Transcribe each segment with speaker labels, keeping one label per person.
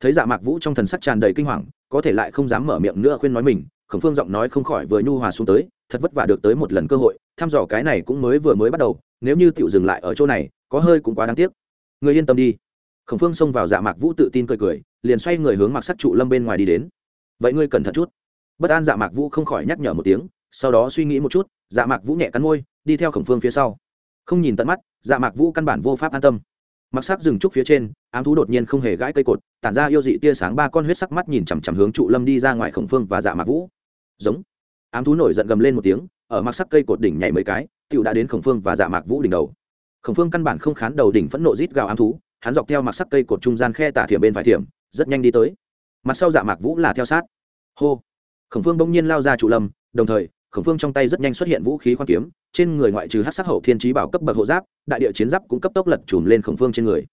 Speaker 1: thấy dạ mạc vũ trong thần sắc tràn đầy kinh hoàng, có thể lại không dám mở miệng nữa khuyên nói mình, khổng phương giọng nói không khỏi vừa nhu hòa xuống tới, thật vất vả được tới một lần cơ hội, thăm dò cái này cũng mới vừa mới bắt đầu, nếu như tiểu dừng lại ở chỗ này, có hơi cũng quá đáng tiếc. Người yên tâm đi. Khổng phương xông vào dạ mạc vũ tự tin cười cười, liền xoay người hướng mặc sắc trụ lâm bên ngoài đi đến. Vậy ngươi cẩn thận chút. Bất an dạ mạc vũ không khỏi nhắc nhở một tiếng, sau đó suy nghĩ một chút dạ mạc vũ nhẹ cắn môi, đi theo khổng phương phía sau. Không nhìn tận mắt dạ mạc vũ căn bản vô pháp an tâm mặc sắc rừng trúc phía trên, ám thú đột nhiên không hề gãi cây cột, tản ra yêu dị tia sáng ba con huyết sắc mắt nhìn chằm chằm hướng trụ lâm đi ra ngoài khổng phương và dạ mạc vũ. Giống. Ám thú nổi giận gầm lên một tiếng, ở mặc sắc cây cột đỉnh nhảy mấy cái tựu đã đến khổng phương và dạ mạc vũ đỉnh đầu. Khổng phương căn bản không khán đầu đỉnh phẫn nộ rít gào ám thú, hắn dọc theo mặc sắc cây cột trung gian khe tả thiểm bên phải thiểm, rất nhanh đi tới. Mặt sau dạ mạc vũ là theo sát. Hô. Khổng phương bỗng nhiên lao ra trụ lâm, đồng thời khổng phương trong tay rất nhanh xuất hiện vũ khí khoan kiếm, trên người ngoại trừ hát sắc hậu thiên trí bảo cấp bậc hộ giáp, đại địa chiến giáp cũng cấp tốc lật chùm lên khổng phương trên người.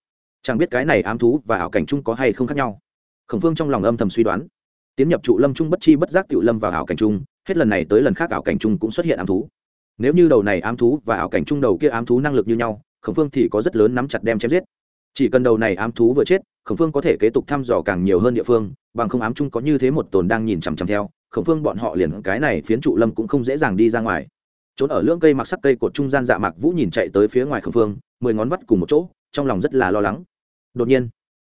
Speaker 1: Chẳng biết cái này ám thú và ảo cảnh chung có hay không khác nhau. Khổng phương trong lòng âm thầm suy đoán. Tiến nhập trụ lâm trung bất chi bất giác cựu lâm vào ảo cảnh trung hết lần này tới lần khác ảo cảnh trung cũng xuất hiện ám thú. Nếu như đầu này ám thú và ảo cảnh trung đầu kia ám thú năng lực như nhau, khổng phương thì có rất lớn nắm chặt đem chém giết. Chỉ cần đầu này ám thú vừa chết, khổng phương có thể kế tục thăm dò càng nhiều hơn địa phương, bằng không ám trung có như thế một tồn đang nhìn chằm chằm theo khổng phương bọn họ liền cái này phiến trụ lâm cũng không dễ dàng đi ra ngoài. Trốn ở lưỡng cây mặc sắc cây cột trung gian dạ mạc vũ nhìn chạy tới phía ngoài khổng phương, mười ngón vắt cùng một chỗ, trong lòng rất là lo lắng. Đột nhiên,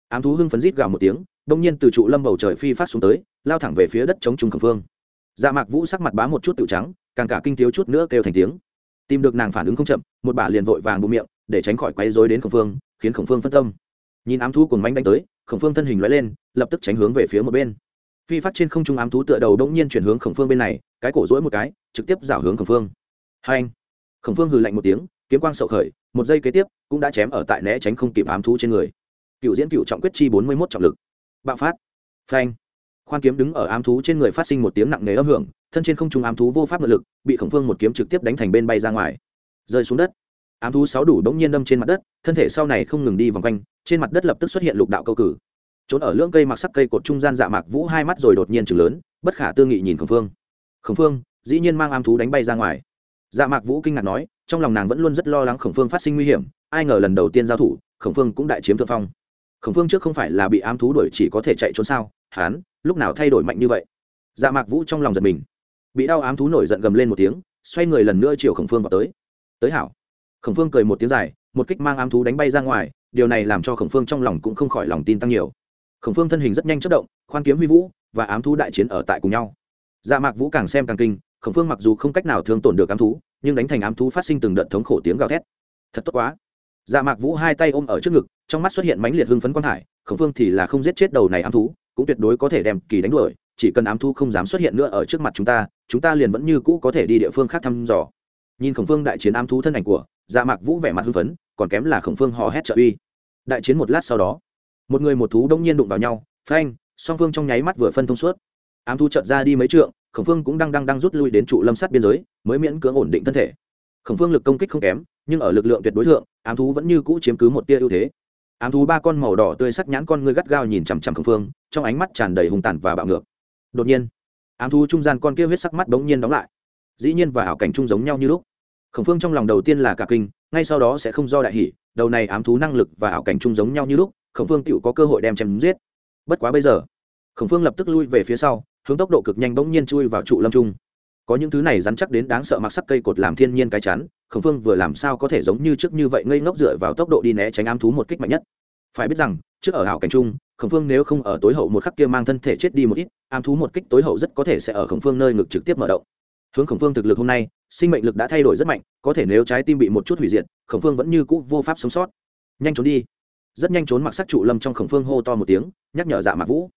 Speaker 1: ám thú hưng phấn rít gào một tiếng, đông nhiên từ trụ lâm bầu trời phi phát xuống tới, lao thẳng về phía đất chống trung khổng phương. Dạ mạc vũ sắc mặt bá một chút tự trắng, càng cả kinh thiếu chút nữa kêu thành tiếng. Tìm được nàng phản ứng không chậm, một bà liền vội vàng bụng miệng, để tránh khỏi quấy rối đến khổng phương, khiến khổng phương phân tâm. Nhìn ám thú cùng mánh đánh tới, khổng phương thân hình lóe lên, lập tức tránh hướng về phía một bên phi phát trên không trung ám thú tựa đầu đông nhiên chuyển hướng khổng phương bên này, cái cổ rỗi một cái, trực tiếp rảo hướng khổng phương. Hai anh, khổng phương hừ lạnh một tiếng, kiếm quang sậu khởi, một giây kế tiếp, cũng đã chém ở tại né tránh không kịp ám thú trên người. Cựu diễn cựu trọng quyết chi bốn mươi mốt trọng lực. Bạo phát. Phanh. Khoan kiếm đứng ở ám thú trên người phát sinh một tiếng nặng nề âm hưởng, thân trên không trung ám thú vô pháp ngự lực, bị khổng phương một kiếm trực tiếp đánh thành bên bay ra ngoài. Rơi xuống đất. Ám thú sáu đủ đống nhiên đâm trên mặt đất, thân thể sau này không ngừng đi vòng quanh, trên mặt đất lập tức xuất hiện lục đạo câu cử trốn ở lưỡng cây mặc sắc cây cột trung gian dạ mạc vũ hai mắt rồi đột nhiên chừng lớn, bất khả tư nghị nhìn khổng phương. Khổng phương, dĩ nhiên mang ám thú đánh bay ra ngoài. Dạ mạc vũ kinh ngạc nói, trong lòng nàng vẫn luôn rất lo lắng khổng phương phát sinh nguy hiểm, ai ngờ lần đầu tiên giao thủ, khổng phương cũng đại chiếm thượng phong. Khổng phương trước không phải là bị ám thú đuổi chỉ có thể chạy trốn sao? Hán, lúc nào thay đổi mạnh như vậy? Dạ mạc vũ trong lòng giật mình. Bị đau ám thú nổi giận gầm lên một tiếng, xoay người lần nữa chiều khổng phương vào tới. Tới hảo. Khổng phương cười một tiếng dài, một kích mang ám thú đánh bay ra ngoài, điều này làm cho khổng phương trong lòng cũng không khỏi lòng tin tăng nhiều khổng phương thân hình rất nhanh chất động, khoan kiếm huy vũ và ám thú đại chiến ở tại cùng nhau. Dạ mạc vũ càng xem càng kinh, khổng phương mặc dù không cách nào thương tổn được ám thú, nhưng đánh thành ám thú phát sinh từng đợt thống khổ tiếng gào thét. Thật tốt quá. Dạ mạc vũ hai tay ôm ở trước ngực, trong mắt xuất hiện mãnh liệt hưng phấn quang hải, khổng phương thì là không giết chết đầu này ám thú, cũng tuyệt đối có thể đem kỳ đánh đuổi, chỉ cần ám thú không dám xuất hiện nữa ở trước mặt chúng ta chúng ta liền vẫn như cũ có thể đi địa phương khác thăm dò. Nhìn khổng phương đại chiến ám thú thân ảnh của dạ mạc vũ vẻ mặt hưng phấn, còn kém là khổng phương hò hét trợ uy. Đại chiến một lát sau đó một người một thú đông nhiên đụng vào nhau, phanh, song phương trong nháy mắt vừa phân thông suốt. Ám thú trợt ra đi mấy trượng, khổng phương cũng đang đang đang rút lui đến trụ lâm sát biên giới, mới miễn cưỡng ổn định thân thể. Khổng phương lực công kích không kém, nhưng ở lực lượng tuyệt đối thượng, ám thú vẫn như cũ chiếm cứ một tia ưu thế. Ám thú ba con màu đỏ tươi sắc nhãn con ngươi gắt gao nhìn chằm chằm khổng phương, trong ánh mắt tràn đầy hùng tàn và bạo ngược. Đột nhiên, ám thú trung gian con kia huyết sắc mắt bỗng nhiên đóng lại. Dĩ nhiên và ảo cảnh chung giống nhau như lúc. Khổng phương trong lòng đầu tiên là cả kinh, ngay sau đó sẽ không do đại hỷ đầu này ám thú năng lực và ảo cảnh chung giống nhau như lúc khổng phương tựu có cơ hội đem chém giết. Bất quá bây giờ, khổng phương lập tức lui về phía sau, hướng tốc độ cực nhanh bỗng nhiên chui vào trụ lâm trung. Có những thứ này rắn chắc đến đáng sợ mặc sắc cây cột làm thiên nhiên cái chắn, khổng phương vừa làm sao có thể giống như trước như vậy ngây ngốc dựa vào tốc độ đi né tránh ám thú một kích mạnh nhất. Phải biết rằng, trước ở hảo cảnh trung, khổng phương nếu không ở tối hậu một khắc kia mang thân thể chết đi một ít, ám thú một kích tối hậu rất có thể sẽ ở khổng phương nơi ngực trực tiếp mở động. Hướng khổng phương thực lực hôm nay, sinh mệnh lực đã thay đổi rất mạnh, có thể nếu trái tim bị một chút hủy diệt, khổng phương vẫn như cũ vô pháp sống sót. Nhanh trốn đi rất nhanh trốn mặc sắc trụ lâm trong khổng phương hô to một tiếng nhắc nhở dạ mạc vũ.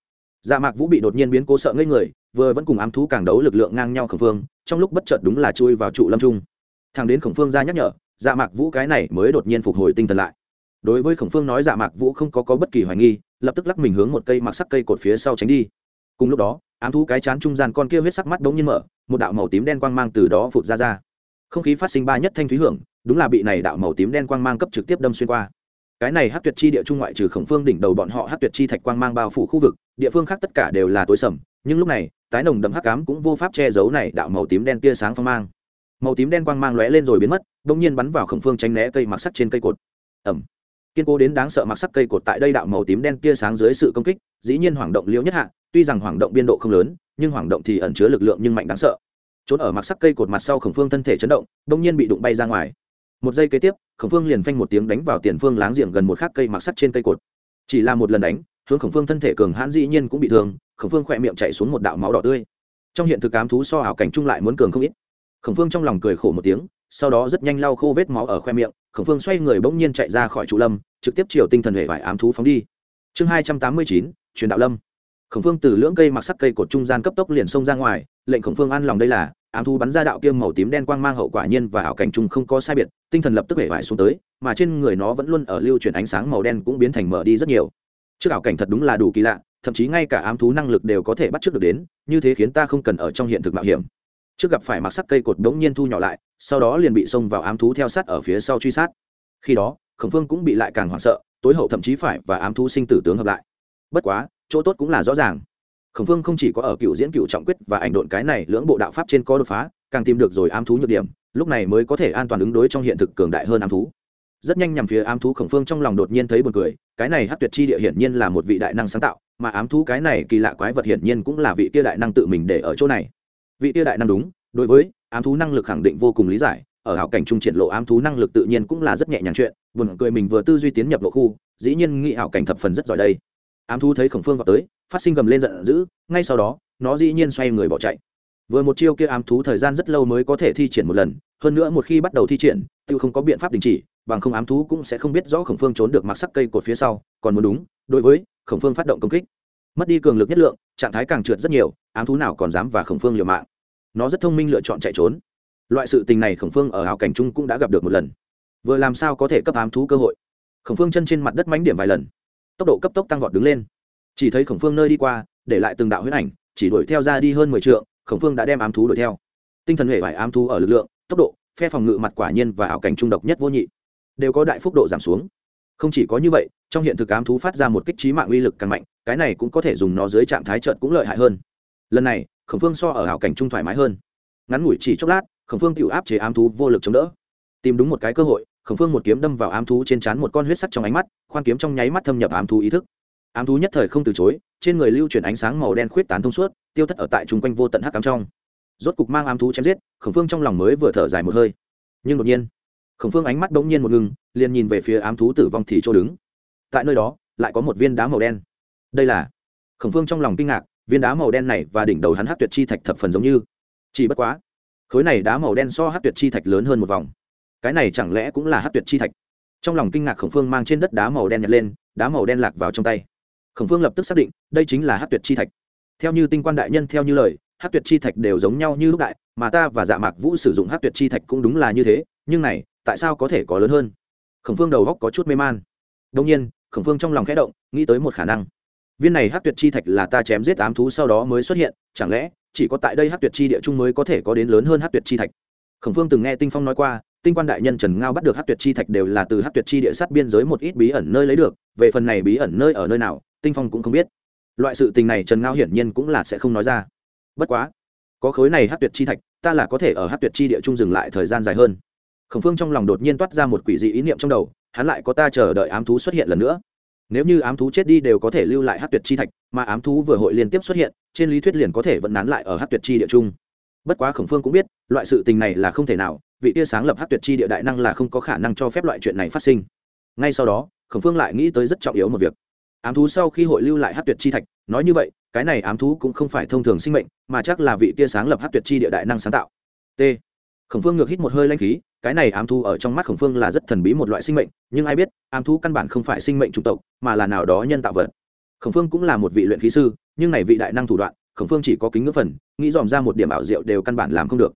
Speaker 1: Dạ mạc vũ bị đột nhiên biến cố sợ ngây người vừa vẫn cùng ám thú càng đấu lực lượng ngang nhau khổng phương trong lúc bất chợt đúng là chui vào trụ lâm trung thằng đến khổng phương ra nhắc nhở dạ mạc vũ cái này mới đột nhiên phục hồi tinh thần lại. Đối với khổng phương nói dạ mạc vũ không có, có bất kỳ hoài nghi lập tức lắc mình hướng một cây mặc sắc cây cột phía sau tránh đi. Cùng lúc đó ám thú cái chán trung gian con kia huyết sắc mắt bỗng nhiên mở một đạo màu tím đen quang mang từ đó phụt ra ra. Không khí phát sinh ba nhất thanh thúy hưởng đúng là bị này đạo màu tím đen quang mang cấp trực tiếp đâm xuyên qua cái này hát tuyệt chi địa trung ngoại trừ khổng phương đỉnh đầu bọn họ hát tuyệt chi thạch quang mang bao phủ khu vực, địa phương khác tất cả đều là tối sầm, nhưng lúc này, tái nồng đậm hắc cám cũng vô pháp che giấu này đạo màu tím đen tia sáng phong mang. Màu tím đen quang mang lóe lên rồi biến mất đ ỗ n g nhiên bắn vào khổng phương tránh né cây mặc sắt trên cây cột. Ẩm kiên cố đến đáng sợ mặc sắc cây cột tại đây đạo màu tím đen tia sáng dưới sự công kích, dĩ nhiên hoảng động liễu nhất hạ, tuy rằng hoảng động biên độ không lớn, nhưng hoảng động thì ẩn chứa lực lượng nhưng mạnh đáng sợ. Trốn ở mặc sắc cây cột mặt sau khổng phương thân thể chấn động đông nhiên bị đụng bay ra ngoài một giây kế tiếp, khổng phương liền phanh một tiếng đánh vào tiền phương láng giềng gần một khắc cây mặc sắt trên cây cột. Chỉ là một lần đánh, hướng khổng phương thân thể cường hãn dĩ nhiên cũng bị thương, khổng phương khỏe miệng chạy xuống một đạo máu đỏ tươi. Trong hiện thực ám thú so ảo cảnh chung lại muốn cường không ít. Khổng phương trong lòng cười khổ một tiếng, sau đó rất nhanh lau khô vết máu ở khoe miệng, khổng phương xoay người bỗng nhiên chạy ra khỏi trụ lâm, trực tiếp chiều tinh thần hệ vải ám thú phóng đi. Chương hai trăm tám mươi chín, truyền đạo lâm. Khổng phương từ lưỡng cây mặc sắc cây cột trung gian cấp tốc liền xông ra ngoài, lệnh khổng phương an lòng đây là ám thú bắn ra đạo kiêm màu tím đen quang mang hậu quả nhiên và ảo cảnh chung không có sai biệt, tinh thần lập tức hể vải xuống tới, mà trên người nó vẫn luôn ở lưu chuyển ánh sáng màu đen cũng biến thành mở đi rất nhiều. Trước ảo cảnh thật đúng là đủ kỳ lạ, thậm chí ngay cả ám thú năng lực đều có thể bắt trước được đến, như thế khiến ta không cần ở trong hiện thực mạo hiểm. Trước gặp phải mặc sắc cây cột đống nhiên thu nhỏ lại, sau đó liền bị xông vào ám thú theo sát ở phía sau truy sát. Khi đó, khổng phương cũng bị lại càng hoảng sợ, tối hậu thậm chí phải và ám thú sinh tử tướng hợp lại. Bất quá, chỗ tốt cũng là rõ ràng khổng phương không chỉ có ở cựu diễn cựu trọng quyết và ảnh độn cái này lưỡng bộ đạo pháp trên có đột phá, càng tìm được rồi ám thú nhược điểm, lúc này mới có thể an toàn ứng đối trong hiện thực cường đại hơn ám thú. Rất nhanh nhằm phía ám thú khổng phương trong lòng đột nhiên thấy buồn cười, cái này hát tuyệt chi địa hiển nhiên là một vị đại năng sáng tạo, mà ám thú cái này kỳ lạ quái vật hiển nhiên cũng là vị tia đại năng tự mình để ở chỗ này. Vị tia đại năng đúng, đối với ám thú năng lực khẳng định vô cùng lý giải, ở hảo cảnh trung triển lộ ám thú năng lực tự nhiên cũng là rất nhẹ nhàng chuyện, buồn cười mình vừa tư duy tiến nhập lộ khu, dĩ nhiên nghĩ hảo cảnh thập phần rất giỏi đây ám thú thấy khổng phương vào tới, phát sinh gầm lên giận dữ, ngay sau đó, nó dĩ nhiên xoay người bỏ chạy. Vừa một chiêu kia ám thú thời gian rất lâu mới có thể thi triển một lần, hơn nữa một khi bắt đầu thi triển tự không có biện pháp đình chỉ, bằng không ám thú cũng sẽ không biết rõ khổng phương trốn được mặc sắc cây cột phía sau, còn muốn đúng, đối với khổng phương phát động công kích. Mất đi cường lực nhất lượng, trạng thái càng trượt rất nhiều, ám thú nào còn dám và khổng phương liều mạng. Nó rất thông minh lựa chọn chạy trốn. Loại sự tình này khổng phương ở hào cảnh trung cũng đã gặp được một lần. Vừa làm sao có thể cấp ám thú cơ hội? Khổng phương chân trên mặt đất mánh điểm vài lần tốc độ cấp tốc tăng vọt đứng lên. Chỉ thấy khổng phương nơi đi qua, để lại từng đạo huyết ảnh, chỉ đuổi theo ra đi hơn mười t khổng phương đã đem ám thú đuổi theo. Tinh thần hệ vải ám thú ở lực lượng, tốc độ, phe phòng ngự mặt quả nhiên và ảo cảnh trung độc nhất vô nhị, đều có đại phúc độ giảm xuống. Không chỉ có như vậy, trong hiện thực ám thú phát ra một kích trí mạng uy lực càng mạnh, cái này cũng có thể dùng nó dưới trạng thái trợn cũng lợi hại hơn. Lần này, khổng phương so ở ảo cảnh trung thoải mái hơn. Ngắn ngủi chỉ chốc lát, khổng phương tự áp chế ám thú vô lực chống đỡ. Tìm đúng một cái cơ hội khổng phương một kiếm đâm vào ám thú trên trán một con huyết sắc trong ánh mắt, khoan kiếm trong nháy mắt thâm nhập ám thú ý thức. Ám thú nhất thời không từ chối, trên người lưu chuyển ánh sáng màu đen khuyết tán thông suốt, tiêu thất ở tại chung quanh vô tận hắc ám trong. Rốt cục mang ám thú chém giết, khổng phương trong lòng mới vừa thở dài một hơi. Nhưng đột nhiên, khổng phương ánh mắt bỗng nhiên một ngừng, liền nhìn về phía ám thú tử vong thì chỗ đứng. Tại nơi đó, lại có một viên đá màu đen. Đây là, khổng phương trong lòng kinh ngạc, viên đá màu đen này và đỉnh đầu hắn hát tuyệt chi thạch thập phần giống như. Chỉ bất quá, khối này đá màu đen so hát tuyệt chi thạch lớn hơn một vòng cái này chẳng lẽ cũng là hát tuyệt chi thạch? Trong lòng kinh ngạc khổng phương mang trên đất đá màu đen nhặt lên, đá màu đen lạc vào trong tay. Khổng phương lập tức xác định, đây chính là hát tuyệt chi thạch. Theo như tinh quan đại nhân, theo như lời, hát tuyệt chi thạch đều giống nhau như lúc đại, mà ta và dạ mạc vũ sử dụng hát tuyệt chi thạch cũng đúng là như thế, nhưng này, tại sao có thể có lớn hơn? Khổng phương đầu góc có chút mê man. Đông nhiên, khổng phương trong lòng khẽ động, nghĩ tới một khả năng. Viên này hát tuyệt chi thạch là ta chém giết ám thú sau đó mới xuất hiện, chẳng lẽ chỉ có tại đây hát tuyệt chi địa trung mới có thể có đến lớn hơn hát tuyệt chi thạch? Khổng phương từng nghe tinh phong nói qua tinh quan đại nhân trần ngao bắt được hát tuyệt chi thạch đều là từ hát tuyệt chi địa sát biên giới một ít bí ẩn nơi lấy được, về phần này bí ẩn nơi ở nơi nào, tinh phong cũng không biết. Loại sự tình này trần ngao hiển nhiên cũng là sẽ không nói ra. Bất quá, có khối này hát tuyệt chi thạch, ta là có thể ở hát tuyệt chi địa trung dừng lại thời gian dài hơn. Khổng phương trong lòng đột nhiên toát ra một quỷ dị ý niệm trong đầu, hắn lại có ta chờ đợi ám thú xuất hiện lần nữa. Nếu như ám thú chết đi đều có thể lưu lại hát tuyệt chi thạch, mà ám thú vừa hội liên tiếp xuất hiện, trên lý thuyết liền có thể vẫn nán lại ở hát tuyệt chi địa trung. Bất quá khổng phương cũng biết, loại sự tình này là không thể nào vị tia sáng lập hát tuyệt chi địa đại năng là không có khả năng cho phép loại chuyện này phát sinh. Ngay sau đó, khổng phương lại nghĩ tới rất trọng yếu một việc. Ám thú sau khi hội lưu lại hát tuyệt chi thạch, nói như vậy, cái này ám thú cũng không phải thông thường sinh mệnh, mà chắc là vị tia sáng lập hát tuyệt chi địa đại năng sáng tạo. T. Khổng phương ngược hít một hơi lanh khí, cái này ám thú ở trong mắt khổng phương là rất thần bí một loại sinh mệnh, nhưng ai biết, ám thú căn bản không phải sinh mệnh chủng tộc, mà là nào đó nhân tạo vật. Khổng phương cũng là một vị luyện khí sư, nhưng này vị đại năng thủ đoạn, khổng phương chỉ có kính ngữ phần, nghĩ dòm ra một điểm ảo diệu đều căn bản làm không được.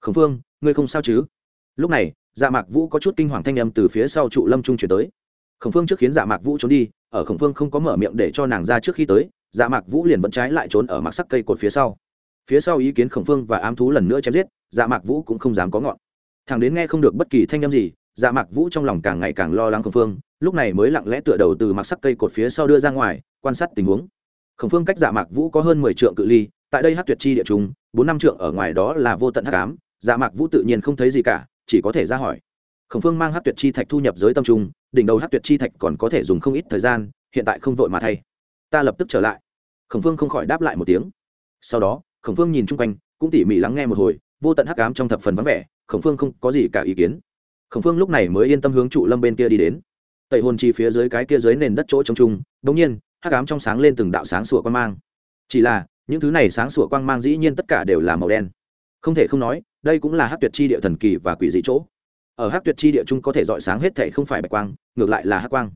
Speaker 1: Khổng phương ngươi không sao chứ? Lúc này dạ mạc vũ có chút kinh hoàng thanh âm từ phía sau trụ lâm trung chuyển tới. Khổng phương trước khiến dạ mạc vũ trốn đi, ở khổng phương không có mở miệng để cho nàng ra trước khi tới dạ mạc vũ liền vẫn trái lại trốn ở mặc sắc cây cột phía sau. Phía sau ý kiến khổng phương và ám thú lần nữa chém giết dạ mạc vũ cũng không dám có ngọn. Thằng đến nghe không được bất kỳ thanh âm gì dạ mạc vũ trong lòng càng ngày càng lo lắng khổng phương, lúc này mới lặng lẽ tựa đầu từ mặc sắc cây cột phía sau đưa ra ngoài, quan sát tình huống. Khổng phương cách dạ mạc vũ có hơn mười t cự ly, tại đây hát tuyệt chi địa chúng bốn năm trượng ở ngoài đó là vô tận hát cám dạ mạc vũ tự nhiên không thấy gì cả, chỉ có thể ra hỏi. Khổng phương mang hát tuyệt chi thạch thu nhập giới tâm trung, đỉnh đầu hát tuyệt chi thạch còn có thể dùng không ít thời gian, hiện tại không vội mà thay. Ta lập tức trở lại. Khổng phương không khỏi đáp lại một tiếng. Sau đó, khổng phương nhìn chung quanh, cũng tỉ mỉ lắng nghe một hồi, vô tận hắc ám trong thập phần vắng vẻ, khổng phương không có gì cả ý kiến. Khổng phương lúc này mới yên tâm hướng trụ lâm bên kia đi đến. Tẩy hồn chi phía dưới cái kia dưới nền đất chỗ trống trung đ ỗ n g nhiên, hắc ám trong sáng lên từng đạo sáng sủa quang mang. Chỉ là, những thứ này sáng sủa quang mang dĩ nhiên tất cả đều là màu đen không thể không nói, đây cũng là hát tuyệt chi địa thần kỳ và quỷ dị chỗ. Ở hát tuyệt chi địa trung có thể dọi sáng hết thể không phải bạch quang, ngược lại là hắc quang.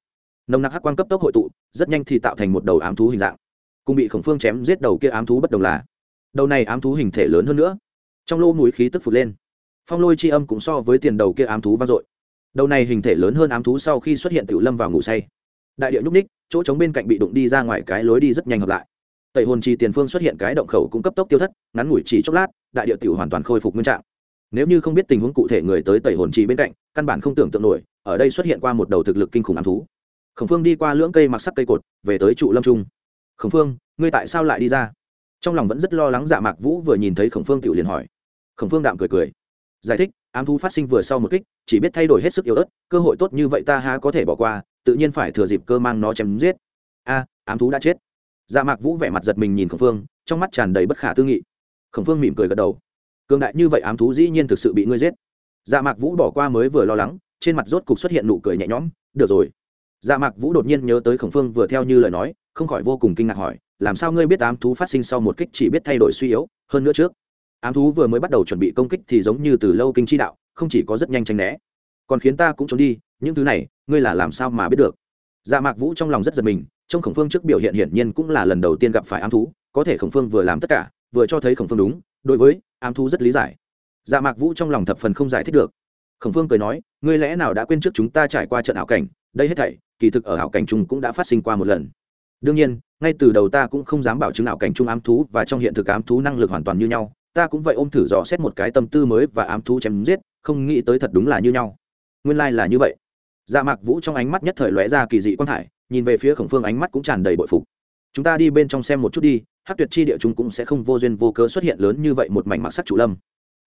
Speaker 1: Nồng nặc hắc quang cấp tốc hội tụ, rất nhanh thì tạo thành một đầu ám thú hình dạng. Cùng bị khổng phương chém giết đầu kia ám thú bất đồng là, đầu này ám thú hình thể lớn hơn nữa. Trong lô mũi khí tức phụt lên. Phong lôi chi âm cũng so với tiền đầu kia ám thú vang dội. Đầu này hình thể lớn hơn ám thú sau khi xuất hiện tự lâm vào ngủ say. Đại địa nhúc ních chỗ trống bên cạnh bị đụng đi ra ngoài cái lối đi rất nhanh hợp lại tẩy hồn trì tiền phương xuất hiện cái động khẩu cũng cấp tốc tiêu thất, ngắn ngủi chỉ chốc lát, đại địa tiểu hoàn toàn khôi phục nguyên trạng. Nếu như không biết tình huống cụ thể người tới tẩy hồn trì bên cạnh, căn bản không tưởng tượng nổi, ở đây xuất hiện qua một đầu thực lực kinh khủng ám thú. Khổng phương đi qua lưỡng cây mặc sắc cây cột, về tới trụ lâm trung. Khổng phương, ngươi tại sao lại đi ra? Trong lòng vẫn rất lo lắng dạ mạc vũ vừa nhìn thấy khổng phương tự liền hỏi. Khổng phương đạm cười cười. Giải thích, ám thú phát sinh vừa sau một kích, chỉ biết thay đổi hết sức yếu ớt, cơ hội tốt như vậy ta há có thể bỏ qua, tự nhiên phải thừa dịp cơ mang nó chém giết. A, ám thú đã chết dạ mạc vũ vẻ mặt giật mình nhìn khổng phương, trong mắt tràn đầy bất khả tư nghị. Khổng phương mỉm cười gật đầu. Cường đại như vậy ám thú dĩ nhiên thực sự bị ngươi giết. Dạ mạc vũ bỏ qua mới vừa lo lắng, trên mặt rốt cục xuất hiện nụ cười nhẹ nhõm, được rồi. Dạ mạc vũ đột nhiên nhớ tới khổng phương vừa theo như lời nói, không khỏi vô cùng kinh ngạc hỏi, làm sao ngươi biết ám thú phát sinh sau một kích chỉ biết thay đổi suy yếu, hơn nữa trước? Ám thú vừa mới bắt đầu chuẩn bị công kích thì giống như từ lâu kinh chi đạo, không chỉ có rất nhanh tránh né, còn khiến ta cũng trốn đi, những thứ này, ngươi là làm sao mà biết được? Dạ mạc vũ trong lòng rất giật mình trong khổng phương trước biểu hiện hiển nhiên cũng là lần đầu tiên gặp phải ám thú, có thể khổng phương vừa làm tất cả, vừa cho thấy khổng phương đúng, đối với, ám thú rất lý giải. Dạ mạc vũ trong lòng thập phần không giải thích được. Khổng phương cười nói, ngươi lẽ nào đã quên trước chúng ta trải qua trận ảo cảnh? Đây hết thảy, kỳ thực ở ảo cảnh chung cũng đã phát sinh qua một lần. Đương nhiên, ngay từ đầu ta cũng không dám bảo chứng ảo cảnh chung ám thú và trong hiện thực ám thú năng lực hoàn toàn như nhau. Ta cũng vậy ôm thử dò xét một cái tâm tư mới và ám thú chém giết, không nghĩ tới thật đúng là như nhau. Nguyên lai là như vậy dạ mạc vũ trong ánh mắt nhất thời lóe ra kỳ dị quang thải, nhìn về phía khổng phương ánh mắt cũng tràn đầy bội phục. Chúng ta đi bên trong xem một chút đi hát tuyệt chi địa chúng cũng sẽ không vô duyên vô cớ xuất hiện lớn như vậy một mảnh mặc sắc trụ lâm.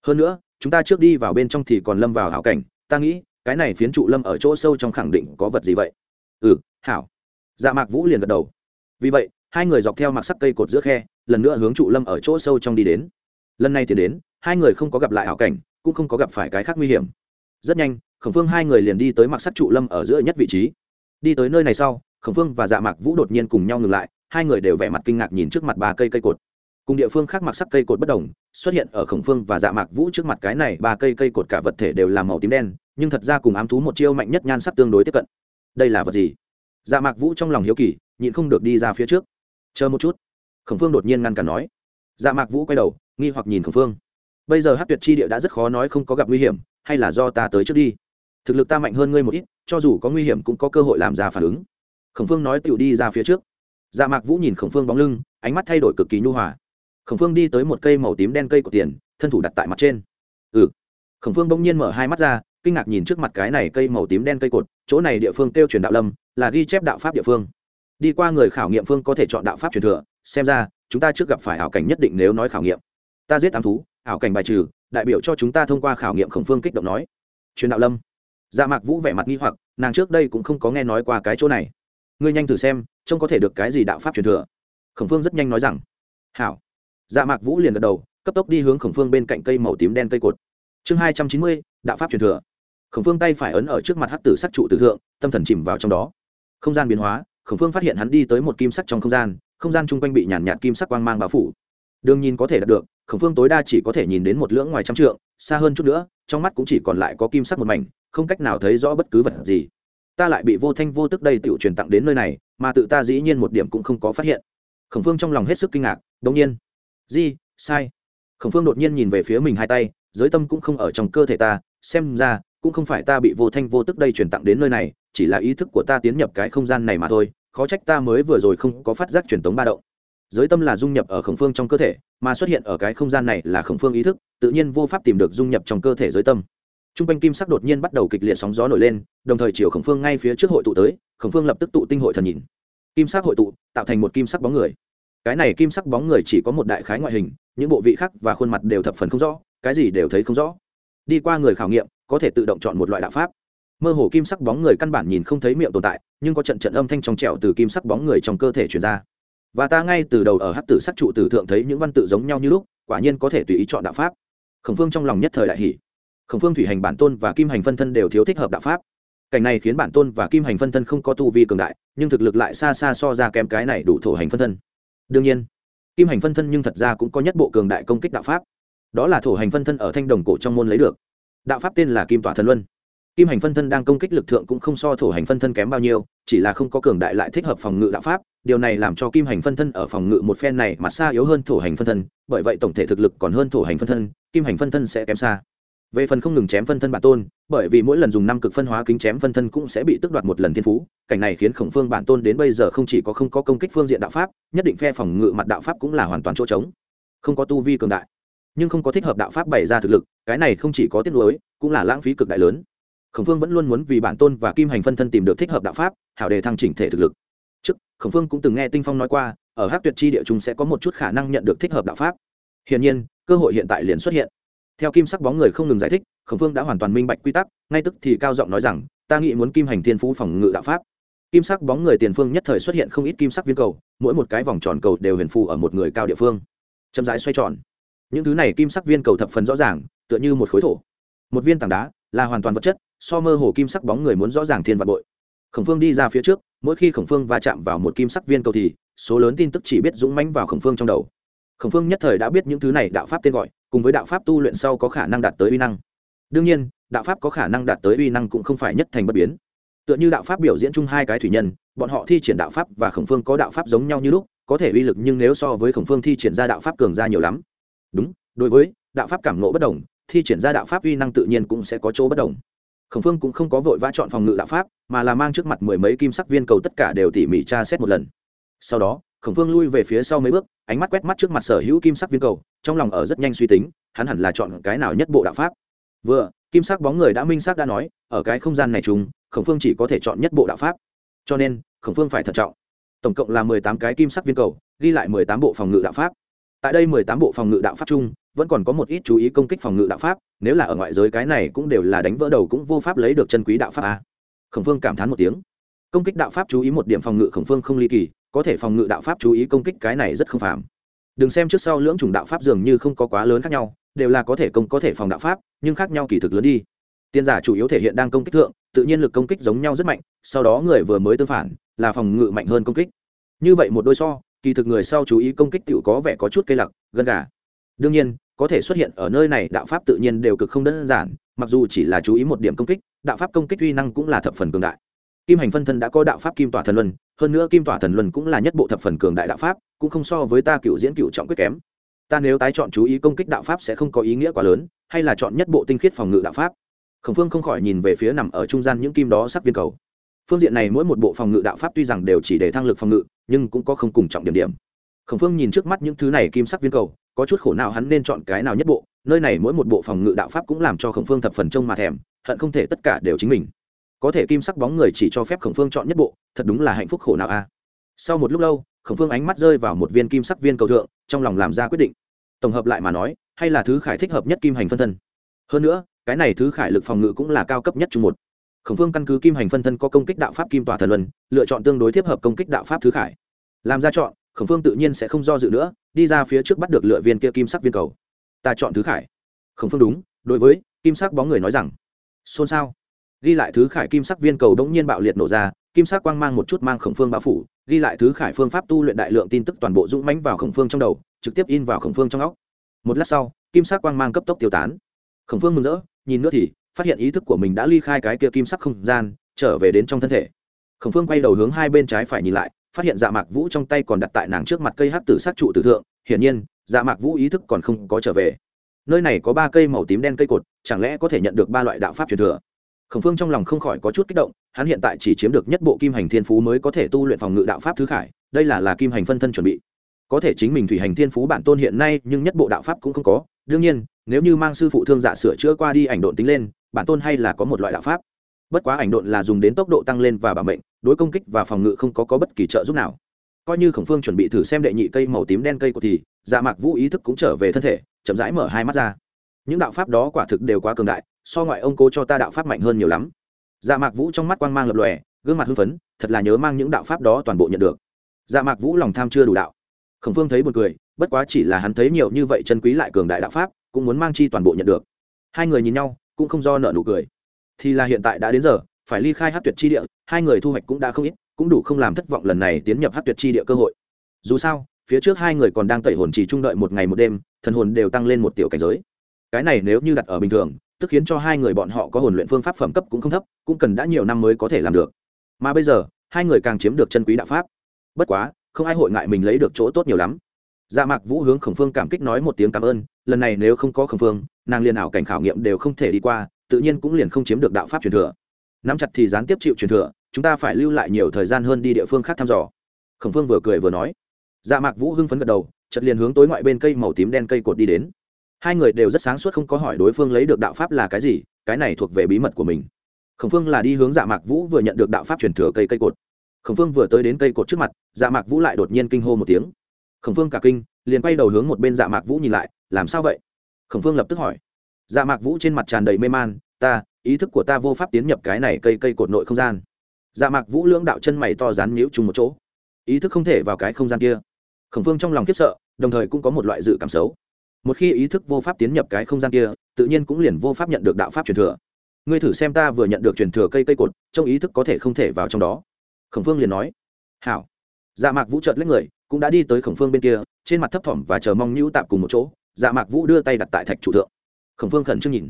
Speaker 1: Hơn nữa, chúng ta trước đi vào bên trong thì còn lâm vào hảo cảnh, ta nghĩ, cái này phiến trụ lâm ở chỗ sâu trong khẳng định có vật gì vậy? Ừ hảo. Dạ mạc vũ liền gật đầu. Vì vậy, hai người dọc theo mặc sắc cây cột giữa khe, lần nữa hướng trụ lâm ở chỗ sâu trong đi đến. Lần này thì đến, hai người không có gặp lại hảo cảnh, cũng không có gặp phải cái khác nguy hiểm. Rất nhanh khổng phương hai người liền đi tới mặc sắc trụ lâm ở giữa nhất vị trí. Đi tới nơi này sau, khổng phương và dạ mạc vũ đột nhiên cùng nhau ngừng lại, hai người đều vẻ mặt kinh ngạc nhìn trước mặt ba cây cây cột. Cùng địa phương khác mặc sắc cây cột bất đồng, xuất hiện ở khổng phương và dạ mạc vũ trước mặt cái này ba cây cây cột cả vật thể đều là màu tím đen, nhưng thật ra cùng ám thú một chiêu mạnh nhất nhan sắc tương đối tiếp cận. Đây là vật gì? Dạ mạc vũ trong lòng hiếu kỳ, nhịn không được đi ra phía trước. Chờ một chút. Khổng phương đột nhiên ngăn cản nói. Dạ mạc vũ quay đầu, nghi hoặc nhìn khổng phương. Bây giờ hát tuyệt chi địa đã rất khó nói không có gặp nguy hiểm, hay là do ta tới trước đi? Thực lực ta mạnh hơn ngươi một ít, cho dù có nguy hiểm cũng có cơ hội làm ra phản ứng. Khổng phương nói tựu đi ra phía trước. Dạ mạc vũ nhìn khổng phương bóng lưng, ánh mắt thay đổi cực kỳ nhu hòa. Khổng phương đi tới một cây màu tím đen cây của tiền, thân thủ đặt tại mặt trên. Ừ. Khổng phương bỗng nhiên mở hai mắt ra, kinh ngạc nhìn trước mặt cái này cây màu tím đen cây cột, chỗ này địa phương tiêu truyền đạo lâm, là ghi chép đạo pháp địa phương. Đi qua người khảo nghiệm phương có thể chọn đạo pháp truyền thừa, xem ra, chúng ta trước gặp phải ảo cảnh nhất định nếu nói khảo nghiệm. Ta giết tám thú, ảo cảnh bài trừ, đại biểu cho chúng ta thông qua khảo nghiệm khổng phương kích động nói. Truyền đạo lâm dạ mạc vũ vẻ mặt nghi hoặc, nàng trước đây cũng không có nghe nói qua cái chỗ này. Ngươi nhanh thử xem, trông có thể được cái gì đạo pháp truyền thừa. Khổng phương rất nhanh nói rằng, hảo. Dạ mạc vũ liền gật đầu, cấp tốc đi hướng khổng phương bên cạnh cây màu tím đen cây cột. Chương hai trăm chín mươi, đạo pháp truyền thừa. Khổng phương tay phải ấn ở trước mặt hắc tử sắc trụ tử thượng, tâm thần chìm vào trong đó. Không gian biến hóa, khổng phương phát hiện hắn đi tới một kim sắc trong không gian không gian chung quanh bị nhàn nhạt kim sắc quang mang bao phủ. Đường nhìn có thể đạt được, khổng phương tối đa chỉ có thể nhìn đến một lưỡng ngoài trăm trượng, xa hơn chút nữa, trong mắt cũng chỉ còn lại có kim sắc một mảnh không cách nào thấy rõ bất cứ vật gì. Ta lại bị vô thanh vô tức đây tự truyền tặng đến nơi này, mà tự ta dĩ nhiên một điểm cũng không có phát hiện. Khổng phương trong lòng hết sức kinh ngạc đ nhiên. Di, sai. Khổng phương đột nhiên nhìn về phía mình hai tay, giới tâm cũng không ở trong cơ thể ta, xem ra, cũng không phải ta bị vô thanh vô tức đây truyền tặng đến nơi này, chỉ là ý thức của ta tiến nhập cái không gian này mà thôi, khó trách ta mới vừa rồi không có phát giác truyền tống ba động. Giới tâm là dung nhập ở khổng phương trong cơ thể, mà xuất hiện ở cái không gian này là khổng phương ý thức, tự nhiên vô pháp tìm được dung nhập trong cơ thể giới tâm t r u n g quanh kim sắc đột nhiên bắt đầu kịch liệt sóng gió nổi lên, đồng thời chiều khổng phương ngay phía trước hội tụ tới, khổng phương lập tức tụ tinh hội thần nhìn. Kim sắc hội tụ, tạo thành một kim sắc bóng người. Cái này kim sắc bóng người chỉ có một đại khái ngoại hình, những bộ vị khác và khuôn mặt đều thập phần không rõ, cái gì đều thấy không rõ. Đi qua người khảo nghiệm, có thể tự động chọn một loại đạo pháp. Mơ hồ kim sắc bóng người căn bản nhìn không thấy miệng tồn tại, nhưng có trận trận âm thanh trong trẻo từ kim sắc bóng người trong cơ thể truyền ra. Và ta ngay từ đầu ở hát tử sắc trụ tử thượng thấy những văn tự giống nhau như lúc, quả nhiên có thể tùy ý chọn đạo pháp. Khổng phương trong lòng nhất thời đại hỷ khổng phương thủy hành bản tôn và kim hành phân thân đều thiếu thích hợp đạo pháp. Cảnh này khiến bản tôn và kim hành phân thân không có tu vi cường đại, nhưng thực lực lại xa xa so ra kém cái này đủ thổ hành phân thân. Đương nhiên, kim hành phân thân nhưng thật ra cũng có nhất bộ cường đại công kích đạo pháp. Đó là thổ hành phân thân ở thanh đồng cổ trong môn lấy được. Đạo pháp tên là kim tỏa thần luân. Kim hành phân thân đang công kích lực thượng cũng không so thổ hành phân thân kém bao nhiêu, chỉ là không có cường đại lại thích hợp phòng ngự đạo pháp. Điều này làm cho kim hành phân thân ở phòng ngự một phen này mặt xa yếu hơn thổ hành phân thân, bởi vậy tổng thể thực lực còn hơn thổ hành phân thân, kim hành phân thân sẽ kém xa về phần không ngừng chém phân thân bản tôn, bởi vì mỗi lần dùng năm cực phân hóa kính chém phân thân cũng sẽ bị tước đoạt một lần thiên phú. Cảnh này khiến khổng phương bản tôn đến bây giờ không chỉ có không có công kích phương diện đạo pháp, nhất định phe phòng ngự mặt đạo pháp cũng là hoàn toàn chỗ trống. Không có tu vi cường đại, nhưng không có thích hợp đạo pháp bày ra thực lực, cái này không chỉ có tiết lối cũng là lãng phí cực đại lớn. Khổng phương vẫn luôn muốn vì bản tôn và kim hành phân thân tìm được thích hợp đạo pháp, hảo đề thăng chỉnh thể thực lực. Trước, khổng phương cũng từng nghe tinh phong nói qua, ở hát tuyệt chi địa chúng sẽ có một chút khả năng nhận được thích hợp đạo pháp. Hiển nhiên, cơ hội hiện tại liền xuất hiện theo kim sắc bóng người không ngừng giải thích, khổng phương đã hoàn toàn minh bạch quy tắc, ngay tức thì cao giọng nói rằng, ta nghĩ muốn kim hành thiên phú phòng ngự đạo pháp. Kim sắc bóng người tiền phương nhất thời xuất hiện không ít kim sắc viên cầu, mỗi một cái vòng tròn cầu đều huyền phù ở một người cao địa phương. Chậm rãi xoay tròn. Những thứ này kim sắc viên cầu thập phần rõ ràng, tựa như một khối thổ. Một viên tảng đá, là hoàn toàn vật chất, so mơ hồ kim sắc bóng người muốn rõ ràng thiên vạn bội. Khổng phương đi ra phía trước, mỗi khi khổng phương va chạm vào một kim sắc viên cầu thì, số lớn tin tức chỉ biết dũng mãnh vào khổng phương trong đầu. Khổng phương nhất thời đã biết những thứ này đạo pháp tên gọi cùng với đạo pháp tu luyện sau có khả năng đạt tới uy năng. Đương nhiên, đạo pháp có khả năng đạt tới uy năng cũng không phải nhất thành bất biến. Tựa như đạo pháp biểu diễn chung hai cái thủy nhân, bọn họ thi triển đạo pháp và khổng phương có đạo pháp giống nhau như lúc, có thể uy lực nhưng nếu so với khổng phương thi triển ra đạo pháp cường ra nhiều lắm. Đúng, đối với đạo pháp cảm nộ bất đồng, thi triển ra đạo pháp uy năng tự nhiên cũng sẽ có chỗ bất đồng. Khổng phương cũng không có vội vã chọn phòng ngự đạo pháp, mà là mang trước mặt mười mấy kim sắc viên cầu tất cả đều tỉ mỉ tra xét một lần. Sau đó khổng phương lui về phía sau mấy bước, ánh mắt quét mắt trước mặt sở hữu kim sắc viên cầu, trong lòng ở rất nhanh suy tính, hắn hẳn là chọn cái nào nhất bộ đạo pháp. Vừa, kim sắc bóng người đã minh xác đã nói, ở cái không gian này chúng khổng phương chỉ có thể chọn nhất bộ đạo pháp. Cho nên, khổng phương phải thận trọng. Tổng cộng là mười tám cái kim sắc viên cầu, ghi lại mười tám bộ phòng ngự đạo pháp. Tại đây mười tám bộ phòng ngự đạo pháp chung, vẫn còn có một ít chú ý công kích phòng ngự đạo pháp, nếu là ở ngoại giới cái này cũng đều là đánh vỡ đầu cũng vô pháp lấy được chân quý đạo pháp a. Khổng phương cảm thán một tiếng. Công kích đạo pháp chú ý một điểm phòng ngự khổng phương không ly kỳ có thể phòng ngự đạo pháp chú ý công kích cái này rất không phàm. Đừng xem trước sau lưỡng chủng đạo pháp dường như không có quá lớn khác nhau, đều là có thể công, có thể phòng đạo pháp, nhưng khác nhau kỳ thực lớn đi. Tiên giả chủ yếu thể hiện đang công kích thượng, tự nhiên lực công kích giống nhau rất mạnh, sau đó người vừa mới tương phản, là phòng ngự mạnh hơn công kích. Như vậy một đôi so, kỳ thực người sau chú ý công kích tiểu có vẻ có chút cây lặc, gân gà. Đương nhiên, có thể xuất hiện ở nơi này, đạo pháp tự nhiên đều cực không đơn giản, mặc dù chỉ là chú ý một điểm công kích, đạo pháp công kích uy năng cũng là thập phần cường đại. Kim hành phân thân đã có đạo pháp kim tỏa thần luân hơn nữa kim tỏa thần luân cũng là nhất bộ thập phần cường đại đạo pháp, cũng không so với ta cựu diễn cựu trọng quyết kém. Ta nếu tái chọn chú ý công kích đạo pháp sẽ không có ý nghĩa quá lớn, hay là chọn nhất bộ tinh khiết phòng ngự đạo pháp. Khổng phương không khỏi nhìn về phía nằm ở trung gian những kim đó sắc viên cầu. Phương diện này mỗi một bộ phòng ngự đạo pháp tuy rằng đều chỉ để thăng lực phòng ngự, nhưng cũng có không cùng trọng điểm điểm. Khổng phương nhìn trước mắt những thứ này kim sắc viên cầu, có chút khổ nào hắn nên chọn cái nào nhất bộ, nơi này mỗi một bộ phòng ngự đạo pháp cũng làm cho khổng phương thập phần trông mà thèm, hận không thể tất cả đều chính mình có thể kim sắc bóng người chỉ cho phép khổng phương chọn nhất bộ, thật đúng là hạnh phúc khổ nào a. Sau một lúc lâu, khổng phương ánh mắt rơi vào một viên kim sắc viên cầu thượng, trong lòng làm ra quyết định. Tổng hợp lại mà nói, hay là thứ khải thích hợp nhất kim hành phân thân. Hơn nữa, cái này thứ khải lực phòng ngự cũng là cao cấp nhất chung một. Khổng phương căn cứ kim hành phân thân có công kích đạo pháp kim tỏa thần luân, lựa chọn tương đối tiếp hợp công kích đạo pháp thứ khải. Làm ra chọn, khổng phương tự nhiên sẽ không do dự nữa, đi ra phía trước bắt được lựa viên kia kim sắc viên cầu. Ta chọn thứ khải. Khổng phương đúng, đối với, kim sắc bóng người nói rằng, xôn xao ghi lại thứ khải kim sắc viên cầu đ ỗ n g nhiên bạo liệt nổ ra, kim sắc quang mang một chút mang khổng phương bao phủ, ghi lại thứ khải phương pháp tu luyện đại lượng tin tức toàn bộ dũng mánh vào khổng phương trong đầu, trực tiếp in vào khổng phương trong óc. Một lát sau, kim sắc quang mang cấp tốc tiêu tán. Khổng phương mừng rỡ, nhìn nữa thì, phát hiện ý thức của mình đã ly khai cái kia kim sắc không gian, trở về đến trong thân thể. Khổng phương quay đầu hướng hai bên trái phải nhìn lại, phát hiện dạ mạc vũ trong tay còn đặt tại nàng trước mặt cây hát tử sát trụ tử thượng, hiển nhiên dạ mạc vũ ý thức còn không có trở về. Nơi này có ba cây màu tím đen cây cột, chẳng lẽ có thể nhận được ba loại đạo pháp truyền thừa? Khổng phương trong lòng không khỏi có chút kích động hắn hiện tại chỉ chiếm được nhất bộ kim hành thiên phú mới có thể tu luyện phòng ngự đạo pháp thứ khải đây là là kim hành phân thân chuẩn bị. Có thể chính mình thủy hành thiên phú bản tôn hiện nay nhưng nhất bộ đạo pháp cũng không có. Đương nhiên nếu như mang sư phụ thương dạ sửa chữa qua đi ảnh độn tính lên bản tôn hay là có một loại đạo pháp. Bất quá ảnh độn là dùng đến tốc độ tăng lên và bảo mệnh đối công kích và phòng ngự không có, có bất kỳ trợ giúp nào. Coi như khổng phương chuẩn bị thử xem đệ nhị cây màu tím đen cây của thì dạ mạc vũ ý thức cũng trở về thân thể chậm rãi mở hai mắt ra. Những đạo pháp đó quả thực đều quá cường đại so ngoại ông cố cho ta đạo pháp mạnh hơn nhiều lắm. Dạ mạc vũ trong mắt quang mang lập lòe, gương mặt hưng phấn, thật là nhớ mang những đạo pháp đó toàn bộ nhận được. Dạ mạc vũ lòng tham chưa đủ đạo. Khổng phương thấy b u ồ n cười, bất quá chỉ là hắn thấy nhiều như vậy chân quý lại cường đại đạo pháp, cũng muốn mang chi toàn bộ nhận được. Hai người nhìn nhau, cũng không do nợ nụ cười. Thì là hiện tại đã đến giờ, phải ly khai hát tuyệt chi địa, hai người thu hoạch cũng đã không ít, cũng đủ không làm thất vọng lần này tiến nhập hát tuyệt chi địa cơ hội. Dù sao, phía trước hai người còn đang tẩy hồn chỉ trung đợi một ngày một đêm, thần hồn đều tăng lên một tiểu cảnh giới. Cái này nếu như đặt ở bình thường tức khiến cho hai người bọn họ có hồn luyện phương pháp phẩm cấp cũng không thấp, cũng cần đã nhiều năm mới có thể làm được. Mà bây giờ, hai người càng chiếm được chân quý đạo pháp. Bất quá, không ai hội ngại mình lấy được chỗ tốt nhiều lắm. Dạ mạc vũ hướng khổng phương cảm kích nói một tiếng cảm ơn, lần này nếu không có khổng phương, nàng liền ảo cảnh khảo nghiệm đều không thể đi qua, tự nhiên cũng liền không chiếm được đạo pháp truyền thừa. Nắm chặt thì gián tiếp chịu truyền thừa, chúng ta phải lưu lại nhiều thời gian hơn đi địa phương khác thăm dò. Khổng phương vừa cười vừa nói. Dạ mạc vũ hưng phấn gật đầu chật liền hướng tối ngoại bên cây màu tím đen cây cột đi đến hai người đều rất sáng suốt không có hỏi đối phương lấy được đạo pháp là cái gì, cái này thuộc về bí mật của mình. Khổng phương là đi hướng dạ mạc vũ vừa nhận được đạo pháp truyền thừa cây cây cột. Khổng phương vừa tới đến cây cột trước mặt dạ mạc vũ lại đột nhiên kinh hô một tiếng. Khổng phương cả kinh, liền quay đầu hướng một bên dạ mạc vũ nhìn lại, làm sao vậy? Khổng phương lập tức hỏi. Dạ mạc vũ trên mặt tràn đầy mê man, ta, ý thức của ta vô pháp tiến nhập cái này cây cây cột nội không gian. Dạ mạc vũ lưỡng đạo chân mày to rán nhíu chung một chỗ. Ý thức không thể vào cái không gian kia. Khổng phương trong lòng khiếp sợ, đồng thời cũng có một loại dự cảm xấu một khi ý thức vô pháp tiến nhập cái không gian kia, tự nhiên cũng liền vô pháp nhận được đạo pháp truyền thừa. Ngươi thử xem ta vừa nhận được truyền thừa cây cây cột, trong ý thức có thể không thể vào trong đó. Khổng phương liền nói. Hảo. Dạ mạc vũ trợt lấy người, cũng đã đi tới khổng phương bên kia, trên mặt thấp thỏm và chờ mong nhũ tạp cùng một chỗ dạ mạc vũ đưa tay đặt tại thạch trụ thượng. Khổng phương khẩn trương nhìn.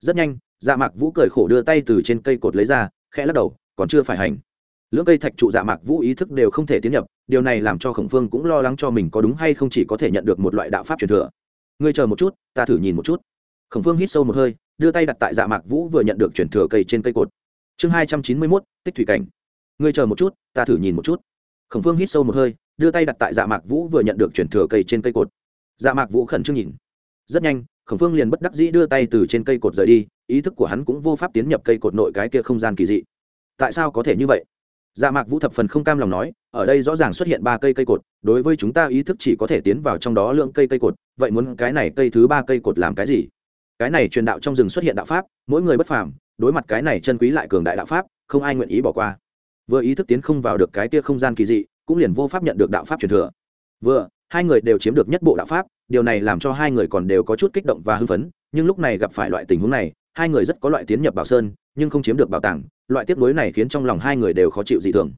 Speaker 1: Rất nhanh dạ mạc vũ cười khổ đưa tay từ trên cây cột lấy ra, khẽ lắc đầu, còn chưa phải hành. Lưỡng cây thạch trụ dạ mạc vũ ý thức đều không thể tiến nhập, điều này làm cho khổng phương cũng lo lắng cho mình có đúng hay không chỉ có thể nhận được một loại đạo pháp truyền thừa ngươi chờ một chút, ta thử nhìn một chút. Khổng phương hít sâu một hơi, đưa tay đặt tại dạ mạc vũ vừa nhận được chuyển thừa cây trên cây cột. Chương hai trăm chín mươi mốt, tích thủy cảnh. Ngươi chờ một chút, ta thử nhìn một chút. Khổng phương hít sâu một hơi, đưa tay đặt tại dạ mạc vũ vừa nhận được chuyển thừa cây trên cây cột. Dạ mạc vũ khẩn trương nhìn. Rất nhanh, khổng phương liền bất đắc dĩ đưa tay từ trên cây cột rời đi, ý thức của hắn cũng vô pháp tiến nhập cây cột nội cái kia không gian kỳ dị. Tại sao có thể như vậy? Dạ mạc vũ thập phần không cam lòng nói, ở đây rõ ràng xuất hiện ba cây cây cột, đối với chúng ta ý thức chỉ có thể tiến vào trong đó lượng cây cây cột, vậy muốn cái này cây thứ ba cây cột làm cái gì? Cái này truyền đạo trong rừng xuất hiện đạo pháp, mỗi người bất phàm, đối mặt cái này chân quý lại cường đại đạo pháp, không ai nguyện ý bỏ qua. Vừa ý thức tiến không vào được cái tia không gian kỳ dị, cũng liền vô pháp nhận được đạo pháp truyền thừa. Vừa, hai người đều chiếm được nhất bộ đạo pháp, điều này làm cho hai người còn đều có chút kích động và hưng phấn, nhưng lúc này gặp phải loại tình huống này, hai người rất có loại tiến nhập bảo sơn, nhưng không chiếm được bảo tàng loại tiếp nối này khiến trong lòng hai người đều khó chịu dị thường.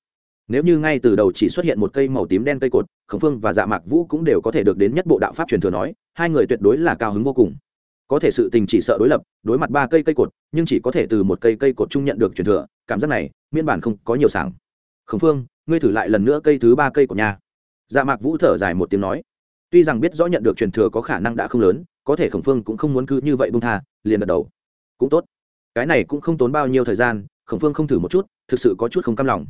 Speaker 1: Nếu như ngay từ đầu chỉ xuất hiện một cây màu tím đen cây cột, khổng phương và dạ mạc vũ cũng đều có thể được đến nhất bộ đạo pháp truyền thừa nói, hai người tuyệt đối là cao hứng vô cùng. Có thể sự tình chỉ sợ đối lập, đối mặt ba cây cây cột, nhưng chỉ có thể từ một cây cây cột chung nhận được truyền thừa, cảm giác này miên bản không có nhiều sảng. Khổng phương, ngươi thử lại lần nữa cây thứ ba cây của nhà dạ mạc vũ thở dài một tiếng nói. Tuy rằng biết rõ nhận được truyền thừa có khả năng đã không lớn, có thể khổng phương cũng không muốn cứ như vậy bung tha, liền gật đầu. Cũng tốt. Cái này cũng không tốn bao nhiêu thời gian khổng phương không thử một chút, thực sự có chút không cam lòng.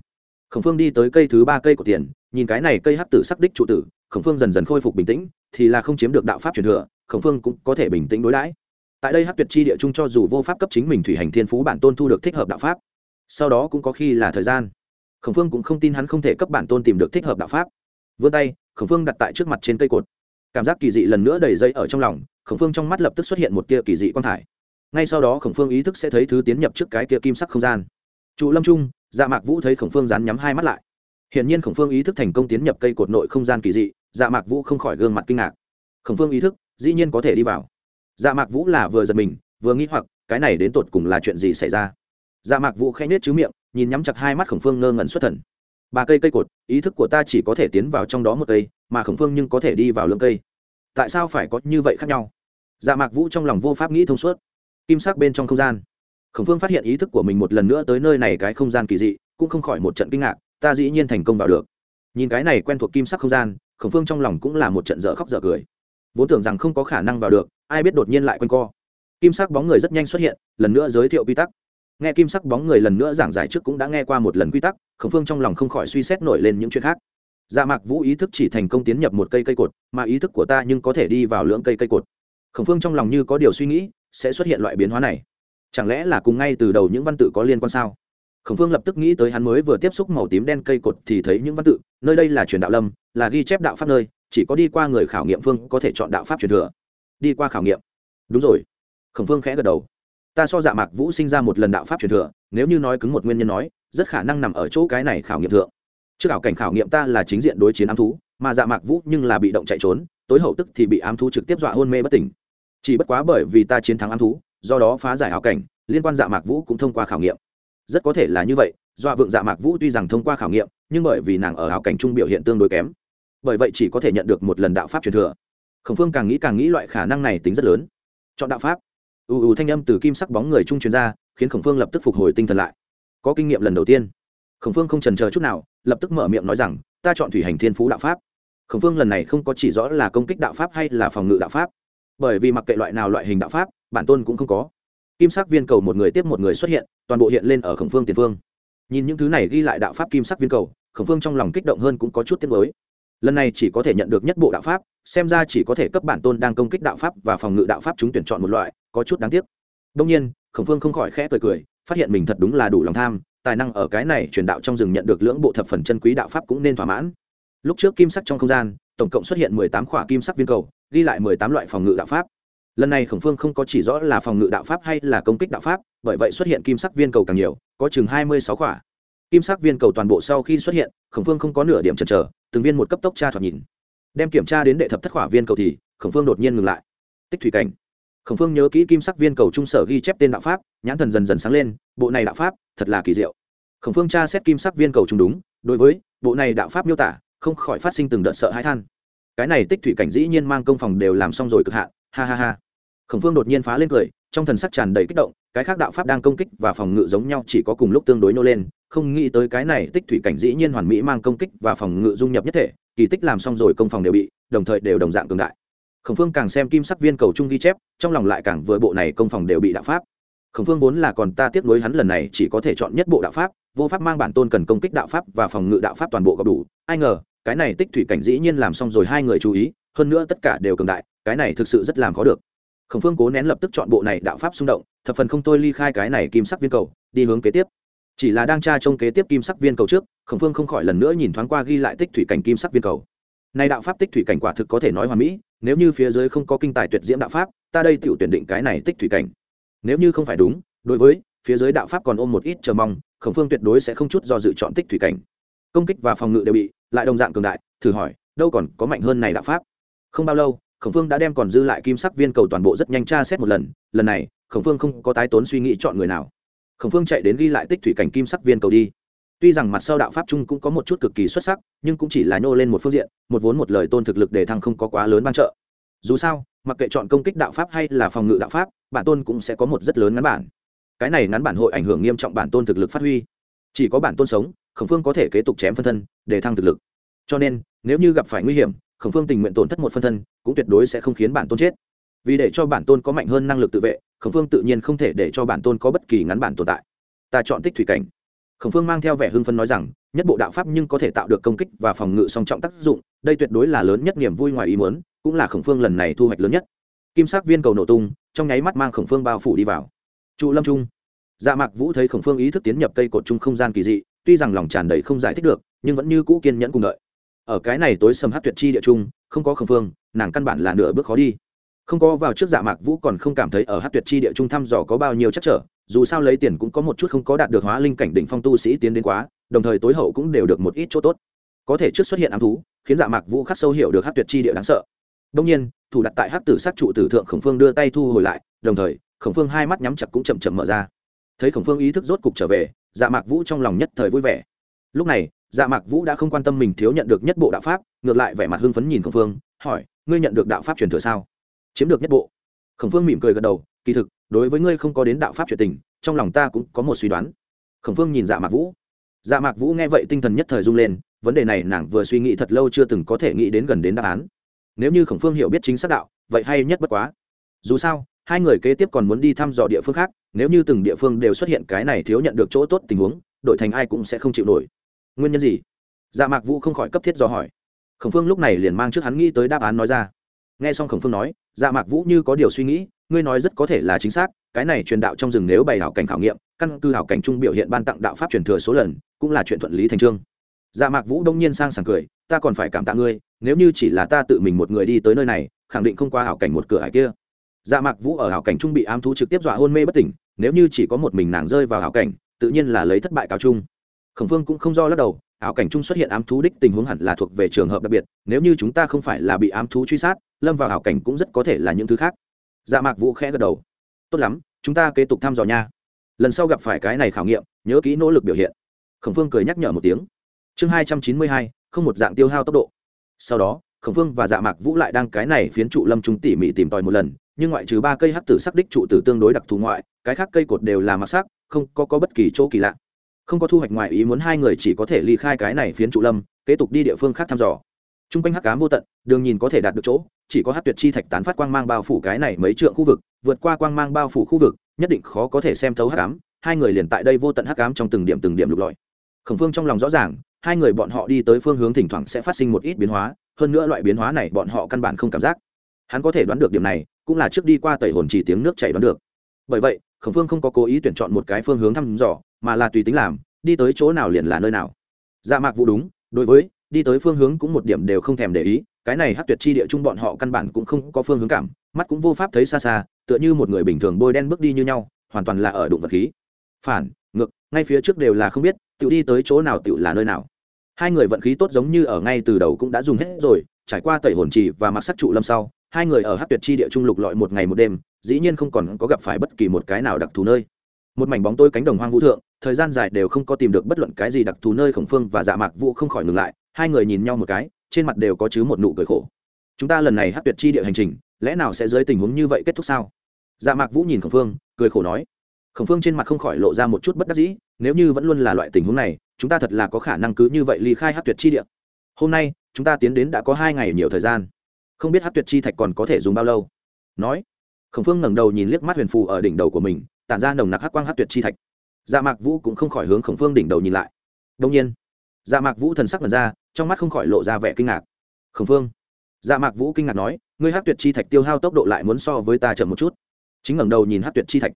Speaker 1: Khổng phương đi tới cây thứ ba cây của tiền, nhìn cái này cây hắc tử sắc đích trụ tử, khổng phương dần dần khôi phục bình tĩnh, thì là không chiếm được đạo pháp truyền thừa, khổng phương cũng có thể bình tĩnh đối đãi. Tại đây hắc tuyệt chi địa chung cho dù vô pháp cấp chính mình thủy hành thiên phú bản tôn thu được thích hợp đạo pháp. Sau đó cũng có khi là thời gian. Khổng phương cũng không tin hắn không thể cấp bản tôn tìm được thích hợp đạo pháp. Vươn tay, khổng phương đặt tại trước mặt trên cây cột. Cảm giác kỳ dị lần nữa đầy dây ở trong lòng, khổng phương trong mắt lập tức xuất hiện một tia kỳ dị quan thải ngay sau đó khổng phương ý thức sẽ thấy thứ tiến nhập trước cái kia kim sắc không gian. Trụ lâm trung dạ mạc vũ thấy khổng phương dán nhắm hai mắt lại. Hiển nhiên khổng phương ý thức thành công tiến nhập cây cột nội không gian kỳ dị dạ mạc vũ không khỏi gương mặt kinh ngạc. Khổng phương ý thức, dĩ nhiên có thể đi vào. Dạ mạc vũ là vừa giật mình, vừa nghĩ hoặc, cái này đến tột cùng là chuyện gì xảy ra? Dạ mạc vũ khẽ nết chứ miệng, nhìn nhắm chặt hai mắt khổng phương ngơ ngẩn xuất thần. Ba cây cây cột, ý thức của ta chỉ có thể tiến vào trong đó một cây, mà khổng phương nhưng có thể đi vào lương cây. Tại sao phải có như vậy khác nhau? Dạ mạc vũ trong lòng vô pháp nghĩ thông suốt kim sắc bên trong không gian. Khổng phương phát hiện ý thức của mình một lần nữa tới nơi này cái không gian kỳ dị, cũng không khỏi một trận kinh ngạc, ta dĩ nhiên thành công vào được. Nhìn cái này quen thuộc kim sắc không gian, khổng phương trong lòng cũng là một trận dở khóc dở cười. Vốn tưởng rằng không có khả năng vào được, ai biết đột nhiên lại quanh co. Kim sắc bóng người rất nhanh xuất hiện, lần nữa giới thiệu quy tắc. Nghe kim sắc bóng người lần nữa giảng giải trước cũng đã nghe qua một lần quy tắc, khổng phương trong lòng không khỏi suy xét nổi lên những chuyện khác. Dạ mạc vũ ý thức chỉ thành công tiến nhập một cây cây cột, mà ý thức của ta nhưng có thể đi vào lưỡng cây cây cột. Khổng phương trong lòng như có điều suy nghĩ sẽ xuất hiện loại biến hóa này. Chẳng lẽ là cùng ngay từ đầu những văn tự có liên quan sao? Khổng phương lập tức nghĩ tới hắn mới vừa tiếp xúc màu tím đen cây cột thì thấy những văn tự, nơi đây là truyền đạo lâm, là ghi chép đạo pháp nơi, chỉ có đi qua người khảo nghiệm phương có thể chọn đạo pháp truyền thừa. Đi qua khảo nghiệm. Đúng rồi. Khổng phương khẽ gật đầu. Ta so dạ mạc vũ sinh ra một lần đạo pháp truyền thừa, nếu như nói cứng một nguyên nhân nói, rất khả năng nằm ở chỗ cái này khảo nghiệm thượng. Trước ảo cảnh khảo nghiệm ta là chính diện đối chiến ám thú, mà dạ mạc vũ nhưng là bị động chạy trốn, tối hậu tức thì bị ám thú trực tiếp dọa hôn mê bất tỉnh chỉ bất quá bởi vì ta chiến thắng ám thú, do đó phá giải ảo cảnh, liên quan dạ mạc vũ cũng thông qua khảo nghiệm. Rất có thể là như vậy dọa vượng dạ mạc vũ tuy rằng thông qua khảo nghiệm, nhưng bởi vì nàng ở ảo cảnh trung biểu hiện tương đối kém. Bởi vậy chỉ có thể nhận được một lần đạo pháp truyền thừa. Khổng phương càng nghĩ càng nghĩ loại khả năng này tính rất lớn. Chọn đạo pháp. Ù ù thanh âm từ kim sắc bóng người trung truyền ra, khiến khổng phương lập tức phục hồi tinh thần lại. Có kinh nghiệm lần đầu tiên. Khổng phương không trần chờ chút nào, lập tức mở miệng nói rằng, ta chọn thủy hành thiên phú đạo pháp. Khổng phương lần này không có chỉ rõ là công kích đạo pháp hay là phòng ngự đạo pháp bởi vì mặc kệ loại nào loại hình đạo pháp, bản tôn cũng không có. Kim sắc viên cầu một người tiếp một người xuất hiện, toàn bộ hiện lên ở khổng phương tiền phương. Nhìn những thứ này ghi lại đạo pháp kim sắc viên cầu, khổng phương trong lòng kích động hơn cũng có chút tiết mới lần này chỉ có thể nhận được nhất bộ đạo pháp, xem ra chỉ có thể cấp bản tôn đang công kích đạo pháp và phòng ngự đạo pháp chúng tuyển chọn một loại, có chút đáng tiếc. Đông nhiên, khổng phương không khỏi khẽ cười cười, phát hiện mình thật đúng là đủ lòng tham, tài năng ở cái này truyền đạo trong rừng nhận được lưỡng bộ thập phần chân quý đạo pháp cũng nên thỏa mãn. Lúc trước kim sắc trong không gian tổng cộng xuất hiện mười tám khỏa kim sắc viên cầu, ghi lại mười tám loại phòng ngự đạo pháp. Lần này khổng phương không có chỉ rõ là phòng ngự đạo pháp hay là công kích đạo pháp, bởi vậy xuất hiện kim sắc viên cầu càng nhiều, có chừng hai mươi sáu khỏa. Kim sắc viên cầu toàn bộ sau khi xuất hiện, khổng phương không có nửa điểm chần chờ, từng viên một cấp tốc tra thoạt nhìn. Đem kiểm tra đến đệ thập thất khỏa viên cầu thì, khổng phương đột nhiên ngừng lại. Tích thủy cảnh. Khổng phương nhớ kỹ kim sắc viên cầu trung sở ghi chép tên đạo pháp, nhãn thần dần dần sáng lên, bộ này đạo pháp, thật là kỳ diệu. Khổng phương tra xét kim sắc viên cầu trung đúng, đối với, bộ này đạo pháp miêu tả không khỏi phát sinh từng đợt sợ hãi than. Cái này tích thủy cảnh dĩ nhiên mang công phòng đều làm xong rồi cực hạn, ha ha ha. Khổng phương đột nhiên phá lên cười, trong thần sắc tràn đầy kích động, cái khác đạo pháp đang công kích và phòng ngự giống nhau chỉ có cùng lúc tương đối nô lên, không nghĩ tới cái này tích thủy cảnh dĩ nhiên hoàn mỹ mang công kích và phòng ngự dung nhập nhất thể, kỳ tích làm xong rồi công phòng đều bị, đồng thời đều đồng dạng cường đại. Khổng phương càng xem kim sắc viên cầu trung ghi chép, trong lòng lại càng vừa bộ này công phòng đều bị đạo pháp. Khổng phương vốn là còn ta tiếp nối hắn lần này chỉ có thể chọn nhất bộ đạo pháp, vô pháp mang bản tôn cần công kích đạo pháp và phòng ngự đạo pháp toàn bộ gặp đủ, ai ngờ cái này tích thủy cảnh dĩ nhiên làm xong rồi, hai người chú ý, hơn nữa tất cả đều cường đại, cái này thực sự rất làm khó được. Khổng phương cố nén lập tức chọn bộ này đạo pháp xung động, thập phần không tôi ly khai cái này kim sắc viên cầu, đi hướng kế tiếp. Chỉ là đang tra trông kế tiếp kim sắc viên cầu trước, khổng phương không khỏi lần nữa nhìn thoáng qua ghi lại tích thủy cảnh kim sắc viên cầu. Này đạo pháp tích thủy cảnh quả thực có thể nói hoàn mỹ, nếu như phía dưới không có kinh tài tuyệt diễm đạo pháp, ta đây tự tuyển định cái này tích thủy cảnh. Nếu như không phải đúng, đối với phía dưới đạo pháp còn ôm một ít chờ mong, khổng phương tuyệt đối sẽ không chút do dự chọn tích thủy cảnh. Công kích và phòng ngự đều bị lại đồng dạng cường đại, thử hỏi, đâu còn có mạnh hơn này đạo pháp? Không bao lâu, khổng phương đã đem còn dư lại kim sắc viên cầu toàn bộ rất nhanh tra xét một lần lần này, khổng phương không có tái tốn suy nghĩ chọn người nào. Khổng phương chạy đến ghi lại tích thủy cảnh kim sắc viên cầu đi. Tuy rằng mặt sau đạo pháp Chung cũng có một chút cực kỳ xuất sắc, nhưng cũng chỉ là nhô lên một phương diện, một vốn một lời tôn thực lực để thăng không có quá lớn ban trợ. Dù sao, mặc kệ chọn công kích đạo pháp hay là phòng ngự đạo pháp, bản tôn cũng sẽ có một rất lớn ngắn bản. Cái này ngắn bản hội ảnh hưởng nghiêm trọng bản tôn thực lực phát huy. Chỉ có bản tôn sống khổng phương có thể kế tục chém phân thân, để thăng thực lực. Cho nên, nếu như gặp phải nguy hiểm, khổng phương tình nguyện tổn thất một phân thân, cũng tuyệt đối sẽ không khiến bản tôn chết. Vì để cho bản tôn có mạnh hơn năng lực tự vệ, khổng phương tự nhiên không thể để cho bản tôn có bất kỳ ngắn bản tồn tại. Ta chọn tích thủy cảnh. Khổng phương mang theo vẻ hưng phân nói rằng, nhất bộ đạo pháp nhưng có thể tạo được công kích và phòng ngự song trọng tác dụng, đây tuyệt đối là lớn nhất niềm vui ngoài ý muốn, cũng là khổng phương lần này thu hoạch lớn nhất. Kim sắc viên cầu nổ tung, trong nháy mắt mang khổng phương bao phủ đi vào. Trụ lâm trung. Dạ mạc vũ thấy khổng phương ý thức tiến nhập cây cột trung không gian kỳ dị tuy rằng lòng tràn đầy không giải thích được, nhưng vẫn như cũ kiên nhẫn cùng đợi. Ở cái này tối sầm hát tuyệt chi địa trung, không có khẩn phương, nàng căn bản là nửa bước khó đi. Không có vào trước dạ mạc vũ còn không cảm thấy ở hát tuyệt chi địa trung thăm dò có bao nhiêu chắc trở, dù sao lấy tiền cũng có một chút không có đạt được hóa linh cảnh đỉnh phong tu sĩ tiến đến quá, đồng thời tối hậu cũng đều được một ít chỗ tốt. Có thể trước xuất hiện ám thú, khiến dạ mạc vũ khắc sâu hiểu được hát tuyệt chi địa đáng sợ. Đông nhiên, thủ đặt tại hát tử sát trụ tử thượng khổng phương đưa tay thu hồi lại, đồng thời, khổng phương hai mắt nhắm chặt cũng chậm chậm mở ra. Thấy khổng phương ý thức rốt cục trở về dạ mạc vũ trong lòng nhất thời vui vẻ. Lúc này dạ mạc vũ đã không quan tâm mình thiếu nhận được nhất bộ đạo pháp, ngược lại vẻ mặt hưng phấn nhìn khổng phương, hỏi, ngươi nhận được đạo pháp truyền thừa sao? Chiếm được nhất bộ. Khổng phương mỉm cười gật đầu, kỳ thực, đối với ngươi không có đến đạo pháp truyền tình, trong lòng ta cũng có một suy đoán. Khổng phương nhìn dạ mạc vũ. Dạ mạc vũ nghe vậy tinh thần nhất thời rung lên, vấn đề này nàng vừa suy nghĩ thật lâu chưa từng có thể nghĩ đến gần đến đáp án. Nếu như khổng phương hiểu biết chính xác đạo, vậy hay nhất bất quá. Dù sao hai người kế tiếp còn muốn đi thăm dò địa phương khác, nếu như từng địa phương đều xuất hiện cái này thiếu nhận được chỗ tốt tình huống, đội thành ai cũng sẽ không chịu nổi. Nguyên nhân gì? Dạ mạc vũ không khỏi cấp thiết do hỏi. Khổng phương lúc này liền mang trước hắn nghĩ tới đáp án nói ra. Nghe xong khổng phương nói dạ mạc vũ như có điều suy nghĩ, ngươi nói rất có thể là chính xác, cái này truyền đạo trong rừng nếu bày hảo cảnh khảo nghiệm, căn cứ hảo cảnh trung biểu hiện ban tặng đạo pháp truyền thừa số lần, cũng là chuyện thuận lý thành trương dạ mạc vũ đông nhiên sang sảng cười, ta còn phải cảm tạ ngươi, nếu như chỉ là ta tự mình một người đi tới nơi này, khẳng định không qua hảo cảnh một cửa hải kia dạ mạc vũ ở hảo cảnh trung bị ám thú trực tiếp dọa hôn mê bất tỉnh, nếu như chỉ có một mình nàng rơi vào hảo cảnh, tự nhiên là lấy thất bại cáo chung. Khổng phương cũng không do lắc đầu ảo cảnh chung xuất hiện ám thú đích tình huống hẳn là thuộc về trường hợp đặc biệt, nếu như chúng ta không phải là bị ám thú truy sát, lâm vào ảo cảnh cũng rất có thể là những thứ khác. Dạ mạc vũ khẽ gật đầu. Tốt lắm, chúng ta kế tục thăm dò nha. Lần sau gặp phải cái này khảo nghiệm, nhớ kỹ nỗ lực biểu hiện. Khổng phương cười nhắc nhở một tiếng. Chương hai trăm chín mươi hai, không một dạng tiêu hao tốc độ. Sau đó, khổng phương và dạ mạc vũ lại đang cái này phiến trụ lâm trung tỉ mỉ tìm tòi một lần nhưng ngoại trừ ba cây hắc tử sắc đích trụ tử tương đối đặc thù ngoại cái khác cây cột đều là mặc sắc không có, có bất kỳ chỗ kỳ lạ. Không có thu hoạch ngoài ý muốn hai người chỉ có thể ly khai cái này phiến trụ lâm kế tục đi địa phương khác thăm dò. T r u n g quanh hắc cám vô tận đường nhìn có thể đạt được chỗ chỉ có hát tuyệt chi thạch tán phát quang mang bao phủ cái này mấy trượng khu vực vượt qua quang mang bao phủ khu vực nhất định khó có thể xem thấu hắc cám hai người liền tại đây vô tận hắc cám trong từng điểm từng điểm lục lọi. Khẩn phương trong lòng rõ ràng hai người bọn họ đi tới phương hướng thỉnh thoảng sẽ phát sinh một ít biến hóa hơn nữa loại biến hóa này bọn họ căn bản không cảm giác. Hắn có thể đoán được điểm này cũng là trước đi qua tẩy hồn chỉ tiếng nước chảy đoán được. Bởi vậy, khổng phương không có cố ý tuyển chọn một cái phương hướng thăm dò, mà là tùy tính làm, đi tới chỗ nào liền là nơi nào. Dạ mạc vũ đúng, đối với, đi tới phương hướng cũng một điểm đều không thèm để ý, cái này hát tuyệt chi địa chung bọn họ căn bản cũng không có phương hướng cảm, mắt cũng vô pháp thấy xa xa, tựa như một người bình thường bôi đen bước đi như nhau, hoàn toàn là ở đụng vật khí. Phản, ngược, ngay phía trước đều là không biết tự đi tới chỗ nào tự là nơi nào. Hai người vận khí tốt giống như ở ngay từ đầu cũng đã dùng hết rồi, trải qua tẩy hồn trì và mặc sắc trụ lâm sau hai người ở hát tuyệt chi địa trung lục lọi một ngày một đêm, dĩ nhiên không còn có gặp phải bất kỳ một cái nào đặc thù nơi. Một mảnh bóng tôi cánh đồng hoang vũ thượng, thời gian dài đều không có tìm được bất luận cái gì đặc thù nơi khổng phương và dạ mạc vũ không khỏi ngừng lại, hai người nhìn nhau một cái, trên mặt đều có chứ một nụ cười khổ. Chúng ta lần này hát tuyệt chi địa hành trình, lẽ nào sẽ dưới tình huống như vậy kết thúc sao? Dạ mạc vũ nhìn khổng phương, cười khổ nói. Khổng phương trên mặt không khỏi lộ ra một chút bất đắc dĩ, nếu như vẫn luôn là loại tình huống này, chúng ta thật là có khả năng cứ như vậy ly khai hát tuyệt chi địa. Hôm nay, chúng ta tiến đến đã có hai ngày nhiều thời gian không biết hát tuyệt chi thạch còn có thể dùng bao lâu. Nói, khổng phương ngẩng đầu nhìn liếc mắt huyền phù ở đỉnh đầu của mình, tản ra nồng nặc hát quang hát tuyệt chi thạch. Dạ mạc vũ cũng không khỏi hướng khổng phương đỉnh đầu nhìn lại. Đông nhiên dạ mạc vũ thần sắc mật ra, trong mắt không khỏi lộ ra vẻ kinh ngạc. Khổng phương. Dạ mạc vũ kinh ngạc nói, ngươi hát tuyệt chi thạch tiêu hao tốc độ lại muốn so với ta chậm một chút. Chính ngẩng đầu nhìn hát tuyệt chi thạch.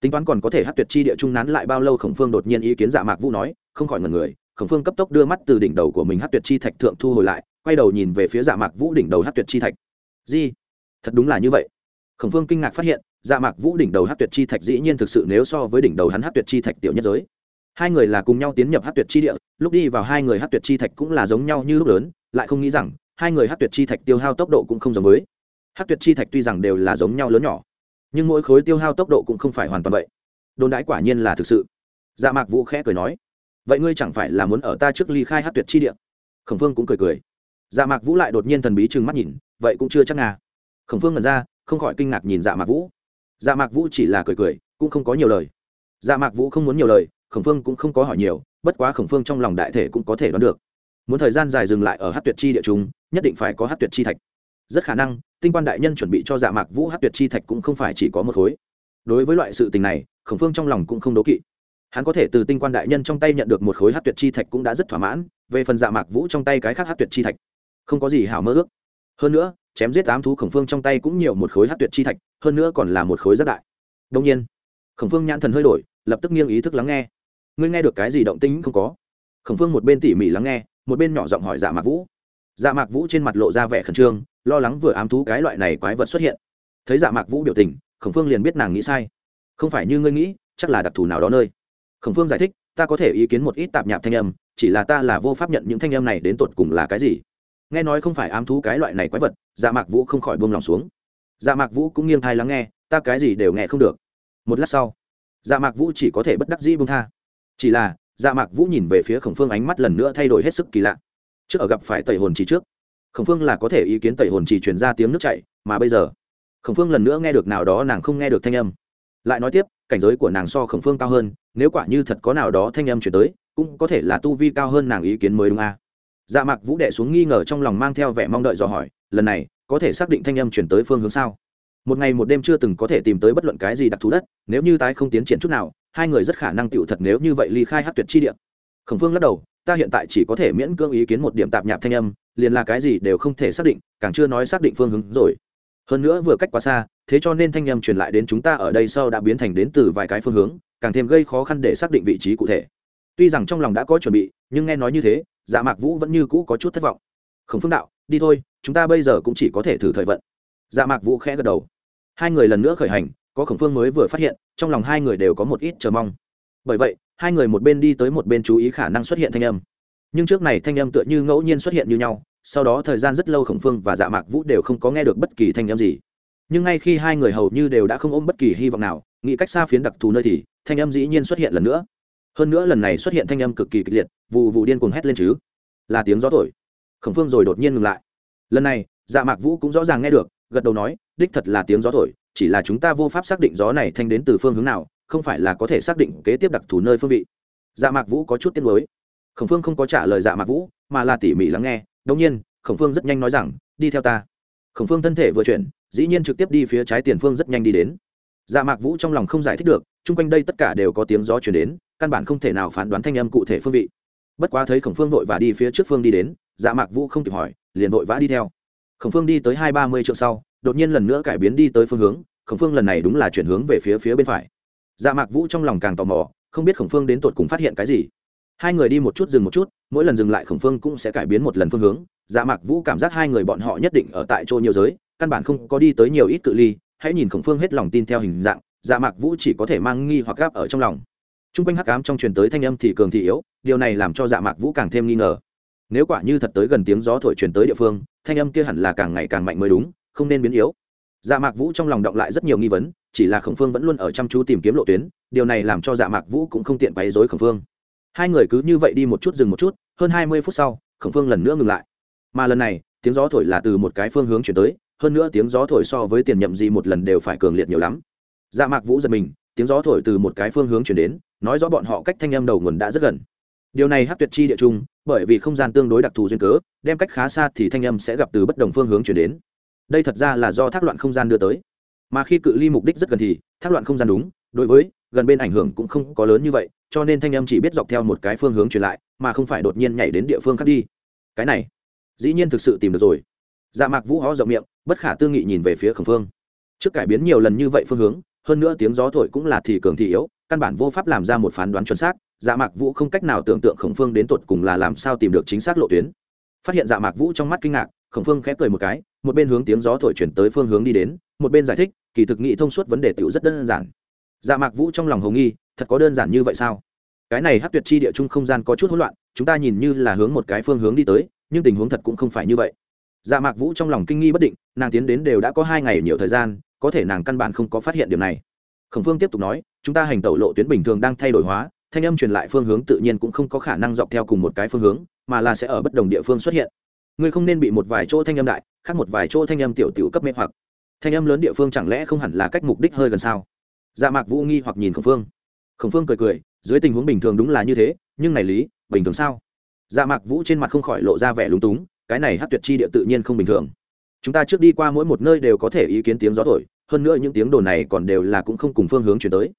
Speaker 1: Tính toán còn có thể hát tuyệt chi địa trung nán lại bao lâu khổng phương đột nhiên ý kiến dạ mạc vũ nói, không khỏi ngần người. Khổng phương cấp tốc đưa mắt từ đỉnh đầu của mình hát tuyệt chi thạch thượng thu hồi lại quay đầu nhìn về phía dạ mạc vũ đỉnh đầu hát tuyệt chi thạch. Di, thật đúng là như vậy. Khổng phương kinh ngạc phát hiện dạ mạc vũ đỉnh đầu hát tuyệt chi thạch dĩ nhiên thực sự nếu so với đỉnh đầu hắn hát tuyệt chi thạch tiểu nhất giới. Hai người là cùng nhau tiến nhập hát tuyệt chi địa, lúc đi vào hai người hát tuyệt chi thạch cũng là giống nhau như lúc lớn, lại không nghĩ rằng, hai người hát tuyệt chi thạch tiêu hao tốc độ cũng không giống với. Hát tuyệt chi thạch tuy rằng đều là giống nhau lớn nhỏ, nhưng mỗi khối tiêu hao tốc độ cũng không phải hoàn toàn vậy. Đồn đãi quả nhiên là thực sự. Dạ mạc vũ khẽ cười nói, vậy ngươi chẳng phải là muốn ở ta trước ly khai hát tuyệt chi địa? Khổng phương cũng cười cười dạ mạc vũ lại đột nhiên thần bí trừng mắt nhìn, vậy cũng chưa chắc ngà khổng phương ngẩn ra, không khỏi kinh ngạc nhìn dạ mạc vũ. Dạ mạc vũ chỉ là cười cười, cũng không có nhiều lời. Dạ mạc vũ không muốn nhiều lời, khổng phương cũng không có hỏi nhiều, bất quá khổng phương trong lòng đại thể cũng có thể đoán được. Muốn thời gian dài dừng lại ở hát tuyệt chi địa chúng, nhất định phải có hát tuyệt chi thạch. Rất khả năng, tinh quan đại nhân chuẩn bị cho dạ mạc vũ hát tuyệt chi thạch cũng không phải chỉ có một khối. Đối với loại sự tình này, khổng phương trong lòng cũng không đố kỵ. Hắn có thể từ tinh quan đại nhân trong tay nhận được một khối hát tuyệt chi thạch cũng đã rất thỏa mãn, về phần dạ mạc vũ trong tay cái khác hát tuyệt chi thạch không có gì hảo mơ ước. Hơn nữa, chém giết tám thú khổng phương trong tay cũng nhiều một khối hát tuyệt chi thạch, hơn nữa còn là một khối rất đại. Đông nhiên, khổng phương nhãn thần hơi đổi, lập tức nghiêng ý thức lắng nghe. Ngươi nghe được cái gì động tính không có? Khổng phương một bên tỉ mỉ lắng nghe, một bên nhỏ giọng hỏi dạ mạc vũ. Dạ mạc vũ trên mặt lộ ra vẻ khẩn trương, lo lắng vừa ám thú cái loại này quái vật xuất hiện. Thấy dạ mạc vũ biểu tình, khổng phương liền biết nàng nghĩ sai. Không phải như ngươi nghĩ, chắc là đặc thù nào đó nơi. Khổng phương giải thích, ta có thể ý kiến một ít tạp nhạp thanh âm, chỉ là ta là vô pháp nhận những thanh âm này đến tột cùng là cái gì nghe nói không phải ám thú cái loại này quái vật dạ mạc vũ không khỏi buông lòng xuống. Dạ mạc vũ cũng nghiêng thai lắng nghe, ta cái gì đều nghe không được. Một lát sau dạ mạc vũ chỉ có thể bất đắc dĩ buông tha. Chỉ là dạ mạc vũ nhìn về phía khổng phương ánh mắt lần nữa thay đổi hết sức kỳ lạ. Trước ở gặp phải tẩy hồn trì trước, khổng phương là có thể ý kiến tẩy hồn trì truyền ra tiếng nước chảy, mà bây giờ, khổng phương lần nữa nghe được nào đó nàng không nghe được thanh âm. Lại nói tiếp, cảnh giới của nàng so khổng phương cao hơn, nếu quả như thật có nào đó thanh âm chuyển tới, cũng có thể là tu vi cao hơn nàng ý kiến mới đúng a. à? Dạ mạc vũ đệ xuống nghi ngờ trong lòng mang theo vẻ mong đợi dò hỏi, lần này, có thể xác định thanh âm chuyển tới phương hướng sao? Một ngày một đêm chưa từng có thể tìm tới bất luận cái gì đặc thù đất, nếu như tái không tiến triển chút nào, hai người rất khả năng tựu thật nếu như vậy ly khai hát tuyệt chi địa. Khổng phương lắc đầu, ta hiện tại chỉ có thể miễn cưỡng ý kiến một điểm tạp nhạp thanh âm, liền là cái gì đều không thể xác định, càng chưa nói xác định phương hướng rồi. Hơn nữa vừa cách quá xa, thế cho nên thanh âm truyền lại đến chúng ta ở đây sau đã biến thành đến từ vài cái phương hướng, càng thêm gây khó khăn để xác định vị trí cụ thể. Tuy rằng trong lòng đã có chuẩn bị, nhưng nghe nói như thế dạ mạc vũ vẫn như cũ có chút thất vọng. Khổng phương đạo, đi thôi, chúng ta bây giờ cũng chỉ có thể thử thời vận. Dạ mạc vũ khẽ gật đầu. Hai người lần nữa khởi hành, có khổng phương mới vừa phát hiện, trong lòng hai người đều có một ít chờ mong. Bởi vậy, hai người một bên đi tới một bên chú ý khả năng xuất hiện thanh âm. Nhưng trước này thanh âm tựa như ngẫu nhiên xuất hiện như nhau, sau đó thời gian rất lâu khổng phương và dạ mạc vũ đều không có nghe được bất kỳ thanh âm gì. Nhưng ngay khi hai người hầu như đều đã không ôm bất kỳ hy vọng nào, nghĩ cách xa phiến đặc thù nơi thì, thanh âm dĩ nhiên xuất hiện lần nữa hơn nữa lần này xuất hiện thanh âm cực kỳ kịch liệt vụ vụ điên cuồng hét lên chứ. Là tiếng gió thổi. Khổng phương rồi đột nhiên ngừng lại. Lần này dạ mạc vũ cũng rõ ràng nghe được, gật đầu nói, đích thật là tiếng gió thổi, chỉ là chúng ta vô pháp xác định gió này thanh đến từ phương hướng nào, không phải là có thể xác định kế tiếp đặc thù nơi phương vị. Dạ mạc vũ có chút tiếng mới khổng phương không có trả lời dạ mạc vũ, mà là tỉ mỉ lắng nghe. Đông nhiên, khổng phương rất nhanh nói rằng, đi theo ta. Khổng phương thân thể vừa chuyển, dĩ nhiên trực tiếp đi phía trái tiền phương rất nhanh đi đến dạ mạc vũ trong lòng không giải thích được, chung quanh đây tất cả đều có tiếng gió chuyển đến, căn bản không thể nào phán đoán thanh âm cụ thể phương vị. Bất quá thấy khổng phương vội và đi phía trước phương đi đến dạ mạc vũ không kịp hỏi, liền vội vã đi theo. Khổng phương đi tới hai ba mươi triệu sau, đột nhiên lần nữa cải biến đi tới phương hướng, khổng phương lần này đúng là chuyển hướng về phía phía bên phải. Dạ mạc vũ trong lòng càng tò mò, không biết khổng phương đến tột cùng phát hiện cái gì. Hai người đi một chút dừng một chút, mỗi lần dừng lại khổng phương cũng sẽ cải biến một lần phương hướng. Dạ mạc vũ cảm giác hai người bọn họ nhất định ở tại chỗ nhiều giới, căn bản không có đi tới nhiều ít cự ly hãy nhìn khổng phương hết lòng tin theo hình dạng dạ mạc vũ chỉ có thể mang nghi hoặc gáp ở trong lòng. T r u n g quanh hắc cám trong truyền tới thanh âm thì cường thì yếu, điều này làm cho dạ mạc vũ càng thêm nghi ngờ. Nếu quả như thật tới gần tiếng gió thổi truyền tới địa phương, thanh âm kia hẳn là càng ngày càng mạnh mới đúng, không nên biến yếu. Dạ mạc vũ trong lòng động lại rất nhiều nghi vấn, chỉ là khổng phương vẫn luôn ở chăm chú tìm kiếm lộ tuyến, điều này làm cho dạ mạc vũ cũng không tiện quấy dối khổng phương. Hai người cứ như vậy đi một chút dừng một chút, hơn hai mươi phút sau, khổng phương lần nữa ngừng lại. Mà lần này, tiếng gió thổi là từ một cái phương hướng chuyển tới hơn nữa tiếng gió thổi so với tiền nhậm gì một lần đều phải cường liệt nhiều lắm. Dạ mạc vũ giật mình, tiếng gió thổi từ một cái phương hướng chuyển đến, nói rõ bọn họ cách thanh âm đầu nguồn đã rất gần. Điều này hát tuyệt chi địa trung, bởi vì không gian tương đối đặc thù duyên cớ, đem cách khá xa thì thanh âm sẽ gặp từ bất đồng phương hướng chuyển đến. Đây thật ra là do thác loạn không gian đưa tới. Mà khi cự ly mục đích rất gần thì, thác loạn không gian đúng, đối với, gần bên ảnh hưởng cũng không có lớn như vậy, cho nên thanh âm chỉ biết dọc theo một cái phương hướng truyền lại, mà không phải đột nhiên nhảy đến địa phương khác đi. Cái này, dĩ nhiên thực sự tìm được rồi. Dạ mạc vũ ho rộng miệng bất khả tư nghị nhìn về phía khẩn phương. Trước cải biến nhiều lần như vậy phương hướng, hơn nữa tiếng gió thổi cũng là thì cường thì yếu, căn bản vô pháp làm ra một phán đoán chuẩn xác. Dạ mạc vũ không cách nào tưởng tượng khổng phương đến tột cùng là làm sao tìm được chính xác lộ tuyến. Phát hiện dạ mạc vũ trong mắt kinh ngạc, khổng phương khẽ cười một cái, một bên hướng tiếng gió thổi chuyển tới phương hướng đi đến, một bên giải thích, kỳ thực nghị thông suốt vấn đề tựu rất đơn giản. Dạ mạc vũ trong lòng hồng nghi, thật có đơn giản như vậy sao? Cái này hát tuyệt chi địa chung không gian có chút hỗn loạn, chúng ta nhìn như là hướng một cái phương hướng đi tới, nhưng tình huống thật cũng không phải như vậy dạ mạc vũ trong lòng kinh nghi bất định, nàng tiến đến đều đã có hai ngày nhiều thời gian, có thể nàng căn bản không có phát hiện điểm này. Khổng phương tiếp tục nói, chúng ta hành tẩu lộ tuyến bình thường đang thay đổi hóa, thanh âm truyền lại phương hướng tự nhiên cũng không có khả năng dọc theo cùng một cái phương hướng, mà là sẽ ở bất đồng địa phương xuất hiện. Ngươi không nên bị một vài chỗ thanh âm đại, khác một vài chỗ thanh âm tiểu tiểu cấp mê hoặc. Thanh âm lớn địa phương chẳng lẽ không hẳn là cách mục đích hơi gần sao? Dạ mạc vũ nghi hoặc nhìn khổng phương. Khổng phương cười cười, dưới tình huống bình thường đúng là như thế, nhưng này lý, bình thường sao? Dạ mạc vũ trên mặt không khỏi lộ ra vẻ lúng túng cái này hát tuyệt chi địa tự nhiên không bình thường. Chúng ta trước đi qua mỗi một nơi đều có thể ý kiến tiếng gió thổi, hơn nữa những tiếng đồn này còn đều là cũng không cùng phương hướng chuyển tới.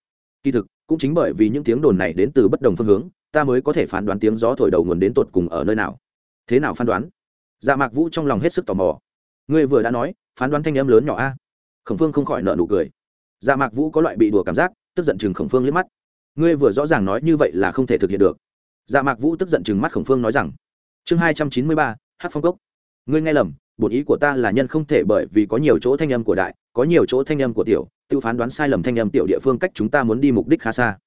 Speaker 1: Kỳ thực, cũng chính bởi vì những tiếng đồn này đến từ bất đồng phương hướng, ta mới có thể phán đoán tiếng gió thổi đầu nguồn đến tột cùng ở nơi nào. Thế nào phán đoán? Dạ mạc vũ trong lòng hết sức tò mò. Ngươi vừa đã nói, phán đoán thanh âm lớn nhỏ a. Khổng phương không khỏi nợ nụ cười. Dạ mạc vũ có loại bị đùa cảm giác, tức giận chừng khổng phương liếc mắt. Ngươi vừa rõ ràng nói như vậy là không thể thực hiện được. Dạ mạc vũ tức giận chừng mắt khổng phương nói rằng, chương hai trăm chín mươi ba hát phong cốc. Ngươi nghe lầm bổn ý của ta là nhân không thể bởi vì có nhiều chỗ thanh âm của đại có nhiều chỗ thanh âm của tiểu tự phán đoán sai lầm thanh âm tiểu địa phương cách chúng ta muốn đi mục đích khá xa.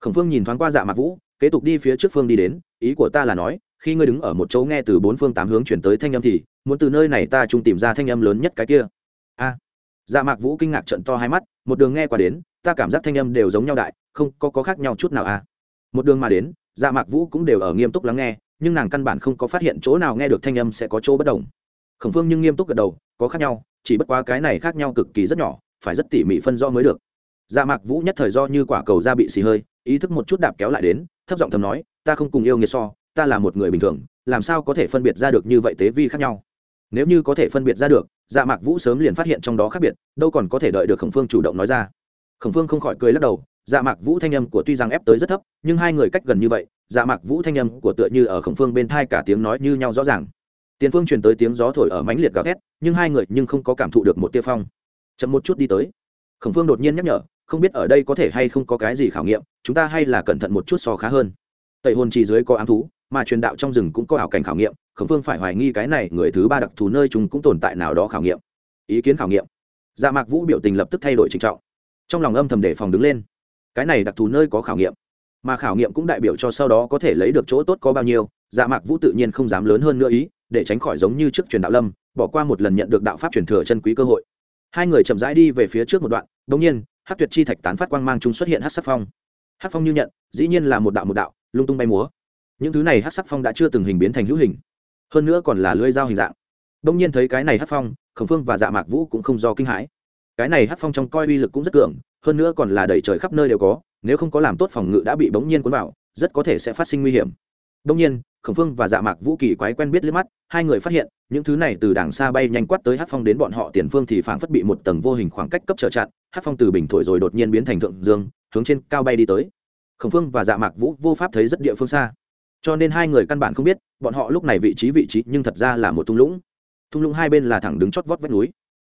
Speaker 1: Khổng phương nhìn thoáng qua dạ mạc vũ kế tục đi phía trước phương đi đến ý của ta là nói khi ngươi đứng ở một chỗ nghe từ bốn phương tám hướng chuyển tới thanh âm thì muốn từ nơi này ta chung tìm ra thanh âm lớn nhất cái kia. A. Dạ mạc vũ kinh ngạc trận to hai mắt một đường nghe qua đến ta cảm giác thanh âm đều giống nhau đại không có, có khác nhau chút nào a. Một đường mà đến dạ mạc vũ cũng đều ở nghiêm túc lắng nghe nhưng nàng căn bản không có phát hiện chỗ nào nghe được thanh âm sẽ có chỗ bất đồng. Khổng phương nhưng nghiêm túc gật đầu, có khác nhau, chỉ bất quá cái này khác nhau cực kỳ rất nhỏ, phải rất tỉ mỉ phân do mới được. Dạ mạc vũ nhất thời do như quả cầu da bị xì hơi, ý thức một chút đạp kéo lại đến, thấp giọng thầm nói, ta không cùng yêu nghiệt so, ta là một người bình thường, làm sao có thể phân biệt ra được như vậy tế vi khác nhau? Nếu như có thể phân biệt ra được dạ mạc vũ sớm liền phát hiện trong đó khác biệt, đâu còn có thể đợi được khổng phương chủ động nói ra. Khổng phương không khỏi cười lắc đầu dạ mạc vũ thanh âm của tuy rằng ép tới rất thấp, nhưng hai người cách gần như vậy dạ mạc vũ thanh âm của tựa như ở khổng phương bên thai cả tiếng nói như nhau rõ ràng. Tiền phương truyền tới tiếng gió thổi ở mãnh liệt gào thét, nhưng hai người nhưng không có cảm thụ được một tia phong. Chậm một chút đi tới. Khổng phương đột nhiên nhắc nhở, không biết ở đây có thể hay không có cái gì khảo nghiệm, chúng ta hay là cẩn thận một chút so khá hơn. Tẩy hồn chỉ dưới có ám thú, mà truyền đạo trong rừng cũng có ảo cảnh khảo nghiệm, khổng phương phải hoài nghi cái này người thứ ba đặc thù nơi chúng cũng tồn tại nào đó khảo nghiệm. Ý kiến khảo nghiệm. Dạ mạc vũ biểu tình lập tức thay đổi trinh trọng. Trong lòng âm thầm đề phòng đứng lên. Cái này đặc thù nơi có khảo nghiệm mà khảo nghiệm cũng đại biểu cho sau đó có thể lấy được chỗ tốt có bao nhiêu dạ mạc vũ tự nhiên không dám lớn hơn nữa ý, để tránh khỏi giống như trước truyền đạo lâm, bỏ qua một lần nhận được đạo pháp truyền thừa chân quý cơ hội. Hai người chậm rãi đi về phía trước một đoạn đ ỗ n g nhiên hát tuyệt chi thạch tán phát quang mang chúng xuất hiện hát sắc phong. Hát phong như nhận, dĩ nhiên là một đạo một đạo, lung tung bay múa. Những thứ này hát sắc phong đã chưa từng hình biến thành hữu hình, hơn nữa còn là lưỡi dao hình dạng. Đ ỗ n g nhiên thấy cái này hát phong, khổng phương và dạ mạc vũ cũng không do kinh hãi. Cái này hát phong trong coi uy lực cũng rất cường, hơn nữa còn là đầy trời khắp nơi đều có nếu không có làm tốt phòng ngự đã bị bỗng nhiên cuốn vào, rất có thể sẽ phát sinh nguy hiểm. Đông nhiên, khổng phương và dạ mạc vũ kỳ quái quen biết liếc mắt, hai người phát hiện, những thứ này từ đàng xa bay nhanh quát tới hát phong đến bọn họ tiền phương thì phảng phất bị một tầng vô hình khoảng cách cấp trở chặn hát phong từ bình thổi rồi đột nhiên biến thành thượng dương, hướng trên cao bay đi tới. Khổng phương và dạ mạc vũ vô pháp thấy rất địa phương xa. Cho nên hai người căn bản không biết, bọn họ lúc này vị trí vị trí nhưng thật ra là một thung lũng. Thung lũng hai bên là thẳng đứng chót vót vách núi.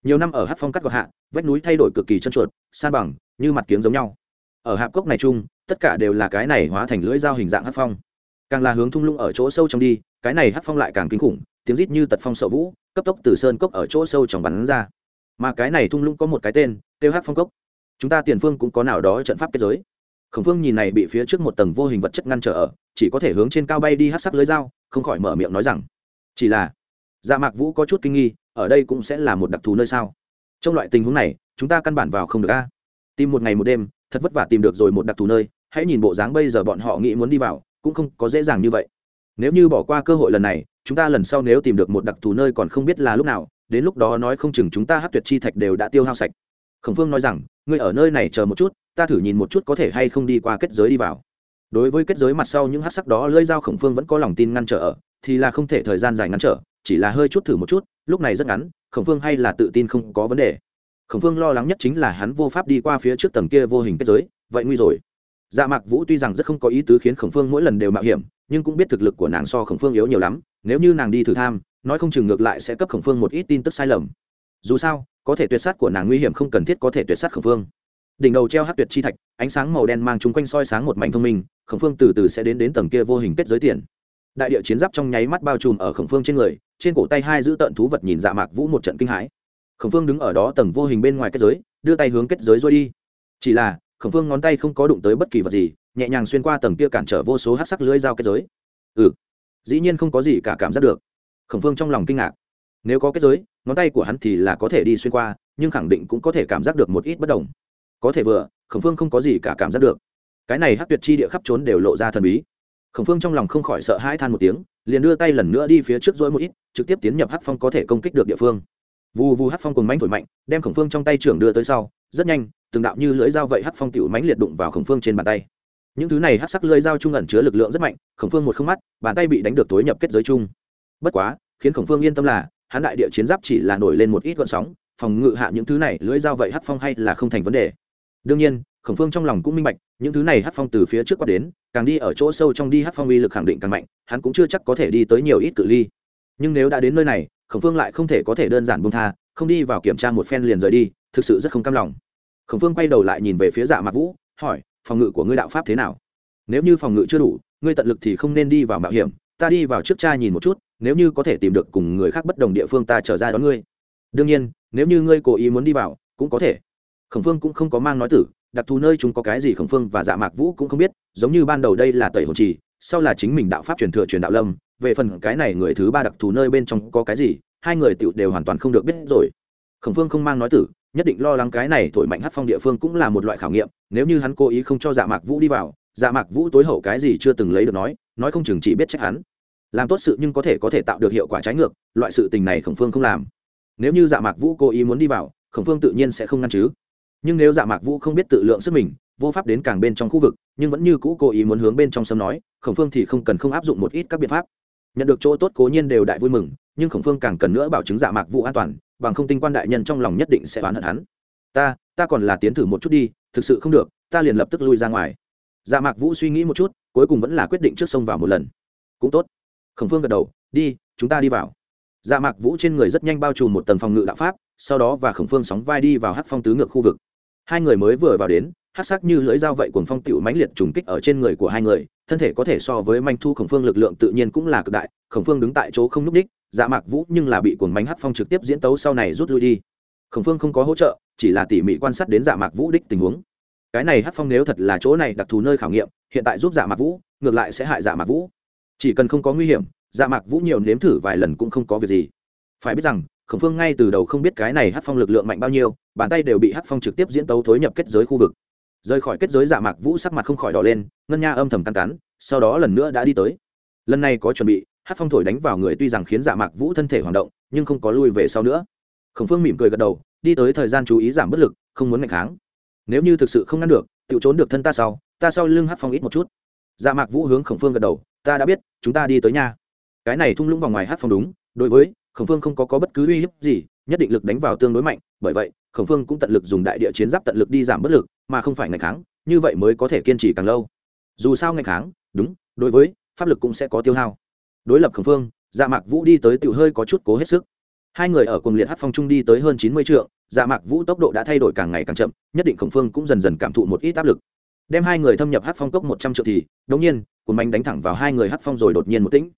Speaker 1: Nhiều năm ở hát phong cắt gọt hạ, vách núi thay đổi cực kỳ chân chuột, san bằng, như mặt kiếng giống nhau ở hạp cốc này chung, tất cả đều là cái này hóa thành lưỡi dao hình dạng hát phong. Càng là hướng thung lũng ở chỗ sâu trong đi, cái này hát phong lại càng kinh khủng, tiếng rít như tật phong sợ vũ, cấp tốc từ sơn cốc ở chỗ sâu trong bắn ra. Mà cái này thung lũng có một cái tên tiêu hát phong cốc. Chúng ta tiền phương cũng có nào đó trận pháp kết giới. Khổng phương nhìn này bị phía trước một tầng vô hình vật chất ngăn trở ở, chỉ có thể hướng trên cao bay đi hát sắc lưới dao, không khỏi mở miệng nói rằng, chỉ là dạ mạc vũ có chút kinh nghi, ở đây cũng sẽ là một đặc thù nơi sao? Trong loại tình huống này, chúng ta căn bản vào không được a. Tìm một ngày một đêm thật vất vả tìm được rồi một đặc thù nơi, hãy nhìn bộ dáng bây giờ bọn họ nghĩ muốn đi vào, cũng không có dễ dàng như vậy. Nếu như bỏ qua cơ hội lần này, chúng ta lần sau nếu tìm được một đặc thù nơi còn không biết là lúc nào, đến lúc đó nói không chừng chúng ta hát tuyệt chi thạch đều đã tiêu hao sạch. Khổng phương nói rằng, ngươi ở nơi này chờ một chút, ta thử nhìn một chút có thể hay không đi qua kết giới đi vào. Đối với kết giới mặt sau những hát sắc đó, lưỡi dao khổng phương vẫn có lòng tin ngăn trở ở, thì là không thể thời gian dài ngăn trở, chỉ là hơi chút thử một chút, lúc này rất ngắn, khổng phương hay là tự tin không có vấn đề khổng phương lo lắng nhất chính là hắn vô pháp đi qua phía trước tầng kia vô hình kết giới, vậy nguy rồi. Dạ mạc vũ tuy rằng rất không có ý tứ khiến khổng phương mỗi lần đều mạo hiểm, nhưng cũng biết thực lực của nàng so khổng phương yếu nhiều lắm, nếu như nàng đi thử tham, nói không chừng ngược lại sẽ cấp khổng phương một ít tin tức sai lầm. Dù sao, có thể tuyệt sát của nàng nguy hiểm không cần thiết có thể tuyệt sát khổng phương. Đỉnh đầu treo hát tuyệt chi thạch, ánh sáng màu đen mang chung quanh soi sáng một mảnh thông minh, khổng phương từ từ sẽ đến đến tầng kia vô hình kết giới tiền. Đại địa chiến giáp trong nháy mắt bao trùm ở khổng phương trên người, trên cổ tay hai giữ tợn thú vật nhìn dạ mạc vũ một trận kinh hãi khổng phương đứng ở đó tầng vô hình bên ngoài kết giới, đưa tay hướng kết giới rồi đi. Chỉ là, khổng phương ngón tay không có đụng tới bất kỳ vật gì, nhẹ nhàng xuyên qua tầng kia cản trở vô số hát sắc lưới dao kết giới. Ừ dĩ nhiên không có gì cả cảm giác được. Khổng phương trong lòng kinh ngạc. Nếu có kết giới, ngón tay của hắn thì là có thể đi xuyên qua, nhưng khẳng định cũng có thể cảm giác được một ít bất đồng. Có thể vừa, khổng phương không có gì cả cảm giác được. Cái này hát tuyệt chi địa khắp trốn đều lộ ra thần bí. Khổng phương trong lòng không khỏi sợ hãi than một tiếng, liền đưa tay lần nữa đi phía trước dỗi một ít, trực tiếp tiến nhập hát phong có thể công kích được địa phương vù vù hát phong cùng mánh thổi mạnh, đem khổng phương trong tay trưởng đưa tới sau, rất nhanh, từng đạo như lưỡi dao vậy hát phong tiểu mánh liệt đụng vào khổng phương trên bàn tay. Những thứ này hát sắc lưỡi dao trung ẩn chứa lực lượng rất mạnh, khổng phương một không mắt, bàn tay bị đánh được tối nhập kết giới chung. Bất quá, khiến khổng phương yên tâm là hán đại địa chiến giáp chỉ là nổi lên một ít gọn sóng, phòng ngự hạ những thứ này lưỡi dao vậy hát phong hay là không thành vấn đề. Đương nhiên, khổng phương trong lòng cũng minh bạch, những thứ này hát phong từ phía trước qua đến, càng đi ở chỗ sâu trong đi hát phong uy lực khẳng định càng mạnh, hắn cũng chưa chắc có thể đi tới nhiều ít cự ly. Nhưng nếu đã đến nơi này khổng phương lại không thể có thể đơn giản buông tha, không đi vào kiểm tra một phen liền rời đi, thực sự rất không cam lòng. Khổng phương quay đầu lại nhìn về phía dạ mạc vũ, hỏi, phòng ngự của ngươi đạo pháp thế nào? Nếu như phòng ngự chưa đủ, ngươi tận lực thì không nên đi vào mạo hiểm, ta đi vào trước cha nhìn một chút, nếu như có thể tìm được cùng người khác bất đồng địa phương ta trở ra đón ngươi. Đương nhiên, nếu như ngươi cố ý muốn đi vào, cũng có thể. Khổng phương cũng không có mang nói tử, đặc thù nơi chúng có cái gì khổng phương và dạ mạc vũ cũng không biết, giống như ban đầu đây là tẩy hồn trì, sau là chính mình đạo pháp truyền thừa truyền đạo lâm về phần cái này người thứ ba đặc thù nơi bên trong có cái gì, hai người tựu đều hoàn toàn không được biết rồi. Khổng phương không mang nói tử, nhất định lo lắng cái này thổi mạnh hát phong địa phương cũng là một loại khảo nghiệm, nếu như hắn cố ý không cho dạ mạc vũ đi vào dạ mạc vũ tối hậu cái gì chưa từng lấy được nói nói không chừng chỉ biết trách hắn. Làm tốt sự nhưng có thể có thể tạo được hiệu quả trái ngược, loại sự tình này khổng phương không làm. Nếu như dạ mạc vũ cố ý muốn đi vào, khổng phương tự nhiên sẽ không ngăn chứ. Nhưng nếu dạ mạc vũ không biết tự lượng sức mình, vô pháp đến càng bên trong khu vực, nhưng vẫn như cũ cố ý muốn hướng bên trong sâm nói, khổng phương thì không cần không áp dụng một ít các biện pháp nhận được chỗ tốt cố nhiên đều đại vui mừng, nhưng khổng phương càng cần nữa bảo chứng dạ mạc vụ an toàn, bằng không tinh quan đại nhân trong lòng nhất định sẽ oán hận hắn. Ta ta còn là tiến thử một chút đi, thực sự không được, ta liền lập tức lui ra ngoài. Dạ mạc vũ suy nghĩ một chút, cuối cùng vẫn là quyết định trước sông vào một lần. Cũng tốt. Khổng phương gật đầu, đi, chúng ta đi vào. Dạ mạc vũ trên người rất nhanh bao trùm một tầng phòng ngự đạo pháp, sau đó và khổng phương sóng vai đi vào hắc phong tứ ngược khu vực. Hai người mới vừa vào đến hát sắc như lưỡi dao vậy cuồng phong tựu mãnh liệt trùng kích ở trên người của hai người, thân thể có thể so với manh thu khổng phương lực lượng tự nhiên cũng là cực đại, khổng phương đứng tại chỗ không n ú c đích dạ mạc vũ nhưng là bị cuồng mánh hát phong trực tiếp diễn tấu sau này rút lui đi. Khổng phương không có hỗ trợ, chỉ là tỉ mỉ quan sát đến dạ mạc vũ đích tình huống. Cái này hát phong nếu thật là chỗ này đặc thù nơi khảo nghiệm, hiện tại giúp dạ mạc vũ, ngược lại sẽ hại dạ mạc vũ. Chỉ cần không có nguy hiểm dạ mạc vũ nhiều nếm thử vài lần cũng không có việc gì. Phải biết rằng, khổng phương ngay từ đầu không biết cái này hát phong lực lượng mạnh bao nhiêu, bàn tay đều bị hát phong trực tiếp diễn tấu thối nhập kết giới khu vực rời khỏi kết giới dạ mạc vũ sắc mặt không khỏi đỏ lên ngân nha âm thầm căn cắn sau đó lần nữa đã đi tới. Lần này có chuẩn bị hát phong thổi đánh vào người tuy rằng khiến dạ mạc vũ thân thể hoạt động nhưng không có lui về sau nữa. Khổng phương mỉm cười gật đầu đi tới thời gian chú ý giảm bất lực không muốn mạnh kháng. Nếu như thực sự không ngăn được tự trốn được thân ta sau ta sau lưng hát phong ít một chút. Dạ mạc vũ hướng khổng phương gật đầu ta đã biết chúng ta đi tới nhà. Cái này thung lũng vòng ngoài hát phong đúng đối với khổng phương không có, có bất cứ uy hiếp gì nhất định lực đánh vào tương đối mạnh bởi vậy khổng phương cũng tận lực dùng đại địa chiến giáp tận lực đi giảm bất lực mà không phải ngày kháng, như vậy mới có thể kiên trì càng lâu. Dù sao ngày kháng, đúng, đối với pháp lực cũng sẽ có tiêu hao. Đối lập khẩn phương dạ mạc vũ đi tới tự hơi có chút cố hết sức. Hai người ở cùng liệt hát phong trung đi tới hơn chín mươi triệu dạ mạc vũ tốc độ đã thay đổi càng ngày càng chậm, nhất định khổng phương cũng dần dần cảm thụ một ít áp lực. Đem hai người thâm nhập hát phong cốc một trăm triệu thì đống nhiên cồn bánh đánh thẳng vào hai người hát phong rồi đột nhiên một tĩnh.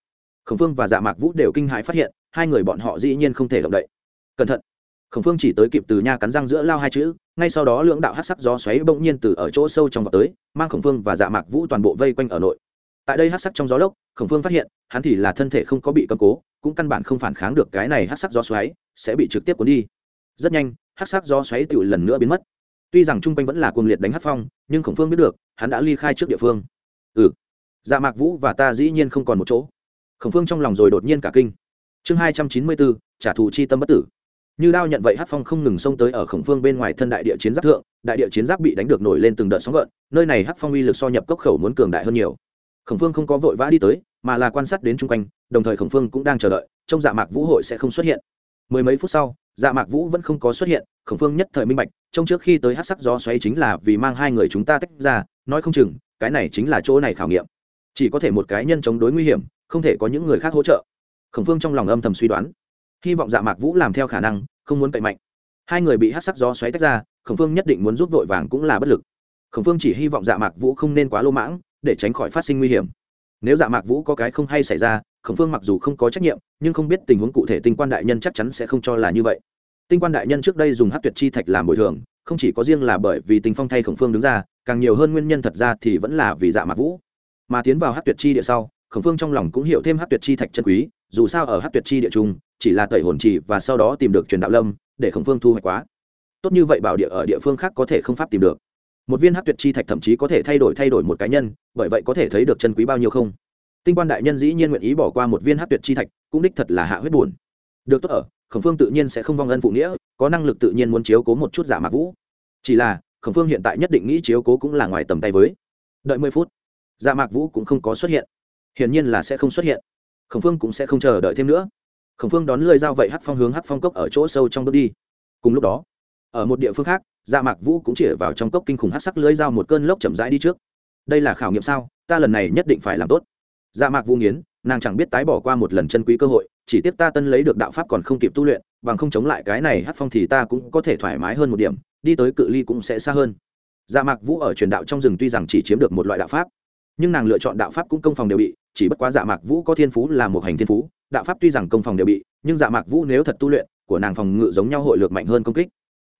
Speaker 1: Khổng phương và dạ mạc vũ đều kinh hãi phát hiện, hai người bọn họ dĩ nhiên không thể động đậy. Cẩn thận khổng phương chỉ tới kịp từ nha cắn răng giữa lao hai chữ, ngay sau đó lưỡng đạo hát sắc gió xoáy bỗng nhiên từ ở chỗ sâu trong vào tới, mang khổng phương và dạ mạc vũ toàn bộ vây quanh ở nội. Tại đây hát sắc trong gió lốc, khổng phương phát hiện, hắn thì là thân thể không có bị cầm cố, cũng căn bản không phản kháng được cái này hát sắc gió xoáy, sẽ bị trực tiếp cuốn đi. Rất nhanh hát sắc gió xoáy tựu lần nữa biến mất. Tuy rằng chung quanh vẫn là cuồng liệt đánh hát phong, nhưng khổng phương biết được, hắn đã ly khai trước địa phương. Ừ. Dạ mạc vũ và ta dĩ nhiên không còn một chỗ. Khổng phương trong lòng rồi đột nhiên cả kinh. Chương hai trăm chín mươi bốn, trả thù chi tâm bất tử như đao nhận vậy hát phong không ngừng xông tới ở khổng phương bên ngoài thân đại địa chiến giáp thượng, đại địa chiến giáp bị đánh được nổi lên từng đợt sóng gợn, nơi này hát phong uy lực so nhập cốc khẩu muốn cường đại hơn nhiều. Khổng phương không có vội vã đi tới, mà là quan sát đến chung quanh, đồng thời khổng phương cũng đang chờ đợi trong dạ mạc vũ hội sẽ không xuất hiện. Mười mấy phút sau dạ mạc vũ vẫn không có xuất hiện, khổng phương nhất thời minh bạch trong trước khi tới hát sắc gió xoáy chính là vì mang hai người chúng ta tách ra, nói không chừng, cái này chính là chỗ này khảo nghiệm. Chỉ có thể một cái nhân chống đối nguy hiểm, không thể có những người khác hỗ trợ. Khổng phương trong lòng âm thầm suy đoán hy vọng dạ mạc vũ làm theo khả năng, không muốn cậy mạnh. Hai người bị hát sắc gió xoáy tách ra, khổng phương nhất định muốn giúp vội vàng cũng là bất lực. Khổng phương chỉ hy vọng dạ mạc vũ không nên quá lô mãng, để tránh khỏi phát sinh nguy hiểm. Nếu dạ mạc vũ có cái không hay xảy ra, khổng phương mặc dù không có trách nhiệm, nhưng không biết tình huống cụ thể tinh quan đại nhân chắc chắn sẽ không cho là như vậy. Tinh quan đại nhân trước đây dùng hát tuyệt chi thạch làm bồi thường, không chỉ có riêng là bởi vì tình phong thay khổng phương đứng ra, càng nhiều hơn nguyên nhân thật ra thì vẫn là vì dạ mạc vũ. Mà tiến vào hát tuyệt chi địa sau, khổng phương trong lòng cũng hiểu thêm hát tuyệt chi thạch chân quý, dù sao ở hát tuyệt chi địa trung chỉ là tẩy hồn trì và sau đó tìm được truyền đạo lâm, để khổng phương thu hoạch quá. Tốt như vậy bảo địa ở địa phương khác có thể không pháp tìm được. Một viên hát tuyệt chi thạch thậm chí có thể thay đổi thay đổi một cá nhân, bởi vậy có thể thấy được chân quý bao nhiêu không? Tinh quan đại nhân dĩ nhiên nguyện ý bỏ qua một viên hát tuyệt chi thạch, cũng đích thật là hạ huyết buồn. Được tốt ở, khổng phương tự nhiên sẽ không vong ân phụ nghĩa, có năng lực tự nhiên muốn chiếu cố một chút giả mạc vũ. Chỉ là, khổng phương hiện tại nhất định nghĩ chiếu cố cũng là ngoài tầm tay với. Đợi mười phút, giả mạc vũ cũng không có xuất hiện. Hiển nhiên là sẽ không xuất hiện. Khổng phương cũng sẽ không chờ đợi thêm nữa khổng phương đón lơi dao vậy hắc phong hướng hắc phong cốc ở chỗ sâu trong bước đi. Cùng lúc đó, ở một địa phương khác dạ mạc vũ cũng chĩa vào trong cốc kinh khủng hát sắc lưới dao một cơn lốc chậm rãi đi trước. Đây là khảo nghiệm sao? Ta lần này nhất định phải làm tốt. Dạ mạc vũ nghiến, nàng chẳng biết tái bỏ qua một lần chân quý cơ hội, chỉ tiếp ta tân lấy được đạo pháp còn không kịp tu luyện, bằng không chống lại cái này hát phong thì ta cũng có thể thoải mái hơn một điểm, đi tới cự ly cũng sẽ xa hơn. Dạ mạc vũ ở truyền đạo trong rừng tuy rằng chỉ chiếm được một loại đạo pháp nhưng nàng lựa chọn đạo pháp cũng công phòng đều bị, chỉ bất quá dạ mạc vũ có thiên phú là một hành thiên phú, đạo pháp tuy rằng công phòng đều bị, nhưng dạ mạc vũ nếu thật tu luyện, của nàng phòng ngự giống nhau hội lược mạnh hơn công kích.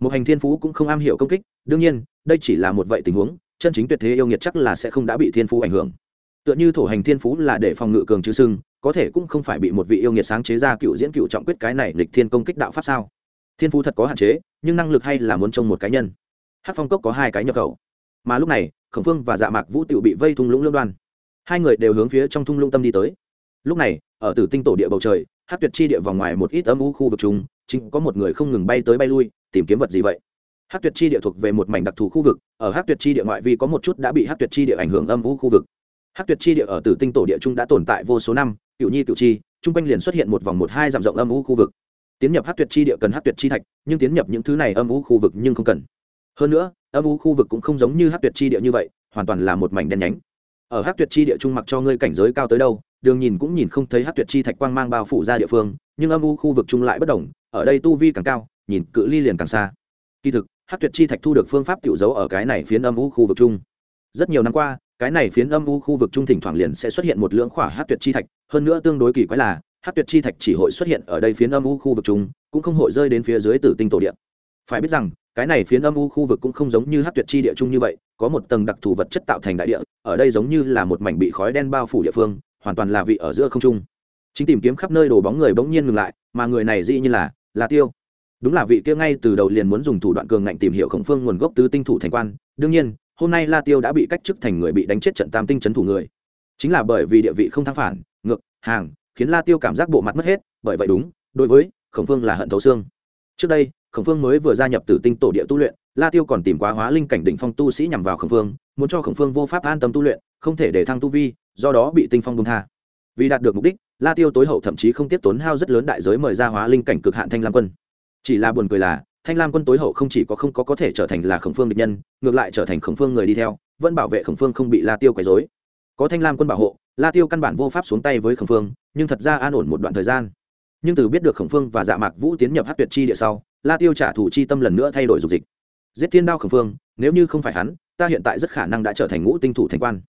Speaker 1: Một hành thiên phú cũng không am hiểu công kích, đương nhiên, đây chỉ là một vậy tình huống, chân chính tuyệt thế yêu nghiệt chắc là sẽ không đã bị thiên phú ảnh hưởng. Tựa như thổ hành thiên phú là để phòng ngự cường chứ sưng có thể cũng không phải bị một vị yêu nghiệt sáng chế ra cựu diễn cựu trọng quyết cái này lịch thiên công kích đạo pháp sao? Thiên phú thật có hạn chế, nhưng năng lực hay là muốn trông một cá nhân. Hát phong cốc có hai cái nhập khẩu. Mà lúc này khổng phương và dạ mạc vũ tự bị vây thung lũng lưỡng đoan. Hai người đều hướng phía trong thung lũng tâm đi tới. Lúc này, ở tử tinh tổ địa bầu trời, hát tuyệt chi địa vòng ngoài một ít âm u khu vực chúng, chính có một người không ngừng bay tới bay lui, tìm kiếm vật gì vậy? Hát tuyệt chi địa thuộc về một mảnh đặc thù khu vực, ở hát tuyệt chi địa ngoại vi có một chút đã bị hát tuyệt chi địa ảnh hưởng âm u khu vực. Hát tuyệt chi địa ở tử tinh tổ địa trung đã tồn tại vô số năm, cựu nhi cựu chi, chung quanh liền xuất hiện một vòng một hai dặm rộng âm u khu vực. Tiến nhập hát tuyệt chi địa cần hát tuyệt chi thạch, nhưng tiến nhập những thứ này âm u khu vực nhưng không cần. Hơn nữa âm u khu vực cũng không giống như hát tuyệt chi địa như vậy hoàn toàn là một mảnh đen nhánh. Ở hát tuyệt chi địa trung mặc cho ngươi cảnh giới cao tới đâu đường nhìn cũng nhìn không thấy hát tuyệt chi thạch quang mang bao phủ ra địa phương nhưng âm u khu vực trung lại bất đồng ở đây tu vi càng cao nhìn cự ly liền càng xa. Kỳ thực hát tuyệt chi thạch thu được phương pháp tiểu dấu ở cái này phiến âm u khu vực trung. rất nhiều năm qua cái này phiến âm u khu vực trung thỉnh thoảng liền sẽ xuất hiện một lưỡng khỏa hát tuyệt chi thạch hơn nữa tương đối kỳ quái là hát tuyệt chi thạch chỉ hội xuất hiện ở đây phiến âm u khu vực trung, cũng không hội rơi đến phía dưới tử tinh tổ điện phải biết rằng cái này phiến âm u khu vực cũng không giống như hát tuyệt chi địa chung như vậy, có một tầng đặc thù vật chất tạo thành đại địa, ở đây giống như là một mảnh bị khói đen bao phủ địa phương, hoàn toàn là vị ở giữa không trung. Chính tìm kiếm khắp nơi đồ bóng người bỗng nhiên ngừng lại, mà người này dĩ như là là tiêu. Đúng là vị kia ngay từ đầu liền muốn dùng thủ đoạn cường ngạnh tìm hiểu khổng phương nguồn gốc tứ tinh thủ thành quan, đương nhiên, hôm nay la tiêu đã bị cách chức thành người bị đánh chết trận tam tinh Trấn thủ người. Chính là bởi vì địa vị không thăng phản, ngược, hàng, khiến la tiêu cảm giác bộ mặt mất hết, bởi vậy đúng, đối với khổng phương là hận thấu xương. Trước đây khổng phương mới vừa gia nhập Tử tinh tổ địa tu luyện, la tiêu còn tìm quá hóa linh cảnh định phong tu sĩ nhằm vào khổng phương, muốn cho khổng phương vô pháp an tâm tu luyện, không thể để thăng tu vi, do đó bị tinh phong bông tha. Vì đạt được mục đích, la tiêu tối hậu thậm chí không tiếp tốn hao rất lớn đại giới mời ra hóa linh cảnh cực hạn thanh lam quân. Chỉ là buồn cười là, thanh lam quân tối hậu không chỉ có không có có thể trở thành là khổng phương địch nhân, ngược lại trở thành khổng phương người đi theo, vẫn bảo vệ khổng phương không bị la tiêu quấy dối có thanh lam quân bảo hộ, la tiêu căn bản vô pháp xuống tay với khổng phương, nhưng thật ra an ổn một đoạn thời gian. Nhưng từ biết được khổng phương và dạ mạc vũ tiến nhập hát tuyệt chi địa sau la tiêu trả thù chi tâm lần nữa thay đổi dục dịch. Giết thiên đao khổng phương nếu như không phải hắn, ta hiện tại rất khả năng đã trở thành ngũ tinh thủ thành quan.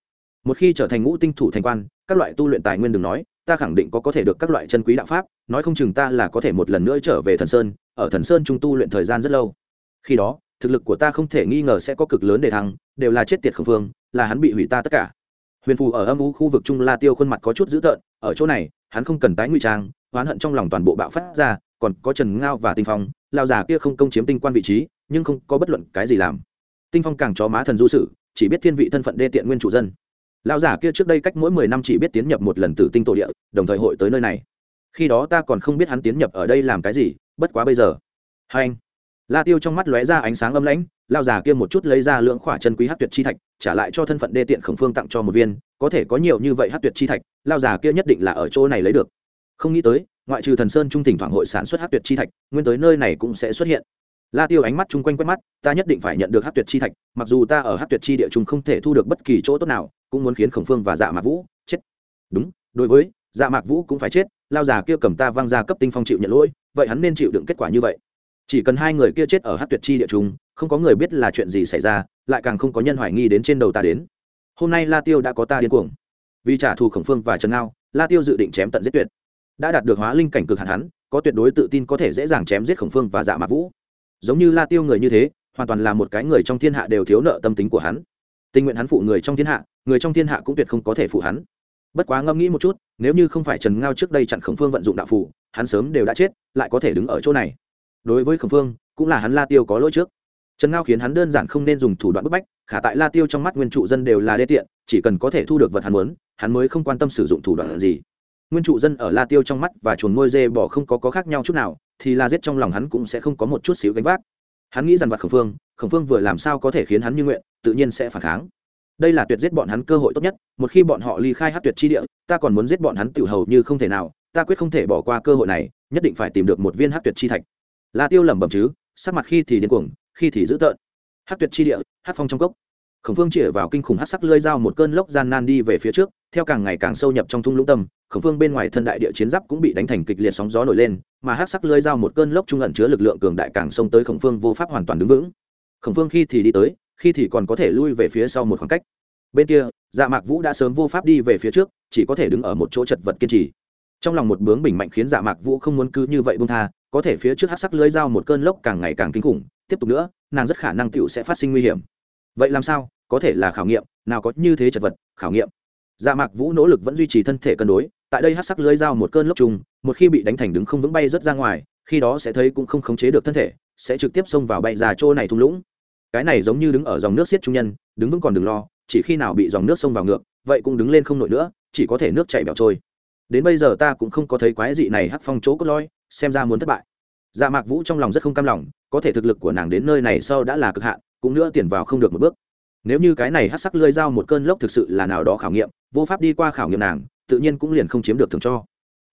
Speaker 1: Một khi trở thành ngũ tinh thủ thành quan, các loại tu luyện tài nguyên đừng nói, ta khẳng định có có thể được các loại chân quý đạo pháp, nói không chừng ta là có thể một lần nữa trở về thần sơn, ở thần sơn trung tu luyện thời gian rất lâu. Khi đó, thực lực của ta không thể nghi ngờ sẽ có cực lớn để thăng, đều là chết tiệt khổng phương là hắn bị hủy ta tất cả. Huyền phù ở âm u khu vực trung la tiêu khuôn mặt có chút dữ tợn, ở chỗ này, hắn không cần tái ngụy trang, oán hận trong lòng toàn bộ bạo phát ra, còn có trần ngao và tinh phong lao già kia không công chiếm tinh quan vị trí, nhưng không có bất luận cái gì làm. Tinh phong càng chó má thần du sự chỉ biết thiên vị thân phận đê tiện nguyên chủ dân. Lao giả kia trước đây cách mỗi mười năm chỉ biết tiến nhập một lần từ tinh tổ địa, đồng thời hội tới nơi này. Khi đó ta còn không biết hắn tiến nhập ở đây làm cái gì, bất quá bây giờ. Hai anh. La tiêu trong mắt lóe ra ánh sáng âm lãnh lao già kia một chút lấy ra lượng khỏa chân quý hát tuyệt chi thạch, trả lại cho thân phận đê tiện khổng phương tặng cho một viên, có thể có nhiều như vậy hát tuyệt chi thạch lao già kia nhất định là ở chỗ này lấy được. Không nghĩ tới ngoại trừ thần sơn trung thỉnh thoảng hội sản xuất hát tuyệt chi thạch, nguyên tới nơi này cũng sẽ xuất hiện. La tiêu ánh mắt chung quanh quét mắt, ta nhất định phải nhận được hát tuyệt chi thạch, mặc dù ta ở hát tuyệt chi địa chúng không thể thu được bất kỳ chỗ tốt nào, cũng muốn khiến khổng phương và dạ mạc vũ chết. Đúng, đối với dạ mạc vũ cũng phải chết, lao già kia cầm ta văng ra cấp tinh phong chịu nhận lỗi, vậy hắn nên chịu đựng kết quả như vậy. Chỉ cần hai người kia chết ở hát tuyệt chi địa chúng không có người biết là chuyện gì xảy ra, lại càng không có nhân hoài nghi đến trên đầu ta đến. Hôm nay la tiêu đã có ta điên cuồng. Vì trả thù khổng phương và trần ngao, la tiêu dự định chém tận giết tuyệt đã đạt được hóa linh cảnh cực hạn hắn, có tuyệt đối tự tin có thể dễ dàng chém giết khổng phương và dạ mạc vũ. Giống như la tiêu người như thế, hoàn toàn là một cái người trong thiên hạ đều thiếu nợ tâm tính của hắn. Tình nguyện hắn phụ người trong thiên hạ, người trong thiên hạ cũng tuyệt không có thể phụ hắn. Bất quá ngẫm nghĩ một chút, nếu như không phải trần ngao trước đây chặn khổng phương vận dụng đạo phụ hắn sớm đều đã chết, lại có thể đứng ở chỗ này. Đối với khổng phương, cũng là hắn la tiêu có lỗi trước. Trần ngao khiến hắn đơn giản không nên dùng thủ đoạn bức bách, khả tại la tiêu trong mắt nguyên trụ dân đều là đê tiện, chỉ cần có thể thu được vật hắn muốn, hắn mới không quan tâm sử dụng thủ đoạn gì nguyên trụ dân ở la tiêu trong mắt và chuồn nuôi dê bỏ không có, có khác nhau chút nào thì la giết trong lòng hắn cũng sẽ không có một chút xíu gánh vác. Hắn nghĩ rằng vật khẩn phương khẩn phương vừa làm sao có thể khiến hắn như nguyện tự nhiên sẽ phản kháng. Đây là tuyệt giết bọn hắn cơ hội tốt nhất một khi bọn họ ly khai hát tuyệt chi địa ta còn muốn giết bọn hắn tự hầu như không thể nào ta quyết không thể bỏ qua cơ hội này nhất định phải tìm được một viên hát tuyệt chi thạch. La tiêu lẩm bẩm chứ sắc mặt khi thì điên cuồng khi thì dữ tợn. Hát tuyệt chi địa hát phong trong cốc khổng phương chĩa vào kinh khủng hát sắc lơi dao một cơn lốc gian nan đi về phía trước, theo càng ngày càng sâu nhập trong thung lũng tâm, khổng phương bên ngoài thân đại địa chiến giáp cũng bị đánh thành kịch liệt sóng gió nổi lên, mà hát sắc lơi dao một cơn lốc trung ẩn chứa lực lượng cường đại càng xông tới khổng phương vô pháp hoàn toàn đứng vững. Khổng phương khi thì đi tới, khi thì còn có thể lui về phía sau một khoảng cách. Bên kia dạ mạc vũ đã sớm vô pháp đi về phía trước, chỉ có thể đứng ở một chỗ chật vật kiên trì. Trong lòng một bướng bình mạnh khiến dạ mạc vũ không muốn cứ như vậy bung tha, có thể phía trước hát sắc lưới dao một cơn lốc càng ngày càng kinh khủng, tiếp tục nữa, nàng rất khả năng tựu sẽ phát sinh nguy hiểm vậy làm sao? Có thể là khảo nghiệm, nào có như thế chật vật, khảo nghiệm. Dạ mạc vũ nỗ lực vẫn duy trì thân thể cân đối, tại đây hát sắc lưới dao một cơn lốc trùng, một khi bị đánh thành đứng không vững bay rớt ra ngoài, khi đó sẽ thấy cũng không khống chế được thân thể, sẽ trực tiếp xông vào bay ra chỗ này thung lũng. Cái này giống như đứng ở dòng nước xiết trung nhân, đứng vững còn đừng lo, chỉ khi nào bị dòng nước xông vào ngược, vậy cũng đứng lên không nổi nữa, chỉ có thể nước chảy bẻo trôi. Đến bây giờ ta cũng không có thấy quái dị này hắc phong chỗ cốt loi xem ra muốn thất bại. Dạ mạc vũ trong lòng rất không cam lòng, có thể thực lực của nàng đến nơi này sau đã là cực hạn cũng nữa tiền vào không được một bước. Nếu như cái này hát sắc lơi dao một cơn lốc thực sự là nào đó khảo nghiệm, vô pháp đi qua khảo nghiệm nàng, tự nhiên cũng liền không chiếm được thường cho.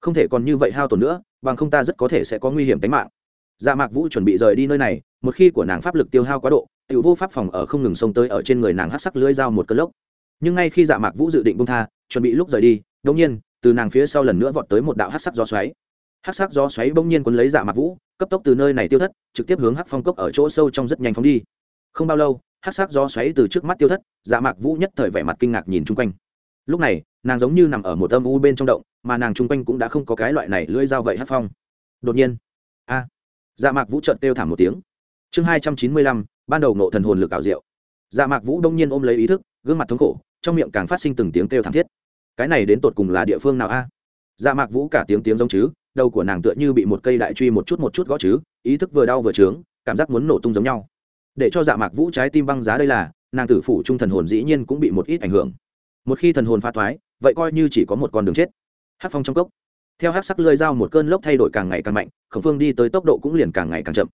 Speaker 1: Không thể còn như vậy hao tổn nữa, bằng không ta rất có thể sẽ có nguy hiểm tính mạng. Dạ mạc vũ chuẩn bị rời đi nơi này, một khi của nàng pháp lực tiêu hao quá độ, tiểu vô pháp phòng ở không ngừng xông tới ở trên người nàng hát sắc lưỡi dao một cơn lốc. Nhưng ngay khi dạ mạc vũ dự định buông tha, chuẩn bị lúc rời đi đ nhiên, từ nàng phía sau lần nữa vọt tới một đạo hát sắc gió xoáy. Hát sắc gió xoáy bỗng nhiên quấn lấy dạ mạc vũ, cấp tốc từ nơi này tiêu thất, trực tiếp hướng hát phong cốc ở chỗ sâu trong rất nhanh phóng đi không bao lâu hát sắc gió xoáy từ trước mắt tiêu thất dạ mạc vũ nhất thời vẻ mặt kinh ngạc nhìn chung quanh. Lúc này, nàng giống như nằm ở một âm u bên trong động, mà nàng chung quanh cũng đã không có cái loại này lưỡi dao vậy hát phong. Đột nhiên, a dạ mạc vũ trợn kêu thảm một tiếng. Chương hai trăm chín mươi lăm, ban đầu nộ thần hồn lực ảo diệu. Dạ mạc vũ đông nhiên ôm lấy ý thức, gương mặt thống khổ, trong miệng càng phát sinh từng tiếng kêu thảm thiết. Cái này đến tột cùng là địa phương nào a? Dạ mạc vũ cả tiếng tiếng giống chứ, đầu của nàng tựa như bị một cây đại truy một chút một chút gõ chứ, ý thức vừa đau vừa trướng, cảm giác muốn nổ tung giống nhau để cho dạ mạc vũ trái tim băng giá đây là, nàng tử phủ trung thần hồn dĩ nhiên cũng bị một ít ảnh hưởng. Một khi thần hồn pha thoái, vậy coi như chỉ có một con đường chết. Hát phong trong cốc. Theo hát sắc lơi dao một cơn lốc thay đổi càng ngày càng mạnh khẩn phương đi tới tốc độ cũng liền càng ngày càng chậm.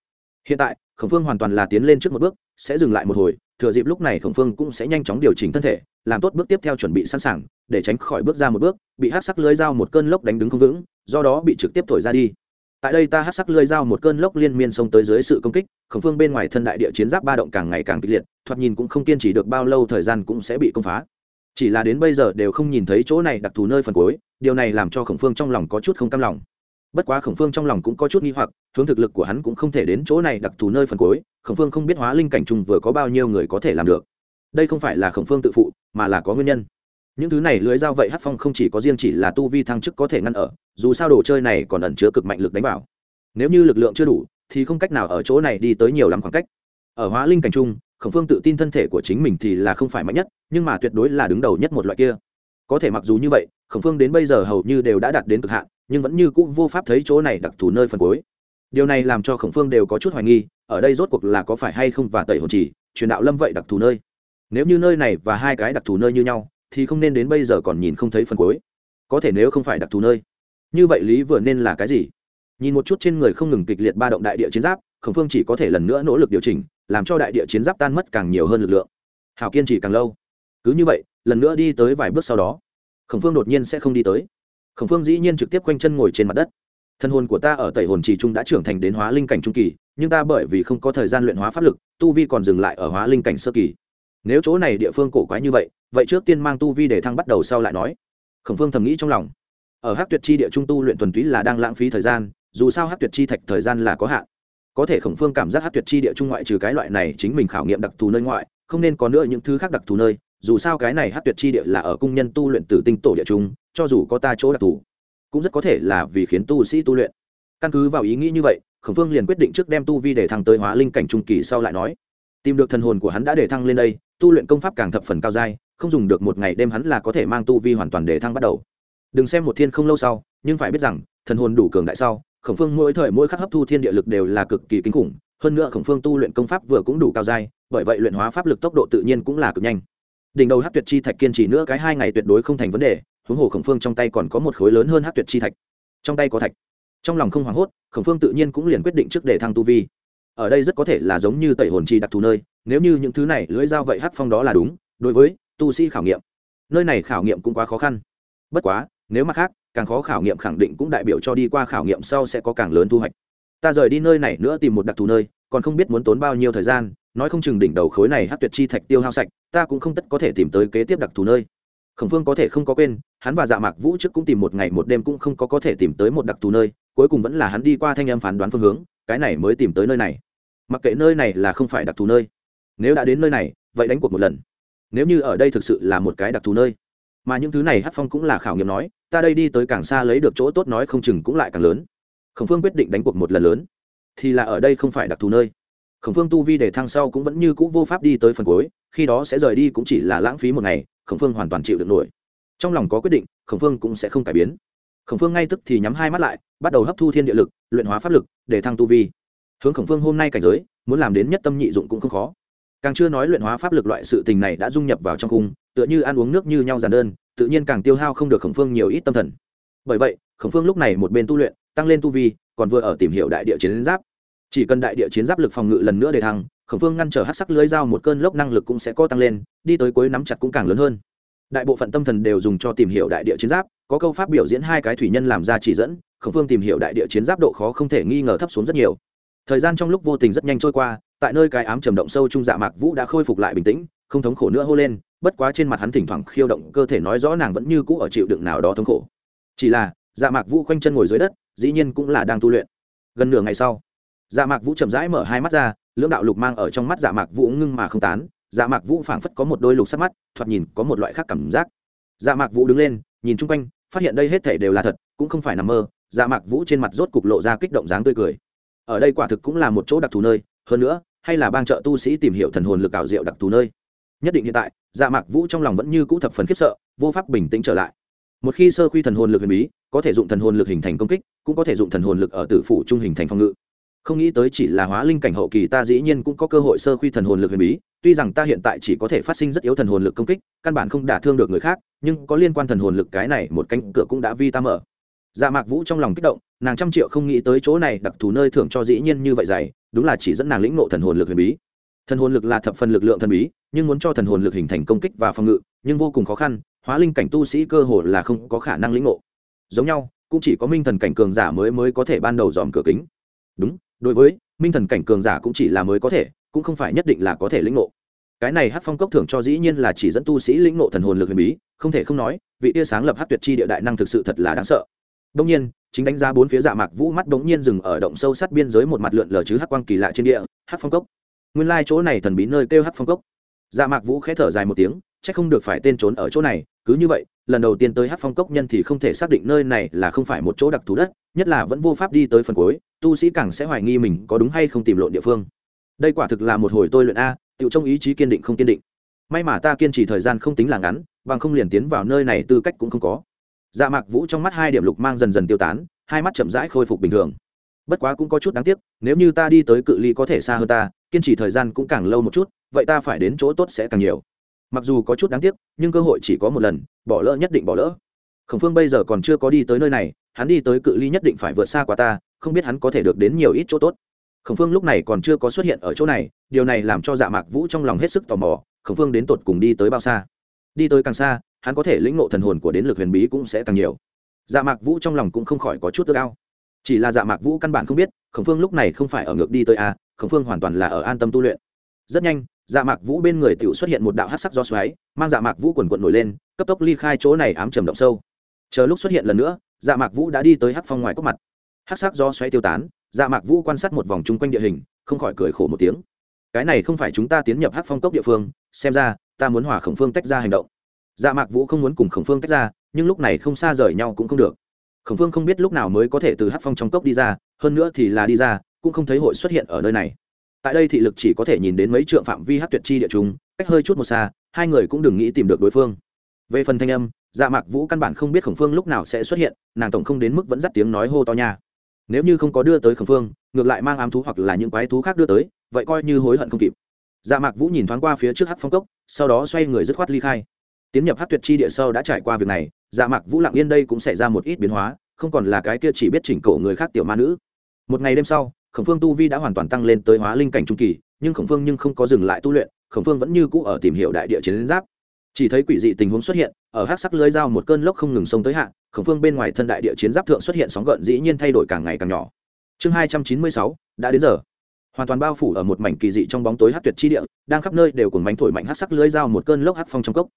Speaker 1: Hiện tại, khổng phương hoàn toàn là tiến lên trước một bước, sẽ dừng lại một hồi, thừa dịp lúc này khổng phương cũng sẽ nhanh chóng điều chỉnh thân thể, làm tốt bước tiếp theo chuẩn bị sẵn sàng, để tránh khỏi bước ra một bước, bị hát sắc lưới dao một cơn lốc đánh đứng không vững, do đó bị trực tiếp thổi ra đi tại đây ta hát sắc lưới dao một cơn lốc liên miên xông tới dưới sự công kích, khổng phương bên ngoài thân đại địa chiến giáp ba động càng ngày càng kịch liệt, thoạt nhìn cũng không kiên trì được bao lâu thời gian cũng sẽ bị công phá. Chỉ là đến bây giờ đều không nhìn thấy chỗ này đặc thù nơi phần cuối, điều này làm cho khổng phương trong lòng có chút không cam lòng. Bất quá khổng phương trong lòng cũng có chút nghi hoặc, hướng thực lực của hắn cũng không thể đến chỗ này đặc thù nơi phần cuối, khổng phương không biết hóa linh cảnh trùng vừa có bao nhiêu người có thể làm được. Đây không phải là khổng phương tự phụ, mà là có nguyên nhân những thứ này lưới dao vậy hát phong không chỉ có riêng chỉ là tu vi thăng chức có thể ngăn ở, dù sao đồ chơi này còn ẩn chứa cực mạnh lực đánh vào. Nếu như lực lượng chưa đủ, thì không cách nào ở chỗ này đi tới nhiều lắm khoảng cách. Ở hóa linh cảnh trung, khổng phương tự tin thân thể của chính mình thì là không phải mạnh nhất, nhưng mà tuyệt đối là đứng đầu nhất một loại kia. Có thể mặc dù như vậy, khổng phương đến bây giờ hầu như đều đã đạt đến cực hạn, nhưng vẫn như cũng vô pháp thấy chỗ này đặc thù nơi phần cuối. Điều này làm cho khổng phương đều có chút hoài nghi, ở đây rốt cuộc là có phải hay không và tẩy hồn chỉ, truyền đạo lâm vậy đặc thù nơi. Nếu như nơi này và hai cái đặc thù nơi như nhau thì không nên đến bây giờ còn nhìn không thấy phần cuối. Có thể nếu không phải đặc thù nơi. Như vậy lý vừa nên là cái gì? Nhìn một chút trên người không ngừng kịch liệt ba động đại địa chiến giáp, khổng phương chỉ có thể lần nữa nỗ lực điều chỉnh, làm cho đại địa chiến giáp tan mất càng nhiều hơn lực lượng. Hào kiên trì càng lâu. Cứ như vậy, lần nữa đi tới vài bước sau đó, khổng phương đột nhiên sẽ không đi tới. Khổng phương dĩ nhiên trực tiếp quanh chân ngồi trên mặt đất. Thân hồn của ta ở tẩy hồn trì trung đã trưởng thành đến hóa linh cảnh trung kỳ, nhưng ta bởi vì không có thời gian luyện hóa pháp lực, tu vi còn dừng lại ở hóa linh cảnh sơ kỳ nếu chỗ này địa phương cổ quái như vậy vậy trước tiên mang tu vi để thăng bắt đầu sau lại nói. Khổng phương thầm nghĩ trong lòng. Ở hát tuyệt chi địa trung tu luyện thuần túy là đang lãng phí thời gian, dù sao hát tuyệt chi thạch thời gian là có hạn. Có thể khổng phương cảm giác hát tuyệt chi địa trung ngoại trừ cái loại này chính mình khảo nghiệm đặc thù nơi ngoại, không nên có nữa những thứ khác đặc thù nơi, dù sao cái này hát tuyệt chi địa là ở cung nhân tu luyện tử tinh tổ địa trung, cho dù có ta chỗ đặc thù, cũng rất có thể là vì khiến tu sĩ tu luyện. Căn cứ vào ý nghĩ như vậy, khổng phương liền quyết định trước đem tu vi để thăng tới hóa linh cảnh trung kỳ sau lại nói tìm được thần hồn của hắn đã để thăng lên đây, tu luyện công pháp càng thập phần cao dai không dùng được một ngày đêm hắn là có thể mang tu vi hoàn toàn để thăng bắt đầu. Đừng xem một thiên không lâu sau, nhưng phải biết rằng, thần hồn đủ cường đại sau, khổng phương mỗi thời mỗi khắc hấp thu thiên địa lực đều là cực kỳ kinh khủng, hơn nữa khổng phương tu luyện công pháp vừa cũng đủ cao dai bởi vậy luyện hóa pháp lực tốc độ tự nhiên cũng là cực nhanh. Đỉnh đầu hát tuyệt chi thạch kiên trì nữa cái hai ngày tuyệt đối không thành vấn đề, huống hồ khổng phương trong tay còn có một khối lớn hơn hát tuyệt chi thạch. Trong tay có thạch. Trong lòng không hoảng hốt, khổng phương tự nhiên cũng liền quyết định trước để thăng tu vi ở đây rất có thể là giống như tẩy hồn chi đặc thù nơi, nếu như những thứ này lưỡi dao vậy hắc phong đó là đúng, đối với tu sĩ khảo nghiệm, nơi này khảo nghiệm cũng quá khó khăn. Bất quá, nếu mặt khác, càng khó khảo nghiệm khẳng định cũng đại biểu cho đi qua khảo nghiệm sau sẽ có càng lớn thu hoạch. Ta rời đi nơi này nữa tìm một đặc thù nơi, còn không biết muốn tốn bao nhiêu thời gian, nói không chừng đỉnh đầu khối này hát tuyệt chi thạch tiêu hao sạch, ta cũng không tất có thể tìm tới kế tiếp đặc thù nơi. Khổng phương có thể không có quên, hắn và dạ mạc vũ trước cũng tìm một ngày một đêm cũng không có có thể tìm tới một đặc thù nơi, cuối cùng vẫn là hắn đi qua thanh âm phán đoán phương hướng cái này mới tìm tới nơi này. Mặc kệ nơi này là không phải đặc thù nơi, nếu đã đến nơi này, vậy đánh cuộc một lần. Nếu như ở đây thực sự là một cái đặc thù nơi. Mà những thứ này hát phong cũng là khảo nghiệm nói, ta đây đi tới càng xa lấy được chỗ tốt nói không chừng cũng lại càng lớn. Khổng phương quyết định đánh cuộc một lần lớn. Thì là ở đây không phải đặc thù nơi. Khổng phương tu vi để thăng sau cũng vẫn như c ũ vô pháp đi tới phần cuối, khi đó sẽ rời đi cũng chỉ là lãng phí một ngày, khổng phương hoàn toàn chịu được nổi. Trong lòng có quyết định, khổng phương cũng sẽ không cải biến. Khổng phương ngay tức thì nhắm hai mắt lại bắt đầu hấp thu thiên địa lực, luyện hóa pháp lực, để thăng tu vi. Hướng khổng phương hôm nay cảnh giới, muốn làm đến nhất tâm nhị dụng cũng không khó. Càng chưa nói luyện hóa pháp lực loại sự tình này đã dung nhập vào trong khung tựa như ăn uống nước như nhau giản đơn, tự nhiên càng tiêu hao không được khổng phương nhiều ít tâm thần. Bởi vậy, khổng phương lúc này một bên tu luyện, tăng lên tu vi, còn vừa ở tìm hiểu đại địa chiến giáp. Chỉ cần đại địa chiến giáp lực phòng ngự lần nữa để thăng, khổng phương ngăn trở hát sắc lưới dao một cơn lốc năng lực cũng sẽ có tăng lên, đi tới cuối nắm chặt cũng càng lớn hơn. Đại bộ phận tâm thần đều dùng cho tìm hiểu đại địa chiến giáp, có câu pháp biểu diễn hai cái thủy nhân làm ra chỉ dẫn khổng phương tìm hiểu đại địa chiến giáp độ khó không thể nghi ngờ thấp xuống rất nhiều. Thời gian trong lúc vô tình rất nhanh trôi qua, tại nơi cái ám trầm động sâu trung dạ mạc vũ đã khôi phục lại bình tĩnh, không thống khổ nữa hô lên, bất quá trên mặt hắn thỉnh thoảng khiêu động, cơ thể nói rõ nàng vẫn như cũ ở chịu đựng nào đó thống khổ. Chỉ là dạ mạc vũ khoanh chân ngồi dưới đất, dĩ nhiên cũng là đang tu luyện. Gần nửa ngày sau dạ mạc vũ chậm rãi mở hai mắt ra, lưỡng đạo lục mang ở trong mắt dạ mạc vũ ngưng mà không tán dạ mạc vũ phảng phất có một đôi lục sắc mắt, thoạt nhìn có một loại khác cảm giác. Dạ mạc vũ đứng lên, nhìn chung quanh, phát hiện đây hết thể đều là thật, cũng không phải nằm mơ dạ mạc vũ trên mặt rốt cục lộ ra kích động dáng tươi cười. Ở đây quả thực cũng là một chỗ đặc thù nơi, hơn nữa, hay là bang trợ tu sĩ tìm hiểu thần hồn lực ảo diệu đặc thù nơi. Nhất định hiện tại dạ mạc vũ trong lòng vẫn như cũ thập phần khiếp sợ, vô pháp bình tĩnh trở lại. Một khi sơ khuy thần hồn lực huyền bí, có thể dụng thần hồn lực hình thành công kích, cũng có thể dụng thần hồn lực ở tử phủ trung hình thành phòng ngự. Không nghĩ tới chỉ là hóa linh cảnh hậu kỳ ta dĩ nhiên cũng có cơ hội sơ khuy thần hồn lực huyền bí, tuy rằng ta hiện tại chỉ có thể phát sinh rất yếu thần hồn lực công kích, căn bản không đả thương được người khác, nhưng có liên quan thần hồn lực cái này một cánh cửa cũng đã vi ta mở dạ mạc vũ trong lòng kích động, nàng trăm triệu không nghĩ tới chỗ này đặc thù nơi thưởng cho dĩ nhiên như vậy dày, đúng là chỉ dẫn nàng lĩnh nộ thần hồn lực huyền bí. Thần hồn lực là thập phần lực lượng thần bí, nhưng muốn cho thần hồn lực hình thành công kích và phòng ngự, nhưng vô cùng khó khăn, hóa linh cảnh tu sĩ cơ hồ là không có khả năng lĩnh ngộ. Giống nhau, cũng chỉ có minh thần cảnh cường giả mới mới có thể ban đầu dòm cửa kính. Đúng, đối với, minh thần cảnh cường giả cũng chỉ là mới có thể, cũng không phải nhất định là có thể lĩnh ngộ. Cái này hát phong cốc thưởng cho dĩ nhiên là chỉ dẫn tu sĩ lĩnh ngộ thần hồn lực huyền bí, không thể không nói, vị tia sáng lập hát tuyệt chi địa đại năng thực sự thật là đáng sợ đông nhiên, chính đánh giá bốn phía dạ mạc vũ mắt bỗng nhiên dừng ở động sâu sát biên giới một mặt lượn lờ chứ hắc quang kỳ lạ trên địa, hắc phong cốc. Nguyên lai chỗ này thần bí nơi kêu hắc phong cốc. Dạ mạc vũ khẽ thở dài một tiếng, chắc không được phải tên trốn ở chỗ này, cứ như vậy, lần đầu tiên tới hát phong cốc nhân thì không thể xác định nơi này là không phải một chỗ đặc thù đất, nhất là vẫn vô pháp đi tới phần cuối, tu sĩ càng sẽ hoài nghi mình có đúng hay không tìm lộn địa phương. Đây quả thực là một hồi tôi luyện a tự trong ý chí kiên định không kiên định. May mà ta kiên trì thời gian không tính là ngắn, bằng không liền tiến vào nơi này tư cách cũng không có dạ mạc vũ trong mắt hai điểm lục mang dần dần tiêu tán, hai mắt chậm rãi khôi phục bình thường. Bất quá cũng có chút đáng tiếc, nếu như ta đi tới cự ly có thể xa hơn ta, kiên trì thời gian cũng càng lâu một chút, vậy ta phải đến chỗ tốt sẽ càng nhiều. Mặc dù có chút đáng tiếc, nhưng cơ hội chỉ có một lần, bỏ lỡ nhất định bỏ lỡ. Khổng phương bây giờ còn chưa có đi tới nơi này, hắn đi tới cự ly nhất định phải vượt xa qua ta, không biết hắn có thể được đến nhiều ít chỗ tốt. Khổng phương lúc này còn chưa có xuất hiện ở chỗ này, điều này làm cho dạ mạc vũ trong lòng hết sức tò mò, khổng phương đến tột cùng đi tới bao xa? Đi tới càng xa hắn có thể lĩnh ngộ thần hồn của đến lực huyền bí cũng sẽ càng nhiều. Dạ mạc vũ trong lòng cũng không khỏi có chút ước ao. Chỉ là dạ mạc vũ căn bản không biết, khổng phương lúc này không phải ở ngược đi tới a, khổng phương hoàn toàn là ở an tâm tu luyện. Rất nhanh dạ mạc vũ bên người Tiểu xuất hiện một đạo hát sắc do xoáy, mang dạ mạc vũ quần quận nổi lên, cấp tốc ly khai chỗ này ám trầm động sâu. Chờ lúc xuất hiện lần nữa dạ mạc vũ đã đi tới hát phong ngoài cốc mặt. Hát sắc do xoáy tiêu tán dạ mạc vũ quan sát một vòng chung quanh địa hình, không khỏi cười khổ một tiếng. Cái này không phải chúng ta tiến nhập hát phong cốc địa phương, xem ra, ta muốn hòa khổng phương tách ra hành động dạ mạc vũ không muốn cùng khổng phương tách ra, nhưng lúc này không xa rời nhau cũng không được. Khổng phương không biết lúc nào mới có thể từ hát phong trong cốc đi ra, hơn nữa thì là đi ra, cũng không thấy hội xuất hiện ở nơi này. Tại đây thị lực chỉ có thể nhìn đến mấy trượng phạm vi hát tuyệt chi địa chúng cách hơi chút một xa, hai người cũng đừng nghĩ tìm được đối phương. Về phần thanh âm dạ mạc vũ căn bản không biết khổng phương lúc nào sẽ xuất hiện, nàng tổng không đến mức vẫn dắt tiếng nói hô to nha. Nếu như không có đưa tới khổng phương, ngược lại mang ám thú hoặc là những quái thú khác đưa tới, vậy coi như hối hận không kịp. Dạ mạc vũ nhìn thoáng qua phía trước hát phong cốc, sau đó xoay người dứt khoát ly khai tiến nhập hát tuyệt chi địa sâu đã trải qua việc này dạ mạc vũ lặng yên đây cũng xảy ra một ít biến hóa, không còn là cái kia chỉ biết chỉnh cổ người khác tiểu ma nữ. Một ngày đêm sau, khổng phương tu vi đã hoàn toàn tăng lên tới hóa linh cảnh trung kỳ, nhưng khổng phương nhưng không có dừng lại tu luyện, khổng phương vẫn như cũ ở tìm hiểu đại địa chiến giáp. Chỉ thấy quỷ dị tình huống xuất hiện, ở hát sắc lưới dao một cơn lốc không ngừng sông tới hạn khổng phương bên ngoài thân đại địa chiến giáp thượng xuất hiện sóng gợn dĩ nhiên thay đổi càng ngày càng nhỏ. Chương hai trăm chín mươi sáu, đã đến giờ. Hoàn toàn bao phủ ở một mảnh kỳ dị trong bóng tối hát tuyệt chi địa, đang khắp nơi đều cùng bánh thổi mạnh hát sắc lưới dao một cơn lốc hát phong trong cốc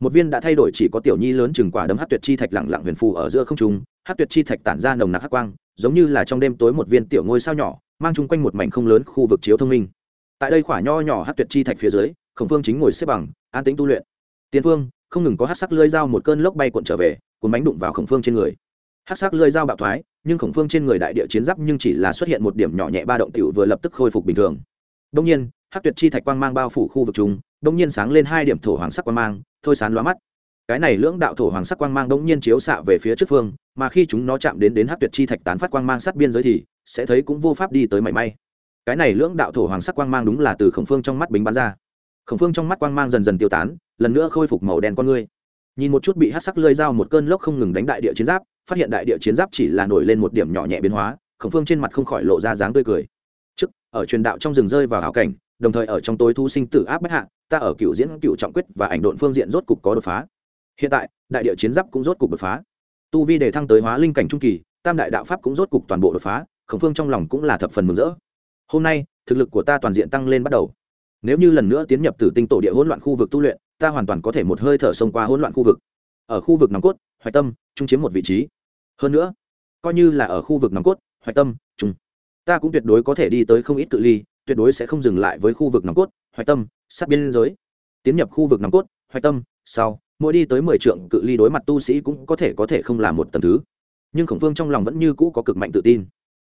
Speaker 1: một viên đã thay đổi chỉ có tiểu nhi lớn chừng quả đấm hát tuyệt chi thạch lặng lặng huyền phù ở giữa không trung, hát tuyệt chi thạch tản ra nồng nặc hát quang, giống như là trong đêm tối một viên tiểu ngôi sao nhỏ, mang chung quanh một mảnh không lớn khu vực chiếu thông minh. Tại đây khỏa nho nhỏ hát tuyệt chi thạch phía dưới, khổng phương chính ngồi xếp bằng, an tĩnh tu luyện. Tiền phương, không ngừng có hát sắc lưới dao một cơn lốc bay cuộn trở về, cuốn bánh đụng vào khổng phương trên người. Hát sắc lưới dao bạo thoái, nhưng khổng phương trên người đại địa chiến giáp nhưng chỉ là xuất hiện một điểm nhỏ nhẹ ba động tiểu vừa lập tức khôi phục bình thường. Đông nhiên, hát tuyệt chi thạch quang mang bao phủ khu vực chúng đông nhiên sáng lên hai điểm thổ hoàng sắc quang mang thôi sán lóa mắt. Cái này lưỡng đạo thổ hoàng sắc quang mang đông nhiên chiếu xạ về phía trước phương, mà khi chúng nó chạm đến đến hát tuyệt chi thạch tán phát quang mang sát biên giới thì, sẽ thấy cũng vô pháp đi tới mảy may. Cái này lưỡng đạo thổ hoàng sắc quang mang đúng là từ khổng phương trong mắt bính bắn ra. Khổng phương trong mắt quang mang dần dần tiêu tán, lần nữa khôi phục màu đen con ngươi. Nhìn một chút bị hát sắc lơi dao một cơn lốc không ngừng đánh đại địa chiến giáp, phát hiện đại địa chiến giáp chỉ là nổi lên một điểm nhỏ nhẹ biến hóa, khổng phương trên mặt không khỏi lộ ra dáng tươi cười. Trước, ở truyền đạo trong rừng rơi vào hảo cảnh đồng thời ở trong tối thu sinh tử áp bách hạ, ta ở cựu diễn cựu trọng quyết và ảnh độn phương diện rốt cục có đột phá. Hiện tại, đại địa chiến giáp cũng rốt cục đột phá. Tu vi để thăng tới hóa linh cảnh trung kỳ, tam đại đạo pháp cũng rốt cục toàn bộ đột phá, khổng phương trong lòng cũng là thập phần mừng rỡ. Hôm nay, thực lực của ta toàn diện tăng lên bắt đầu. Nếu như lần nữa tiến nhập từ tinh tổ địa hỗn loạn khu vực tu luyện, ta hoàn toàn có thể một hơi thở xông qua hỗn loạn khu vực. Ở khu vực nòng cốt hoài tâm, trung chiếm một vị trí. Hơn nữa, coi như là ở khu vực nòng cốt hoài tâm, trung. Ta cũng tuyệt đối có thể đi tới không ít cự ly tuyệt đối sẽ không dừng lại với khu vực nòng cốt, hoạch tâm, sát biên giới. Tiến nhập khu vực nòng cốt, hoạch tâm, sau, mỗi đi tới mười trượng cự ly đối mặt tu sĩ cũng có thể có thể không là một tầm thứ. Nhưng khổng phương trong lòng vẫn như cũ có cực mạnh tự tin.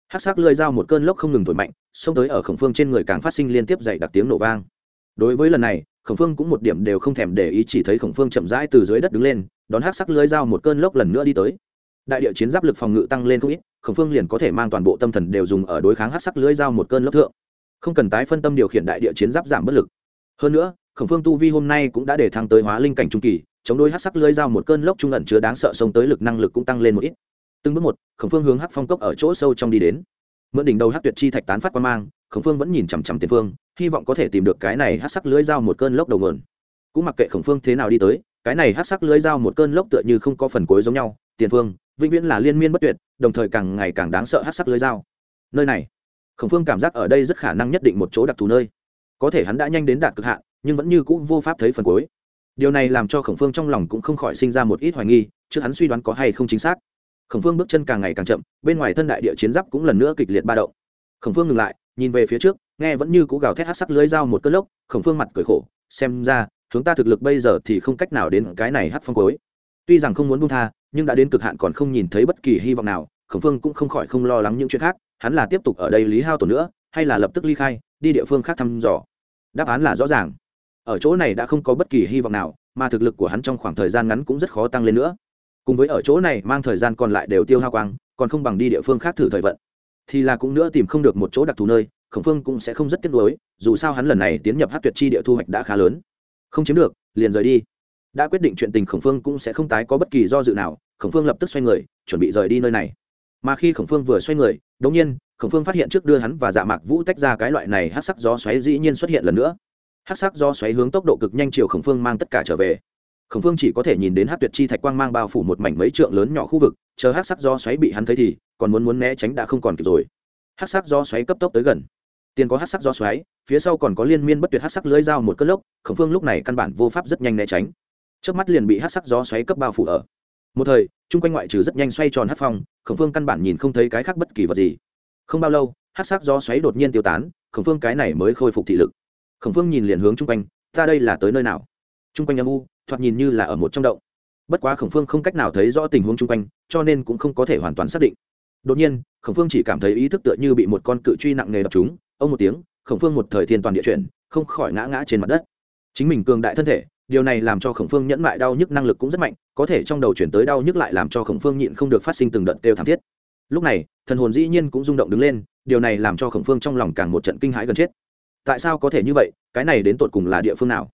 Speaker 1: Hát sắc lơi dao một cơn lốc không ngừng thổi mạnh, xông tới ở khổng phương trên người càng phát sinh liên tiếp dậy đặc tiếng nổ vang. Đối với lần này, khổng phương cũng một điểm đều không thèm để ý, chỉ thấy khổng phương chậm rãi từ dưới đất đứng lên, đón hát sắc lưới dao một cơn lốc lần nữa đi tới. Đại địa chiến giáp lực phòng ngự tăng lên không ít, khổng phương liền có thể mang toàn bộ tâm thần đều dùng ở đối kháng hát sắc lưới dao một cơn lốc thượng không cần tái phân tâm điều khiển đại địa chiến giáp giảm bất lực. Hơn nữa, khổng phương tu vi hôm nay cũng đã để thăng tới hóa linh cảnh trung kỳ, chống đối hát sắc lưới dao một cơn lốc trung ẩn chứa đáng sợ xông tới lực năng lực cũng tăng lên một ít. Từng bước một, khổng phương hướng hát phong cốc ở chỗ sâu trong đi đến. Mượn đỉnh đầu hát tuyệt chi thạch tán phát qua mang, khổng phương vẫn nhìn chằm chằm tiền phương, hy vọng có thể tìm được cái này hát sắc lưới dao một cơn lốc đầu nguồn. cũng mặc kệ khổng phương thế nào đi tới, cái này hát sắc lưới dao một cơn lốc tựa như không có phần cuối giống nhau. Tiền phương, vĩnh viễn là liên miên bất tuyệt, đồng thời càng ngày càng đáng sợ hát sắc lưới dao. Nơi này khổng phương cảm giác ở đây rất khả năng nhất định một chỗ đặc thù nơi. Có thể hắn đã nhanh đến đạt cực hạn, nhưng vẫn như c ũ vô pháp thấy phần cuối. Điều này làm cho khổng phương trong lòng cũng không khỏi sinh ra một ít hoài nghi chứ hắn suy đoán có hay không chính xác. Khổng phương bước chân càng ngày càng chậm, bên ngoài thân đại địa chiến giáp cũng lần nữa kịch liệt ba động. Khổng phương ngừng lại, nhìn về phía trước, nghe vẫn như cũ gào thét hát sắc lưới dao một cơn lốc, khổng phương mặt cười khổ, xem ra chúng ta thực lực bây giờ thì không cách nào đến cái này hát phong cuối. Tuy rằng không muốn buông tha, nhưng đã đến cực hạn còn không nhìn thấy bất kỳ hy vọng nào khổng phương cũng không khỏi không lo lắng những chuyện khác, hắn là tiếp tục ở đây lý hao tổn nữa, hay là lập tức ly khai, đi địa phương khác thăm dò? Đáp án là rõ ràng. Ở chỗ này đã không có bất kỳ hy vọng nào, mà thực lực của hắn trong khoảng thời gian ngắn cũng rất khó tăng lên nữa. Cùng với ở chỗ này mang thời gian còn lại đều tiêu hao quang, còn không bằng đi địa phương khác thử thời vận. Thì là cũng nữa tìm không được một chỗ đặc thù nơi, khổng phương cũng sẽ không rất tiếc nuối, dù sao hắn lần này tiến nhập hát tuyệt chi địa thu hoạch đã khá lớn. Không chiếm được, liền rời đi. Đã quyết định chuyện tình khổng phương cũng sẽ không tái có bất kỳ do dự nào, khổng phương lập tức xoay người, chuẩn bị rời đi nơi này mà khi khổng phương vừa xoay người, đống nhiên, khổng phương phát hiện trước đưa hắn và dạ mạc vũ tách ra cái loại này hát sắc gió xoáy dĩ nhiên xuất hiện lần nữa. Hát sắc gió xoáy hướng tốc độ cực nhanh chiều khổng phương mang tất cả trở về. Khổng phương chỉ có thể nhìn đến hát tuyệt chi thạch quang mang bao phủ một mảnh mấy trượng lớn nhỏ khu vực, chờ hát sắc gió xoáy bị hắn thấy thì, còn muốn muốn né tránh đã không còn kịp rồi. Hát sắc gió xoáy cấp tốc tới gần. Tiền có hát sắc gió xoáy, phía sau còn có liên miên bất tuyệt hát sắc lưới dao một cơn lốc, khổng phương lúc này căn bản vô pháp rất nhanh né tránh. Trước mắt liền bị hát sắc gió xoáy cấp bao phủ ở một thời, chung quanh ngoại trừ rất nhanh xoay tròn hát phong, khổng phương căn bản nhìn không thấy cái khác bất kỳ vật gì. Không bao lâu hát sắc do xoáy đột nhiên tiêu tán, khổng phương cái này mới khôi phục thị lực. Khổng phương nhìn liền hướng chung quanh, ta đây là tới nơi nào? Chung quanh âm u, thoạt nhìn như là ở một trong động. Bất quá khổng phương không cách nào thấy rõ tình huống chung quanh, cho nên cũng không có thể hoàn toàn xác định. Đột nhiên, khổng phương chỉ cảm thấy ý thức tựa như bị một con cự truy nặng nề đập chúng ông một tiếng, khổng phương một thời thiên toàn địa chuyển, không khỏi ngã ngã trên mặt đất. Chính mình cường đại thân thể, điều này làm cho khổng phương nhẫn mại đau nhức năng lực cũng rất mạnh có thể trong đầu chuyển tới đau nhức lại làm cho khổng phương nhịn không được phát sinh từng đợt kêu thảm thiết. Lúc này thần hồn dĩ nhiên cũng rung động đứng lên điều này làm cho khổng phương trong lòng càng một trận kinh hãi gần chết. Tại sao có thể như vậy? Cái này đến tột cùng là địa phương nào?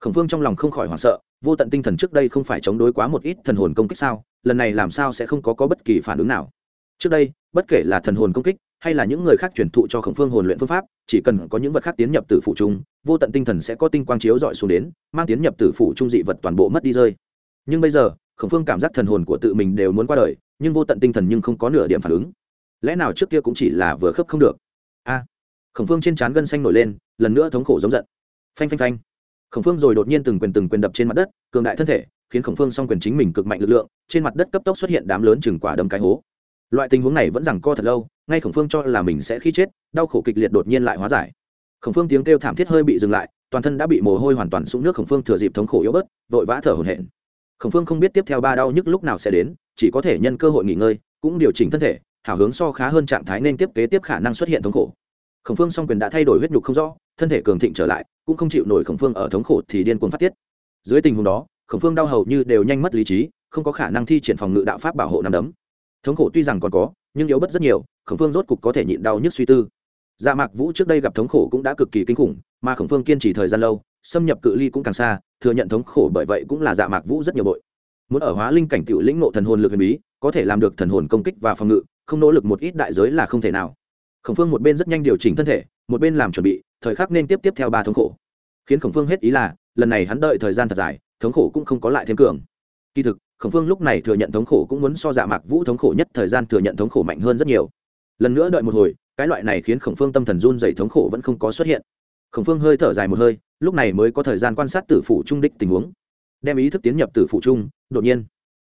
Speaker 1: Khổng phương trong lòng không khỏi hoảng sợ vô tận tinh thần trước đây không phải chống đối quá một ít thần hồn công kích sao? Lần này làm sao sẽ không có, có bất kỳ phản ứng nào? Trước đây bất kể là thần hồn công kích hay là những người khác truyền thụ cho khổng phương hồn luyện phương pháp chỉ cần có những vật khác tiến nhập tử phủ chung vô tận tinh thần sẽ có tinh quang chiếu dọi xuống đến mang tiến nhập tử phủ trung dị vật toàn bộ mất đi rơi nhưng bây giờ, khổng phương cảm giác thần hồn của tự mình đều muốn qua đời, nhưng vô tận tinh thần nhưng không có nửa điểm phản ứng. Lẽ nào trước kia cũng chỉ là vừa khớp không được? A! Khổng phương trên trán gân xanh nổi lên, lần nữa thống khổ giống giận. Phanh phanh phanh. Khổng phương rồi đột nhiên từng quyền từng quyền đập trên mặt đất, cường đại thân thể, khiến khổng phương s quyền chính mình cực mạnh lực lượng, trên mặt đất cấp tốc xuất hiện đám lớn chừng quả đấm cái hố. Loại tình huống này vẫn rằng co thật lâu, ngay khổng phương cho là mình sẽ khi chết, đau khổ kịch liệt đột nhiên lại hóa giải. Khổng phương tiếng kêu thảm thiết hơi bị dừng lại, toàn thân đã bị mồ hôi hoàn toàn sũng nước khổng phương thừa dịp thống khổ yếu bớt, vội vã thở hổn hển khổng phương không biết tiếp theo ba đau nhức lúc nào sẽ đến, chỉ có thể nhân cơ hội nghỉ ngơi, cũng điều chỉnh thân thể, hảo hướng so khá hơn trạng thái nên tiếp kế tiếp khả năng xuất hiện thống khổ. Khổng phương song quyền đã thay đổi huyết nhục không rõ, thân thể cường thịnh trở lại, cũng không chịu nổi khổng phương ở thống khổ thì điên cuồng phát tiết. Dưới tình huống đó, khổng phương đau hầu như đều nhanh mất lý trí, không có khả năng thi triển phòng ngự đạo pháp bảo hộ nằm đấm. Thống khổ tuy rằng còn có, nhưng yếu bất rất nhiều, khổng phương rốt cục có thể nhịn đau nhức suy tư. Dạ mạc vũ trước đây gặp thống khổ cũng đã cực kỳ kinh khủng, mà khổng phương kiên trì thời gian lâu, xâm nhập cự ly cũng càng xa thừa nhận thống khổ bởi vậy cũng là dạ mạc vũ rất nhiều bội. Muốn ở hóa linh cảnh tiểu lĩnh nộ thần hồn lực huyền bí, có thể làm được thần hồn công kích và phòng ngự, không nỗ lực một ít đại giới là không thể nào. Khổng phương một bên rất nhanh điều chỉnh thân thể, một bên làm chuẩn bị, thời khắc nên tiếp tiếp theo ba thống khổ. Khiến khổng phương hết ý là, lần này hắn đợi thời gian thật dài, thống khổ cũng không có lại thêm cường. Kỳ thực, khổng phương lúc này thừa nhận thống khổ cũng muốn so dạ mạc vũ thống khổ nhất, thời gian thừa nhận thống khổ mạnh hơn rất nhiều. Lần nữa đợi một hồi, cái loại này khiến khổng phương tâm thần run dày thống khổ vẫn không có xuất hiện. Khổng phương hơi thở dài một hơi lúc này mới có thời gian quan sát tử phủ trung đích tình huống. Đem ý thức tiến nhập tử phủ trung, đột nhiên,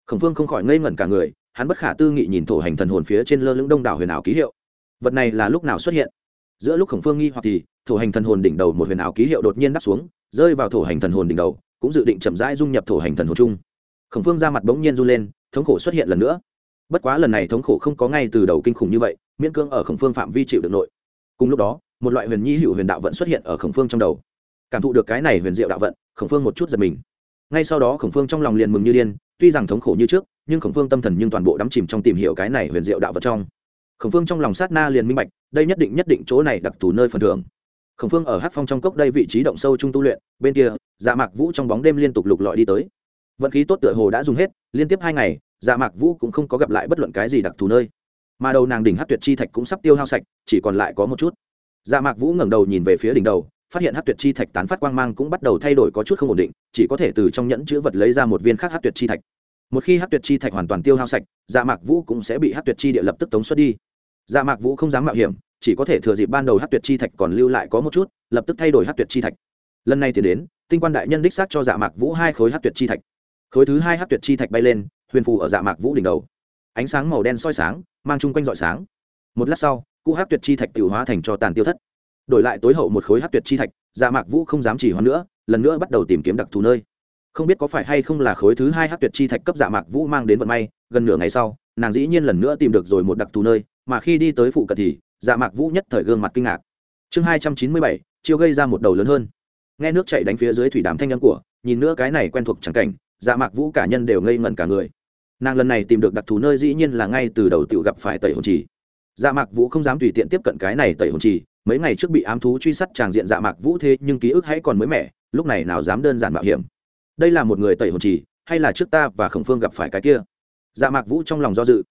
Speaker 1: khổng phương không khỏi ngây ngẩn cả người, hắn bất khả tư nghị nhìn thổ hành thần hồn phía trên lơ lưng đông đảo huyền ảo ký hiệu. Vật này là lúc nào xuất hiện? Giữa lúc khổng phương nghi hoặc thì, thổ hành thần hồn đỉnh đầu một huyền ảo ký hiệu đột nhiên đắp xuống, rơi vào thổ hành thần hồn đỉnh đầu, cũng dự định chậm rãi dung nhập thổ hành thần hồn chung khổng phương ra mặt bỗng nhiên run lên, thống khổ xuất hiện lần nữa. Bất quá lần này thống khổ không có ngay từ đầu kinh khủng như vậy, miễn cưỡng ở khổng phương phạm vi chịu được nội. Cùng lúc đó, một loại huyền nhi hữu huyền đạo vẫn xuất hiện ở khổng phương trong đầu cảm thụ được cái này huyền diệu đạo vận, khổng phương một chút giật mình. Ngay sau đó khổng phương trong lòng liền mừng như điên, tuy rằng thống khổ như trước, nhưng khổng phương tâm thần nhưng toàn bộ đắm chìm trong tìm hiểu cái này huyền diệu đạo vận trong. Khổng phương trong lòng sát na liền minh bạch, đây nhất định nhất định chỗ này đặc thù nơi phần thưởng. Khổng phương ở hát phong trong cốc đây vị trí động sâu trung tu luyện, bên kia dạ mạc vũ trong bóng đêm liên tục lục lọi đi tới. Vận khí tốt tựa hồ đã dùng hết, liên tiếp hai ngày dạ mạc vũ cũng không có gặp lại bất luận cái gì đặc thù nơi. Mà đầu nàng đỉnh hát tuyệt chi thạch cũng sắp tiêu hao sạch, chỉ còn lại có một chút. Dạ mạc vũ ngẩng đầu nhìn về phía đỉnh đầu phát hiện hát tuyệt chi thạch tán phát quang mang cũng bắt đầu thay đổi có chút không ổn định, chỉ có thể từ trong nhẫn chữ vật lấy ra một viên khác hát tuyệt chi thạch. Một khi hát tuyệt chi thạch hoàn toàn tiêu hao sạch dạ mạc vũ cũng sẽ bị hát tuyệt chi địa lập tức tống xuất đi. Dạ mạc vũ không dám mạo hiểm, chỉ có thể thừa dịp ban đầu hát tuyệt chi thạch còn lưu lại có một chút, lập tức thay đổi hát tuyệt chi thạch. Lần này thì đến, tinh quan đại nhân đích xác cho dạ mạc vũ hai khối hát tuyệt chi thạch. Khối thứ hai hát tuyệt chi thạch bay lên, huyền phù ở dạ mạc vũ đỉnh đầu. Ánh sáng màu đen soi sáng, mang chung quanh dọi sáng. Một lát sau cụ hát tuyệt chi thạch tự hóa thành cho tàn tiêu thất đổi lại tối hậu một khối hát tuyệt chi thạch dạ mạc vũ không dám chỉ hoãn nữa, lần nữa bắt đầu tìm kiếm đặc thù nơi. Không biết có phải hay không là khối thứ hai hát tuyệt chi thạch cấp dạ mạc vũ mang đến vận may, gần nửa ngày sau, nàng dĩ nhiên lần nữa tìm được rồi một đặc thù nơi, mà khi đi tới phụ cận thì dạ mạc vũ nhất thời gương mặt kinh ngạc. Chương hai trăm chín mươi bảy, chiêu gây ra một đầu lớn hơn. Nghe nước chạy đánh phía dưới thủy đàm thanh nhân của, nhìn nữa cái này quen thuộc chẳng cảnh dạ mạc vũ cả nhân đều ngây ngẩn cả người. Nàng lần này tìm được đặc thù nơi dĩ nhiên là ngay từ đầu tự gặp phải tẩy hồn trì. Dạ mạc vũ không dám tùy tiện tiếp cận cái này tẩy hồn trì mấy ngày trước bị ám thú truy sát tràng diện dạ mạc vũ thế nhưng ký ức hãy còn mới mẻ, lúc này nào dám đơn giản mạo hiểm. Đây là một người tẩy hồn trì hay là trước ta và khổng phương gặp phải cái kia? Dạ mạc vũ trong lòng do dự.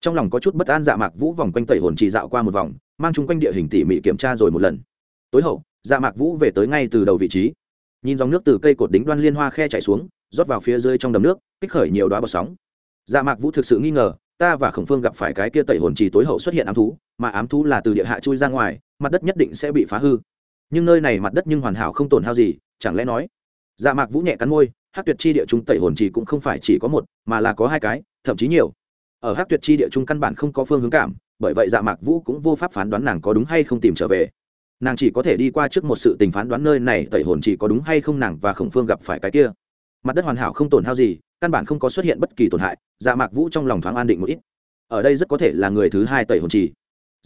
Speaker 1: Trong lòng có chút bất an dạ mạc vũ vòng quanh tẩy hồn trì dạo qua một vòng, mang chung quanh địa hình tỉ mỉ kiểm tra rồi một lần. Tối hậu dạ mạc vũ về tới ngay từ đầu vị trí. Nhìn dòng nước từ cây cột đính đoan liên hoa khe chạy xuống, rót vào phía dưới trong đầm nước, kích khởi nhiều đoá bọt sóng. Dạ mạc vũ thực sự nghi ngờ, ta và khổng phương gặp phải cái kia tẩy hồn trì tối hậu xuất hiện ám thú mà ám thú là từ địa hạ chui ra ngoài, mặt đất nhất định sẽ bị phá hư. Nhưng nơi này mặt đất nhưng hoàn hảo không tổn hao gì, chẳng lẽ nói dạ mạc vũ nhẹ cắn môi hát tuyệt chi địa trung tẩy hồn trì cũng không phải chỉ có một, mà là có hai cái, thậm chí nhiều. Ở hát tuyệt chi địa trung căn bản không có phương hướng cảm, bởi vậy dạ mạc vũ cũng vô pháp phán đoán nàng có đúng hay không tìm trở về. Nàng chỉ có thể đi qua trước một sự tình phán đoán nơi này tẩy hồn chỉ có đúng hay không nàng và khổng phương gặp phải cái kia. Mặt đất hoàn hảo không tổn hao gì, căn bản không có xuất hiện bất kỳ tổn hại dạ mạc vũ trong lòng thoáng an định một ít. Ở đây rất có thể là người thứ hai tẩy hồn trì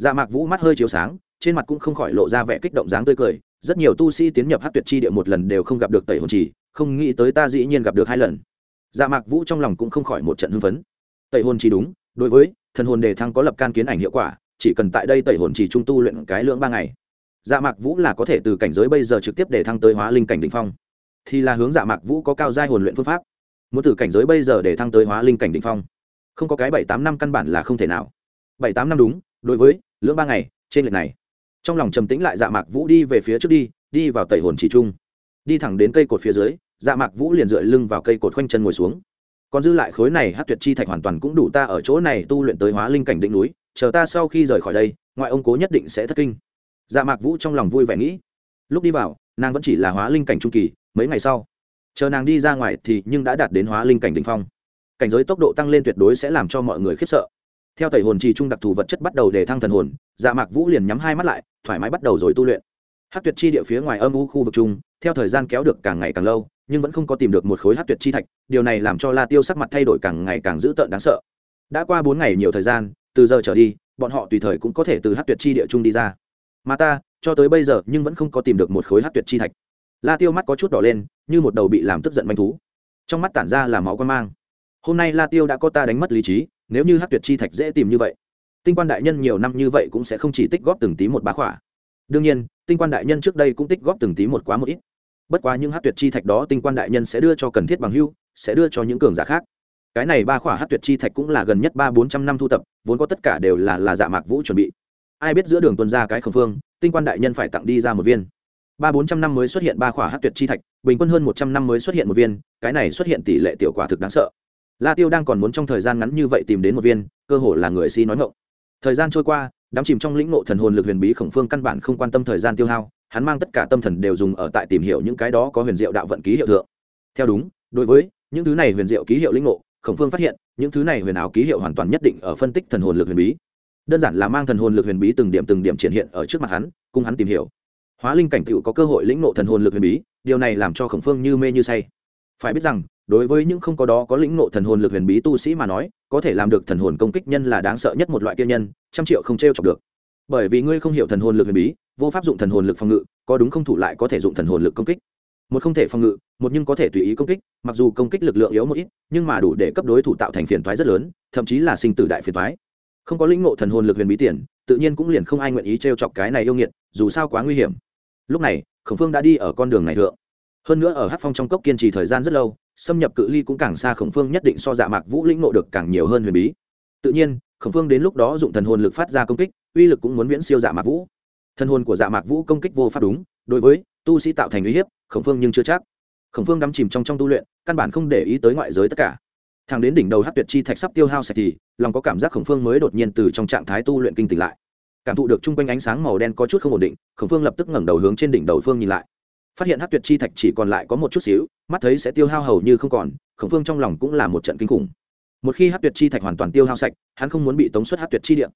Speaker 1: dạ mạc vũ mắt hơi chiếu sáng trên mặt cũng không khỏi lộ ra vẻ kích động dáng tươi cười. Rất nhiều tu sĩ tiến nhập hát tuyệt chi địa một lần đều không gặp được tẩy hồn Chỉ, không nghĩ tới ta dĩ nhiên gặp được hai lần. Dạ mạc vũ trong lòng cũng không khỏi một trận hưng phấn. Tẩy hồn Chỉ đúng đối với thần hồn đề thăng có lập can kiến ảnh hiệu quả chỉ cần tại đây tẩy hồn Chỉ trung tu luyện cái lưỡng ba ngày dạ mạc vũ là có thể từ cảnh giới bây giờ trực tiếp để thăng tới hóa linh cảnh đỉnh phong. Thì là hướng dạ mạc vũ có cao giai hồn luyện phương pháp. Muốn từ cảnh giới bây giờ để thăng tới hóa linh cảnh đỉnh phong không có cái bảy tám năm căn bản là không thể nào. Bảy tám năm đúng đối với lưỡng ba ngày, trên lệch này. Trong lòng trầm tĩnh lại dạ mạc vũ đi về phía trước đi đi vào tẩy hồn chỉ trung. Đi thẳng đến cây cột phía dưới dạ mạc vũ liền dựa lưng vào cây cột khoanh chân ngồi xuống. Còn dư lại khối này hát tuyệt chi thạch hoàn toàn cũng đủ ta ở chỗ này tu luyện tới hóa linh cảnh đỉnh núi, chờ ta sau khi rời khỏi đây, ngoại ông cố nhất định sẽ thất kinh. Dạ mạc vũ trong lòng vui vẻ nghĩ. Lúc đi vào, nàng vẫn chỉ là hóa linh cảnh trung kỳ, mấy ngày sau, chờ nàng đi ra ngoài thì nhưng đã đạt đến hóa linh cảnh đ ỉ n h phong. Cảnh giới tốc độ tăng lên tuyệt đối sẽ làm cho mọi người khiếp sợ theo tẩy hồn trì trung đặc thù vật chất bắt đầu để thăng thần hồn dạ mạc vũ liền nhắm hai mắt lại, thoải mái bắt đầu rồi tu luyện. Hát tuyệt chi địa phía ngoài âm u khu vực chung theo thời gian kéo được càng ngày càng lâu, nhưng vẫn không có tìm được một khối hát tuyệt chi thạch, điều này làm cho la tiêu sắc mặt thay đổi càng ngày càng dữ tợn đáng sợ. Đã qua bốn ngày nhiều thời gian, từ giờ trở đi, bọn họ tùy thời cũng có thể từ hát tuyệt chi địa chung đi ra. Mà ta, cho tới bây giờ nhưng vẫn không có tìm được một khối hát tuyệt chi thạch. La tiêu mắt có chút đỏ lên, như một đầu bị làm tức giận manh thú. Trong mắt tản ra là máu quan mang. Hôm nay la tiêu đã có ta đánh mất lý trí nếu như hát tuyệt chi thạch dễ tìm như vậy, tinh quan đại nhân nhiều năm như vậy cũng sẽ không chỉ tích góp từng tí một bá khỏa. Đương nhiên, tinh quan đại nhân trước đây cũng tích góp từng tí một quá một ít. Bất quá những hát tuyệt chi thạch đó tinh quan đại nhân sẽ đưa cho cần thiết bằng hưu, sẽ đưa cho những cường giả khác. Cái này ba khỏa hát tuyệt chi thạch cũng là gần nhất ba bốn trăm năm thu tập, vốn có tất cả đều là là dạ mạc vũ chuẩn bị. Ai biết giữa đường tuân ra cái khẩu phương, tinh quan đại nhân phải tặng đi ra một viên. Ba bốn trăm năm mới xuất hiện ba khỏa hát tuyệt chi thạch, bình quân hơn một trăm năm mới xuất hiện một viên, cái này xuất hiện tỷ lệ tiểu quả thực đáng sợ la tiêu đang còn muốn trong thời gian ngắn như vậy tìm đến một viên, cơ hội là người si nói ngộng thời gian trôi qua, đám chìm trong lĩnh ngộ thần hồn lực huyền bí khổng phương căn bản không quan tâm thời gian tiêu hao, hắn mang tất cả tâm thần đều dùng ở tại tìm hiểu những cái đó có huyền diệu đạo vận ký hiệu thượng. Theo đúng, đối với những thứ này huyền diệu ký hiệu lĩnh ngộ, khổng phương phát hiện, những thứ này huyền ảo ký hiệu hoàn toàn nhất định ở phân tích thần hồn lực huyền bí. Đơn giản là mang thần hồn lực huyền bí từng điểm từng điểm triển hiện ở trước mặt hắn, cùng hắn tìm hiểu. Hóa linh cảnh tựu có cơ hội lĩnh ngộ thần hồn lực huyền bí, điều này làm cho khổng phương như mê như say. Phải biết rằng đối với những không có đó có lĩnh ngộ thần hồn lực huyền bí tu sĩ mà nói, có thể làm được thần hồn công kích nhân là đáng sợ nhất một loại kia nhân, trăm triệu không t r e o chọc được. Bởi vì ngươi không hiểu thần hồn lực huyền bí, vô pháp dụng thần hồn lực phòng ngự, có đúng không thủ lại có thể dụng thần hồn lực công kích. Một không thể phòng ngự, một nhưng có thể tùy ý công kích, mặc dù công kích lực lượng yếu một ít, nhưng mà đủ để cấp đối thủ tạo thành phiền thoái rất lớn, thậm chí là sinh tử đại phiền thoái không có lĩnh ngộ thần hồn lực huyền bí tiền, tự nhiên cũng liền không ai nguyện ý t r e o chọc cái này yêu nghiệt, dù sao quá nguy hiểm. Lúc này, khổng phương đã đi ở con đường này thượng. Hơn nữa ở hát phong trong cốc kiên trì thời gian rất lâu xâm nhập cự ly cũng càng xa khổng phương nhất định so dạ mạc vũ lĩnh ngộ được càng nhiều hơn huyền bí. Tự nhiên, khổng phương đến lúc đó dụng thần hồn lực phát ra công kích, uy lực cũng muốn viễn siêu dạ mạc vũ. Thần hồn của dạ mạc vũ công kích vô pháp đúng, đối với tu sĩ tạo thành uy hiếp, khổng phương nhưng chưa chắc. Khổng phương đắm chìm trong trong tu luyện, căn bản không để ý tới ngoại giới tất cả. Thằng đến đỉnh đầu hát tuyệt chi thạch sắp tiêu hao sạch thì, lòng có cảm giác khổng phương mới đột nhiên từ trong trạng thái tu luyện kinh tỉnh lại. Cảm thụ được chung quanh ánh sáng màu đen có chút không ổn định, khổng phương lập tức ngẩng đầu hướng trên đỉnh đầu phương nhìn lại phát hiện hát tuyệt chi thạch chỉ còn lại có một chút xíu, mắt thấy sẽ tiêu hao hầu như không còn, khổng phương trong lòng cũng là một trận kinh khủng. Một khi hát tuyệt chi thạch hoàn toàn tiêu hao sạch, hắn không muốn bị tống xuất hát tuyệt chi điện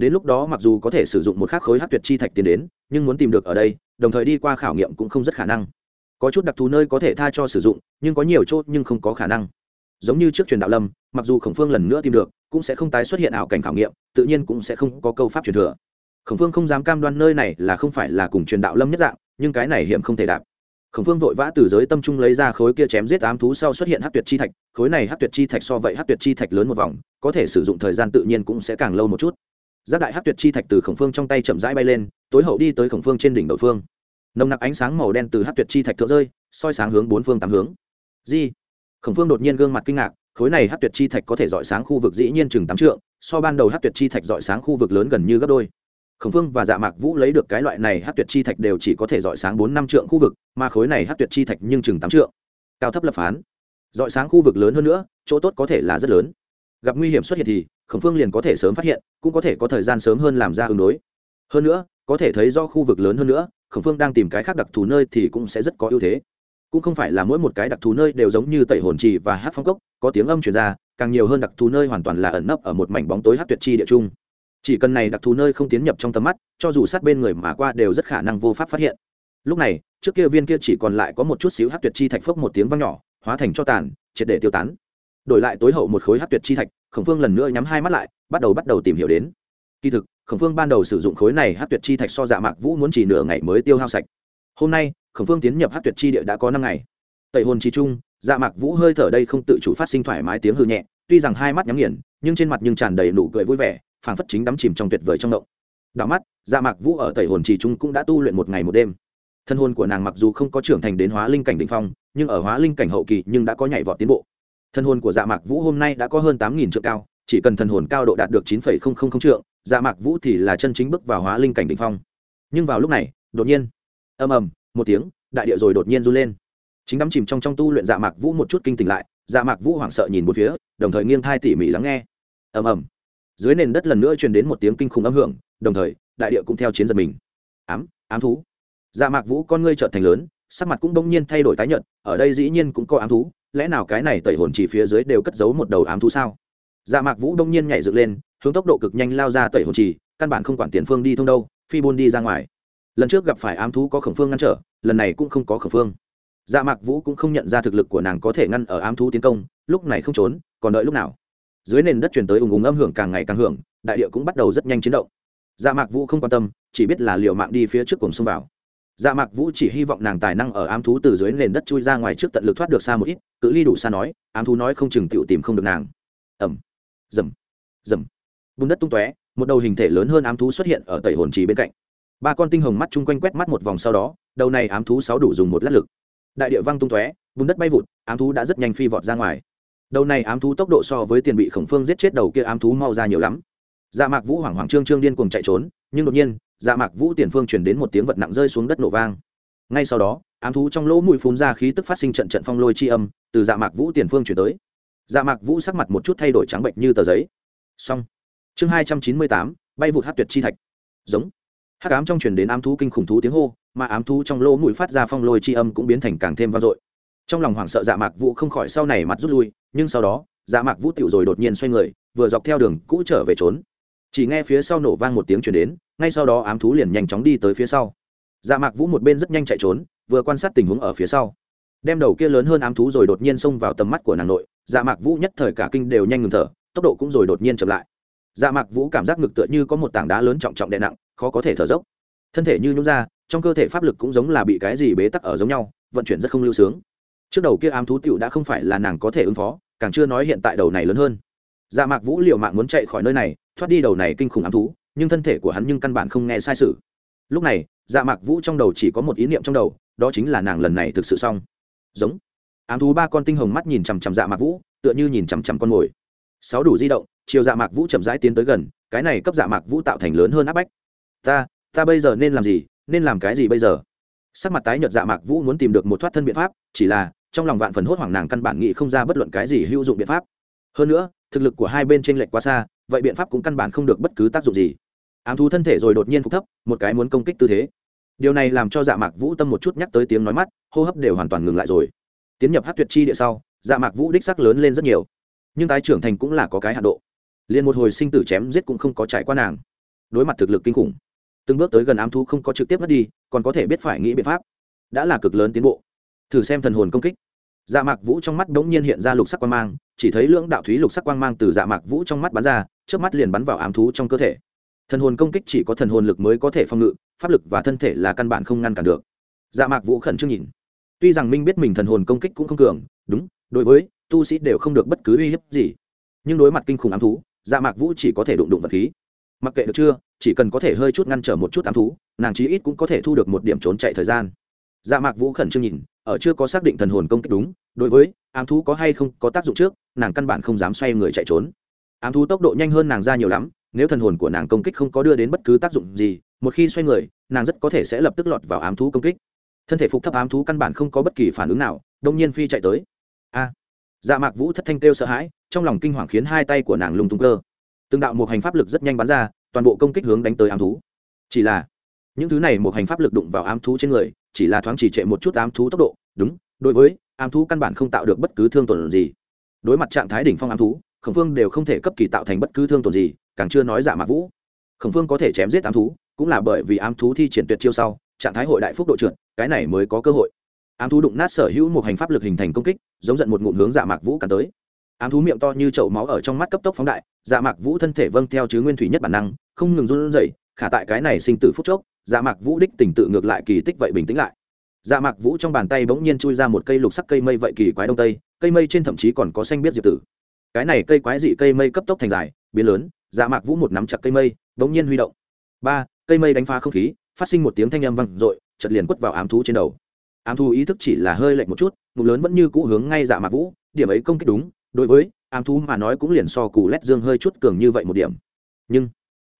Speaker 1: đến lúc đó mặc dù có thể sử dụng một khắc khối hát tuyệt chi thạch tiến đến, nhưng muốn tìm được ở đây, đồng thời đi qua khảo nghiệm cũng không rất khả năng. Có chút đặc thù nơi có thể tha cho sử dụng, nhưng có nhiều chốt nhưng không có khả năng. Giống như trước truyền đạo lâm, mặc dù khổng phương lần nữa tìm được, cũng sẽ không tái xuất hiện ảo cảnh khảo nghiệm, tự nhiên cũng sẽ không có câu pháp truyền thừa. Khổng phương không dám cam đoan nơi này là không phải là cùng truyền đạo lâm nhất dạng nhưng cái này hiểm không thể đạp. Khổng phương vội vã từ giới tâm trung lấy ra khối kia chém giết ám thú sau xuất hiện hát tuyệt chi thạch, khối này hát tuyệt chi thạch so vậy hát tuyệt chi thạch lớn một vòng, có thể sử dụng thời gian tự nhiên cũng sẽ càng lâu một chút. Giác đại hát tuyệt chi thạch từ khổng phương trong tay chậm rãi bay lên, tối hậu đi tới khổng phương trên đỉnh đầu phương. Nồng nặc ánh sáng màu đen từ hát tuyệt chi thạch thượng rơi, soi sáng hướng bốn phương tám hướng. Di. Khổng phương đột nhiên gương mặt kinh ngạc, khối này hát tuyệt chi thạch có thể dọi sáng khu vực dĩ nhiên chừng tám trượng, so ban đầu hát tuyệt chi thạch dọi sáng khu vực lớn gần như gấp đôi khổng phương và dạ mạc vũ lấy được cái loại này hát tuyệt chi thạch đều chỉ có thể dọi sáng bốn năm trượng khu vực, mà khối này hát tuyệt chi thạch nhưng chừng tám trượng. Cao thấp lập phán. Dọi sáng khu vực lớn hơn nữa, chỗ tốt có thể là rất lớn. Gặp nguy hiểm xuất hiện thì, khổng phương liền có thể sớm phát hiện, cũng có thể có thời gian sớm hơn làm ra ứng đối. Hơn nữa, có thể thấy do khu vực lớn hơn nữa, khổng phương đang tìm cái khác đặc thù nơi thì cũng sẽ rất có ưu thế. Cũng không phải là mỗi một cái đặc thù nơi đều giống như tẩy hồn trì và hát phong cốc, có tiếng âm truyền ra, càng nhiều hơn đặc thù nơi hoàn toàn là ẩn nấp ở một mảnh bóng tối hát tuyệt chi địa trung chỉ cần này đặc thù nơi không tiến nhập trong tầm mắt, cho dù sát bên người mà qua đều rất khả năng vô pháp phát hiện. Lúc này, trước kia viên kia chỉ còn lại có một chút xíu hát tuyệt chi thạch phốc một tiếng văng nhỏ, hóa thành cho tàn, triệt để tiêu tán. Đổi lại tối hậu một khối hát tuyệt chi thạch, khổng phương lần nữa nhắm hai mắt lại, bắt đầu bắt đầu tìm hiểu đến. Kỳ thực, khổng phương ban đầu sử dụng khối này hát tuyệt chi thạch so dạ mạc vũ muốn chỉ nửa ngày mới tiêu hao sạch. Hôm nay, khổng phương tiến nhập hát tuyệt chi địa đã có năm ngày. Tẩy hồn chi trung dạ mạc vũ hơi thở đây không tự chủ phát sinh thoải mái tiếng hư nhẹ, tuy rằng hai mắt nhắm nghiền, nhưng trên mặt nhưng tràn đầy nụ cười vui vẻ phảng phất chính đắm chìm trong tuyệt vời trong động đảo mắt dạ mạc vũ ở tẩy hồn trì trung cũng đã tu luyện một ngày một đêm. Thân hồn của nàng mặc dù không có trưởng thành đến hóa linh cảnh đỉnh phong, nhưng ở hóa linh cảnh hậu kỳ nhưng đã có nhảy vọt tiến bộ. Thân hồn của dạ mạc vũ hôm nay đã có hơn tám nghìn trượng cao, chỉ cần thân hồn cao độ đạt được chín phẩy không không không trượng dạ mạc vũ thì là chân chính bước vào hóa linh cảnh đỉnh phong. Nhưng vào lúc này, đột nhiên, ầm ầm, một tiếng, đại địa rồi đột nhiên run lên. Chính đắm chìm trong trong tu luyện dạ mạc vũ một chút kinh tỉnh lại dạ mạc vũ hoảng sợ nhìn một phía, đồng thời nghiêng thai tỉ mỉ lắng nghe. Ầm ầm dưới nền đất lần nữa truyền đến một tiếng kinh khủng âm hưởng, đồng thời, đại địa cũng theo chiến giật mình. Ám ám thú. Dạ mạc vũ con ngươi trợn thành lớn, sắc mặt cũng bỗng nhiên thay đổi tái nhợt, ở đây dĩ nhiên cũng có ám thú, lẽ nào cái này tẩy hồn chỉ phía dưới đều cất giấu một đầu ám thú sao? Dạ mạc vũ đông nhiên nhảy dựng lên, hướng tốc độ cực nhanh lao ra tẩy hồn trì căn bản không quản tiền phương đi thông đâu, phi buôn đi ra ngoài. Lần trước gặp phải ám thú có khẩn phương ngăn trở, lần này cũng không có khẩn phương. Dạ mạc vũ cũng không nhận ra thực lực của nàng có thể ngăn ở ám thú tiến công, lúc này không trốn, còn đợi lúc nào? Dưới nền đất chuyển tới ùng ùng âm hưởng càng ngày càng hưởng, đại địa cũng bắt đầu rất nhanh chiến động. Dạ mạc vũ không quan tâm, chỉ biết là liều mạng đi phía trước cùng xông vào. Dạ mạc vũ chỉ hy vọng nàng tài năng ở ám thú từ dưới nền đất chui ra ngoài trước tận lực thoát được xa một ít, cự ly đủ xa nói, ám thú nói không chừng tựu tìm không được nàng. Ẩm dầm. Dầm. Bùn đất tung tóe, một đầu hình thể lớn hơn ám thú xuất hiện ở tẩy hồn trì bên cạnh. Ba con tinh hồng mắt chung quanh quét mắt một vòng sau đó, đầu này ám thú sáu đủ dùng một lát lực. Đại địa văng tung tóe, bùn đất bay vụt, ám thú đã rất nhanh phi vọt ra ngoài đầu này ám thú tốc độ so với tiền bị khổng phương giết chết đầu kia ám thú mau ra nhiều lắm. Dạ mạc vũ hoảng hoảng trương trương điên cuồng chạy trốn, nhưng đột nhiên dạ mạc vũ tiền phương chuyển đến một tiếng vật nặng rơi xuống đất nổ vang. Ngay sau đó, ám thú trong lỗ mũi phun ra khí tức phát sinh trận trận phong lôi chi âm, từ dạ mạc vũ tiền phương chuyển tới. Dạ mạc vũ sắc mặt một chút thay đổi trắng bệnh như tờ giấy. Xong. Chương hai trăm chín mươi tám, bay vụt hát tuyệt chi thạch. Giống. Hắc ám trong chuyển đến ám thú kinh khủng thú tiếng hô, mà ám thú trong lỗ mũi phát ra phong lôi chi âm cũng biến thành càng thêm vang dội. Trong lòng hoảng sợ dạ mạc vũ không khỏi sau này mặt rút lui nhưng sau đó dạ mạc vũ tiểu rồi đột nhiên xoay người, vừa dọc theo đường cũ trở về trốn. Chỉ nghe phía sau nổ vang một tiếng chuyển đến, ngay sau đó ám thú liền nhanh chóng đi tới phía sau. Dạ mạc vũ một bên rất nhanh chạy trốn, vừa quan sát tình huống ở phía sau. Đem đầu kia lớn hơn ám thú rồi đột nhiên xông vào tầm mắt của nàng nội dạ mạc vũ nhất thời cả kinh đều nhanh ngừng thở, tốc độ cũng rồi đột nhiên chậm lại. Dạ mạc vũ cảm giác ngực tựa như có một tảng đá lớn trọng trọng đè nặng, khó có thể thở dốc. Thân thể như nhún ra, trong cơ thể pháp lực cũng giống là bị cái gì bế tắc ở giống nhau, vận chuyển rất không lưu sướng. Trước đầu kia ám thú tựu đã không phải là nàng có thể ứng phó càng chưa nói hiện tại đầu này lớn hơn. Dạ mạc vũ liều mạng muốn chạy khỏi nơi này, thoát đi đầu này kinh khủng ám thú, nhưng thân thể của hắn nhưng căn bản không nghe sai sự. Lúc này dạ mạc vũ trong đầu chỉ có một ý niệm trong đầu, đó chính là nàng lần này thực sự xong. Giống. Ám thú ba con tinh hồng mắt nhìn chằm chằm dạ mạc vũ, tựa như nhìn chằm chằm con mồi. Sáu đủ di động, chiều dạ mạc vũ chậm rãi tiến tới gần, cái này cấp dạ mạc vũ tạo thành lớn hơn áp bách. Ta ta bây giờ nên làm gì, nên làm cái gì bây giờ? Sắc mặt tái nhợt dạ mạc vũ muốn tìm được một thoát thân biện pháp, chỉ là trong lòng vạn phần hốt hoảng nàng căn bản nghĩ không ra bất luận cái gì hữu dụng biện pháp. Hơn nữa, thực lực của hai bên t r ê n lệch quá xa, vậy biện pháp cũng căn bản không được bất cứ tác dụng gì. Ám thú thân thể rồi đột nhiên phục thấp, một cái muốn công kích tư thế. Điều này làm cho dạ mạc vũ tâm một chút nhắc tới tiếng nói mắt, hô hấp đều hoàn toàn ngừng lại rồi. Tiến nhập hát tuyệt chi địa sau dạ mạc vũ đích sắc lớn lên rất nhiều. Nhưng tái trưởng thành cũng là có cái hạ độ. Liền một hồi sinh tử chém giết cũng không có trải qua nàng. Đối mặt thực lực kinh khủng, từng bước tới gần ám thú không có trực tiếp mất đi, còn có thể biết phải nghĩ biện pháp. Đã là cực lớn tiến bộ. Thử xem thần hồn công kích dạ mạc vũ trong mắt đ ố n g nhiên hiện ra lục sắc quang mang, chỉ thấy lưỡng đạo thúy lục sắc quang mang từ dạ mạc vũ trong mắt bắn ra trước mắt liền bắn vào ám thú trong cơ thể. Thần hồn công kích chỉ có thần hồn lực mới có thể phòng ngự, pháp lực và thân thể là căn bản không ngăn cản được. Dạ mạc vũ khẩn trương nhìn. Tuy rằng minh biết mình thần hồn công kích cũng không cường, đúng, đối với tu sĩ đều không được bất cứ uy hiếp gì. Nhưng đối mặt kinh khủng ám thú dạ mạc vũ chỉ có thể đụng đụng vật khí. Mặc kệ được chưa, chỉ cần có thể hơi chút ngăn trở một chút ám thú, nàng chí ít cũng có thể thu được một điểm trốn chạy thời gian dạ mạc vũ khẩn trương nhìn, ở chưa có xác định thần hồn công kích đúng, đối với ám thú có hay không có tác dụng trước, nàng căn bản không dám xoay người chạy trốn. Ám thú tốc độ nhanh hơn nàng ra nhiều lắm, nếu thần hồn của nàng công kích không có đưa đến bất cứ tác dụng gì, một khi xoay người, nàng rất có thể sẽ lập tức lọt vào ám thú công kích. Thân thể phục thấp ám thú căn bản không có bất kỳ phản ứng nào, đông nhiên phi chạy tới. A! Dạ mạc vũ thất thanh kêu sợ hãi, trong lòng kinh hoàng khiến hai tay của nàng lung tung cơ. Từng đạo một hành pháp lực rất nhanh bắn ra, toàn bộ công kích hướng đánh tới ám thú. Chỉ là, những thứ này một hành pháp lực đụng vào ám thú trên người chỉ là thoáng chỉ trệ một chút ám thú tốc độ, đúng, đối với, ám thú căn bản không tạo được bất cứ thương tổn gì. Đối mặt trạng thái đỉnh phong ám thú, khổng phương đều không thể cấp kỳ tạo thành bất cứ thương tổn gì, càng chưa nói giả mạc vũ. Khổng phương có thể chém giết ám thú, cũng là bởi vì ám thú thi triển tuyệt chiêu sau, trạng thái hội đại phúc độ trượt, cái này mới có cơ hội. Ám thú đụng nát sở hữu một hành pháp lực hình thành công kích, giống giận một ngụm hướng dạ mạc vũ cắn tới. Ám thú miệng to như chậu máu ở trong mắt cấp tốc phóng đại dạ mạc vũ thân thể vâng theo chứ nguyên thủy nhất bản năng, không ngừng run rẩy, khả tại cái này sinh tử phút chốc dạ mạc vũ đích tỉnh tự ngược lại kỳ tích vậy bình tĩnh lại. Dạ mạc vũ trong bàn tay bỗng nhiên chui ra một cây lục sắc cây mây vậy kỳ quái đông tây, cây mây trên thậm chí còn có xanh biết diệp tử. Cái này cây quái dị cây mây cấp tốc thành dài, biến lớn dạ mạc vũ một nắm chặt cây mây, bỗng nhiên huy động. Ba, cây mây đánh phá không khí, phát sinh một tiếng thanh âm vang dội chật liền quất vào ám thú trên đầu. Ám thú ý thức chỉ là hơi lệch một chút ngụm lớn vẫn như cũ hướng ngay dạ mạc vũ, điểm ấy công kích đúng, đối với ám thú mà nói cũng liền so cù lét dương hơi chút cường như vậy một điểm. Nhưng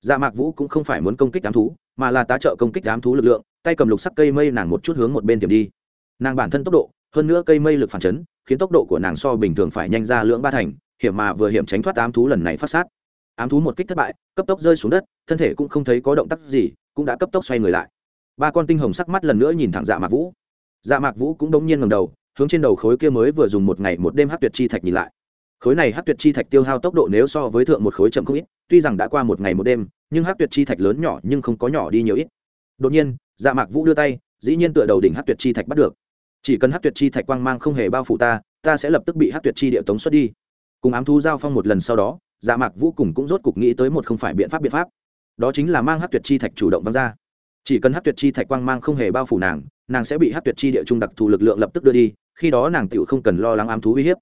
Speaker 1: dạ mạc vũ cũng không phải muốn công kích ám thú mà là tá trợ công kích ám thú lực lượng, tay cầm lục sắc cây mây nàng một chút hướng một bên tiềm đi. Nàng bản thân tốc độ, hơn nữa cây mây lực phản chấn, khiến tốc độ của nàng so bình thường phải nhanh ra lưỡng ba thành, hiểm mà vừa hiểm tránh thoát ám thú lần này phát sát. Ám thú một kích thất bại, cấp tốc rơi xuống đất, thân thể cũng không thấy có động tác gì, cũng đã cấp tốc xoay người lại. Ba con tinh hồng sắc mắt lần nữa nhìn thẳng dạ mạc vũ. Dạ mạc vũ cũng đống nhiên ngầm đầu, hướng trên đầu khối kia mới vừa dùng một ngày một đêm hát tuyệt chi thạch nhìn lại. Khối này hát tuyệt chi thạch tiêu hao tốc độ nếu so với thượng một khối chậm không ít, tuy rằng đã qua một ngày một đêm nhưng hát tuyệt chi thạch lớn nhỏ nhưng không có nhỏ đi nhiều ít. Đột nhiên dạ mạc vũ đưa tay, dĩ nhiên tựa đầu đỉnh hát tuyệt chi thạch bắt được. Chỉ cần hát tuyệt chi thạch quang mang không hề bao phủ ta ta sẽ lập tức bị hát tuyệt chi địa tống xuất đi. Cùng ám thú giao phong một lần sau đó dạ mạc vũ cùng cũng rốt cục nghĩ tới một không phải biện pháp biện pháp. Đó chính là mang hát tuyệt chi thạch chủ động văng ra. Chỉ cần hát tuyệt chi thạch quang mang không hề bao phủ nàng nàng sẽ bị hát tuyệt chi địa trung đặc thù lực lượng lập tức đưa đi, khi đó nàng tựu không cần lo lắng ám thú uy hiếp.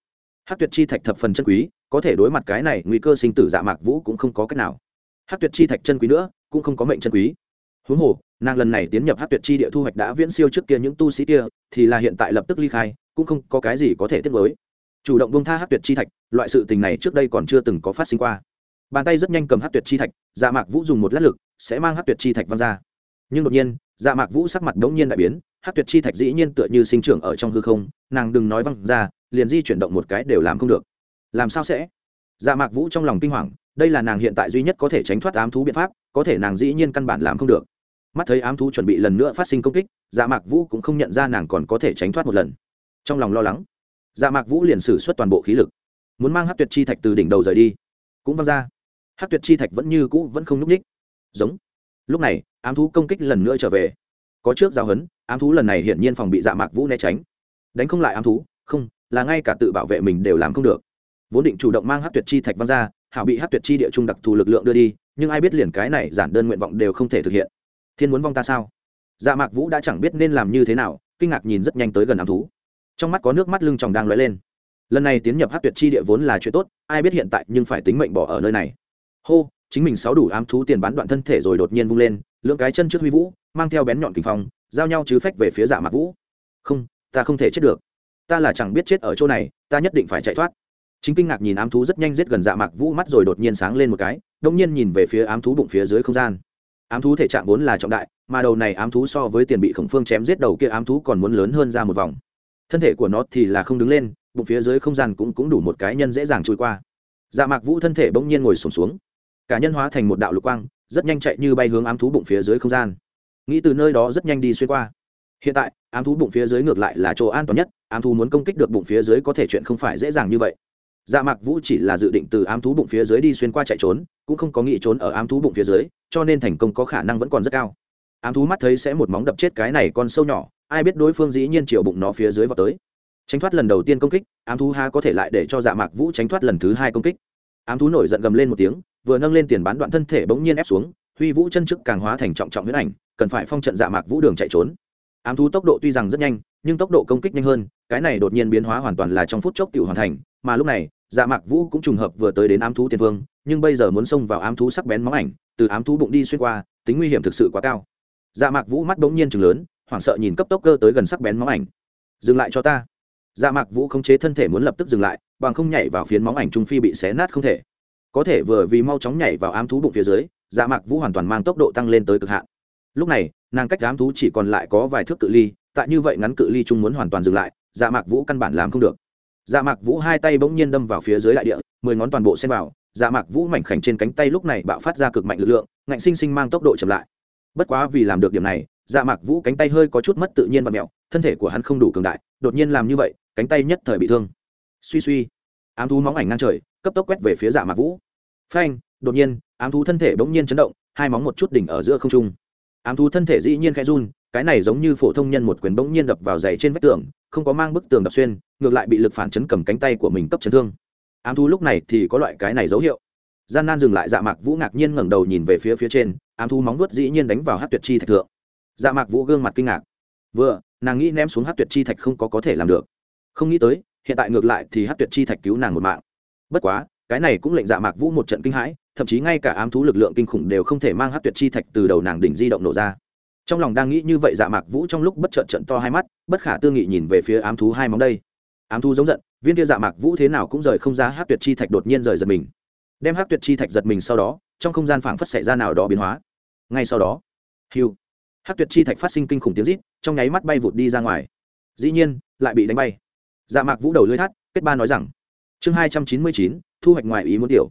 Speaker 1: Hát tuyệt chi thạch thập phần chân quý, có thể đối mặt cái này nguy cơ sinh tử dạ mạc vũ cũng không có cách nào hát tuyệt chi thạch chân quý nữa, cũng không có mệnh chân quý. Huống hồ, nàng lần này tiến nhập hát tuyệt chi địa thu hoạch đã viễn siêu trước kia những tu sĩ kia, thì là hiện tại lập tức ly khai, cũng không có cái gì có thể tiếp mới chủ động bông tha hát tuyệt chi thạch, loại sự tình này trước đây còn chưa từng có phát sinh qua. Bàn tay rất nhanh cầm hát tuyệt chi thạch dạ mạc vũ dùng một lát lực, sẽ mang hát tuyệt chi thạch văng ra. Nhưng đột nhiên dạ mạc vũ sắc mặt đống nhiên đại biến hát tuyệt chi thạch dĩ nhiên tựa như sinh trưởng ở trong hư không, nàng đừng nói văng ra, liền di chuyển động một cái đều làm không được. Làm sao sẽ? Dạ mạc vũ trong lòng kinh hoàng đây là nàng hiện tại duy nhất có thể tránh thoát ám thú biện pháp, có thể nàng dĩ nhiên căn bản làm không được. Mắt thấy ám thú chuẩn bị lần nữa phát sinh công kích dạ mạc vũ cũng không nhận ra nàng còn có thể tránh thoát một lần. Trong lòng lo lắng dạ mạc vũ liền xử suất toàn bộ khí lực, muốn mang hát tuyệt chi thạch từ đỉnh đầu rời đi. Cũng văng ra hát tuyệt chi thạch vẫn như cũ vẫn không n ú c ních giống. Lúc này, ám thú công kích lần nữa trở về. Có trước giao hấn ám thú lần này hiển nhiên phòng bị dạ mạc vũ né tránh. Đánh không lại ám thú, không, là ngay cả tự bảo vệ mình đều làm không được. Vốn định chủ động mang hát tuyệt chi thạch văng ra hảo bị hát tuyệt chi địa trung đặc thù lực lượng đưa đi, nhưng ai biết liền cái này giản đơn nguyện vọng đều không thể thực hiện. Thiên muốn vong ta sao? Dạ mạc vũ đã chẳng biết nên làm như thế nào, kinh ngạc nhìn rất nhanh tới gần ám thú. Trong mắt có nước mắt lưng tròng đang lóe lên. Lần này tiến nhập hát tuyệt chi địa vốn là chuyện tốt, ai biết hiện tại nhưng phải tính mệnh bỏ ở nơi này. Hô, chính mình sáu đủ ám thú tiền bán đoạn thân thể rồi đột nhiên vung lên lượng cái chân trước huy vũ, mang theo bén nhọn kinh phong, giao nhau chứ phách về phía dạ mạc vũ. Không, ta không thể chết được. Ta là chẳng biết chết ở chỗ này, ta nhất định phải chạy thoát chính kinh ngạc nhìn ám thú rất nhanh giết gần dạ mạc vũ mắt rồi đột nhiên sáng lên một cái đông nhiên nhìn về phía ám thú bụng phía dưới không gian. Ám thú thể trạng vốn là trọng đại mà đầu này ám thú so với tiền bị khổng phương chém giết đầu kia ám thú còn muốn lớn hơn ra một vòng. Thân thể của nó thì là không đứng lên bụng phía dưới không gian cũng cũng đủ một cái nhân dễ dàng trôi qua. Dạ mạc vũ thân thể bỗng nhiên ngồi sổm xuống, xuống. Cả nhân hóa thành một đạo lục quang rất nhanh chạy như bay hướng ám thú bụng phía dưới không gian. Nghĩ từ nơi đó rất nhanh đi xuyên qua. Hiện tại ám thú bụng phía dưới ngược lại là chỗ an toàn nhất ám thú muốn công kích được bụng phía dưới có thể chuyện không phải dễ dàng như vậy dạ mạc vũ chỉ là dự định từ ám thú bụng phía dưới đi xuyên qua chạy trốn, cũng không có nghĩ trốn ở ám thú bụng phía dưới, cho nên thành công có khả năng vẫn còn rất cao. Ám thú mắt thấy sẽ một móng đập chết cái này con sâu nhỏ, ai biết đối phương dĩ nhiên chịu bụng nó phía dưới vào tới. Tránh thoát lần đầu tiên công kích, ám thú ha có thể lại để cho dạ mạc vũ tránh thoát lần thứ hai công kích. Ám thú nổi giận gầm lên một tiếng, vừa nâng lên tiền bán đoạn thân thể bỗng nhiên ép xuống, huy vũ chân trước càng hóa thành trọng trọng huyết ảnh, cần phải phong trận dạ mạc vũ đường chạy trốn. Ám thú tốc độ tuy rằng rất nhanh, nhưng tốc độ công kích nhanh hơn, cái này đột nhiên biến hóa hoàn toàn là trong phút chốc tự hoàn thành mà lúc này dạ mạc vũ cũng trùng hợp vừa tới đến ám thú tiền vương, nhưng bây giờ muốn xông vào ám thú sắc bén móng ảnh, từ ám thú bụng đi xuyên qua, tính nguy hiểm thực sự quá cao. Dạ mạc vũ mắt bỗng nhiên chừng lớn, hoảng sợ nhìn cấp tốc cơ tới gần sắc bén móng ảnh. Dừng lại cho ta. Dạ mạc vũ khống chế thân thể muốn lập tức dừng lại, bằng không nhảy vào phiến móng ảnh trung phi bị xé nát không thể. Có thể vừa vì mau chóng nhảy vào ám thú bụng phía dưới dạ mạc vũ hoàn toàn mang tốc độ tăng lên tới cực hạn. Lúc này, nàng cách ám thú chỉ còn lại có vài thước cự ly, tại như vậy ngắn cự ly chung muốn hoàn toàn dừng lại dạ mạc vũ căn bản làm không được dạ mạc vũ hai tay bỗng nhiên đâm vào phía dưới đại địa, mười ngón toàn bộ xem vào dạ mạc vũ mảnh khảnh trên cánh tay lúc này bạo phát ra cực mạnh lực lượng, ngạnh sinh sinh mang tốc độ chậm lại. Bất quá vì làm được điểm này dạ mạc vũ cánh tay hơi có chút mất tự nhiên và mẹo, thân thể của hắn không đủ cường đại, đột nhiên làm như vậy, cánh tay nhất thời bị thương. Suy suy, ám thú móng ảnh ngang trời, cấp tốc quét về phía dạ mạc vũ. Phanh, đột nhiên, ám thú thân thể bỗng nhiên chấn động, hai móng một chút đỉnh ở giữa không trung. Ám thú thân thể dĩ nhiên khẽ run cái này giống như phổ thông nhân một quyền bỗng nhiên đập vào giày trên vách tường, không có mang bức tường đập xuyên, ngược lại bị lực phản chấn cầm cánh tay của mình cấp chấn thương. Ám thú lúc này thì có loại cái này dấu hiệu. Gian nan dừng lại dạ mạc vũ ngạc nhiên ngẩng đầu nhìn về phía phía trên, ám thú móng vuốt dĩ nhiên đánh vào hát tuyệt chi thạch thượng. Dạ mạc vũ gương mặt kinh ngạc. Vừa, nàng nghĩ ném xuống hát tuyệt chi thạch không có có thể làm được. Không nghĩ tới, hiện tại ngược lại thì hát tuyệt chi thạch cứu nàng một mạng. Bất quá, cái này cũng lệnh dạ mạc vũ một trận kinh hãi, thậm chí ngay cả ám thú lực lượng kinh khủng đều không thể mang hát tuyệt chi thạch từ đầu nàng đỉnh di động nổ ra trong lòng đang nghĩ như vậy dạ mạc vũ trong lúc bất trợn trận to hai mắt, bất khả tư nghị nhìn về phía ám thú hai móng đây. Ám thú giống giận, viên kia dạ mạc vũ thế nào cũng rời không ra hát tuyệt chi thạch đột nhiên rời giật mình. Đem hát tuyệt chi thạch giật mình sau đó, trong không gian phảng phất xảy ra nào đó biến hóa. Ngay sau đó, hiu hát tuyệt chi thạch phát sinh kinh khủng tiếng rít, trong nháy mắt bay vụt đi ra ngoài. Dĩ nhiên, lại bị đánh bay. Dạ mạc vũ đầu lưới thắt, kết ba nói rằng, chương hai trăm chín mươi chín, thu hoạch ngoài ý muốn tiểu.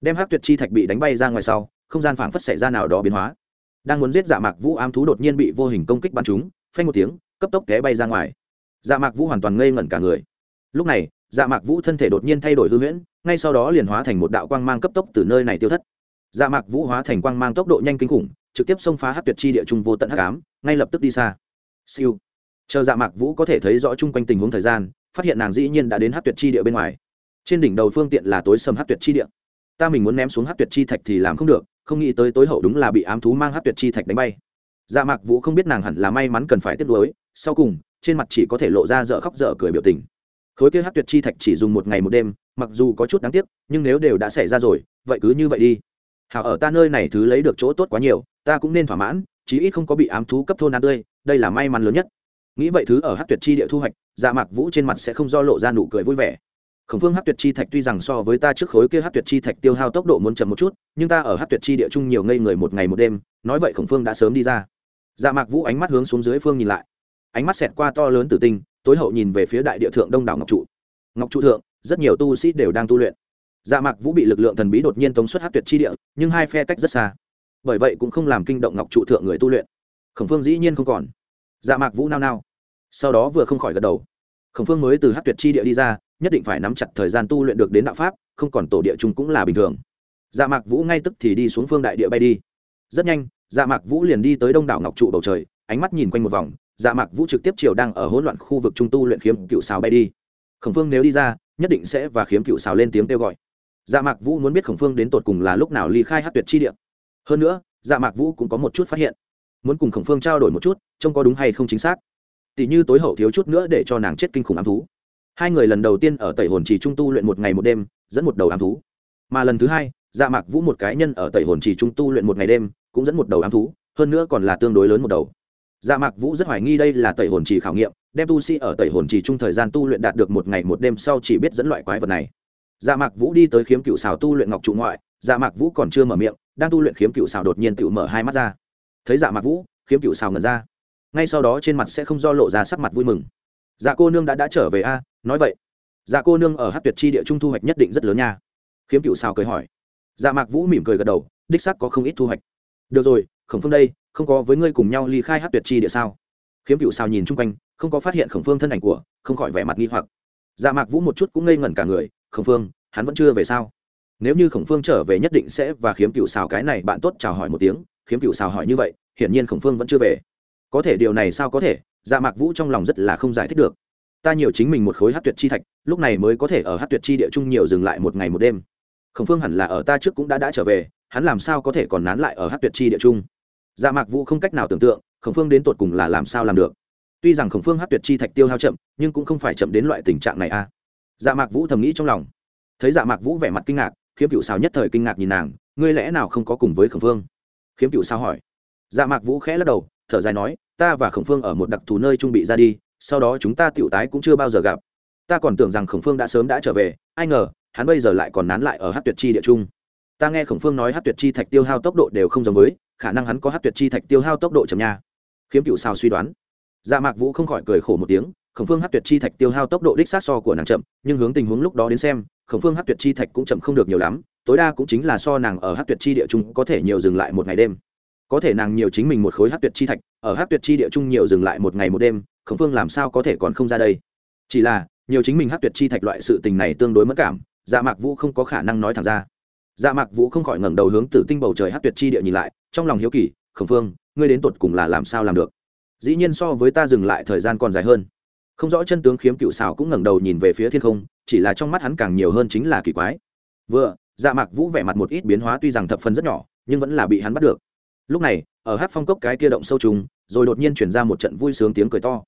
Speaker 1: Đem hát tuyệt chi thạch bị đánh bay ra ngoài sau, không gian phảng phất xảy ra nào đó biến hóa đang muốn giết dạ mạc vũ ám thú đột nhiên bị vô hình công kích bắn chúng, phanh một tiếng, cấp tốc té bay ra ngoài. Dạ mạc vũ hoàn toàn ngây ngẩn cả người. Lúc này dạ mạc vũ thân thể đột nhiên thay đổi hư huyễn, ngay sau đó liền hóa thành một đạo quang mang cấp tốc từ nơi này tiêu thất. Dạ mạc vũ hóa thành quang mang tốc độ nhanh kinh khủng, trực tiếp xông phá hát tuyệt chi địa trung vô tận hắc ám, ngay lập tức đi xa. Siêu. Chờ dạ mạc vũ có thể thấy rõ chung quanh tình huống thời gian, phát hiện nàng dĩ nhiên đã đến hát tuyệt chi địa bên ngoài. Trên đỉnh đầu phương tiện là tối sầm hát tuyệt chi địa. Ta mình muốn ném xuống hát tuyệt chi thạch thì làm không được không nghĩ tới tối hậu đúng là bị ám thú mang hát tuyệt chi thạch đánh bay. Dạ mạc vũ không biết nàng hẳn là may mắn cần phải tiếp nối sau cùng, trên mặt chỉ có thể lộ ra dở khóc dở cười biểu tình. Khối kia hát tuyệt chi thạch chỉ dùng một ngày một đêm, mặc dù có chút đáng tiếc, nhưng nếu đều đã xảy ra rồi, vậy cứ như vậy đi. Hảo ở ta nơi này thứ lấy được chỗ tốt quá nhiều, ta cũng nên thỏa mãn, chí ít không có bị ám thú cấp thôn ăn tươi, đây là may mắn lớn nhất. Nghĩ vậy thứ ở hát tuyệt chi địa thu hoạch dạ mạc vũ trên mặt sẽ không do lộ ra nụ cười vui vẻ khổng phương hát tuyệt chi thạch tuy rằng so với ta trước khối kia hát tuyệt chi thạch tiêu hao tốc độ muốn chậm một chút, nhưng ta ở hát tuyệt chi địa trung nhiều ngây người một ngày một đêm, nói vậy khổng phương đã sớm đi ra. Dạ mạc vũ ánh mắt hướng xuống dưới phương nhìn lại. Ánh mắt xẹt qua to lớn tử tinh, tối hậu nhìn về phía đại địa thượng đông đảo ngọc trụ. Ngọc trụ thượng, rất nhiều tu sĩ đều đang tu luyện. Dạ mạc vũ bị lực lượng thần bí đột nhiên tống xuất hát tuyệt chi địa, nhưng hai phe cách rất xa. Bởi vậy cũng không làm kinh động ngọc trụ thượng người tu luyện. Khổng phương dĩ nhiên không còn. Dạ mạc vũ nao nao. Sau đó vừa không khỏi gật đầu. Khổng phương mới từ hát tuyệt chi địa đi ra nhất định phải nắm chặt thời gian tu luyện được đến đạo pháp, không còn tổ địa chung cũng là bình thường. Dạ mạc vũ ngay tức thì đi xuống phương đại địa bay đi. Rất nhanh dạ mạc vũ liền đi tới đông đảo ngọc trụ bầu trời, ánh mắt nhìn quanh một vòng dạ mạc vũ trực tiếp chiều đang ở hỗn loạn khu vực trung tu luyện khiếm cựu xào bay đi. Khổng phương nếu đi ra, nhất định sẽ và khiếm cựu xào lên tiếng kêu gọi. Dạ mạc vũ muốn biết khổng phương đến tột cùng là lúc nào ly khai hát tuyệt chi địa. Hơn nữa dạ mạc vũ cũng có một chút phát hiện. Muốn cùng khổng phương trao đổi một chút, trông có đúng hay không chính xác. Tỷ như tối hậu thiếu chút nữa để cho nàng chết kinh khủng ám thú hai người lần đầu tiên ở tẩy hồn trì trung tu luyện một ngày một đêm, dẫn một đầu ám thú. Mà lần thứ hai dạ mạc vũ một cái nhân ở tẩy hồn trì trung tu luyện một ngày đêm, cũng dẫn một đầu ám thú, hơn nữa còn là tương đối lớn một đầu. Dạ mạc vũ rất hoài nghi đây là tẩy hồn trì khảo nghiệm, đem tu sĩ ở tẩy hồn trì trung thời gian tu luyện đạt được một ngày một đêm sau chỉ biết dẫn loại quái vật này. Dạ mạc vũ đi tới khiếm cựu xào tu luyện ngọc trụ ngoại dạ mạc vũ còn chưa mở miệng, đang tu luyện khiếm cựu xào đột nhiên tự mở hai mắt ra. Thấy dạ mạc vũ, khiếm cựu xào ngẩn ra. Ngay sau đó trên mặt sẽ không do lộ ra sắc mặt vui mừng dạ cô nương đã đã trở về a, nói vậy. Dạ cô nương ở hát tuyệt chi địa trung thu hoạch nhất định rất lớn nha. Khiếm cựu xào cười hỏi. Dạ mạc vũ mỉm cười gật đầu, đích sắc có không ít thu hoạch. Được rồi, khổng phương đây, không có với ngươi cùng nhau ly khai hát tuyệt chi địa sao? Khiếm cựu xào nhìn chung quanh, không có phát hiện khổng phương thân ảnh của, không khỏi vẻ mặt nghi hoặc. Dạ mạc vũ một chút cũng ngây ngẩn cả người, khổng phương, hắn vẫn chưa về sao? Nếu như khổng phương trở về nhất định sẽ và khiếm cựu xào cái này bạn tốt chào hỏi một tiếng. Khiếm cựu xào hỏi như vậy, hiển nhiên khổng phương vẫn chưa về. Có thể điều này sao có thể? Dạ mạc vũ trong lòng rất là không giải thích được. Ta nhiều chính mình một khối hát tuyệt chi thạch, lúc này mới có thể ở hát tuyệt chi địa trung nhiều dừng lại một ngày một đêm. Khổng phương hẳn là ở ta trước cũng đã đã trở về, hắn làm sao có thể còn nán lại ở hát tuyệt chi địa trung? dạ mạc vũ không cách nào tưởng tượng, khổng phương đến tột cùng là làm sao làm được. Tuy rằng khổng phương hát tuyệt chi thạch tiêu hao chậm, nhưng cũng không phải chậm đến loại tình trạng này a dạ mạc vũ thầm nghĩ trong lòng. Thấy dạ mạc vũ vẻ mặt kinh ngạc, khiếm cựu sao nhất thời kinh ngạc nhìn nàng, ngươi lẽ nào không có cùng với khổng phương? Khiếm cựu sao hỏi. Dạ mạc vũ khẽ lắc đầu thở dài nói, ta và khổng phương ở một đặc thù nơi trung bị ra đi, sau đó chúng ta tiểu tái cũng chưa bao giờ gặp. Ta còn tưởng rằng khổng phương đã sớm đã trở về, ai ngờ, hắn bây giờ lại còn nán lại ở hát tuyệt chi địa trung. Ta nghe khổng phương nói hát tuyệt chi thạch tiêu hao tốc độ đều không giống với, khả năng hắn có hát tuyệt chi thạch tiêu hao tốc độ chậm nha. Khiếm cựu sao suy đoán. Dạ mạc vũ không khỏi cười khổ một tiếng, khổng phương hát tuyệt chi thạch tiêu hao tốc độ đích sát so của nàng chậm, nhưng hướng tình huống lúc đó đến xem, khổng phương hát tuyệt chi thạch cũng chậm không được nhiều lắm, tối đa cũng chính là so nàng ở hát tuyệt chi địa trung có thể nhiều dừng lại một ngày đêm có thể nàng nhiều chính mình một khối hát tuyệt chi thạch, ở hát tuyệt chi địa trung nhiều dừng lại một ngày một đêm, khổng phương làm sao có thể còn không ra đây? Chỉ là, nhiều chính mình hát tuyệt chi thạch loại sự tình này tương đối mất cảm dạ mạc vũ không có khả năng nói thẳng ra. Dạ mạc vũ không khỏi ngẩng đầu hướng từ tinh bầu trời hát tuyệt chi địa nhìn lại, trong lòng hiếu kỳ, khổng phương, ngươi đến tột cùng là làm sao làm được? Dĩ nhiên so với ta dừng lại thời gian còn dài hơn. Không rõ chân tướng khiếm cựu xào cũng ngẩng đầu nhìn về phía thiên không, chỉ là trong mắt hắn càng nhiều hơn chính là kỳ quái. Vừa dạ mạc vũ vẻ mặt một ít biến hóa tuy rằng thập phần rất nhỏ, nhưng vẫn là bị hắn bắt được lúc này, ở hát phong cốc cái kia động sâu trùng, rồi đột nhiên chuyển ra một trận vui sướng tiếng cười to.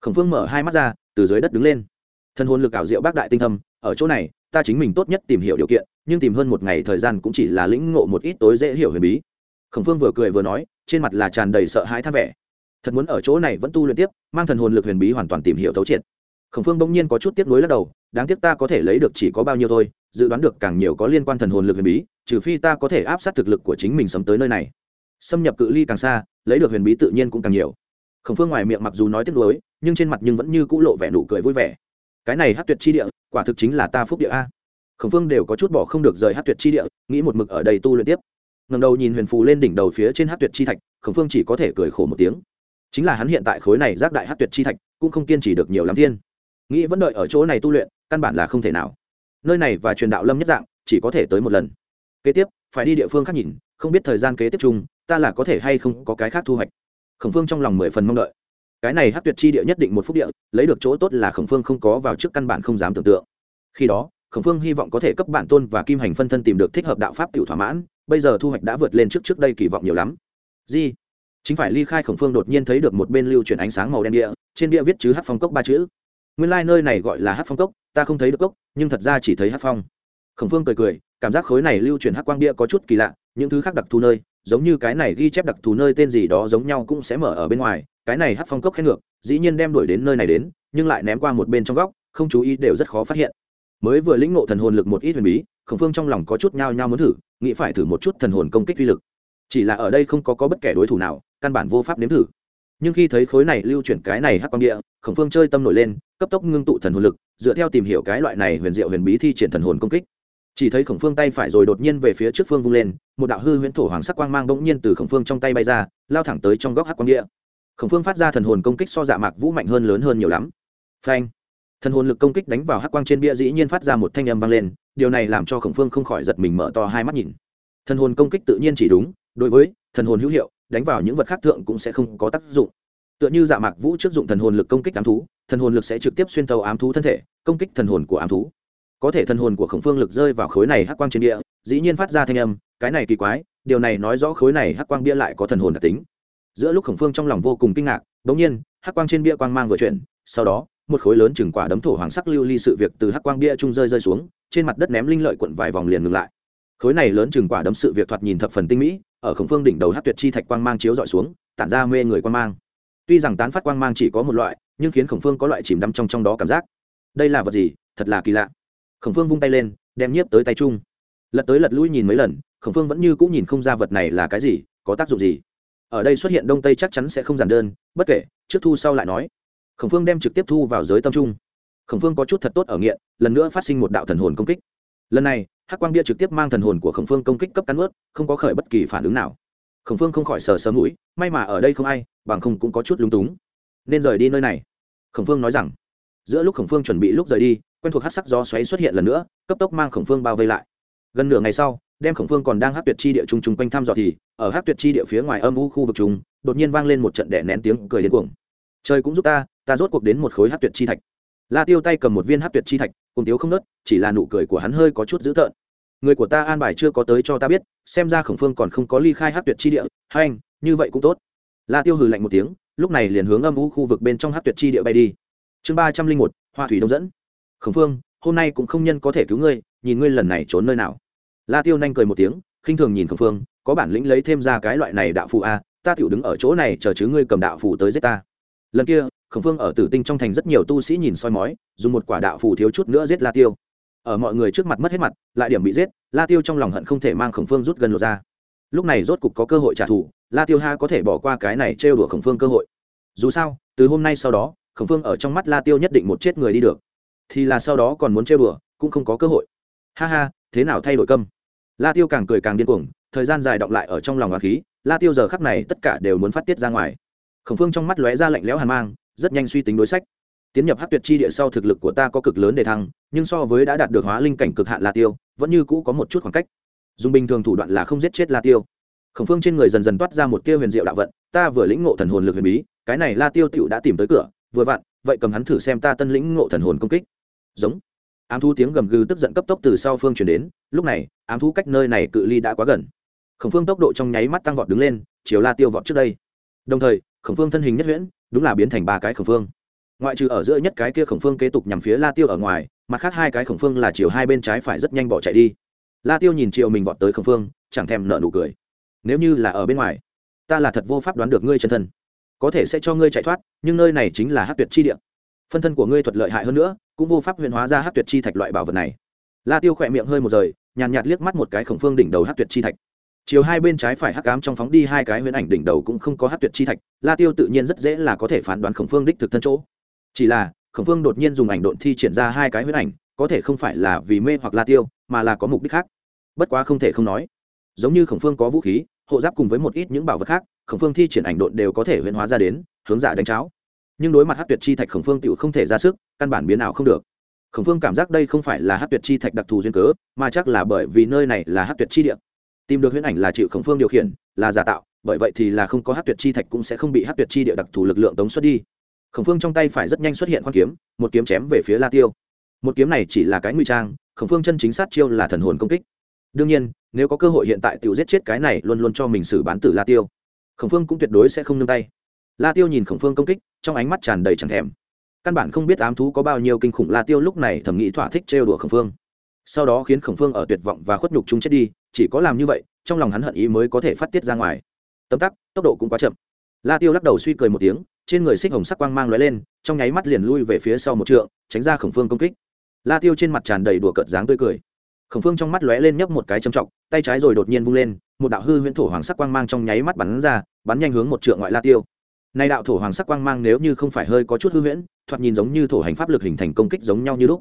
Speaker 1: Khổng phương mở hai mắt ra, từ dưới đất đứng lên. Thân hôn lực ảo diệu bác đại tinh thâm, ở chỗ này, ta chính mình tốt nhất tìm hiểu điều kiện, nhưng tìm hơn một ngày thời gian cũng chỉ là lĩnh ngộ một ít tối dễ hiểu huyền bí. Khổng phương vừa cười vừa nói, trên mặt là tràn đầy sợ hãi than vẻ. Thật muốn ở chỗ này vẫn tu luyện tiếp, mang thần hồn lực huyền bí hoàn toàn tìm hiểu thấu triệt. Khổng phương bỗng nhiên có chút tiếp nối lắc đầu, đáng tiếc ta có thể lấy được chỉ có bao nhiêu thôi, dự đoán được càng nhiều có liên quan thần hồn lực huyền bí, trừ phi ta có thể áp sát thực lực của chính mình sớm tới nơi này xâm nhập cự ly càng xa, lấy được huyền bí tự nhiên cũng càng nhiều. Khổng phương ngoài miệng mặc dù nói tiếc nuối, nhưng trên mặt nhưng vẫn như cũ lộ vẻ nụ cười vui vẻ. Cái này hát tuyệt chi địa, quả thực chính là ta phúc địa a. Khổng phương đều có chút bỏ không được rời hát tuyệt chi địa, nghĩ một mực ở đây tu luyện tiếp. Ngầm đầu nhìn huyền phù lên đỉnh đầu phía trên hát tuyệt chi thạch, khổng phương chỉ có thể cười khổ một tiếng. Chính là hắn hiện tại khối này giác đại hát tuyệt chi thạch, cũng không kiên trì được nhiều lắm thiên. Nghĩ vẫn đợi ở chỗ này tu luyện, căn bản là không thể nào. Nơi này và truyền đạo lâm nhất dạng, chỉ có thể tới một lần. Kế tiếp, phải đi địa phương khác nhìn không biết thời gian kế tiếp chung, ta là có thể hay không có cái khác thu hoạch. Khổng phương trong lòng mười phần mong đợi. Cái này hát tuyệt chi địa nhất định một phút địa, lấy được chỗ tốt là khổng phương không có vào trước căn bản không dám tưởng tượng. Khi đó, khổng phương hy vọng có thể cấp bản tôn và kim hành phân thân tìm được thích hợp đạo pháp tiểu thỏa mãn, bây giờ thu hoạch đã vượt lên trước trước đây kỳ vọng nhiều lắm. Di chính phải ly khai khổng phương đột nhiên thấy được một bên lưu chuyển ánh sáng màu đen địa, trên địa viết chứ hát phong cốc ba chữ. Nguyên lai、like、nơi này gọi là hát phong cốc, ta không thấy được cốc, nhưng thật ra chỉ thấy hát phong. Khổng phương cười cười, cảm giác khối này lưu chuyển hát quang địa có chút kỳ lạ những thứ khác đặc thù nơi giống như cái này ghi chép đặc thù nơi tên gì đó giống nhau cũng sẽ mở ở bên ngoài cái này hát phong cốc khen ngược dĩ nhiên đem đuổi đến nơi này đến nhưng lại ném qua một bên trong góc không chú ý đều rất khó phát hiện. Mới vừa lĩnh ngộ thần hồn lực một ít huyền bí khổng phương trong lòng có chút nhao nhao muốn thử nghĩ phải thử một chút thần hồn công kích uy lực. Chỉ là ở đây không có, có bất kể đối thủ nào căn bản vô pháp nếm thử. Nhưng khi thấy khối này lưu chuyển cái này hắc quang địa khổng phương chơi tâm nổi lên cấp tốc ngưng tụ thần hồn lực dựa theo tìm hiểu cái loại này huyền diệu huyền bí thi triển thần hồn công kích chỉ thấy khổng phương tay phải rồi đột nhiên về phía trước phương vung lên, một đạo hư huyễn thổ hoàng sắc quang mang bỗng nhiên từ khổng phương trong tay bay ra, lao thẳng tới trong góc hắc quang địa. Khổng phương phát ra thần hồn công kích so dạ mạc vũ mạnh hơn lớn hơn nhiều lắm. Phanh! Thần hồn lực công kích đánh vào hắc quang trên bia dĩ nhiên phát ra một thanh âm vang lên, điều này làm cho khổng phương không khỏi giật mình mở to hai mắt nhìn. Thần hồn công kích tự nhiên chỉ đúng, đối với thần hồn hữu hiệu, đánh vào những vật khác thượng cũng sẽ không có tác dụng. Tựa như dạ mạc vũ trước dụng thần hồn lực công kích ám thú, thần hồn lực sẽ trực tiếp xuyên tàu ám thú thân thể, công kích thần hồn của ám thú có thể thần hồn của khổng phương lực rơi vào khối này hắc quang trên địa, dĩ nhiên phát ra thanh âm, cái này kỳ quái, điều này nói rõ khối này hắc quang bia lại có thần hồn đặc tính. Giữa lúc khổng phương trong lòng vô cùng kinh ngạc bỗng nhiên, hắc quang trên bia quang mang vừa chuyển, sau đó, một khối lớn chừng quả đấm thổ hoàng sắc lưu ly sự việc từ hắc quang bia trung rơi rơi xuống, trên mặt đất ném linh lợi quận vài vòng liền ngừng lại. Khối này lớn chừng quả đấm sự việc thoạt nhìn thập phần tinh mỹ, ở khổng phương đỉnh đầu hát tuyệt chi thạch quang mang chiếu dọi xuống, tản ra mê người quang mang. Tuy rằng tán phát quang mang chỉ có một loại, nhưng khiến khổng phương có loại chìm đắm trong trong đó cảm giác. Đây là vật gì? Thật là kỳ lạ khổng phương vung tay lên, đem nhiếp tới tay chung lật tới lật lui nhìn mấy lần, khổng phương vẫn như cũng nhìn không ra vật này là cái gì, có tác dụng gì. Ở đây xuất hiện đông tây chắc chắn sẽ không giản đơn, bất kể, trước thu sau lại nói. Khổng phương đem trực tiếp thu vào giới tâm trung. Khổng phương có chút thật tốt ở nghiện, lần nữa phát sinh một đạo thần hồn công kích. Lần này, hắc quang bia trực tiếp mang thần hồn của khổng phương công kích cấp cắn ướt không có khởi bất kỳ phản ứng nào. Khổng phương không khỏi sờ sờ mũi, may mà ở đây không ai, bằng không cũng có chút lúng túng. Nên rời đi nơi này. Khổng phương nói rằng, giữa lúc khổng phương chuẩn bị lúc rời đi quen thuộc hát sắc gió xoáy xuất hiện lần nữa, cấp tốc mang khổng phương bao vây lại. Gần nửa ngày sau, đem khổng phương còn đang hát tuyệt chi địa chung chung quanh thăm dò thì, ở hát tuyệt chi địa phía ngoài âm u khu vực chúng đột nhiên vang lên một trận đẻ nén tiếng cười đến cuồng. Trời cũng giúp ta ta rốt cuộc đến một khối hát tuyệt chi thạch. La tiêu tay cầm một viên hát tuyệt chi thạch, cùng tiếu không nớt, chỉ là nụ cười của hắn hơi có chút dữ tợn. Người của ta an bài chưa có tới cho ta biết, xem ra khổng phương còn không có ly khai hát tuyệt chi địa, hay anh như vậy cũng tốt. La tiêu hừ lạnh một tiếng, lúc này liền hướng âm u khu vực bên trong hát tuyệt chi địa bay đi. Chương ba trăm linh một, hoa thủy đông dẫn khổng phương, hôm nay cũng không nhân có thể cứu ngươi, nhìn ngươi lần này trốn nơi nào. La tiêu nhanh cười một tiếng, khinh thường nhìn khổng phương, có bản lĩnh lấy thêm ra cái loại này đạo phụ a, ta tiểu đứng ở chỗ này chờ chứ ngươi cầm đạo phụ tới giết ta. Lần kia, khổng phương ở tử tinh trong thành rất nhiều tu sĩ nhìn soi mói, dùng một quả đạo phù thiếu chút nữa giết la tiêu. Ở mọi người trước mặt mất hết mặt, lại điểm bị giết, la tiêu trong lòng hận không thể mang khổng phương rút gần lột ra. Lúc này rốt cục có cơ hội trả thù, la tiêu ha có thể bỏ qua cái này trêu đùa khổng phương cơ hội. Dù sao, từ hôm nay sau đó, khổng phương ở trong mắt la tiêu nhất định một chết người đi được thì là sau đó còn muốn chơi bừa cũng không có cơ hội. Ha ha, thế nào thay đổi câm? La tiêu càng cười càng điên cuồng, thời gian dài động lại ở trong lòng và khí, la tiêu giờ khắc này tất cả đều muốn phát tiết ra ngoài. Khổng phương trong mắt lóe ra lạnh lẽo hàn mang, rất nhanh suy tính đối sách. Tiến nhập hát tuyệt chi địa sau thực lực của ta có cực lớn để thăng, nhưng so với đã đạt được hóa linh cảnh cực hạn la tiêu, vẫn như cũ có một chút khoảng cách. Dùng bình thường thủ đoạn là không giết chết la tiêu. Khổng phương trên người dần dần toát ra một tia huyền diệu đạo vận, ta vừa lĩnh ngộ thần hồn lực huyền bí, cái này la tiêu tựu đã tìm tới cửa, vừa vặn, vậy cầm hắn thử xem ta tân lĩnh ngộ thần hồn công kích giống. Ám thu tiếng gầm gừ tức giận cấp tốc từ sau phương chuyển đến, lúc này, ám thu cách nơi này cự ly đã quá gần. Khổng phương tốc độ trong nháy mắt tăng vọt đứng lên, chiều la tiêu vọt trước đây. Đồng thời, khổng phương thân hình nhất huyễn, đúng là biến thành ba cái khổng phương. Ngoại trừ ở giữa nhất cái kia khổng phương kế tục nhằm phía la tiêu ở ngoài, mặt khác hai cái khổng phương là chiều hai bên trái phải rất nhanh bỏ chạy đi. La tiêu nhìn chiều mình vọt tới khổng phương, chẳng thèm nợ nụ cười. Nếu như là ở bên ngoài, ta là thật vô pháp đoán được ngươi chân thân. Có thể sẽ cho ngươi chạy thoát, nhưng nơi này chính là hát tuyệt chi địa phân thân của ngươi thuật lợi hại hơn nữa, cũng vô pháp huyền hóa ra hát tuyệt chi thạch loại bảo vật này. La tiêu khỏe miệng hơi một rời, nhàn nhạt liếc mắt một cái khổng phương đỉnh đầu hát tuyệt chi thạch. Chiều hai bên trái phải hắc ám trong phóng đi hai cái huyễn ảnh đỉnh đầu cũng không có hát tuyệt chi thạch, la tiêu tự nhiên rất dễ là có thể phán đoán khổng phương đích thực thân chỗ. Chỉ là, khổng phương đột nhiên dùng ảnh độn thi triển ra hai cái huyễn ảnh, có thể không phải là vì mê hoặc la tiêu, mà là có mục đích khác. Bất quá không thể không nói, giống như khổng phương có vũ khí, hộ giáp cùng với một ít những bảo vật khác, khổng phương thi triển ảnh độn đều có thể huyễn hóa ra đến, hướng giả đánh cháo nhưng đối mặt hát tuyệt chi thạch khổng phương tự không thể ra sức, căn bản biến nào không được. Khổng phương cảm giác đây không phải là hát tuyệt chi thạch đặc thù duyên cớ, mà chắc là bởi vì nơi này là hát tuyệt chi địa. Tìm được huyễn ảnh là chịu khổng phương điều khiển, là giả tạo, bởi vậy thì là không có hát tuyệt chi thạch cũng sẽ không bị hát tuyệt chi địa đặc thù lực lượng tống xuất đi. Khổng phương trong tay phải rất nhanh xuất hiện khoan kiếm, một kiếm chém về phía la tiêu. Một kiếm này chỉ là cái nguy trang, khổng phương chân chính sát chiêu là thần hồn công kích. Đương nhiên, nếu có cơ hội hiện tại tự giết chết cái này luôn luôn cho mình xử bán tử la tiêu, khổng phương cũng tuyệt đối sẽ không nương tay la tiêu nhìn khổng phương công kích, trong ánh mắt tràn đầy chẳng thèm. Căn bản không biết ám thú có bao nhiêu kinh khủng la tiêu lúc này thầm nghĩ thỏa thích trêu đùa khổng phương. Sau đó khiến khổng phương ở tuyệt vọng và khuất nhục chúng chết đi, chỉ có làm như vậy, trong lòng hắn hận ý mới có thể phát tiết ra ngoài. Tấm tắc, tốc độ cũng quá chậm. La tiêu lắc đầu suy cười một tiếng, trên người xích hồng sắc quang mang lóe lên, trong nháy mắt liền lui về phía sau một trượng, tránh ra khổng phương công kích. La tiêu trên mặt tràn đầy đùa cợt dáng tươi cười. Khổng phương trong mắt lóe lên nhấp một cái trầm trọng, tay trái rồi đột nhiên vung lên, một đạo hư huyễn thổ hoàng sắc quang mang trong nháy mắt bắn ra, bắn nhanh hướng một trượng ngoại la tiêu này đạo thổ hoàng sắc quang mang nếu như không phải hơi có chút hư huyễn thoạt nhìn giống như thổ hành pháp lực hình thành công kích giống nhau như lúc.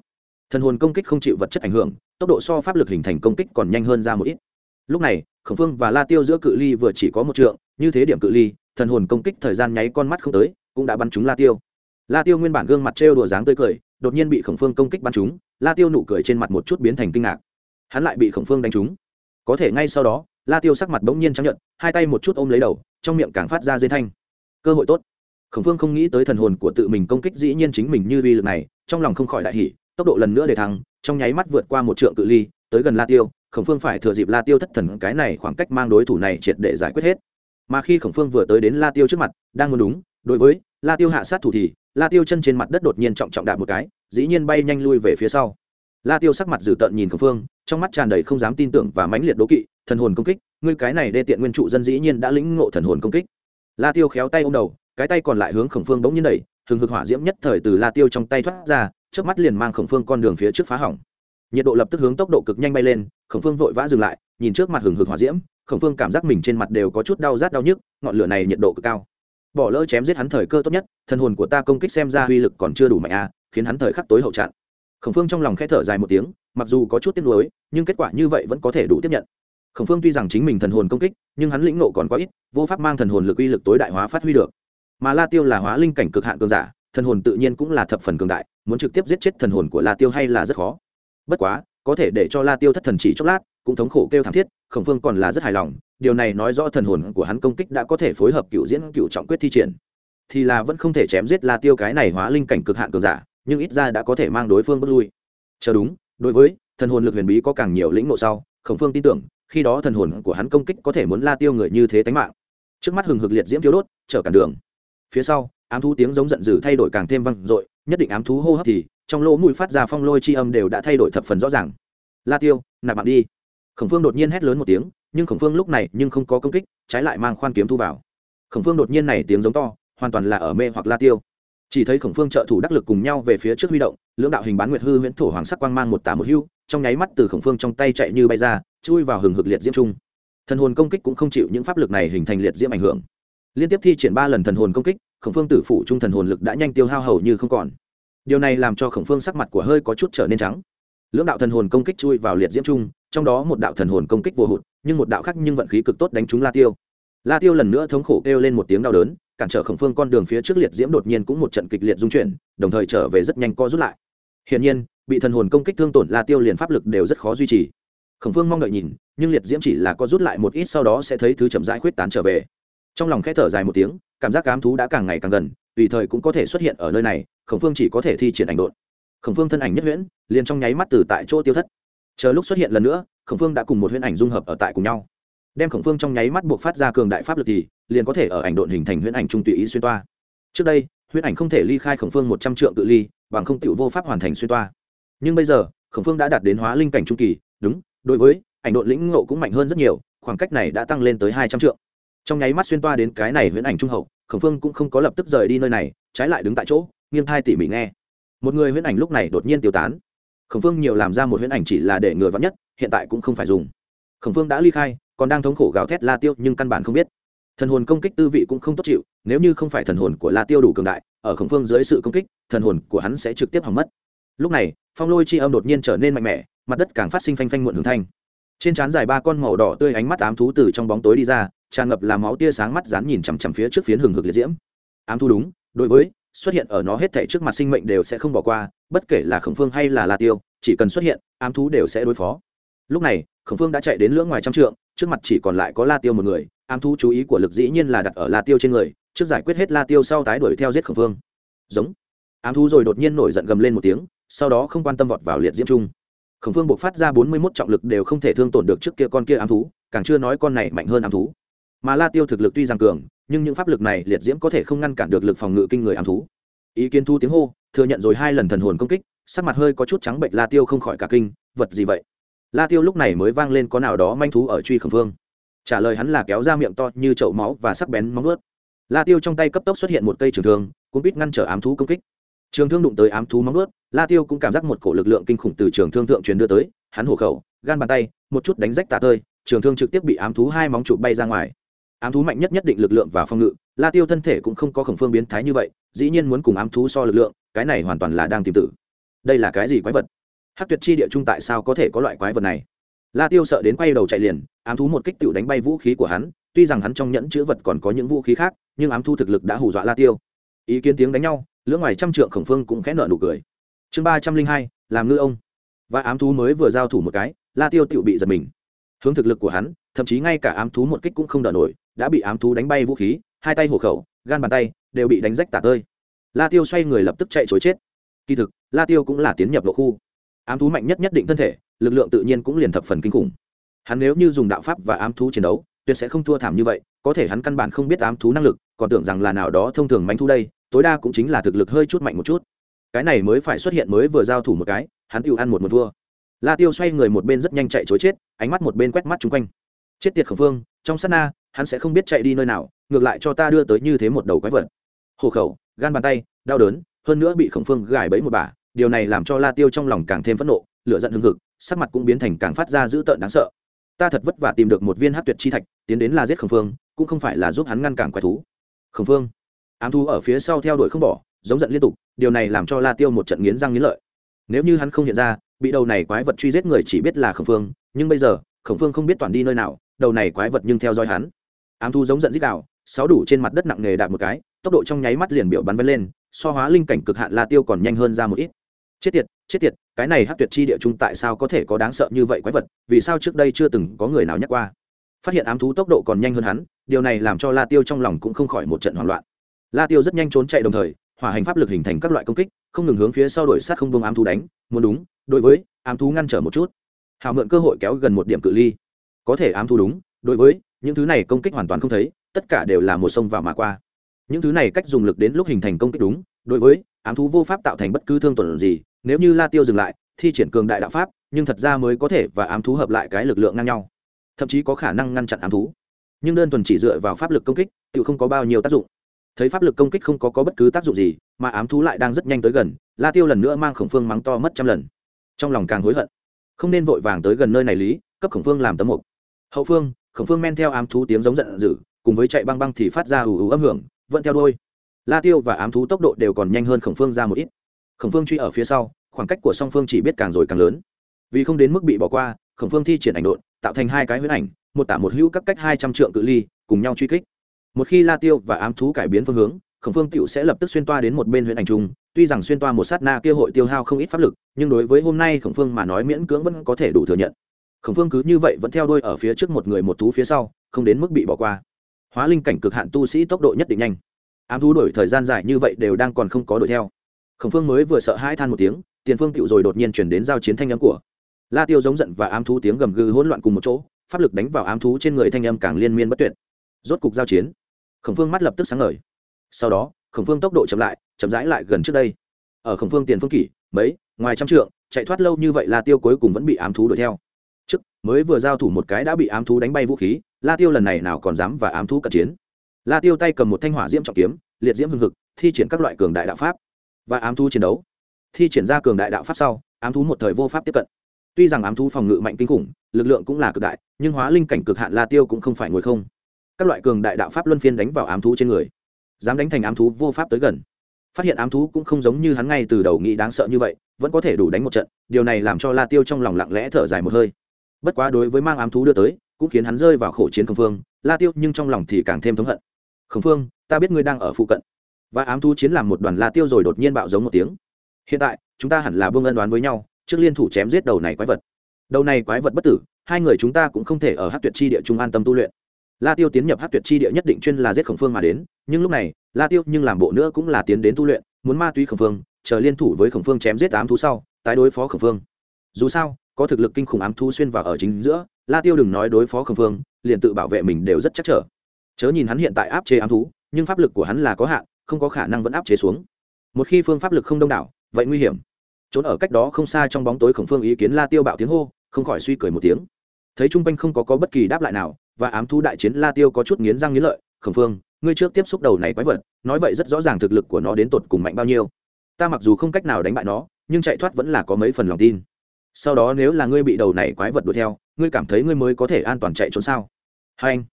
Speaker 1: Thần hồn công kích không chịu vật chất ảnh hưởng tốc độ so pháp lực hình thành công kích còn nhanh hơn ra một ít. Lúc này khổng phương và la tiêu giữa cự ly vừa chỉ có một trượng như thế điểm cự ly thần hồn công kích thời gian nháy con mắt không tới cũng đã bắn trúng la tiêu. La tiêu nguyên bản gương mặt trêu đùa dáng tươi cười đột nhiên bị khổng phương công kích bắn trúng la tiêu nụ cười trên mặt một chút biến thành kinh ngạc. Hắn lại bị khổng phương đánh trúng. Có thể ngay sau đó la tiêu sắc mặt bỗng nhiên trắng nhợt, hai tay một chút ôm lấy đầu trong miệng càng phát ra dây thanh cơ hội tốt. Khổng phương không nghĩ tới thần hồn của tự mình công kích dĩ nhiên chính mình như uy lực này, trong lòng không khỏi đại hỉ, tốc độ lần nữa để thắng trong nháy mắt vượt qua một trượng cự ly, tới gần la tiêu, khổng phương phải thừa dịp la tiêu thất thần, cái này khoảng cách mang đối thủ này triệt để giải quyết hết. Mà khi khổng phương vừa tới đến la tiêu trước mặt, đang muốn đúng, đối với la tiêu hạ sát thủ thì la tiêu chân trên mặt đất đột nhiên trọng trọng đạp một cái, dĩ nhiên bay nhanh lui về phía sau. La tiêu sắc mặt dữ tợn nhìn khổng phương, trong mắt tràn đầy không dám tin tưởng và mãnh liệt đố kỵ, thần hồn công kích, ngươi cái này đê tiện nguyên trụ dân dĩ nhiên đã lĩnh ngộ thần hồn công kích la tiêu khéo tay ô m đầu cái tay còn lại hướng khổng phương bỗng nhiên đẩy hừng hực hỏa diễm nhất thời từ la tiêu trong tay thoát ra trước mắt liền mang khổng phương con đường phía trước phá hỏng. Nhiệt độ lập tức hướng tốc độ cực nhanh bay lên khổng phương vội vã dừng lại nhìn trước mặt hừng hực hỏa diễm khổng phương cảm giác mình trên mặt đều có chút đau rát đau nhức ngọn lửa này nhiệt độ cực cao. Bỏ lỡ chém giết hắn thời cơ tốt nhất thân hồn của ta công kích xem ra uy lực còn chưa đủ mạnh a à, khiến hắn thời khắc tối hậu chặn. khổng phương trong lòng khẽ thở dài một tiếng mặc dù có chút tiếc nuối nhưng kết quả như vậy vẫn có thể đủ tiếp nhận khổng phương tuy rằng chính mình thần hồn công kích, nhưng hắn lĩnh nộ còn quá ít, vô pháp mang thần hồn lực uy lực tối đại hóa phát huy được. Mà la tiêu là hóa linh cảnh cực hạn cường giả, thần hồn tự nhiên cũng là thập phần cường đại, muốn trực tiếp giết chết thần hồn của la tiêu hay là rất khó. Bất quá, có thể để cho la tiêu thất thần chỉ chốc lát, cũng thống khổ kêu thảm thiết, khổng phương còn là rất hài lòng, điều này nói rõ thần hồn của hắn công kích đã có thể phối hợp cựu diễn cựu trọng quyết thi triển. Thì là vẫn không thể chém giết la tiêu cái này hóa linh cảnh cực hạn cường giả, nhưng ít ra đã có thể mang đối phương bước lui. Chờ đúng, đối với, thần hồn lực huyền bí có càng nhiều lĩnh ngộ sau, khổng phương tin tưởng khi đó thần hồn của hắn công kích có thể muốn la tiêu người như thế tánh mạng. Trước mắt hừng hực liệt diễm thiếu đốt chở cản đường. Phía sau, ám thú tiếng giống giận dữ thay đổi càng thêm vang dội, nhất định ám thú hô hấp thì, trong lỗ mũi phát ra phong lôi chi âm đều đã thay đổi thập phần rõ ràng. La tiêu, nạp mạng đi. Khổng phương đột nhiên hét lớn một tiếng, nhưng khổng phương lúc này nhưng không có công kích, trái lại mang khoan kiếm thu vào. Khổng phương đột nhiên này tiếng giống to, hoàn toàn là ở mê hoặc la tiêu. Chỉ thấy khổng phương trợ thủ đắc lực cùng nhau về phía trước huy động, lưỡng đạo hình bán nguyệt hư huyễn thổ hoàng sắc quang mang một tả một hưu, trong nháy mắt từ khổng phương trong tay chạy như bay ra chui vào hừng hực liệt diễm trung thần hồn công kích cũng không chịu những pháp lực này hình thành liệt diễm ảnh hưởng. Liên tiếp thi triển ba lần thần hồn công kích, khổng phương tử phụ trung thần hồn lực đã nhanh tiêu hao hầu như không còn. Điều này làm cho khổng phương sắc mặt của hơi có chút trở nên trắng. Lưỡng đạo thần hồn công kích chui vào liệt diễm trung trong đó một đạo thần hồn công kích vô hụt, nhưng một đạo khác nhưng vận khí cực tốt đánh trúng la tiêu. La tiêu lần nữa thống khổ kêu lên một tiếng đau đớn, cản trở khổng phương con đường phía trước liệt diễm đột nhiên cũng một trận kịch liệt dung chuyển, đồng thời trở về rất nhanh co rút lại. Hiển nhiên, bị thần hồn công kích thương tổn la tiêu liền pháp lực đều rất khó duy trì khổng phương mong đợi nhìn, nhưng liệt diễm chỉ là có rút lại một ít sau đó sẽ thấy thứ chậm rãi khuyết tán trở về. Trong lòng khẽ thở dài một tiếng, cảm giác cám thú đã càng ngày càng gần, tùy thời cũng có thể xuất hiện ở nơi này, khổng phương chỉ có thể thi triển ảnh đột khổng phương thân ảnh nhất huyễn, liền trong nháy mắt từ tại chỗ tiêu thất. Chờ lúc xuất hiện lần nữa, khổng phương đã cùng một huyễn ảnh dung hợp ở tại cùng nhau. Đem khổng phương trong nháy mắt buộc phát ra cường đại pháp lực thì, liền có thể ở ảnh độn hình thành huyễn ảnh trung tùy ý xuyên toa. Trước đây, huyễn ảnh không thể ly khai khổng phương một trăm triệu cự ly, bằng không tựu vô pháp hoàn thành xuyên toa. Nhưng bây giờ, khổng phương đã đạt đến hóa linh cảnh trung kỳ, đúng đối với, ảnh độn lĩnh ngộ cũng mạnh hơn rất nhiều, khoảng cách này đã tăng lên tới hai trăm triệu trong nháy mắt xuyên toa đến cái này huyễn ảnh trung hậu, khổng phương cũng không có lập tức rời đi nơi này, trái lại đứng tại chỗ, nghiêng thai tỉ mỉ nghe. Một người huyễn ảnh lúc này đột nhiên tiêu tán. Khổng phương nhiều làm ra một huyễn ảnh chỉ là để người vắn nhất, hiện tại cũng không phải dùng. Khổng phương đã ly khai, còn đang thống khổ gào thét la tiêu nhưng căn bản không biết. Thần hồn công kích tư vị cũng không tốt chịu, nếu như không phải thần hồn của la tiêu đủ cường đại, ở khổng phương dưới sự công kích, thần hồn của hắn sẽ trực tiếp hỏng mất. Lúc này, phong lôi chi âm đột nhiên trở nên mạnh mẽ mặt đất càng phát sinh phanh phanh muộn hướng thanh. Trên trán dài ba con màu đỏ tươi ánh mắt ám thú từ trong bóng tối đi ra, tràn ngập làm máu tia sáng mắt dán nhìn chằm chằm phía trước phiến hừng hực liệt diễm. Ám thú đúng, đối với, xuất hiện ở nó hết thể trước mặt sinh mệnh đều sẽ không bỏ qua, bất kể là khổng phương hay là la tiêu, chỉ cần xuất hiện, ám thú đều sẽ đối phó. Lúc này, khổng phương đã chạy đến lưỡng ngoài trăm trượng, trước mặt chỉ còn lại có la tiêu một người, ám thú chú ý của lực dĩ nhiên là đặt ở la tiêu trên người, trước giải quyết hết la tiêu sau tái đuổi theo giết khổng phương. Giống. Ám thú rồi đột nhiên nổi giận gầm lên một tiếng, sau đó không quan tâm vọt vào liệt diễm trung khổng phương buộc phát ra bốn mươi mốt trọng lực đều không thể thương tổn được trước kia con kia ám thú, càng chưa nói con này mạnh hơn ám thú. Mà la tiêu thực lực tuy rằng cường, nhưng những pháp lực này liệt diễm có thể không ngăn cản được lực phòng ngự kinh người ám thú. Ý kiến thu tiếng hô, thừa nhận rồi hai lần thần hồn công kích, sắc mặt hơi có chút trắng bệnh la tiêu không khỏi cả kinh, vật gì vậy? La tiêu lúc này mới vang lên có nào đó manh thú ở truy khẩn phương. Trả lời hắn là kéo ra miệng to như chậu máu và sắc bén móng ướt la tiêu trong tay cấp tốc xuất hiện một cây trường thương cũng biết ngăn trở ám thú công kích trường thương đụng tới ám thú móng ướt la tiêu cũng cảm giác một cổ lực lượng kinh khủng từ trường thương thượng truyền đưa tới, hắn hổ khẩu, gan bàn tay, một chút đánh rách tả tơi, trường thương trực tiếp bị ám thú hai móng trụ bay ra ngoài. Ám thú mạnh nhất nhất định lực lượng và phòng ngự, la tiêu thân thể cũng không có khổng phương biến thái như vậy, dĩ nhiên muốn cùng ám thú so lực lượng, cái này hoàn toàn là đang tìm tử. Đây là cái gì quái vật? Hát tuyệt chi địa trung tại sao có thể có loại quái vật này? La tiêu sợ đến quay đầu chạy liền, ám thú một kích tựu đánh bay vũ khí của hắn, tuy rằng hắn trong nhẫn chữ vật còn có những vũ khí khác, nhưng ám thú thực lực đã hù dọa la tiêu. Ý kiến tiếng đánh nhau lưỡng ngoài trăm trượng khổng phương cũng khẽ nợ nụ cười. Chương ba trăm linh hai, làm ngư ông. Và ám thú mới vừa giao thủ một cái, la tiêu tựu bị giật mình. Hướng thực lực của hắn, thậm chí ngay cả ám thú một kích cũng không đỡ nổi, đã bị ám thú đánh bay vũ khí, hai tay hổ khẩu, gan bàn tay, đều bị đánh rách tả tơi. La tiêu xoay người lập tức chạy chối chết. Kỳ thực, la tiêu cũng là tiến nhập lộ khu. Ám thú mạnh nhất nhất định thân thể, lực lượng tự nhiên cũng liền thập phần kinh khủng. Hắn nếu như dùng đạo pháp và ám thú chiến đấu, tuyệt sẽ không thua thảm như vậy, có thể hắn căn bản không biết ám thú năng lực, còn tưởng rằng là nào đó thông thường manh thú đây tối đa cũng chính là thực lực hơi chút mạnh một chút. Cái này mới phải xuất hiện mới vừa giao thủ một cái, hắn tiêu ăn một một thua. La tiêu xoay người một bên rất nhanh chạy chối chết, ánh mắt một bên quét mắt chung quanh. Chết tiệt khẩn phương trong sát na, hắn sẽ không biết chạy đi nơi nào, ngược lại cho ta đưa tới như thế một đầu quái vật. Hộ khẩu, gan bàn tay, đau đớn, hơn nữa bị khổng phương gài bẫy một bà, điều này làm cho la tiêu trong lòng càng thêm phẫn nộ, lửa giận hưng hực, sắc mặt cũng biến thành càng phát ra dữ tợn đáng sợ. Ta thật vất vả tìm được một viên hát tuyệt chi thạch, tiến đến là giết khổng phương cũng không phải là giúp hắn ngăn cản quái thú. Khổng phương ám thú ở phía sau theo đuổi không bỏ, giống giận liên tục, điều này làm cho la tiêu một trận nghiến răng nghiến lợi. Nếu như hắn không hiện ra, bị đầu này quái vật truy giết người chỉ biết là khổng phương, nhưng bây giờ, khổng phương không biết toàn đi nơi nào, đầu này quái vật nhưng theo dõi hắn. Ám thú giống giận dích đạo sáu đủ trên mặt đất nặng nề đạp một cái, tốc độ trong nháy mắt liền biểu bắn vân lên, so hóa linh cảnh cực hạn la tiêu còn nhanh hơn ra một ít. Chết tiệt chết tiệt, cái này hát tuyệt chi địa trung tại sao có thể có đáng sợ như vậy quái vật, vì sao trước đây chưa từng có người nào nhắc qua? Phát hiện ám thú tốc độ còn nhanh hơn hắn, điều này làm cho la tiêu trong lòng cũng không khỏi một trận hoảng loạn la tiêu rất nhanh trốn chạy đồng thời, hỏa hành pháp lực hình thành các loại công kích, không ngừng hướng phía sau đổi sát không buông ám thú đánh, muốn đúng, đối với, ám thú ngăn trở một chút. Hào mượn cơ hội kéo gần một điểm cự ly. Có thể ám thú đúng, đối với, những thứ này công kích hoàn toàn không thấy, tất cả đều là một sông vào mà qua. Những thứ này cách dùng lực đến lúc hình thành công kích đúng, đối với, ám thú vô pháp tạo thành bất cứ thương tổn gì, nếu như la tiêu dừng lại, thi triển cường đại đạo pháp, nhưng thật ra mới có thể và ám thú hợp lại cái lực lượng ngang nhau. Thậm chí có khả năng ngăn chặn ám thú. Nhưng đơn thuần chỉ dựa vào pháp lực công kích tự không có bao nhiêu tác dụng thấy pháp lực công kích không có, có bất cứ tác dụng gì mà ám thú lại đang rất nhanh tới gần la tiêu lần nữa mang khổng phương mắng to mất trăm lần. Trong lòng càng hối hận. Không nên vội vàng tới gần nơi này lý cấp khổng phương làm tấm mục. Hậu phương khổng phương men theo ám thú tiếng giống giận dữ cùng với chạy băng băng thì phát ra ủ ủ âm hưởng vẫn theo đôi la tiêu và ám thú tốc độ đều còn nhanh hơn khổng phương ra một ít. Khổng phương truy ở phía sau khoảng cách của song phương chỉ biết càng rồi càng lớn. Vì không đến mức bị bỏ qua khổng phương thi triển ảnh độn tạo thành hai cái huyết ảnh một tả một hữu các cách hai trăm trượng cự ly cùng nhau truy kích một khi la tiêu và ám thú cải biến phương hướng, khổng phương tựu sẽ lập tức xuyên toa đến một bên huyện ảnh trung tuy rằng xuyên toa một sát na kia hội tiêu hao không ít pháp lực, nhưng đối với hôm nay khổng phương mà nói miễn cưỡng vẫn có thể đủ thừa nhận. Khổng phương cứ như vậy vẫn theo đuôi ở phía trước một người một thú phía sau, không đến mức bị bỏ qua. Hóa linh cảnh cực hạn tu sĩ tốc độ nhất định nhanh. Ám thú đổi thời gian dài như vậy đều đang còn không có đuổi theo. Khổng phương mới vừa sợ hai than một tiếng, tiền phương tựu rồi đột nhiên chuyển đến giao chiến thanh âm của. La tiêu giống giận và ám thú tiếng gầm gừ hỗn loạn cùng một chỗ, pháp lực đánh vào ám thú trên người thanh âm càng liên miên bất tuyệt. Rốt cục giao chiến khổng phương mắt lập tức sáng ngời. Sau đó, khổng phương tốc độ chậm lại, chậm rãi lại gần trước đây. Ở khổng phương tiền phương kỷ, mấy, ngoài trăm trượng, chạy thoát lâu như vậy la tiêu cuối cùng vẫn bị ám thú đuổi theo. Trước, mới vừa giao thủ một cái đã bị ám thú đánh bay vũ khí, la tiêu lần này nào còn dám và ám thú cận chiến. La tiêu tay cầm một thanh hỏa diễm trọng kiếm, liệt diễm hưng hực, thi triển các loại cường đại đạo pháp. Và ám thú chiến đấu. Thi triển ra cường đại đạo pháp sau, ám thú một thời vô pháp tiếp cận. Tuy rằng ám thú phòng ngự mạnh kinh khủng, lực lượng cũng là cực đại, nhưng hóa linh cảnh cực hạn la tiêu cũng không phải ngồi không các loại cường đại đạo pháp luân phiên đánh vào ám thú trên người, dám đánh thành ám thú vô pháp tới gần. Phát hiện ám thú cũng không giống như hắn ngay từ đầu nghĩ đáng sợ như vậy, vẫn có thể đủ đánh một trận, điều này làm cho la tiêu trong lòng lặng lẽ thở dài một hơi. Bất quá đối với mang ám thú đưa tới, cũng khiến hắn rơi vào khổ chiến khổng phương, la tiêu nhưng trong lòng thì càng thêm thống hận. Khổng phương, ta biết ngươi đang ở phụ cận. Và ám thú chiến làm một đoàn la tiêu rồi đột nhiên bạo giống một tiếng. Hiện tại, chúng ta hẳn là buông ân đoán với nhau, trước liên thủ chém giết đầu này quái vật. Đầu này quái vật bất tử, hai người chúng ta cũng không thể ở hát tuyệt chi địa trung an tâm tu luyện la tiêu tiến nhập hát tuyệt chi địa nhất định chuyên là giết khổng phương mà đến nhưng lúc này la tiêu nhưng làm bộ nữa cũng là tiến đến tu luyện muốn ma túy khổng phương chờ liên thủ với khổng phương chém giết ám thú sau tái đối phó khổng phương. Dù sao có thực lực kinh khủng ám thú xuyên vào ở chính giữa la tiêu đừng nói đối phó khổng phương liền tự bảo vệ mình đều rất chắc trở. Chớ nhìn hắn hiện tại áp chế ám thú nhưng pháp lực của hắn là có hạn không có khả năng vẫn áp chế xuống. Một khi phương pháp lực không đông đảo vậy nguy hiểm. Trốn ở cách đó không xa trong bóng tối khổng phương ý kiến la tiêu bạo tiếng hô không khỏi suy cười một tiếng. Thấy trung quanh không có, có bất kỳ đáp lại nào và ám thú đại chiến la tiêu có chút nghiến răng nghiến lợi, khổng phương, ngươi trước tiếp xúc đầu này quái vật, nói vậy rất rõ ràng thực lực của nó đến tột cùng mạnh bao nhiêu. Ta mặc dù không cách nào đánh bại nó, nhưng chạy thoát vẫn là có mấy phần lòng tin. Sau đó nếu là ngươi bị đầu này quái vật đuổi theo, ngươi cảm thấy ngươi mới có thể an toàn chạy trốn sao? Hai anh,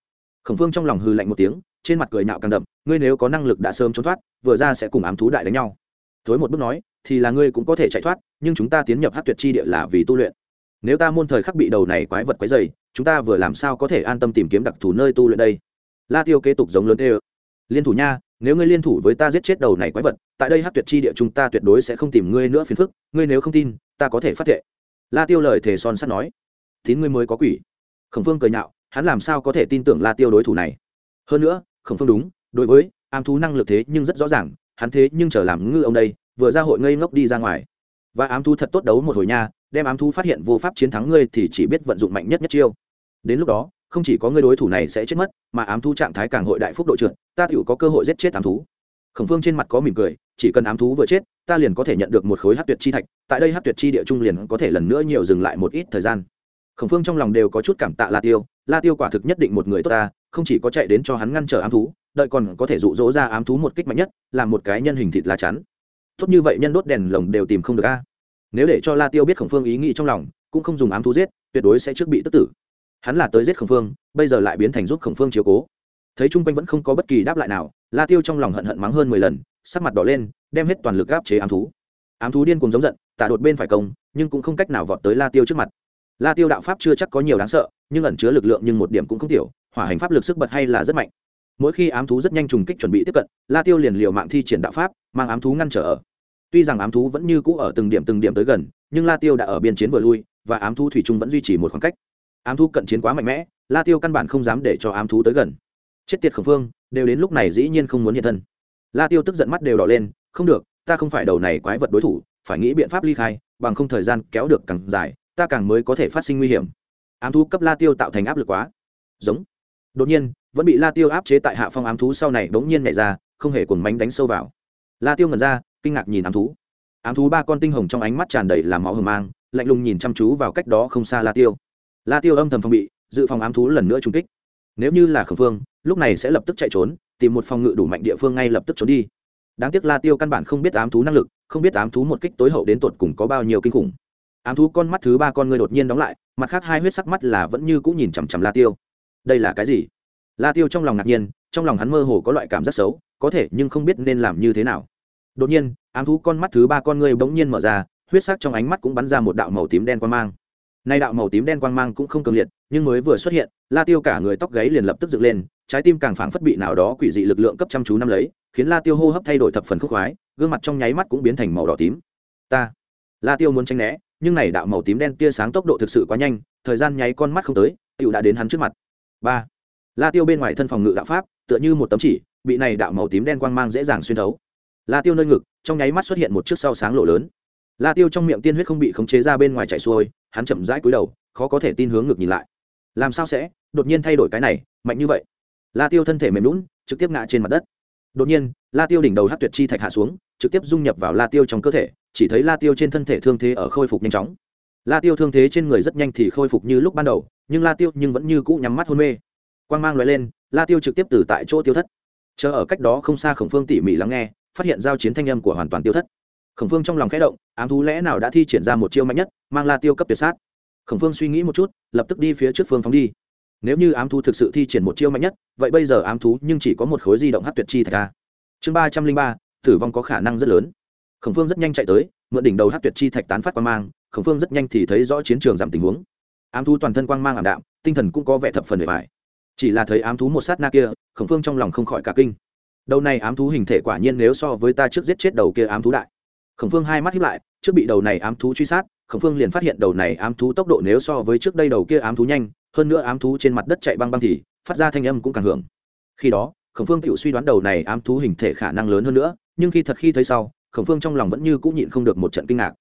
Speaker 1: khổng phương trong lòng hư lạnh một tiếng, trên mặt cười nhạo càng đậm, ngươi nếu có năng lực đã sớm trốn thoát, vừa ra sẽ cùng ám thú đại đánh nhau. Thối một bước nói, thì là ngươi cũng có thể chạy thoát, nhưng chúng ta tiến nhập hát tuyệt chi địa là vì tu luyện nếu ta môn thời khắc bị đầu này quái vật quái dày chúng ta vừa làm sao có thể an tâm tìm kiếm đặc thù nơi tu luyện đây? La tiêu kế tục giống lớn ê liên thủ nha, nếu ngươi liên thủ với ta giết chết đầu này quái vật, tại đây hát tuyệt chi địa chúng ta tuyệt đối sẽ không tìm ngươi nữa phiền phức, ngươi nếu không tin, ta có thể phát thệ. La tiêu lời thề son sắt nói. Tín ngươi mới có quỷ. Khổng phương cười nhạo, hắn làm sao có thể tin tưởng la tiêu đối thủ này? Hơn nữa, khổng phương đúng, đối với am thú năng lực thế nhưng rất rõ ràng, hắn thế nhưng chờ làm ngư ông đây, vừa ra hội ngây ngốc đi ra ngoài. Và ám thú thật tốt đấu một hồi nha đem ám thú phát hiện vô pháp chiến thắng ngươi thì chỉ biết vận dụng mạnh nhất nhất chiêu. Đến lúc đó, không chỉ có ngươi đối thủ này sẽ chết mất, mà ám thú trạng thái càng hội đại phúc độ trượt, ta tựu có cơ hội giết chết ám thú. Khổng phương trên mặt có mỉm cười, chỉ cần ám thú vừa chết, ta liền có thể nhận được một khối hát tuyệt chi thạch, tại đây hát tuyệt chi địa trung liền có thể lần nữa nhiều dừng lại một ít thời gian. Khổng phương trong lòng đều có chút cảm tạ la tiêu la tiêu quả thực nhất định một người tốt ta, không chỉ có chạy đến cho hắn ngăn trở ám thú, đợi còn có thể dụ dỗ ra ám thú một kích mạnh nhất, làm một cái nhân hình thịt lá chắn. Tốt như vậy nhân đốt đèn lồng đều tìm không được a nếu để cho la tiêu biết khổng phương ý nghĩ trong lòng, cũng không dùng ám thú giết, tuyệt đối sẽ trước bị tức tử. Hắn là tới giết khổng phương, bây giờ lại biến thành giúp khổng phương chiếu cố. Thấy chung quanh vẫn không có bất kỳ đáp lại nào, la tiêu trong lòng hận hận mắng hơn mười lần, sắc mặt đỏ lên, đem hết toàn lực gáp chế ám thú. Ám thú điên cùng giống giận, tả đột bên phải công, nhưng cũng không cách nào vọt tới la tiêu trước mặt. La tiêu đạo pháp chưa chắc có nhiều đáng sợ, nhưng ẩn chứa lực lượng nhưng một điểm cũng không tiểu, hỏa hành pháp lực sức bật hay là rất mạnh. Mỗi khi ám thú rất nhanh trùng kích chuẩn bị tiếp cận, la tiêu liền liều mạng thi triển đạo pháp, mang ám thú ngăn trở ở tuy rằng ám thú vẫn như cũ ở từng điểm từng điểm tới gần, nhưng la tiêu đã ở biên chiến vừa lui, và ám thú thủy trung vẫn duy trì một khoảng cách. Ám thú cận chiến quá mạnh mẽ, la tiêu căn bản không dám để cho ám thú tới gần. Chết tiệt khẩn phương đều đến lúc này dĩ nhiên không muốn hiện thân. La tiêu tức giận mắt đều đỏ lên, không được, ta không phải đầu này quái vật đối thủ, phải nghĩ biện pháp ly khai, bằng không thời gian kéo được càng dài, ta càng mới có thể phát sinh nguy hiểm. Ám thú cấp la tiêu tạo thành áp lực quá. Giống. Đột nhiên, vẫn bị la tiêu áp chế tại hạ phong ám thú sau này bỗng nhiên nhảy ra, không hề cuồng mánh đánh sâu vào. La tiêu ngẩn ra kinh ngạc nhìn ám thú. Ám thú ba con tinh hồng trong ánh mắt tràn đầy làm máu hờ mang, lạnh lùng nhìn chăm chú vào cách đó không xa la tiêu. La tiêu âm thầm phòng bị, dự phòng ám thú lần nữa trung kích. Nếu như là khẩn phương, lúc này sẽ lập tức chạy trốn, tìm một phòng ngự đủ mạnh địa phương ngay lập tức trốn đi. Đáng tiếc la tiêu căn bản không biết ám thú năng lực, không biết ám thú một kích tối hậu đến tột cùng có bao nhiêu kinh khủng. Ám thú con mắt thứ ba con người đột nhiên đóng lại, mặt khác hai huyết sắc mắt là vẫn như cũng nhìn chằm chằm la tiêu. Đây là cái gì? La tiêu trong lòng ngạc nhiên, trong lòng hắn mơ hồ có loại cảm giác xấu, có thể nhưng không biết nên làm như thế nào đột nhiên, ám thú con mắt thứ ba con người bỗng nhiên mở ra, huyết sắc trong ánh mắt cũng bắn ra một đạo màu tím đen quang mang. Nay đạo màu tím đen quang mang cũng không cường liệt, nhưng mới vừa xuất hiện, la tiêu cả người tóc gáy liền lập tức dựng lên, trái tim càng phảng phất bị nào đó quỷ dị lực lượng cấp chăm chú năm lấy, khiến la tiêu hô hấp thay đổi thập phần khúc khoái, gương mặt trong nháy mắt cũng biến thành màu đỏ tím. Ta, la tiêu muốn tranh né, nhưng này đạo màu tím đen tia sáng tốc độ thực sự quá nhanh, thời gian nháy con mắt không tới tựu đã đến hắn trước mặt. Ba, la tiêu bên ngoài thân phòng ngự đạo pháp, tựa như một tấm chỉ, bị này đạo màu tím đen quang mang dễ dàng xuyên thấu la tiêu nơi ngực, trong nháy mắt xuất hiện một chiếc sau sáng lộ lớn. La tiêu trong miệng tiên huyết không bị khống chế ra bên ngoài chạy xuôi, hắn chậm rãi cúi đầu, khó có thể tin hướng ngực nhìn lại. Làm sao sẽ? Đột nhiên thay đổi cái này, mạnh như vậy. La tiêu thân thể mềm lún trực tiếp ngã trên mặt đất. Đột nhiên, la tiêu đỉnh đầu hát tuyệt chi thạch hạ xuống, trực tiếp dung nhập vào la tiêu trong cơ thể, chỉ thấy la tiêu trên thân thể thương thế ở khôi phục nhanh chóng. La tiêu thương thế trên người rất nhanh thì khôi phục như lúc ban đầu, nhưng la tiêu nhưng vẫn như cũ nhắm mắt hôn mê. Quang mang loại lên, la tiêu trực tiếp từ tại chỗ tiêu thất. Chờ ở cách đó không xa khổng phương tỉ mỉ lắng nghe phát hiện giao chiến thanh âm của hoàn toàn tiêu thất. Khổng phương trong lòng khẽ động, ám thú lẽ nào đã thi triển ra một chiêu mạnh nhất, mang la tiêu cấp tuyệt sát. Khổng phương suy nghĩ một chút, lập tức đi phía trước phương phóng đi. Nếu như ám thú thực sự thi triển một chiêu mạnh nhất, vậy bây giờ ám thú nhưng chỉ có một khối di động hát tuyệt chi thạch ca chương ba trăm linh ba, tử vong có khả năng rất lớn. Khổng phương rất nhanh chạy tới, mượn đỉnh đầu hát tuyệt chi thạch tán phát quang mang, khổng phương rất nhanh thì thấy rõ chiến trường giảm tình huống. Ám thú toàn thân quang mang ảm đạm, tinh thần cũng có vẻ thập phần bề bài chỉ là thấy ám thú một sát na kia, khổng phương trong lòng không khỏi cả kinh đầu này ám thú hình thể quả nhiên nếu so với ta trước giết chết đầu kia ám thú đại. Khổng phương hai mắt hiếp lại, trước bị đầu này ám thú truy sát, khổng phương liền phát hiện đầu này ám thú tốc độ nếu so với trước đây đầu kia ám thú nhanh, hơn nữa ám thú trên mặt đất chạy băng băng thì phát ra thanh âm cũng càng hưởng. Khi đó, khổng phương tự suy đoán đầu này ám thú hình thể khả năng lớn hơn nữa, nhưng khi thật khi thấy sau, khổng phương trong lòng vẫn như cũng nhịn không được một trận kinh ngạc.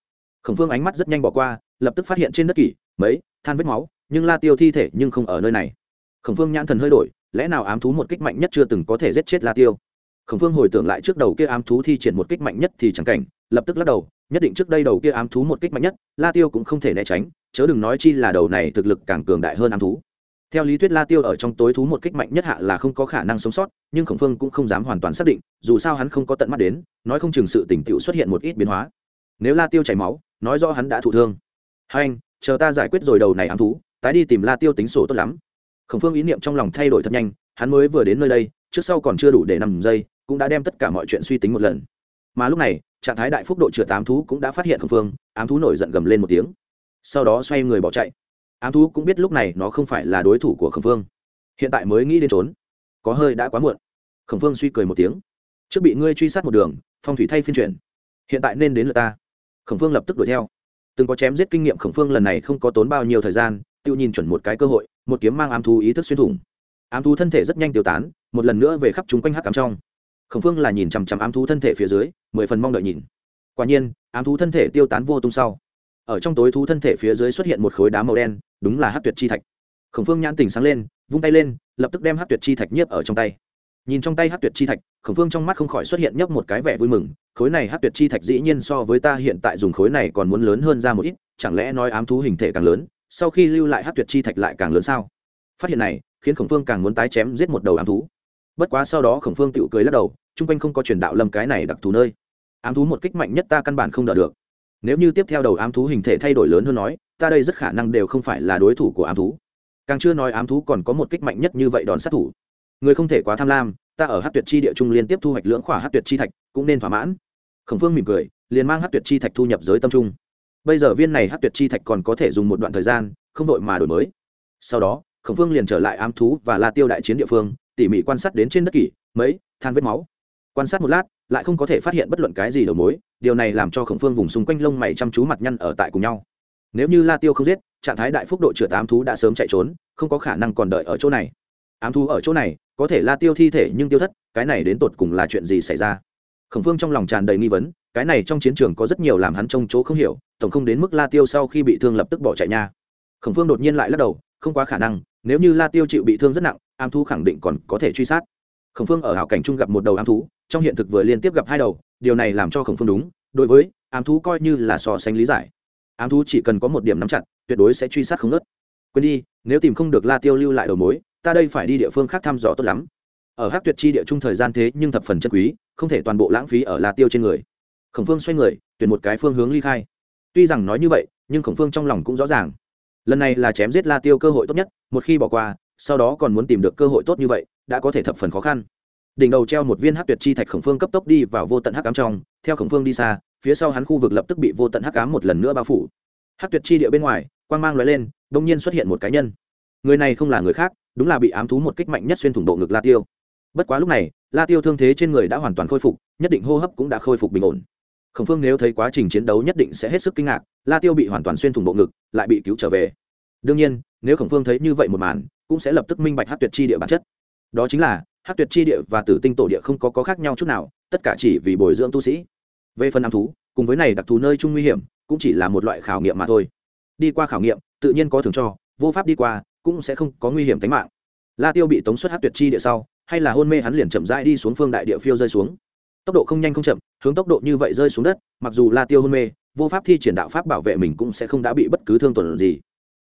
Speaker 1: Khổng phương ánh mắt rất nhanh bỏ qua, lập tức phát hiện trên đất kỷ, mấy, than vết máu, nhưng la tiêu thi thể nhưng không ở nơi này. Khổng phương nhãn thần hơi đổi, lẽ nào ám thú một kích mạnh nhất chưa từng có thể giết chết la tiêu? Khổng phương hồi tưởng lại trước đầu kia ám thú thi triển một kích mạnh nhất thì chẳng cảnh, lập tức lắc đầu, nhất định trước đây đầu kia ám thú một kích mạnh nhất, la tiêu cũng không thể né tránh, chớ đừng nói chi là đầu này thực lực càng cường đại hơn ám thú. Theo lý thuyết la tiêu ở trong tối thú một kích mạnh nhất hạ là không có khả năng sống sót, nhưng khổng phương cũng không dám hoàn toàn xác định, dù sao hắn không có tận mắt đến, nói không chừng sự tỉnh tựu xuất hiện một ít biến hóa. Nếu la tiêu chảy máu, nói rõ hắn đã thụ thương. Hai anh, chờ ta giải quyết rồi đầu này ám thú, tái đi tìm la tiêu tính sổ tốt lắm. Khổng phương ý niệm trong lòng thay đổi thật nhanh, hắn mới vừa đến nơi đây, trước sau còn chưa đủ để nằm giây cũng đã đem tất cả mọi chuyện suy tính một lần. Mà lúc này, trạng thái đại phúc độ trượt ám thú cũng đã phát hiện khẩn phương, ám thú nổi giận gầm lên một tiếng. Sau đó xoay người bỏ chạy. Ám thú cũng biết lúc này nó không phải là đối thủ của khẩn phương. Hiện tại mới nghĩ đến trốn. Có hơi đã quá muộn. Khẩn phương suy cười một tiếng. Trước bị ngươi truy sát một đường, phong thủy thay phiên chuyển. Hiện tại nên đến lượt ta. Khẩn phương lập tức đuổi theo. Từng có chém giết kinh nghiệm khẩn phương lần này không có tốn bao nhiêu thời gian, tự nhìn chuẩn một cái cơ hội, một kiếm mang ám thú ý thức xuyên thủng. Ám thú thân thể rất nhanh tiêu tán, một lần nữa về khắp chúng quanh hắc cắm trong khổng phương là nhìn chằm chằm ám thú thân thể phía dưới, mười phần mong đợi nhìn. Quả nhiên, ám thú thân thể tiêu tán vô tung sau. Ở trong tối thú thân thể phía dưới xuất hiện một khối đá màu đen, đúng là hát tuyệt chi thạch. Khổng phương nhãn tình sáng lên, vung tay lên, lập tức đem hát tuyệt chi thạch nhiếp ở trong tay. Nhìn trong tay hát tuyệt chi thạch, khổng phương trong mắt không khỏi xuất hiện nhấp một cái vẻ vui mừng, khối này hát tuyệt chi thạch dĩ nhiên so với ta hiện tại dùng khối này còn muốn lớn hơn ra một ít, chẳng lẽ nói ám thú hình thể càng lớn, sau khi lưu lại hát tuyệt chi thạch lại càng lớn sao? Phát hiện này, khiến khổng phương càng muốn tái chém giết một đầu ám thú bất quá sau đó khổng phương tự cười lắc đầu, chung quanh không có truyền đạo lâm cái này đặc thù nơi. Ám thú một kích mạnh nhất ta căn bản không đỡ được. Nếu như tiếp theo đầu ám thú hình thể thay đổi lớn hơn nói, ta đây rất khả năng đều không phải là đối thủ của ám thú. Càng chưa nói ám thú còn có một kích mạnh nhất như vậy đòn sát thủ. Người không thể quá tham lam, ta ở hát tuyệt chi địa trung liên tiếp thu hoạch lưỡng khỏa hát tuyệt chi thạch, cũng nên thỏa mãn. Khổng phương mỉm cười, liền mang hát tuyệt chi thạch thu nhập giới tâm trung. Bây giờ viên này hát tuyệt chi thạch còn có thể dùng một đoạn thời gian, không đội mà đổi mới. Sau đó, khổng phương liền trở lại ám thú và la tiêu đại chiến địa phương tỉ mỉ quan sát đến trên đất kỷ, mấy, than vết máu. Quan sát một lát, lại không có thể phát hiện bất luận cái gì đầu mối, điều này làm cho khổng phương vùng xung quanh lông mày chăm chú mặt nhăn ở tại cùng nhau. Nếu như la tiêu không giết, trạng thái đại phúc độ chữa ám thú đã sớm chạy trốn, không có khả năng còn đợi ở chỗ này. Ám thú ở chỗ này, có thể la tiêu thi thể nhưng tiêu thất, cái này đến tột cùng là chuyện gì xảy ra? Khổng phương trong lòng tràn đầy nghi vấn, cái này trong chiến trường có rất nhiều làm hắn trông chỗ không hiểu, tổng không đến mức la tiêu sau khi bị thương lập tức bỏ chạy nha. Khổng phương đột nhiên lại lắc đầu, không quá khả năng, nếu như la tiêu chịu bị thương rất nặng ám thú khẳng định còn có thể truy sát. Khổng phương ở hảo cảnh trung gặp một đầu ám thú, trong hiện thực vừa liên tiếp gặp hai đầu, điều này làm cho khổng phương đúng, đối với ám thú coi như là so sánh lý giải. Ám thú chỉ cần có một điểm nắm chặt, tuyệt đối sẽ truy sát không nớt quên đi, nếu tìm không được la tiêu lưu lại đầu mối, ta đây phải đi địa phương khác thăm dò tốt lắm. Ở hát tuyệt chi địa trung thời gian thế nhưng thập phần chân quý, không thể toàn bộ lãng phí ở la tiêu trên người. Khổng phương xoay người, tuyển một cái phương hướng ly khai. Tuy rằng nói như vậy, nhưng khổng phương trong lòng cũng rõ ràng. Lần này là chém giết la tiêu cơ hội tốt nhất, một khi bỏ qua sau đó còn muốn tìm được cơ hội tốt như vậy, đã có thể thập phần khó khăn. Đỉnh đầu treo một viên hắc tuyệt chi thạch khổng phương cấp tốc đi vào vô tận hắc ám trong, theo khổng phương đi xa, phía sau hắn khu vực lập tức bị vô tận hắc ám một lần nữa bao phủ. Hắc tuyệt chi địa bên ngoài, quang mang lóe lên đông nhiên xuất hiện một cá nhân. Người này không là người khác, đúng là bị ám thú một kích mạnh nhất xuyên thủng độ ngực la tiêu. Bất quá lúc này, la tiêu thương thế trên người đã hoàn toàn khôi phục, nhất định hô hấp cũng đã khôi phục bình ổn. Khổng phương nếu thấy quá trình chiến đấu nhất định sẽ hết sức kinh ngạc, la tiêu bị hoàn toàn xuyên thủng bộ ngực, lại bị cứu trở về. Đương nhiên, nếu khổng phương thấy như vậy một màn cũng sẽ lập tức minh bạch hát tuyệt chi địa bản chất. Đó chính là hát tuyệt chi địa và tử tinh tổ địa không có, có khác nhau chút nào tất cả chỉ vì bồi dưỡng tu sĩ. Về phần ám thú cùng với này đặc thù nơi chung nguy hiểm cũng chỉ là một loại khảo nghiệm mà thôi. Đi qua khảo nghiệm tự nhiên có thưởng cho vô pháp đi qua cũng sẽ không có nguy hiểm tính mạng. La tiêu bị tống xuất hát tuyệt chi địa sau hay là hôn mê hắn liền chậm rãi đi xuống phương đại địa phiêu rơi xuống. Tốc độ không nhanh không chậm hướng tốc độ như vậy rơi xuống đất mặc dù la tiêu hôn mê vô pháp thi triển đạo pháp bảo vệ mình cũng sẽ không đã bị bất cứ thương tổn gì.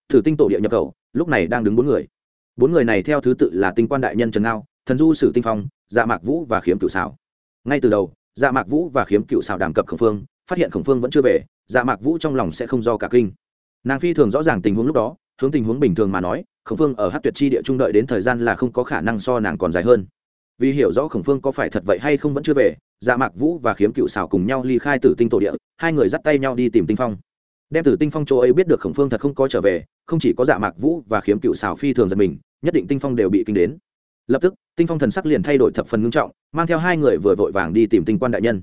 Speaker 1: Thử tinh tổ địa nhập khẩu lúc này đang đứng bốn người bốn người này theo thứ tự là tinh quan đại nhân trần ngao, thần du sử tinh phong dạ mạc vũ và khiếm cựu xảo ngay từ đầu dạ mạc vũ và khiếm cựu xảo đàm cập khổng phương, phát hiện khổng phương vẫn chưa về dạ mạc vũ trong lòng sẽ không do cả kinh. Nàng phi thường rõ ràng tình huống lúc đó, hướng tình huống bình thường mà nói, khổng phương ở hát tuyệt chi địa trung đợi đến thời gian là không có khả năng so nàng còn dài hơn. Vì hiểu rõ khổng phương có phải thật vậy hay không vẫn chưa về dạ mạc vũ và khiếm cựu xảo cùng nhau ly khai từ tinh tổ địa, hai người dắt tay nhau đi tìm tinh phong đem từ tinh phong chỗ ấy biết được khổng phương thật không có trở về, không chỉ có dạ mạc vũ và khiếm cựu xảo phi thường giật mình, nhất định tinh phong đều bị kinh đến. Lập tức, tinh phong thần sắc liền thay đổi thập phần ngưng trọng, mang theo hai người vừa vội vàng đi tìm tinh quan đại nhân.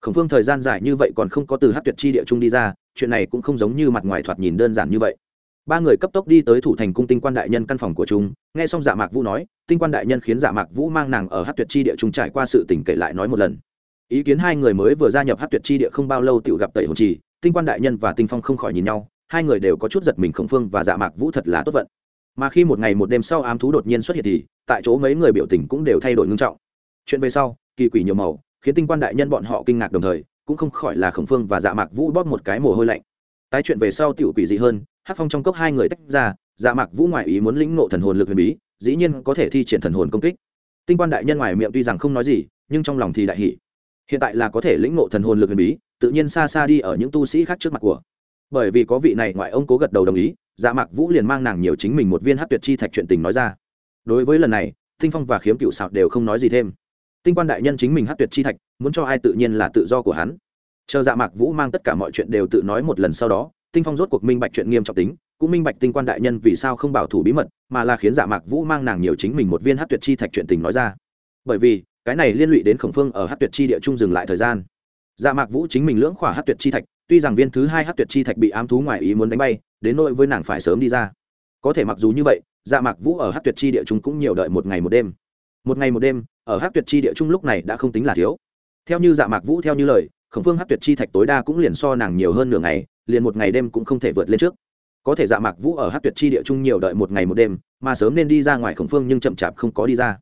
Speaker 1: Khổng phương thời gian dài như vậy còn không có từ hát tuyệt chi địa trung đi ra, chuyện này cũng không giống như mặt ngoài thoạt nhìn đơn giản như vậy. Ba người cấp tốc đi tới thủ thành cung tinh quan đại nhân căn phòng của chúng, nghe xong dạ mạc vũ nói, tinh quan đại nhân khiến dạ mạc vũ mang nàng ở hát tuyệt chi địa trung trải qua sự tỉnh kể lại nói một lần. Ý kiến hai người mới vừa gia nhập hát tuyệt chi địa không bao lâu tự gặp tẩy hồn trì tinh quan đại nhân và tinh phong không khỏi nhìn nhau, hai người đều có chút giật mình khổng phương và dạ mạc vũ thật là tốt vận. Mà khi một ngày một đêm sau ám thú đột nhiên xuất hiện thì, tại chỗ mấy người biểu tình cũng đều thay đổi ngưng trọng. Chuyện về sau, kỳ quỷ nhiều màu, khiến tinh quan đại nhân bọn họ kinh ngạc đồng thời, cũng không khỏi là khổng phương và dạ mạc vũ bóp một cái mồ hôi lạnh. Tái chuyện về sau tiểu quỷ dị hơn hát phong trong cốc hai người tách ra dạ mạc vũ ngoại ý muốn lĩnh nộ thần hồn lực huyền bí, dĩ nhiên có thể thi triển thần hồn công kích. Tinh quan đại nhân ngoài miệng tuy rằng không nói gì, nhưng trong lòng thì đại hỷ hiện tại là có thể lĩnh ngộ thần hồn lực huyền bí, tự nhiên xa xa đi ở những tu sĩ khác trước mặt của. Bởi vì có vị này ngoại ông cố gật đầu đồng ý dạ mạc vũ liền mang nàng nhiều chính mình một viên hát tuyệt chi thạch chuyện tình nói ra. Đối với lần này tinh phong và khiếm cựu sạo đều không nói gì thêm. Tinh quan đại nhân chính mình hát tuyệt chi thạch, muốn cho ai tự nhiên là tự do của hắn. Chờ dạ mạc vũ mang tất cả mọi chuyện đều tự nói một lần sau đó, tinh phong rốt cuộc minh bạch chuyện nghiêm trọng tính, cũng minh bạch tinh quan đại nhân vì sao không bảo thủ bí mật, mà là khiến dạ mạc vũ mang nàng nhiều chính mình một viên hát tuyệt chi thạch chuyện tình nói ra. Bởi vì cái này liên lụy đến khổng phương ở hát tuyệt chi địa trung dừng lại thời gian. Dạ mạc vũ chính mình lưỡng khỏa hát tuyệt chi thạch, tuy rằng viên thứ hai hát tuyệt chi thạch bị ám thú ngoài ý muốn đánh bay, đến nỗi với nàng phải sớm đi ra. Có thể mặc dù như vậy dạ mạc vũ ở hát tuyệt chi địa trung cũng nhiều đợi một ngày một đêm. Một ngày một đêm, ở hát tuyệt chi địa trung lúc này đã không tính là thiếu. Theo như dạ mạc vũ theo như lời, khổng phương hát tuyệt chi thạch tối đa cũng liền so nàng nhiều hơn nửa ngày, liền một ngày đêm cũng không thể vượt lên trước. Có thể dạ mạc vũ ở hát tuyệt chi địa trung nhiều đợi một ngày một đêm, mà sớm nên đi ra ngoài khổng phương nhưng chậm chạp không có đi ra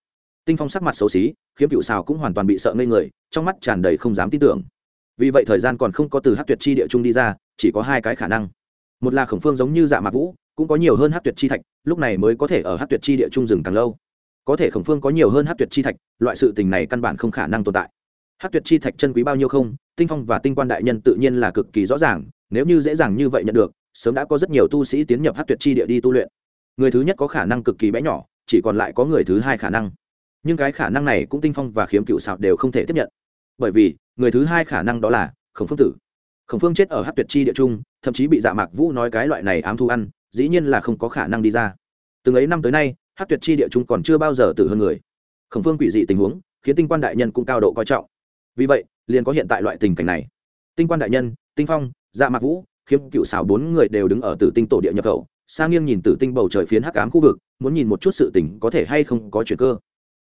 Speaker 1: tinh phong sắc mặt xấu xí, khiếm cựu xào cũng hoàn toàn bị sợ ngây người, trong mắt tràn đầy không dám tin tưởng. Vì vậy thời gian còn không có từ hát tuyệt chi địa trung đi ra, chỉ có hai cái khả năng. Một là khổng phương giống như dạ mạc vũ, cũng có nhiều hơn hát tuyệt chi thạch, lúc này mới có thể ở hát tuyệt chi địa trung rừng càng lâu. Có thể khổng phương có nhiều hơn hát tuyệt chi thạch, loại sự tình này căn bản không khả năng tồn tại. Hát tuyệt chi thạch chân quý bao nhiêu không, tinh phong và tinh quan đại nhân tự nhiên là cực kỳ rõ ràng, nếu như dễ dàng như vậy nhận được, sớm đã có rất nhiều tu sĩ tiến nhập hát tuyệt chi địa đi tu luyện. Người thứ nhất có khả năng cực kỳ bé nhỏ, chỉ còn lại có người thứ hai khả năng nhưng cái khả năng này cũng tinh phong và khiếm cựu xạo đều không thể tiếp nhận. Bởi vì, người thứ hai khả năng đó là khổng phương tử. Khổng phương chết ở hát tuyệt chi địa trung, thậm chí bị dạ mạc vũ nói cái loại này ám thu ăn, dĩ nhiên là không có khả năng đi ra. Từng ấy năm tới nay hát tuyệt chi địa trung còn chưa bao giờ tử hơn người. Khổng phương quỷ dị tình huống, khiến tinh quan đại nhân cũng cao độ coi trọng. Vì vậy, liền có hiện tại loại tình cảnh này. Tinh quan đại nhân, tinh phong dạ mạc vũ, khiếm cựu xảo bốn người đều đứng ở tử tinh tổ địa nhập khẩu sang nghiêng nhìn tử tinh bầu trời phiến hắc ám khu vực, muốn nhìn một chút sự tình có thể hay không có chuyện cơ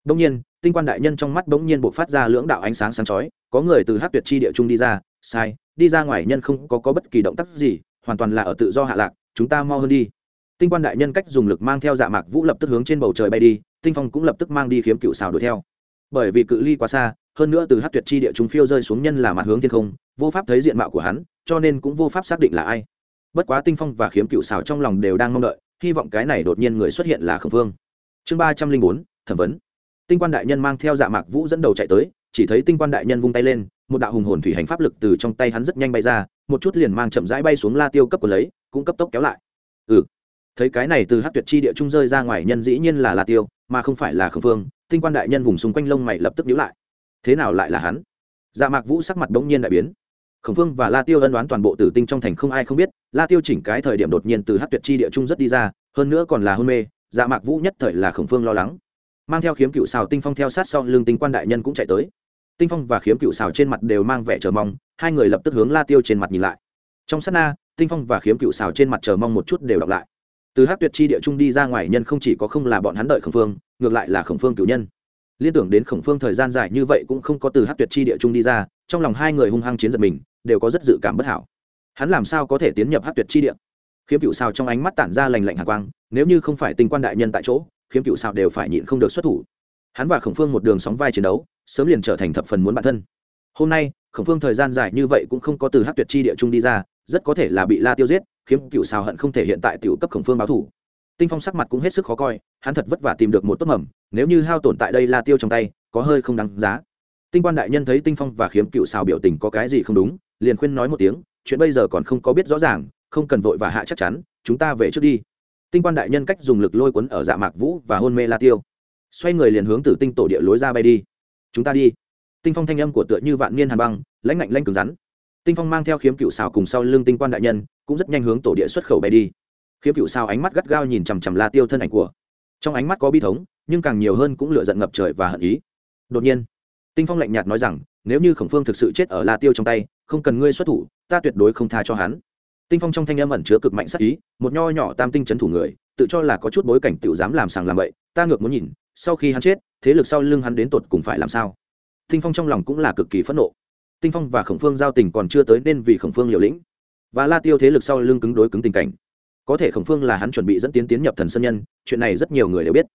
Speaker 1: đông nhiên tinh quan đại nhân trong mắt bỗng nhiên bộc phát ra lưỡng đạo ánh sáng sáng chói có người từ hắc tuyệt chi địa trung đi ra sai đi ra ngoài nhân không có, có bất kỳ động tác gì hoàn toàn là ở tự do hạ lạc chúng ta mau hơn đi. Tinh quan đại nhân cách dùng lực mang theo dạ mạc vũ lập tức hướng trên bầu trời bay đi tinh phong cũng lập tức mang đi khiếm cựu xào đuổi theo. Bởi vì cự ly quá xa hơn nữa từ hắc tuyệt chi địa trung phiêu rơi xuống nhân là mặt hướng thiên không vô pháp thấy diện mạo của hắn cho nên cũng vô pháp xác định là ai. Bất quá tinh phong và khiếm cựu xào trong lòng đều đang mong đợi hy vọng cái này đột nhiên người xuất hiện là Khổng Vương. chương ba trăm linh bốn thẩm vấn tinh quan đại nhân mang theo dạ mạc vũ dẫn đầu chạy tới, chỉ thấy tinh quan đại nhân vung tay lên, một đạo hùng hồn thủy hành pháp lực từ trong tay hắn rất nhanh bay ra, một chút liền mang chậm rãi bay xuống la tiêu cấp của lấy, cũng cấp tốc kéo lại. Ừ. Thấy cái này từ hát tuyệt chi địa trung rơi ra ngoài nhân dĩ nhiên là la tiêu, mà không phải là khẩn phương tinh quan đại nhân vùng xung quanh lông mày lập tức nhíu lại. Thế nào lại là hắn? Dạ mạc vũ sắc mặt đ n g nhiên đại biến. Khổng phương và la tiêu ân đoán toàn bộ tử tinh trong thành không ai không biết, la tiêu chỉnh cái thời điểm đột nhiên từ hát tuyệt chi địa trung rất đi ra, hơn nữa còn là hôn mê dạ mạc vũ nhất thời là khổng phương lo lắng mang theo khiếm cựu xào tinh phong theo sát sau lưng tinh quan đại nhân cũng chạy tới. Tinh phong và khiếm cựu xào trên mặt đều mang vẻ chờ mong, hai người lập tức hướng la tiêu trên mặt nhìn lại. Trong sát na, tinh phong và khiếm cựu xào trên mặt chờ mong một chút đều đọc lại. Từ hát tuyệt chi địa trung đi ra ngoài nhân không chỉ có không là bọn hắn đợi khổng phương, ngược lại là khổng phương cựu nhân. Liên tưởng đến khổng phương thời gian dài như vậy cũng không có từ hát tuyệt chi địa trung đi ra, trong lòng hai người hung hăng chiến giật mình, đều có rất dự cảm bất hảo. Hắn làm sao có thể tiến nhập hát tuyệt chi địa? Khiếm cựu sao trong ánh mắt tản ra lành lạnh hạ quang, nếu như không phải tinh quan đại nhân tại chỗ khiếm cựu sao đều phải nhịn không được xuất thủ. Hắn và khổng phương một đường sóng vai chiến đấu, sớm liền trở thành thập phần muốn bản thân. Hôm nay, khổng phương thời gian dài như vậy cũng không có từ hát tuyệt chi địa trung đi ra, rất có thể là bị la tiêu giết, khiếm cựu sao hận không thể hiện tại tiểu cấp khổng phương báo thủ. Tinh phong sắc mặt cũng hết sức khó coi, hắn thật vất vả tìm được một tốt mầm, nếu như hao tổn tại đây la tiêu trong tay, có hơi không đáng giá. Tinh quan đại nhân thấy tinh phong và khiếm cựu xào biểu tình có cái gì không đúng, liền khuyên nói một tiếng, chuyện bây giờ còn không có biết rõ ràng, không cần vội và hạ chắc chắn, chúng ta về trước đi tinh quan đại nhân cách dùng lực lôi cuốn ở dạ mạc vũ và hôn mê la tiêu. Xoay người liền hướng từ tinh tổ địa lối ra bay đi. Chúng ta đi. Tinh phong thanh âm của tựa như vạn niên hàn băng, lãnh ngạnh lanh cứng rắn. Tinh phong mang theo khiếm cựu xào cùng sau lưng tinh quan đại nhân, cũng rất nhanh hướng tổ địa xuất khẩu bay đi. Khiếm cựu xào ánh mắt gắt gao nhìn chằm chằm la tiêu thân ảnh của. Trong ánh mắt có bi thống, nhưng càng nhiều hơn cũng lửa giận ngập trời và hận ý. Đột nhiên, tinh phong lạnh nhạt nói rằng, nếu như khổng phương thực sự chết ở la tiêu trong tay, không cần ngươi xuất thủ, ta tuyệt đối không tha cho hắn tinh phong trong thanh âm ẩn chứa cực mạnh sắc ý, một nho nhỏ tam tinh chấn thủ người, tự cho là có chút bối cảnh tự dám làm sàng làm bậy, ta ngược muốn nhìn, sau khi hắn chết, thế lực sau lưng hắn đến tột cùng phải làm sao? Tinh phong trong lòng cũng là cực kỳ phẫn nộ. Tinh phong và khổng phương giao tình còn chưa tới nên vì khổng phương liều lĩnh. Và la tiêu thế lực sau lưng cứng đối cứng tình cảnh. Có thể khổng phương là hắn chuẩn bị dẫn tiến tiến nhập thần sơn nhân, chuyện này rất nhiều người đều biết.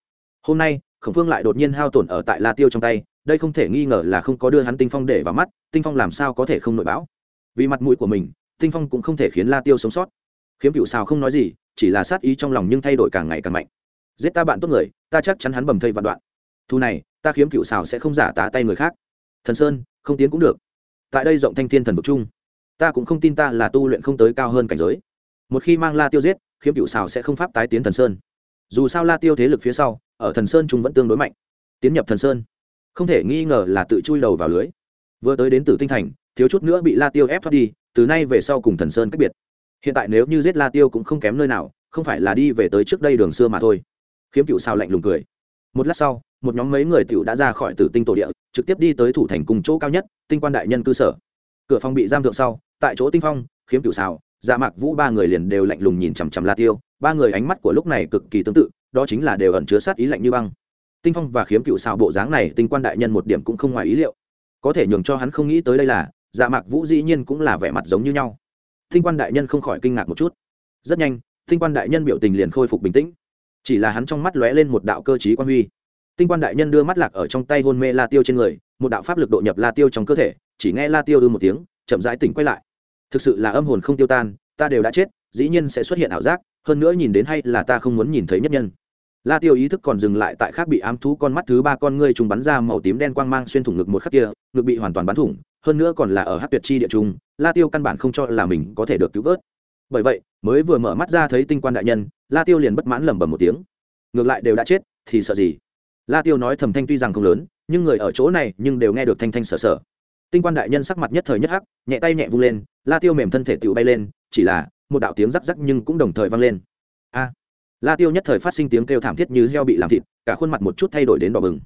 Speaker 1: Hôm nay, khổng phương lại đột nhiên hao tổn ở tại la tiêu trong tay, đây không thể nghi ngờ là không có đưa hắn tinh phong để vào mắt, tinh phong làm sao có thể không nội bão? Vì mặt mũi của mình tinh phong cũng không thể khiến la tiêu sống sót. Khiếm cựu xào không nói gì, chỉ là sát ý trong lòng nhưng thay đổi càng ngày càng mạnh. Giết ta bạn tốt người, ta chắc chắn hắn bầm thây vạn đoạn. Thu này, ta khiếm cựu xào sẽ không giả tá tay người khác. Thần sơn, không tiến cũng được. Tại đây rộng thanh thiên thần vực chung, ta cũng không tin ta là tu luyện không tới cao hơn cảnh giới. Một khi mang la tiêu giết, khiếm cựu xào sẽ không pháp tái tiến thần sơn. Dù sao la tiêu thế lực phía sau, ở thần sơn chúng vẫn tương đối mạnh. Tiến nhập thần sơn, không thể nghi ngờ là tự chui đầu vào lưới. Vừa tới đến Tử tinh thành, thiếu chút nữa bị la tiêu ép thoát đi từ nay về sau cùng thần sơn cách biệt. Hiện tại nếu như giết la tiêu cũng không kém nơi nào, không phải là đi về tới trước đây đường xưa mà thôi. Khiếm cựu sao lạnh lùng cười. Một lát sau, một nhóm mấy người tiểu đã ra khỏi tử tinh tổ địa, trực tiếp đi tới thủ thành cùng chỗ cao nhất, tinh quan đại nhân cư sở. Cửa phòng bị giam thượng sau, tại chỗ tinh phong, khiếm cựu xào dạ mạc vũ ba người liền đều lạnh lùng nhìn chằm chằm la tiêu, ba người ánh mắt của lúc này cực kỳ tương tự, đó chính là đều ẩn chứa sát ý lạnh như băng. Tinh phong và khiếm cựu xào bộ dáng này, tinh quan đại nhân một điểm cũng không ngoài ý liệu. Có thể nhường cho hắn không nghĩ tới đây là dạ mạc vũ dĩ nhiên cũng là vẻ mặt giống như nhau. Thinh quan đại nhân không khỏi kinh ngạc một chút. Rất nhanh, Thinh quan đại nhân biểu tình liền khôi phục bình tĩnh. Chỉ là hắn trong mắt lóe lên một đạo cơ t quan huy. Tinh quan đại nhân đưa mắt lạc ở trong tay hôn mê la tiêu trên người, một đạo pháp lực độ nhập la tiêu trong cơ thể, chỉ nghe la tiêu ư một tiếng, chậm rãi tỉnh quay lại. Thực sự là âm hồn không tiêu tan, ta đều đã chết, dĩ nhiên sẽ xuất hiện ảo giác, hơn nữa nhìn đến hay là ta không muốn nhìn thấy nhất nhân. La tiêu ý thức còn dừng lại tại khác bị ám thú con mắt thứ ba con ngươi trùng bắn ra màu tím đen quang mang xuyên thủng ngực một khắc kia, ngực bị hoàn toàn bắn thủng hơn nữa còn là ở hát tuyệt chi địa trung, la tiêu căn bản không cho là mình có thể được cứu vớt. Bởi vậy, mới vừa mở mắt ra thấy tinh quan đại nhân, la tiêu liền bất mãn lẩm bẩm một tiếng. Ngược lại đều đã chết, thì sợ gì? La tiêu nói thầm thanh tuy rằng không lớn, nhưng người ở chỗ này nhưng đều nghe được thanh thanh sở sở tinh quan đại nhân sắc mặt nhất thời nhất hắc, nhẹ tay nhẹ vung lên, la tiêu mềm thân thể tự bay lên, chỉ là, một đạo tiếng rắc rắc nhưng cũng đồng thời vang lên. A! La tiêu nhất thời phát sinh tiếng kêu thảm thiết như heo bị làm thịt, cả khuôn mặt một chút thay đổi đến đỏ bừng.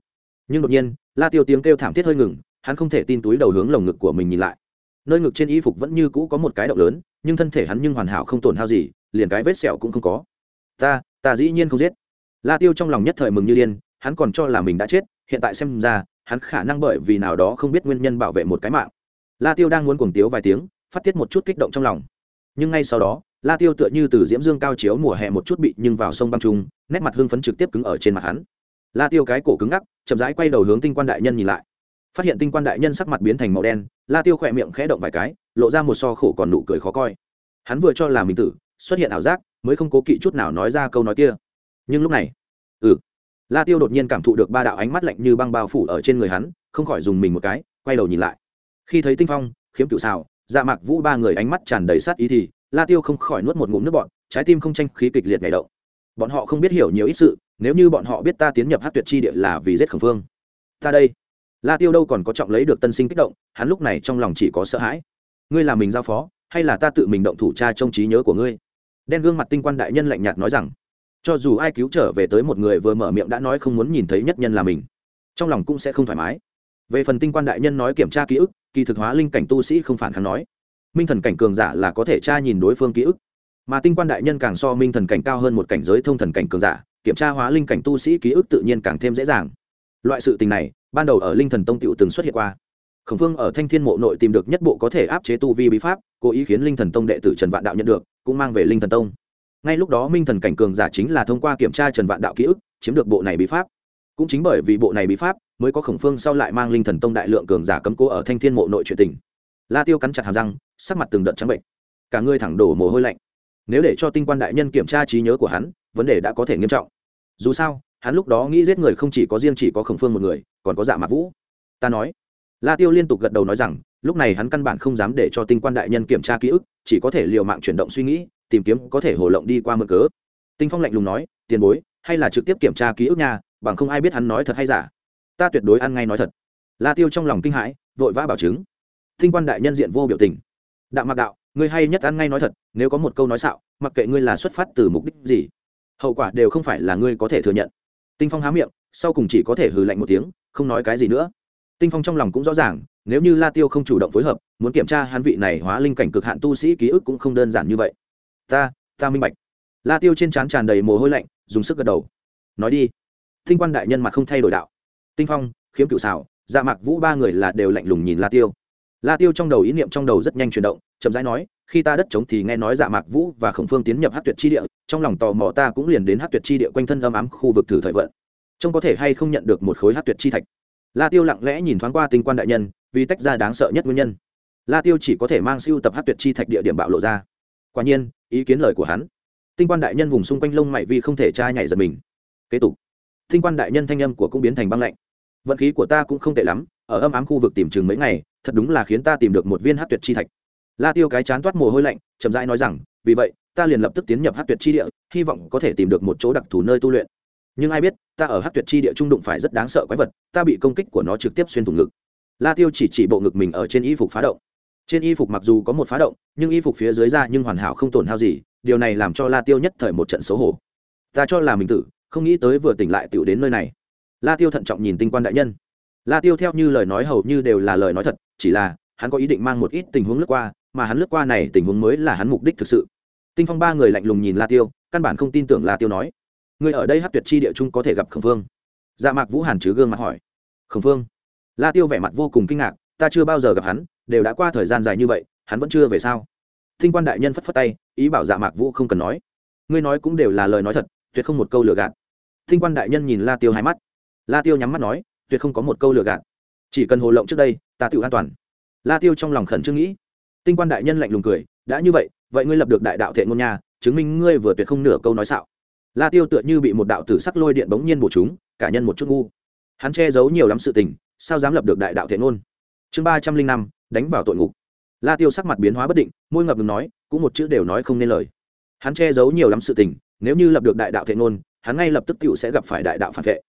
Speaker 1: Nhưng đột nhiên, la tiêu tiếng kêu thảm thiết hơi ngừng hắn không thể tin túi đầu hướng lồng ngực của mình nhìn lại. Nơi ngực trên y phục vẫn như cũ có một cái động lớn, nhưng thân thể hắn nhưng hoàn hảo không tổn hao gì, liền cái vết sẹo cũng không có. Ta ta dĩ nhiên không giết. La tiêu trong lòng nhất thời mừng như điên, hắn còn cho là mình đã chết, hiện tại xem ra, hắn khả năng bởi vì nào đó không biết nguyên nhân bảo vệ một cái mạng. La tiêu đang muốn cuồng tiếu vài tiếng, phát tiết một chút kích động trong lòng. Nhưng ngay sau đó, la tiêu tựa như từ diễm dương cao chiếu mùa hè một chút bị nhưng vào sông băng trung nét mặt hưng phấn trực tiếp cứng ở trên mặt hắn. La tiêu cái cổ cứng ngắc, chậm rãi quay đầu hướng tinh quan đại nhân nhìn lại phát hiện tinh quan đại nhân sắc mặt biến thành màu đen, la tiêu khỏe miệng khẽ động vài cái, lộ ra một so khổ còn nụ cười khó coi. Hắn vừa cho là mình tử, xuất hiện ảo giác, mới không cố kỵ chút nào nói ra câu nói kia. Nhưng lúc này ừ la tiêu đột nhiên cảm thụ được ba đạo ánh mắt lạnh như băng bao phủ ở trên người hắn, không khỏi dùng mình một cái, quay đầu nhìn lại. Khi thấy tinh phong, khiếm cựu xào dạ mạc vũ ba người ánh mắt tràn đầy sát ý thì, la tiêu không khỏi nuốt một ngụm nước bọn trái tim không tranh, khí kịch liệt nhảy động. Bọn họ không biết hiểu nhiều ít sự, nếu như bọn họ biết ta tiến nhập hát tuyệt chi địa là vì giết khẩn phương ta đây la tiêu đâu còn có trọng lấy được tân sinh kích động, hắn lúc này trong lòng chỉ có sợ hãi. Ngươi là mình giao phó, hay là ta tự mình động thủ tra trong trí nhớ của ngươi? Đen gương mặt tinh quan đại nhân lạnh nhạt nói rằng, cho dù ai cứu trở về tới một người vừa mở miệng đã nói không muốn nhìn thấy nhất nhân là mình, trong lòng cũng sẽ không thoải mái. Về phần tinh quan đại nhân nói kiểm tra ký ức, kỳ thực hóa linh cảnh tu sĩ không phản kháng nói, minh thần cảnh cường giả là có thể tra nhìn đối phương ký ức, mà tinh quan đại nhân càng so minh thần cảnh cao hơn một cảnh giới thông thần cảnh cường giả, kiểm tra hóa linh cảnh tu sĩ ký ức tự nhiên càng thêm dễ dàng. Loại sự tình này ban đầu ở linh thần tông tựu từng xuất hiện qua. Khổng phương ở thanh thiên mộ nội tìm được nhất bộ có thể áp chế tu vi bí pháp, cố ý khiến linh thần tông đệ tử trần vạn đạo nhận được, cũng mang về linh thần tông. Ngay lúc đó minh thần cảnh cường giả chính là thông qua kiểm tra trần vạn đạo ký ức, chiếm được bộ này bí pháp. Cũng chính bởi vì bộ này bí pháp, mới có khổng phương sau lại mang linh thần tông đại lượng cường giả cấm cố ở thanh thiên mộ nội chuyện tình. La tiêu cắn chặt hàm răng, sắc mặt từng đợt trắng bệnh. Cả người thẳng đổ mồ hôi lạnh. Nếu để cho tinh quan đại nhân kiểm tra trí nhớ của hắn, vấn đề đã có thể nghiêm trọng. Dù sao hắn lúc đó nghĩ giết người không chỉ có riêng chỉ có khổng phương một người, còn có dạ mạc vũ. Ta nói. La tiêu liên tục gật đầu nói rằng, lúc này hắn căn bản không dám để cho tinh quan đại nhân kiểm tra ký ức, chỉ có thể liều mạng chuyển động suy nghĩ, tìm kiếm có thể hồ lộng đi qua mực cớ. Tinh phong lạnh lùng nói, tiền bối, hay là trực tiếp kiểm tra ký ức nhà bằng không ai biết hắn nói thật hay giả. Ta tuyệt đối ăn ngay nói thật. La tiêu trong lòng kinh hãi, vội vã bảo chứng. Tinh quan đại nhân diện vô biểu tình. Đạo mặc đạo, ngươi hay nhất ăn ngay nói thật, nếu có một câu nói xạo, mặc kệ ngươi là xuất phát từ mục đích gì, hậu quả đều không phải là ngươi có thể thừa nhận tinh phong há miệng, sau cùng chỉ có thể hừ lạnh một tiếng, không nói cái gì nữa. Tinh phong trong lòng cũng rõ ràng, nếu như la tiêu không chủ động phối hợp, muốn kiểm tra hắn vị này hóa linh cảnh cực hạn tu sĩ ký ức cũng không đơn giản như vậy. Ta ta minh bạch. La tiêu trên trán tràn đầy mồ hôi lạnh, dùng sức gật đầu. Nói đi. Tinh quan đại nhân mặt không thay đổi đạo. Tinh phong, khiếm cựu xảo dạ mạc vũ ba người là đều lạnh lùng nhìn la tiêu la tiêu trong đầu ý niệm trong đầu rất nhanh chuyển động, chậm rãi nói, khi ta đất trống thì nghe nói dạ mạc vũ và khổng phương tiến nhập hát tuyệt chi địa, trong lòng tò mò ta cũng liền đến hát tuyệt chi địa quanh thân âm ám khu vực thử thời vận. Trông có thể hay không nhận được một khối hát tuyệt chi thạch? La tiêu lặng lẽ nhìn thoáng qua tinh quan đại nhân, vì tách ra đáng sợ nhất nguyên nhân. La tiêu chỉ có thể mang siêu tập hát tuyệt chi thạch địa điểm bạo lộ ra. Quả nhiên, ý kiến lời của hắn. Tinh quan đại nhân vùng xung quanh lông mày vì không thể trai nhảy giật mình. Kế tục. Tinh quan đại nhân thanh âm của cũng biến thành băng lạnh. Vận khí của ta cũng không tệ lắm ở âm ám khu vực tìm chừng mấy ngày, thật đúng là khiến ta tìm được một viên hát tuyệt chi thạch. La tiêu cái chán toát mồ hôi lạnh, chậm rãi nói rằng, vì vậy, ta liền lập tức tiến nhập hát tuyệt chi địa, hy vọng có thể tìm được một chỗ đặc thù nơi tu luyện. Nhưng ai biết, ta ở hát tuyệt chi địa trung đụng phải rất đáng sợ quái vật, ta bị công kích của nó trực tiếp xuyên thủng ngực. La tiêu chỉ chỉ bộ ngực mình ở trên y phục phá động. Trên y phục mặc dù có một phá động, nhưng y phục phía dưới ra nhưng hoàn hảo không tổn hao gì, điều này làm cho la tiêu nhất thời một trận xấu hổ. Ta cho là mình tử, không nghĩ tới vừa tỉnh lại tựu đến nơi này. La tiêu thận trọng nhìn tinh quan đại nhân la tiêu theo như lời nói hầu như đều là lời nói thật, chỉ là, hắn có ý định mang một ít tình huống lướt qua, mà hắn lướt qua này tình huống mới là hắn mục đích thực sự. Tinh phong ba người lạnh lùng nhìn la tiêu, căn bản không tin tưởng la tiêu nói. Người ở đây hát tuyệt chi địa trung có thể gặp khổng phương dạ mạc vũ hàn chứ gương mặt hỏi. Khổng phương la tiêu vẻ mặt vô cùng kinh ngạc, ta chưa bao giờ gặp hắn, đều đã qua thời gian dài như vậy, hắn vẫn chưa về sao? Thinh quan đại nhân phất phất tay, ý bảo dạ mạc vũ không cần nói. Ngươi nói cũng đều là lời nói thật, tuyệt không một câu lừa gạt. Thinh quan đại nhân nhìn la tiêu hai mắt. La tiêu nhắm mắt nói tuyệt không có một câu lừa gạt. Chỉ cần hồ lộng trước đây, ta tự an toàn. La tiêu trong lòng khẩn trương nghĩ. Tinh quan đại nhân lạnh lùng cười, đã như vậy vậy ngươi lập được đại đạo thệ ngôn nhà chứng minh ngươi vừa tuyệt không nửa câu nói xạo. La tiêu tựa như bị một đạo tử sắc lôi điện bỗng nhiên bổ chúng, cả nhân một chút ngu. Hắn che giấu nhiều lắm sự tình, sao dám lập được đại đạo thệ ngôn? Chương ba trăm linh năm, đánh vào tội ngục. La tiêu sắc mặt biến hóa bất định, môi ngập ngừng nói, cũng một chữ đều nói không nên lời. Hắn che giấu nhiều lắm sự tình, nếu như lập được đại đạo thệ ngôn, hắn ngay lập tức tựu sẽ gặp phải đại đạo phản vệ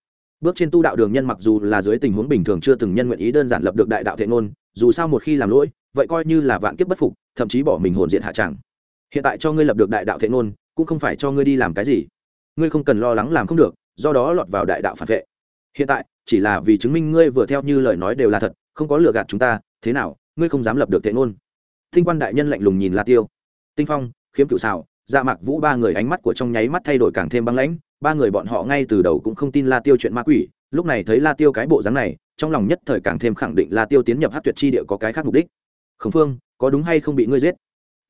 Speaker 1: bước trên tu đạo đường nhân mặc dù là dưới tình huống bình thường chưa từng nhân nguyện ý đơn giản lập được đại đạo thệ ngôn, dù sao một khi làm lỗi, vậy coi như là vạn kiếp bất phục, thậm chí bỏ mình hồn diện hạ tràng. Hiện tại cho ngươi lập được đại đạo thệ ngôn, cũng không phải cho ngươi đi làm cái gì. Ngươi không cần lo lắng làm không được, do đó lọt vào đại đạo phản vệ. Hiện tại, chỉ là vì chứng minh ngươi vừa theo như lời nói đều là thật, không có lừa gạt chúng ta, thế nào, ngươi không dám lập được thệ ngôn. Tinh quan đại nhân lạnh lùng nhìn la tiêu. Tinh phong, khiếm cựu xào dạ mạc vũ ba người ánh mắt của trong nháy mắt thay đổi càng thêm băng lãnh, ba người bọn họ ngay từ đầu cũng không tin la tiêu chuyện ma quỷ, lúc này thấy la tiêu cái bộ dáng này, trong lòng nhất thời càng thêm khẳng định la tiêu tiến nhập hát tuyệt chi địa có cái khác mục đích. Khẩn phương, có đúng hay không bị ngươi giết?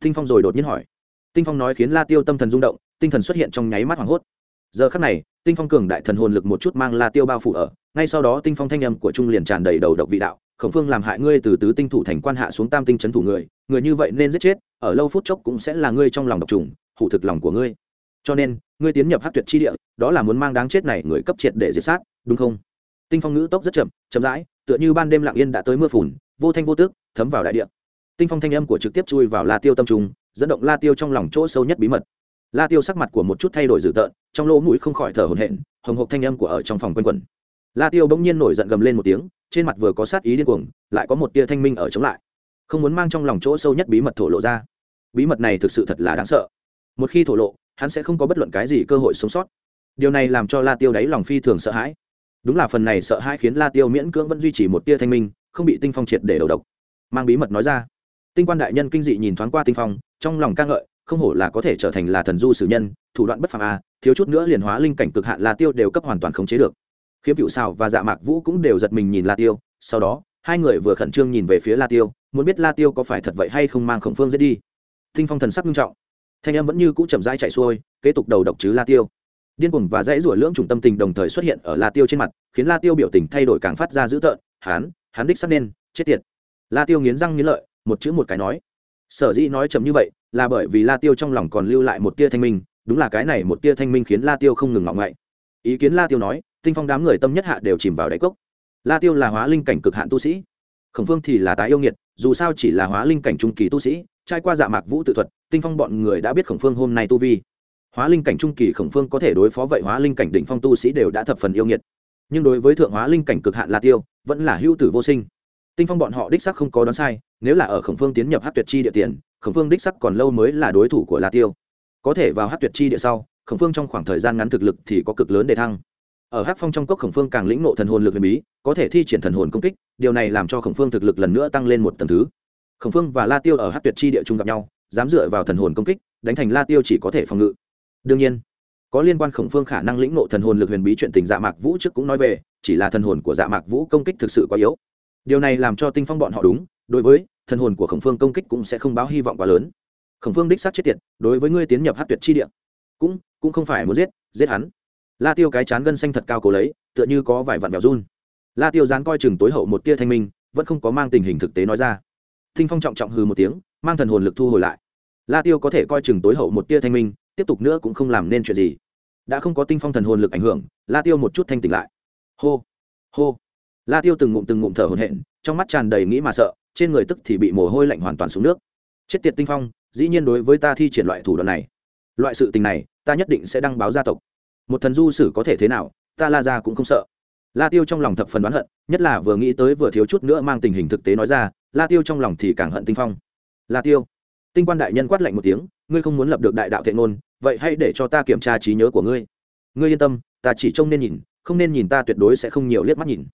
Speaker 1: Tinh phong rồi đột nhiên hỏi. Tinh phong nói khiến la tiêu tâm thần rung động, tinh thần xuất hiện trong nháy mắt hoảng hốt. Giờ khắc này, tinh phong cường đại thần hồn lực một chút mang la tiêu bao phủ ở, ngay sau đó tinh phong thanh âm của trung liền tràn đầy đầu độc vị đạo, khổng phương làm hại ngươi từ tứ tinh thủ thành quan hạ xuống tam tinh trấn thủ người người như vậy nên giết chết, ở lâu phút chốc cũng sẽ là ngươi trong lòng độc trùng hủ thực lòng của ngươi. Cho nên, ngươi tiến nhập hát tuyệt chi địa, đó là muốn mang đáng chết này người cấp triệt để diệt sát, đúng không? Tinh phong ngữ tốc rất chậm chậm rãi, tựa như ban đêm lặng yên đã tới mưa phùn, vô thanh vô tước, thấm vào đại địa. Tinh phong thanh âm của trực tiếp chui vào la tiêu tâm trung, dẫn động la tiêu trong lòng chỗ sâu nhất bí mật. La tiêu sắc mặt của một chút thay đổi dữ tợn, trong lỗ mũi không khỏi thở hổn hển, hồng hộc thanh âm của ở trong phòng quanh quẩn. La tiêu bỗng nhiên nổi giận gầm lên một tiếng, trên mặt vừa có sát ý điên cuồng, lại có một tia thanh minh ở chống lại. Không muốn mang trong lòng chỗ sâu nhất bí mật thổ lộ ra. Bí mật này thực sự thật là đáng sợ một khi thổ lộ, hắn sẽ không có bất luận cái gì cơ hội sống sót. Điều này làm cho la tiêu đáy lòng phi thường sợ hãi. Đúng là phần này sợ hãi khiến la tiêu miễn cưỡng vẫn duy trì một tia thanh minh, không bị tinh phong triệt để đầu độc. Mang bí mật nói ra. Tinh quan đại nhân kinh dị nhìn thoáng qua tinh phong, trong lòng ca ngợi, không hổ là có thể trở thành là thần du sử nhân, thủ đoạn bất phàm a thiếu chút nữa liền hóa linh cảnh cực hạn la tiêu đều cấp hoàn toàn khống chế được. Khiếm cựu xào và dạ mạc vũ cũng đều giật mình nhìn la tiêu, sau đó, hai người vừa khẩn trương nhìn về phía la tiêu, muốn biết la tiêu có phải thật vậy hay không mang khổng phương dễ đi. Tinh phong thần sắc nghiêm trọng thanh em vẫn như cũ chậm rãi chạy xuôi, kế tục đầu độc chứ la tiêu. Điên cuồng và dãy rủa lưỡng trùng tâm tình đồng thời xuất hiện ở la tiêu trên mặt, khiến la tiêu biểu tình thay đổi càng phát ra dữ tợn, hán hán đích sắp nên, chết tiệt. La tiêu nghiến răng nghiến lợi, một chữ một cái nói. Sở dĩ nói chậm như vậy, là bởi vì la tiêu trong lòng còn lưu lại một tia thanh minh, đúng là cái này một tia thanh minh khiến la tiêu không ngừng ngọng ngậy. Ý kiến la tiêu nói, tinh phong đám người tâm nhất hạ đều chìm vào đáy cốc. La tiêu là hóa linh cảnh cực hạn tu sĩ. Khổng phương thì là tái yêu nghiệt, dù sao chỉ là hóa linh cảnh trung kỳ tu sĩ trải qua dạ mạc vũ tự thuật, tinh phong bọn người đã biết khổng phương hôm nay tu vi. Hóa linh cảnh trung kỳ khổng phương có thể đối phó vậy hóa linh cảnh đỉnh phong tu sĩ đều đã thập phần yêu nghiệt. Nhưng đối với thượng hóa linh cảnh cực hạn la tiêu, vẫn là hữu tử vô sinh. Tinh phong bọn họ đích sắc không có đoán sai, nếu là ở khổng phương tiến nhập hát tuyệt chi địa tiền, khổng phương đích sắc còn lâu mới là đối thủ của la tiêu. Có thể vào hát tuyệt chi địa sau, khổng phương trong khoảng thời gian ngắn thực lực thì có cực lớn để thăng. Ở hát phong trong cốc khổng phương càng lĩnh nộ thần hồn lực huyền bí, có thể thi triển thần hồn công kích, điều này làm cho khổng phương thực lực lần nữa tăng lên một tầng thứ khổng phương và la tiêu ở hát tuyệt chi địa chung gặp nhau, dám dựa vào thần hồn công kích, đánh thành la tiêu chỉ có thể phòng ngự. Đương nhiên, có liên quan khổng phương khả năng lĩnh nộ thần hồn lực huyền bí chuyện tình dạ mạc vũ trước cũng nói về, chỉ là thần hồn của dạ mạc vũ công kích thực sự quá yếu. Điều này làm cho tinh phong bọn họ đúng, đối với thần hồn của khổng phương công kích cũng sẽ không báo hy vọng quá lớn. Khổng phương đích xác chết tiệt, đối với ngươi tiến nhập hát tuyệt chi địa, cũng cũng không phải muốn giết giết hắn. La tiêu cái chán gân xanh thật cao cố lấy, tựa như có vài vạn vẹo run. La tiêu dán coi chừng tối hậu một tia thanh minh, vẫn không có mang tình hình thực tế nói ra tinh phong trọng trọng hừ một tiếng, mang thần hồn lực thu hồi lại. La tiêu có thể coi chừng tối hậu một tia thanh minh, tiếp tục nữa cũng không làm nên chuyện gì. Đã không có tinh phong thần hồn lực ảnh hưởng, la tiêu một chút thanh tỉnh lại. Hô hô. La tiêu từng ngụm từng ngụm thở hồn hện trong mắt tràn đầy nghĩ mà sợ, trên người tức thì bị mồ hôi lạnh hoàn toàn xuống nước. Chết tiệt tinh phong, dĩ nhiên đối với ta thi triển loại thủ đoạn này. Loại sự tình này, ta nhất định sẽ đăng báo gia tộc. Một thần du sử có thể thế nào, ta la ra cũng không sợ la tiêu trong lòng thập phần đoán hận, nhất là vừa nghĩ tới vừa thiếu chút nữa mang tình hình thực tế nói ra, la tiêu trong lòng thì càng hận tinh phong. La tiêu, tinh quan đại nhân quát lạnh một tiếng, ngươi không muốn lập được đại đạo thiện ngôn, vậy hãy để cho ta kiểm tra trí nhớ của ngươi. Ngươi yên tâm, ta chỉ trông nên nhìn, không nên nhìn ta tuyệt đối sẽ không nhiều liếc mắt nhìn.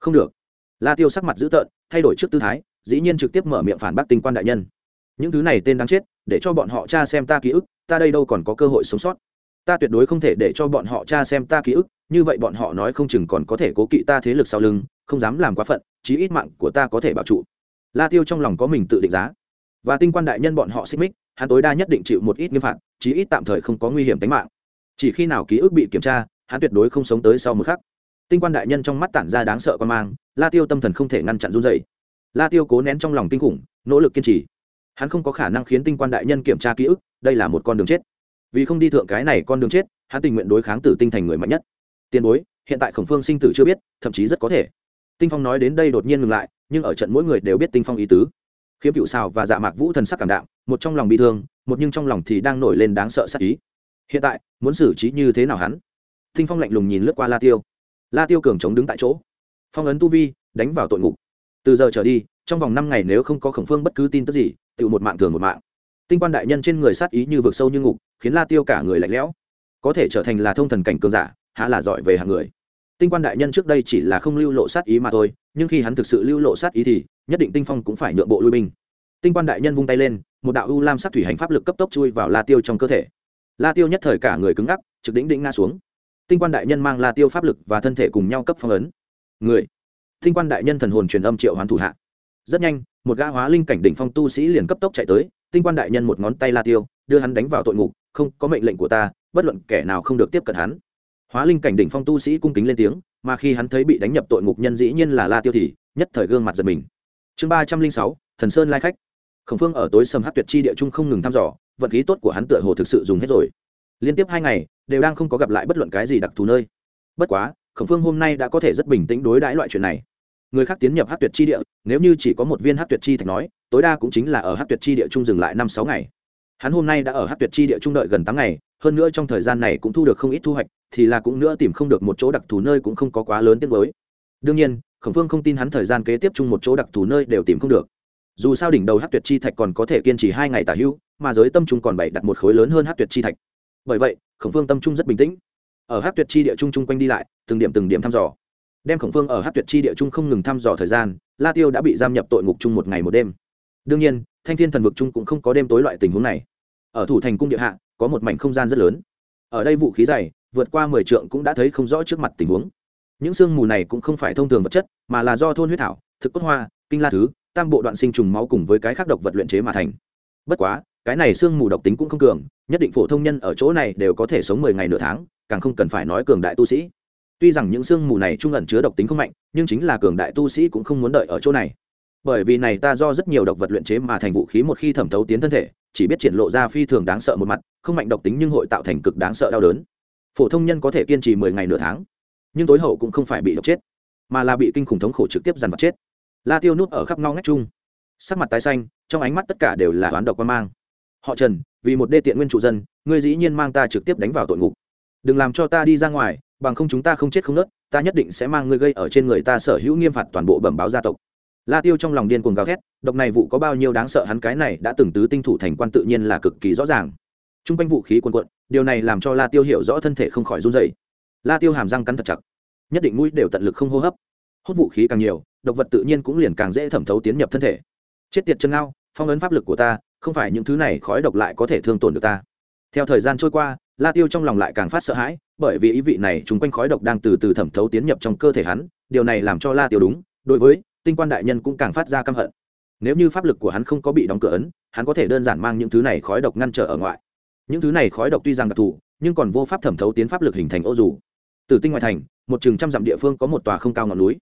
Speaker 1: Không được. La tiêu sắc mặt dữ tợn, thay đổi trước tư thái, dĩ nhiên trực tiếp mở miệng phản bác tinh quan đại nhân. Những thứ này tên đáng chết, để cho bọn họ tra xem ta ký ức, ta đây đâu còn có cơ hội sống sót ta tuyệt đối không thể để cho bọn họ tra xem ta ký ức, như vậy bọn họ nói không chừng còn có thể cố kỵ ta thế lực sau lưng, không dám làm quá phận, chí ít mạng của ta có thể bảo trụ. La tiêu trong lòng có mình tự định giá. Và tinh quan đại nhân bọn họ xích mích, hắn tối đa nhất định chịu một ít nghiêm phạt, chí ít tạm thời không có nguy hiểm tính mạng. Chỉ khi nào ký ức bị kiểm tra, hắn tuyệt đối không sống tới sau một khắc. Tinh quan đại nhân trong mắt tản ra đáng sợ quan mang, la tiêu tâm thần không thể ngăn chặn run dày la tiêu cố nén trong lòng kinh khủng, nỗ lực kiên trì. Hắn không có khả năng khiến tinh quan đại nhân kiểm tra ký ức, đây là một con đường chết vì không đi thượng cái này con đường chết, hắn tình nguyện đối kháng tử tinh thành người mạnh nhất. Tiền bối, hiện tại khổng phương sinh tử chưa biết, thậm chí rất có thể. Tinh phong nói đến đây đột nhiên ngừng lại, nhưng ở trận mỗi người đều biết tinh phong ý tứ. Khiếm cựu xào và dạ mạc vũ thần sắc cảm đạm, một trong lòng bị thương, một nhưng trong lòng thì đang nổi lên đáng sợ sắc ý. Hiện tại, muốn xử trí như thế nào hắn? Tinh phong lạnh lùng nhìn lướt qua la tiêu. La tiêu cường chống đứng tại chỗ. Phong ấn tu vi, đánh vào tội ngục. Từ giờ trở đi, trong vòng năm ngày nếu không có khổng phương bất cứ tin tức gì, tự một mạng thường một mạng tinh quan đại nhân trên người sát ý như vực sâu như ngục, khiến la tiêu cả người lạnh lẽo. Có thể trở thành là thông thần cảnh cường giả, há là giỏi về hàng người. Tinh quan đại nhân trước đây chỉ là không lưu lộ sát ý mà thôi, nhưng khi hắn thực sự lưu lộ sát ý thì, nhất định tinh phong cũng phải nhượng bộ lui binh. Tinh quan đại nhân vung tay lên, một đạo u lam sắc thủy hành pháp lực cấp tốc chui vào la tiêu trong cơ thể. La tiêu nhất thời cả người cứng ngắc, trực đỉnh đỉnh ngã xuống. Tinh quan đại nhân mang la tiêu pháp lực và thân thể cùng nhau cấp phong ấn. Người. Tinh quan đại nhân thần hồn truyền âm triệu hoán thủ hạ. Rất nhanh, một gã hóa linh cảnh đỉnh phong tu sĩ liền cấp tốc chạy tới tinh quan đại nhân một ngón tay la tiêu, đưa hắn đánh vào tội ngục, không có mệnh lệnh của ta, bất luận kẻ nào không được tiếp cận hắn. Hóa linh cảnh đỉnh phong tu sĩ cung kính lên tiếng, mà khi hắn thấy bị đánh nhập tội ngục nhân dĩ nhiên là la tiêu thì, nhất thời gương mặt giật mình. Chương ba trăm linh sáu, thần sơn lai khách. Khổng phương ở tối sầm hát tuyệt chi địa trung không ngừng thăm dò, vận khí tốt của hắn tựa hồ thực sự dùng hết rồi. Liên tiếp hai ngày, đều đang không có gặp lại bất luận cái gì đặc thù nơi. Bất quá, khổng phương hôm nay đã có thể rất bình tĩnh đối đãi loại chuyện này. Người khác tiến nhập hát tuyệt chi địa, nếu như chỉ có một viên hát tuyệt chi thạch nói tối đa cũng chính là ở hát tuyệt chi địa trung dừng lại năm sáu ngày. Hắn hôm nay đã ở hát tuyệt chi địa trung đợi gần tám ngày, hơn nữa trong thời gian này cũng thu được không ít thu hoạch, thì là cũng nữa tìm không được một chỗ đặc thù nơi cũng không có quá lớn tiết mới đương nhiên, khổng phương không tin hắn thời gian kế tiếp chung một chỗ đặc thù nơi đều tìm không được. Dù sao đỉnh đầu hát tuyệt chi thạch còn có thể kiên trì hai ngày tả hữu mà giới tâm trung còn bảy đặt một khối lớn hơn hát tuyệt chi thạch. Bởi vậy, khổng phương tâm trung rất bình tĩnh. Ở hát tuyệt chi địa trung chung quanh đi lại, từng điểm từng điểm thăm dò. Đem khổng phương ở hát tuyệt chi địa trung không ngừng thăm dò thời gian, la tiêu đã bị giam nhập tội ngục chung một ngày một đêm đương nhiên, thanh thiên thần vực chung cũng không có đêm tối loại tình huống này. Ở thủ thành cung địa hạ, có một mảnh không gian rất lớn. Ở đây vũ khí dày, vượt qua mười trượng cũng đã thấy không rõ trước mặt tình huống. Những sương mù này cũng không phải thông thường vật chất, mà là do thôn huyết thảo, thực cốt hoa, kinh la thứ, tam bộ đoạn sinh trùng máu cùng với cái khác độc vật luyện chế mà thành. Bất quá, cái này sương mù độc tính cũng không cường, nhất định phổ thông nhân ở chỗ này đều có thể sống mười ngày nửa tháng, càng không cần phải nói cường đại tu sĩ. Tuy rằng những sương mù này trung ẩn chứa độc tính không mạnh, nhưng chính là cường đại tu sĩ cũng không muốn đợi ở chỗ này bởi vì này ta do rất nhiều độc vật luyện chế mà thành vũ khí một khi thẩm thấu tiến thân thể, chỉ biết triển lộ ra phi thường đáng sợ một mặt, không mạnh độc tính nhưng hội tạo thành cực đáng sợ đau đớn. Phổ thông nhân có thể kiên trì mười ngày nửa tháng, nhưng tối hậu cũng không phải bị độc chết, mà là bị kinh khủng thống khổ trực tiếp dằn vặt chết. La tiêu Nút ở khắp ngõ ngách chung, sắc mặt tái xanh, trong ánh mắt tất cả đều là toán độc quan mang. Họ trần, vì một đê tiện nguyên trụ dân, ngươi dĩ nhiên mang ta trực tiếp đánh vào tội ngục. Đừng làm cho ta đi ra ngoài, bằng không chúng ta không chết không nớt, ta nhất định sẽ mang ngươi gây ở trên người ta sở hữu nghiêm phạt toàn bộ bẩm báo gia tộc la tiêu trong lòng điên cuồng gào thét, độc này vụ có bao nhiêu đáng sợ hắn cái này đã từng tứ tinh thủ thành quan tự nhiên là cực kỳ rõ ràng. T r u n g quanh vũ khí quần quận điều này làm cho la tiêu hiểu rõ thân thể không khỏi run dày la tiêu hàm răng cắn thật chặt, nhất định mũi đều tận lực không hô hấp. Hút vũ khí càng nhiều, độc vật tự nhiên cũng liền càng dễ thẩm thấu tiến nhập thân thể. Chết tiệt chân ngao, phong ấn pháp lực của ta, không phải những thứ này khói độc lại có thể thương tổn được ta. Theo thời gian trôi qua, la tiêu trong lòng lại càng phát sợ hãi, bởi vì ý vị này chung quanh khói độc đang từ từ thẩm thấu tiến nhập trong cơ thể hắn, điều này làm cho la tiêu đúng, đối với tinh quan đại nhân cũng càng phát ra căm hận. Nếu như pháp lực của hắn không có bị đóng cửa ấn, hắn có thể đơn giản mang những thứ này khói độc ngăn trở ở ngoại. Những thứ này khói độc tuy rằng đặc thù, nhưng còn vô pháp thẩm thấu tiến pháp lực hình thành ô dù. Từ tinh ngoại thành, một chừng trăm dặm địa phương có một tòa không cao ngọn núi.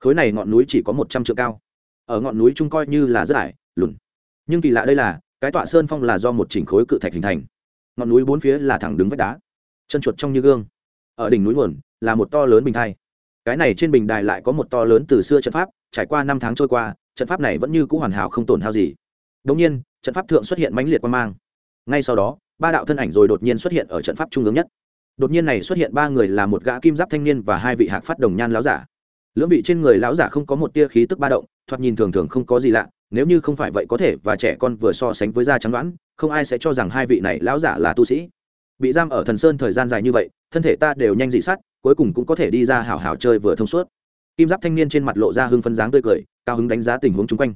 Speaker 1: Khối này ngọn núi chỉ có một trăm triệu cao. Ở ngọn núi trung coi như là rất ải, lùn. Nhưng kỳ lạ đây là, cái tọa sơn phong là do một chỉnh khối cự thạch hình thành. Ngọn núi bốn phía là thẳng đứng vách đá, chân chuột trong như gương. Ở đỉnh núi nguồn là một to lớn bình thai. Cái này trên bình đài lại có một to lớn từ xưa trận pháp trải qua năm tháng trôi qua, trận pháp này vẫn như c ũ hoàn hảo không tổn hao gì. Đ ỗ n g nhiên, trận pháp thượng xuất hiện mãnh liệt quan mang. Ngay sau đó, ba đạo thân ảnh rồi đột nhiên xuất hiện ở trận pháp trung ương nhất. Đột nhiên này xuất hiện ba người là một gã kim giáp thanh niên và hai vị hạc phát đồng nhan láo giả. Lưỡng vị trên người láo giả không có một tia khí tức ba động, thoạt nhìn thường thường không có gì lạ, nếu như không phải vậy có thể và trẻ con vừa so sánh với da trắng đoán, không ai sẽ cho rằng hai vị này lão giả là tu sĩ. Bị giam ở thần sơn thời gian dài như vậy, thân thể ta đều nhanh dị sát, cuối cùng cũng có thể đi ra hảo hảo chơi vừa thông suốt kim giáp thanh niên trên mặt lộ ra hưng phân dáng tươi cười, cao hứng đánh giá tình huống chung quanh.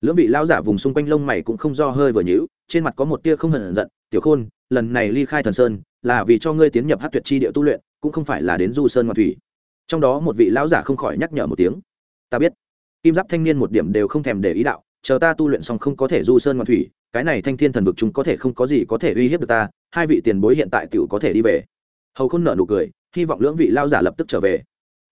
Speaker 1: Lưỡng vị lao giả vùng xung quanh lông mày cũng không do hơi vừa nhữ trên mặt có một tia không hận giận, tiểu khôn, lần này ly khai thần sơn là vì cho ngươi tiến nhập hát tuyệt chi địa tu luyện, cũng không phải là đến du sơn ngoan thủy. Trong đó một vị lão giả không khỏi nhắc nhở một tiếng, ta biết. Kim giáp thanh niên một điểm đều không thèm để ý đạo, chờ ta tu luyện xong không có thể du sơn ngoan thủy, cái này thanh thiên thần vực chúng có thể không có gì có thể uy hiếp được ta, hai vị tiền bối hiện tại tiểu có thể đi về. Hầu khôn nợ nụ cười, hy vọng lưỡng vị lao giả lập tức trở về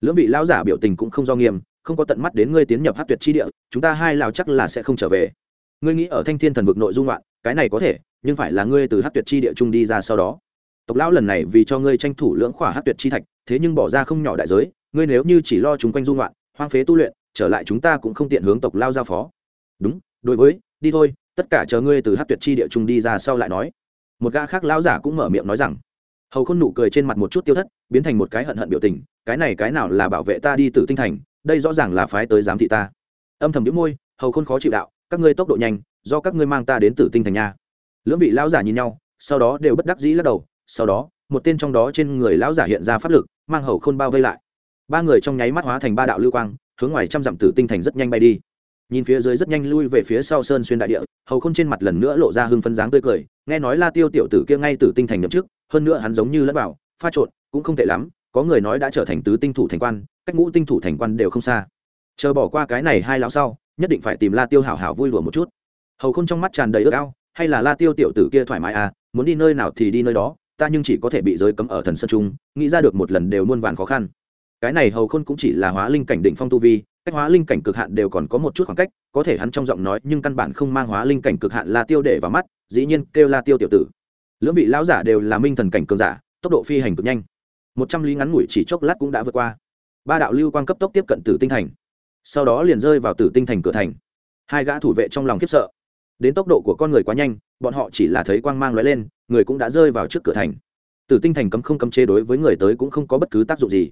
Speaker 1: lưỡng vị lão giả biểu tình cũng không do nghiêm, không có tận mắt đến ngươi tiến nhập hát tuyệt chi địa, chúng ta hai lào chắc là sẽ không trở về. Ngươi nghĩ ở thanh thiên thần vực nội dung loạn, cái này có thể, nhưng phải là ngươi từ hát tuyệt chi địa trung đi ra sau đó. Tộc lão lần này vì cho ngươi tranh thủ lưỡng khỏa hát tuyệt chi thạch, thế nhưng bỏ ra không nhỏ đại giới, ngươi nếu như chỉ lo chúng quanh dung loạn, hoang phế tu luyện, trở lại chúng ta cũng không tiện hướng tộc lao giao phó. Đúng, đối với, đi thôi, tất cả chờ ngươi từ hát tuyệt chi địa trung đi ra sau lại nói. Một gã khác lão giả cũng mở miệng nói rằng, hầu khôn nụ cười trên mặt một chút tiêu thất biến thành một cái hận hận biểu tình cái này cái nào là bảo vệ ta đi từ tinh thành đây rõ ràng là phái tới giám thị ta. Âm thầm đĩu môi hầu khôn khó chịu đạo các ngươi tốc độ nhanh do các ngươi mang ta đến tử tinh thành nha. Lưỡng vị lão giả nhìn nhau sau đó đều bất đắc dĩ lắc đầu sau đó một tên trong đó trên người lão giả hiện ra pháp lực mang hầu khôn bao vây lại. Ba người trong nháy mắt hóa thành ba đạo lưu quang hướng ngoài trăm dặm tử tinh thành rất nhanh bay đi. Nhìn phía dưới rất nhanh lui về phía sau sơn xuyên đại địa hầu khôn trên mặt lần nữa lộ ra hưng phấn dáng tươi cười nghe nói la tiêu tiểu tử kia ngay tử tinh thành nhậm chức hơn nữa hắn giống như lẫn bảo, pha trộn cũng không tệ lắm, có người nói đã trở thành tứ tinh thủ thành quan, cách ngũ tinh thủ thành quan đều không xa. Chờ bỏ qua cái này hai lão sau, nhất định phải tìm la tiêu hảo hảo vui lùa một chút. Hầu khôn trong mắt tràn đầy ước ao, hay là la tiêu tiểu tử kia thoải mái à muốn đi nơi nào thì đi nơi đó, ta nhưng chỉ có thể bị giới cấm ở thần sơn trung, nghĩ ra được một lần đều muôn vàn khó khăn. Cái này hầu khôn cũng chỉ là hóa linh cảnh định phong tu vi, cách hóa linh cảnh cực hạn đều còn có một chút khoảng cách, có thể hắn trong giọng nói nhưng căn bản không mang hóa linh cảnh cực hạn la tiêu để vào mắt, dĩ nhiên kêu la tiêu tiểu tử. Lưỡng vị lão giả đều là minh thần cảnh cường giả, tốc độ phi hành cực nhanh một trăm lý ngắn ngủi chỉ chốc lát cũng đã vượt qua. Ba đạo lưu quang cấp tốc tiếp cận tử tinh thành. Sau đó liền rơi vào tử tinh thành cửa thành. Hai gã thủ vệ trong lòng khiếp sợ. Đến tốc độ của con người quá nhanh bọn họ chỉ là thấy quang mang lóe lên người cũng đã rơi vào trước cửa thành. Tử tinh thành cấm không cấm chế đối với người tới cũng không có bất cứ tác dụng gì.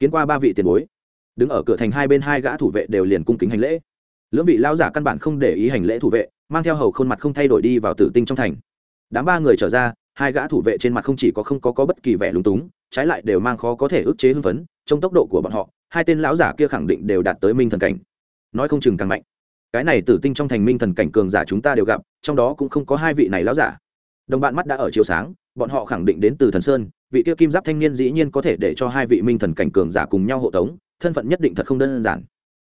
Speaker 1: Kiến qua ba vị tiền bối. Đứng ở cửa thành hai bên hai gã thủ vệ đều liền cung kính hành lễ. Lưỡng vị lao giả căn bản không để ý hành lễ thủ vệ mang theo hầu khuôn mặt không thay đổi đi vào tử tinh trong thành. Đám ba người trở ra hai gã thủ vệ trên mặt không chỉ có không có, có bất kỳ vẻ lúng túng trái lại đều mang khó có thể ức chế hưng phấn, trong tốc độ của bọn họ, hai tên lão giả kia khẳng định đều đạt tới minh thần cảnh. Nói không chừng càng mạnh. Cái này tử tinh trong thành minh thần cảnh cường giả chúng ta đều gặp, trong đó cũng không có hai vị này lão giả. Đồng bạn mắt đã ở chiều sáng, bọn họ khẳng định đến từ thần sơn, vị kia kim giáp thanh niên dĩ nhiên có thể để cho hai vị minh thần cảnh cường giả cùng nhau hộ tống, thân phận nhất định thật không đơn giản.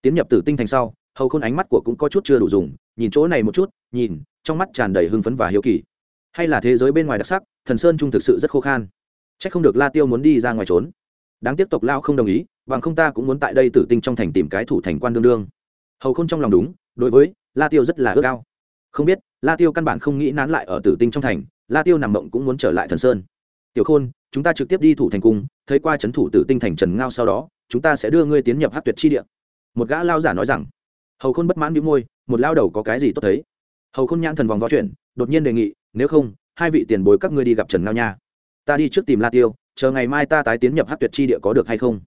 Speaker 1: Tiến nhập tử tinh thành sau, hầu khôn ánh mắt của cũng có chút chưa đủ dùng, nhìn chỗ này một chút, nhìn, trong mắt tràn đầy hưng phấn và hiếu kỳ. Hay là thế giới bên ngoài đặc sắc, thần sơn trung thực sự rất khô khan c h ắ c không được la tiêu muốn đi ra ngoài trốn. Đáng tiếp tục lao không đồng ý, bằng không ta cũng muốn tại đây tử tinh trong thành tìm cái thủ thành quan đương đương. Hầu k h ô n trong lòng đúng, đối với la tiêu rất là ước ao. Không biết, la tiêu căn bản không nghĩ nán lại ở tử tinh trong thành, la tiêu nằm mộng cũng muốn trở lại thần sơn. Tiểu khôn, chúng ta trực tiếp đi thủ thành cung, thấy qua c h ấ n thủ tử tinh thành trần ngao sau đó, chúng ta sẽ đưa ngươi tiến nhập hát tuyệt chi địa. Một gã lao giả nói rằng. Hầu khôn bất mãn đĩu môi, một lao đầu có cái gì tốt thấy? Hầu khôn nhãn thần vòng vo chuyện đột nhiên đề nghị, nếu không, hai vị tiền bối các ngươi đi gặp trần ngao nha ta đi trước tìm la tiêu chờ ngày mai ta tái tiến nhập hát tuyệt chi địa có được hay không?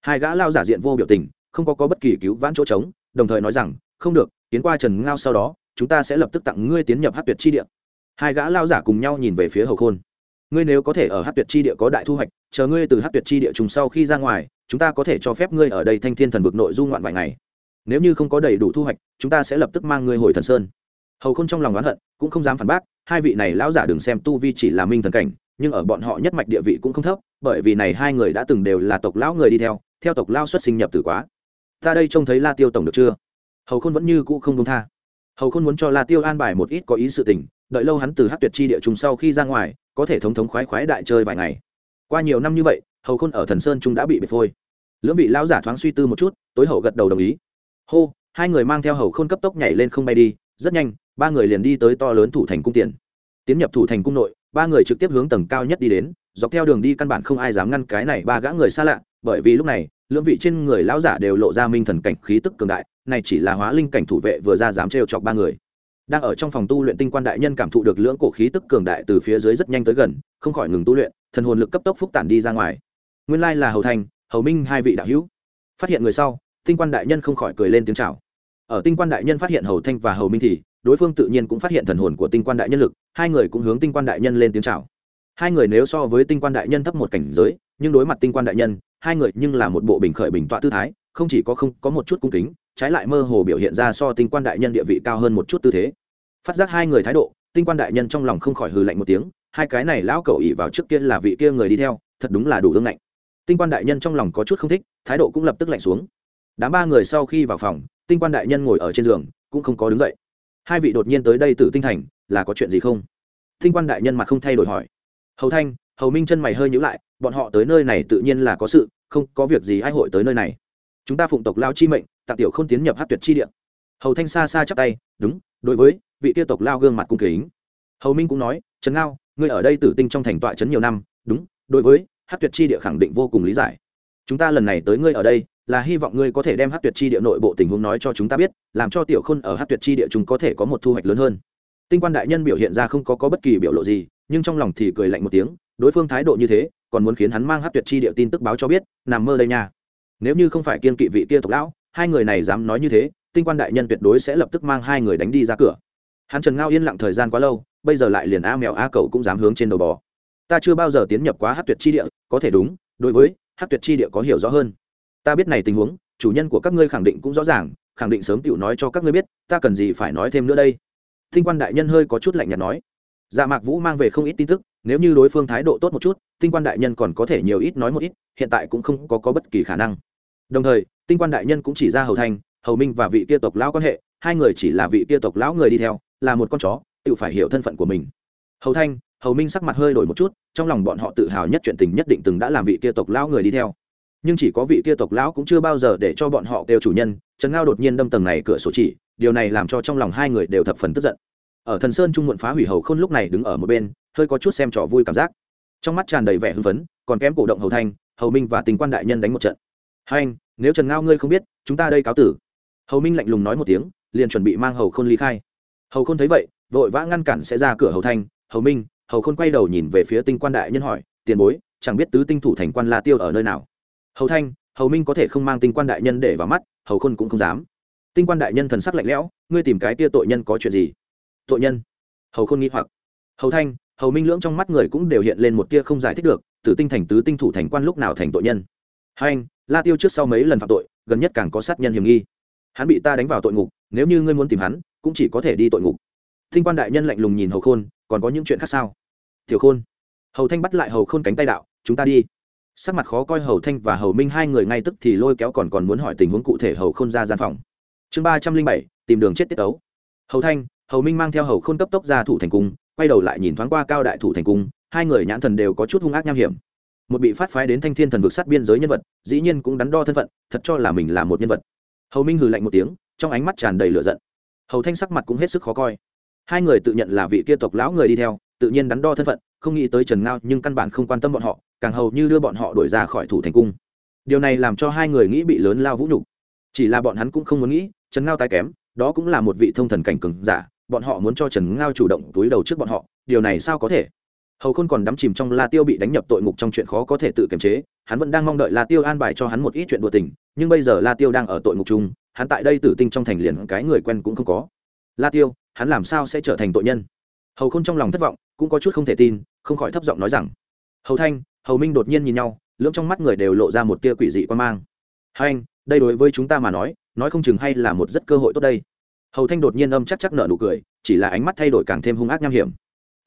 Speaker 1: Hai gã lao giả diện vô biểu tình không có, có bất kỳ cứu vãn chỗ trống đồng thời nói rằng không được tiến qua trần ngao sau đó chúng ta sẽ lập tức tặng ngươi tiến nhập hát tuyệt chi địa. Hai gã lao giả cùng nhau nhìn về phía hầu khôn. Ngươi nếu có thể ở hát tuyệt chi địa có đại thu hoạch chờ ngươi từ hát tuyệt chi địa trùng sau khi ra ngoài chúng ta có thể cho phép ngươi ở đây thanh thiên thần vực nội dung ngoạn vài ngày. Nếu như không có đầy đủ thu hoạch chúng ta sẽ lập tức mang ngươi hồi thần sơn. Hầu Khôn trong lòng oán hận cũng không dám phản bác hai vị này lão giả đừng xem tu vi chỉ là minh thần cảnh nhưng ở bọn họ nhất mạch địa vị cũng không thấp, bởi vì này hai người đã từng đều là tộc lão người đi theo theo tộc lao xuất sinh nhập tử quá. Ta đây trông thấy la tiêu tổng được chưa? Hầu khôn vẫn như cũ không công tha. Hầu khôn muốn cho la tiêu an bài một ít có ý sự tình, đợi lâu hắn từ hát tuyệt chi địa trùng sau khi ra ngoài, có thể thống thống khoái khoái đại chơi vài ngày. Qua nhiều năm như vậy, hầu khôn ở thần sơn trung đã bị bệt phôi. Lưỡng vị lão giả thoáng suy tư một chút, tối hậu gật đầu đồng ý. Hô, hai người mang theo hầu khôn cấp tốc nhảy lên không bay đi, rất nhanh, ba người liền đi tới to lớn thủ thành cung tiền. Tiến nhập thủ thành cung nội ba người trực tiếp hướng tầng cao nhất đi đến, dọc theo đường đi căn bản không ai dám ngăn cái này ba gã người xa lạ, bởi vì lúc này, lưỡng vị trên người lão giả đều lộ ra minh thần cảnh khí tức cường đại, này chỉ là hóa linh cảnh thủ vệ vừa ra dám trêu chọc ba người. Đang ở trong phòng tu luyện tinh quan đại nhân cảm thụ được lưỡng cổ khí tức cường đại từ phía dưới rất nhanh tới gần, không khỏi ngừng tu luyện, thần hồn lực cấp tốc phúc tản đi ra ngoài. Nguyên lai là hầu thành, hầu minh hai vị đạo hữu. Phát hiện người sau, tinh quan đại nhân không khỏi cười lên tiếng chào. Ở tinh quan đại nhân phát hiện hầu thanh và hầu minh thì, đối phương tự nhiên cũng phát hiện thần hồn của tinh quan đại nhân lực hai người cũng hướng tinh quan đại nhân lên tiếng chào. Hai người nếu so với tinh quan đại nhân thấp một cảnh giới, nhưng đối mặt tinh quan đại nhân, hai người nhưng là một bộ bình khởi bình tọa tư thái, không chỉ có không có một chút cung kính, trái lại mơ hồ biểu hiện ra so tinh quan đại nhân địa vị cao hơn một chút tư thế. Phát giác hai người thái độ, tinh quan đại nhân trong lòng không khỏi hừ lạnh một tiếng, hai cái này lão cẩu ỉ vào trước kia là vị kia người đi theo, thật đúng là đủ ương ngạnh. Tinh quan đại nhân trong lòng có chút không thích, thái độ cũng lập tức lạnh xuống. Đám ba người sau khi vào phòng, tinh quan đại nhân ngồi ở trên giường, cũng không có đứng dậy. Hai vị đột nhiên tới đây từ tinh thành là có chuyện gì không? Thinh quan đại nhân mặt không thay đổi hỏi. Hầu thanh, hầu minh chân mày hơi nhữ lại, bọn họ tới nơi này tự nhiên là có sự, không có việc gì ai hội tới nơi này. Chúng ta phụng tộc lao chi mệnh tặng tiểu không tiến nhập hát tuyệt chi địa. Hầu thanh xa xa chắp tay, đúng, đối với vị tiêu tộc lao gương mặt cung kính. Hầu minh cũng nói, trần ngao, ngươi ở đây tử tinh trong thành tọa trấn nhiều năm, đúng, đối với hát tuyệt chi địa khẳng định vô cùng lý giải. Chúng ta lần này tới ngươi ở đây, là hy vọng ngươi có thể đem hát tuyệt chi địa nội bộ tình huống nói cho chúng ta biết, làm cho tiểu khôn ở hát tuyệt chi địa chúng có thể có một thu hoạch lớn hơn tinh quan đại nhân biểu hiện ra không có, có bất kỳ biểu lộ gì nhưng trong lòng thì cười lạnh một tiếng đối phương thái độ như thế còn muốn khiến hắn mang hát tuyệt chi địa tin tức báo cho biết nằm mơ đây nha. Nếu như không phải kiên kỵ vị kia tộc lão hai người này dám nói như thế tinh quan đại nhân tuyệt đối sẽ lập tức mang hai người đánh đi ra cửa. Hắn trần ngao yên lặng thời gian quá lâu bây giờ lại liền a mèo a cậu cũng dám hướng trên đầu bò. Ta chưa bao giờ tiến nhập quá hát tuyệt chi địa có thể đúng đối với hát tuyệt chi địa có hiểu rõ hơn. Ta biết này tình huống chủ nhân của các ngươi khẳng định cũng rõ ràng khẳng định sớm tựu nói cho các ngươi biết ta cần gì phải nói thêm nữa đây? Tinh quan đại nhân hơi có chút lạnh nhạt nói. Dạ mạc vũ mang về không ít tin tức nếu như đối phương thái độ tốt một chút tinh quan đại nhân còn có thể nhiều ít nói một ít hiện tại cũng không có, có bất kỳ khả năng. Đồng thời tinh quan đại nhân cũng chỉ ra hầu thanh hầu minh và vị kia tộc lão quan hệ hai người chỉ là vị kia tộc lão người đi theo là một con chó tự phải hiểu thân phận của mình. Hầu thanh hầu minh sắc mặt hơi đổi một chút trong lòng bọn họ tự hào nhất chuyện tình nhất định từng đã làm vị kia tộc lão người đi theo. Nhưng chỉ có vị kia tộc lão cũng chưa bao giờ để cho bọn họ kêu chủ nhân trần ngao đột nhiên đâm tầng này cửa sổ chỉ điều này làm cho trong lòng hai người đều thập phần tức giận. Ở thần sơn trung muộn phá hủy hầu khôn lúc này đứng ở một bên, hơi có chút xem trò vui cảm giác. Trong mắt tràn đầy vẻ hưng phấn, còn kém cổ động hầu thanh, hầu minh và tình quan đại nhân đánh một trận. Hai anh, nếu trần ngao ngươi không biết, chúng ta đây cáo tử. Hầu minh lạnh lùng nói một tiếng, liền chuẩn bị mang hầu khôn ly khai. Hầu khôn thấy vậy, vội vã ngăn cản sẽ ra cửa hầu thanh. Hầu minh, hầu khôn quay đầu nhìn về phía tinh quan đại nhân hỏi, tiền bối, chẳng biết tứ tinh thủ thành quan la tiêu ở nơi nào? Hầu thanh, hầu minh có thể không mang tinh quan đại nhân để vào mắt, hầu khôn cũng không dám tinh quan đại nhân thần sắc lạnh lẽo, ngươi tìm cái tia tội nhân có chuyện gì? Tội nhân? Hầu khôn nghĩ hoặc. Hầu thanh, hầu minh lưỡng trong mắt người cũng đều hiện lên một tia không giải thích được từ tinh thành tứ tinh thủ thành quan lúc nào thành tội nhân? Hai anh, la tiêu trước sau mấy lần phạm tội, gần nhất càng có sát nhân hiểm nghi. Hắn bị ta đánh vào tội ngục, nếu như ngươi muốn tìm hắn, cũng chỉ có thể đi tội ngục. Tinh quan đại nhân lạnh lùng nhìn hầu khôn, còn có những chuyện khác sao? Tiểu khôn. Hầu thanh bắt lại hầu khôn cánh tay đạo, chúng ta đi. Sắc mặt khó coi hầu thanh và hầu minh hai người ngay tức thì lôi kéo còn còn muốn hỏi tình huống cụ thể hầu khôn ra gian phòng chương ba trăm linh bảy, tìm đường chết tiết ấu hầu thanh, hầu minh mang theo hầu khôn cấp tốc ra thủ thành cung, quay đầu lại nhìn thoáng qua cao đại thủ thành cung, hai người nhãn thần đều có chút hung ác nham hiểm. Một bị phát phái đến thanh thiên thần vực sát biên giới nhân vật, dĩ nhiên cũng đắn đo thân phận, thật cho là mình là một nhân vật. Hầu minh hừ lạnh một tiếng, trong ánh mắt tràn đầy lửa giận. Hầu thanh sắc mặt cũng hết sức khó coi. Hai người tự nhận là vị kia tộc lão người đi theo, tự nhiên đắn đo thân phận, không nghĩ tới trần ngao nhưng căn bản không quan tâm bọn họ, càng hầu như đưa bọn họ đuổi ra khỏi thủ thành cung. Điều này làm cho hai người nghĩ bị lớn lao vũ nhục. Chỉ là bọn hắn cũng không muốn nghĩ trần ngao tai kém, đó cũng là một vị thông thần cảnh cường giả, bọn họ muốn cho trần ngao chủ động túi đầu trước bọn họ, điều này sao có thể? Hầu khôn còn đắm chìm trong la tiêu bị đánh nhập tội ngục trong chuyện khó có thể tự kiềm chế, hắn vẫn đang mong đợi la tiêu an bài cho hắn một ít chuyện đùa tình, nhưng bây giờ la tiêu đang ở tội ngục chung, hắn tại đây tử tinh trong thành liền cái người quen cũng không có. La tiêu, hắn làm sao sẽ trở thành tội nhân? Hầu khôn trong lòng thất vọng, cũng có chút không thể tin, không khỏi thấp giọng nói rằng, hầu thanh, hầu minh đột nhiên nhìn nhau, lưỡng trong mắt người đều lộ ra một tia quỷ dị quan mang. Hai anh, đây đối với chúng ta mà nói nói không chừng hay là một rất cơ hội tốt đây. Hầu thanh đột nhiên âm chắc chắc nở nụ cười, chỉ là ánh mắt thay đổi càng thêm hung ác nham hiểm.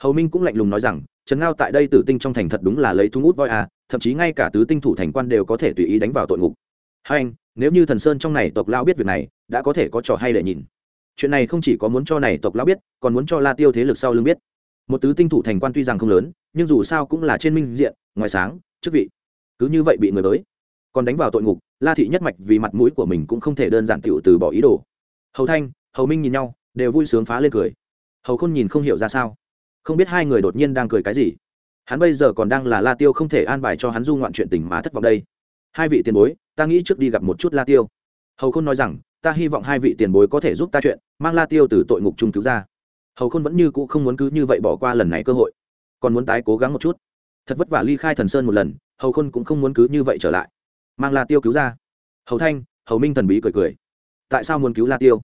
Speaker 1: Hầu minh cũng lạnh lùng nói rằng, trần ngao tại đây tử tinh trong thành thật đúng là lấy thú ngút voi à thậm chí ngay cả tứ tinh thủ thành quan đều có thể tùy ý đánh vào tội ngục. Hai anh, nếu như thần sơn trong này tộc lao biết việc này, đã có thể có trò hay để nhìn. Chuyện này không chỉ có muốn cho này tộc lao biết, còn muốn cho la tiêu thế lực sau lưng biết. Một tứ tinh thủ thành quan tuy rằng không lớn, nhưng dù sao cũng là trên minh diện, ngoài sáng, chức vị. Cứ như vậy bị người tới còn đánh vào tội ngục, la thị nhất mạch vì mặt mũi của mình cũng không thể đơn giản tựu từ bỏ ý đồ. Hầu thanh, hầu minh nhìn nhau, đều vui sướng phá lên cười. Hầu khôn nhìn không hiểu ra sao. Không biết hai người đột nhiên đang cười cái gì. Hắn bây giờ còn đang là la tiêu không thể an bài cho hắn du ngoạn chuyện tình mà thất vọng đây. Hai vị tiền bối, ta nghĩ trước đi gặp một chút la tiêu. Hầu khôn nói rằng, ta hy vọng hai vị tiền bối có thể giúp ta chuyện, mang la tiêu từ tội ngục trung cứu ra. Hầu khôn vẫn như cũ không muốn cứ như vậy bỏ qua lần này cơ hội. Còn muốn tái cố gắng một chút. Thật vất vả ly khai thần sơn một lần, hầu khôn cũng không muốn cứ như vậy trở lại mang la tiêu cứu ra. Hầu thanh, hầu minh thần bí cười cười. Tại sao muốn cứu la tiêu?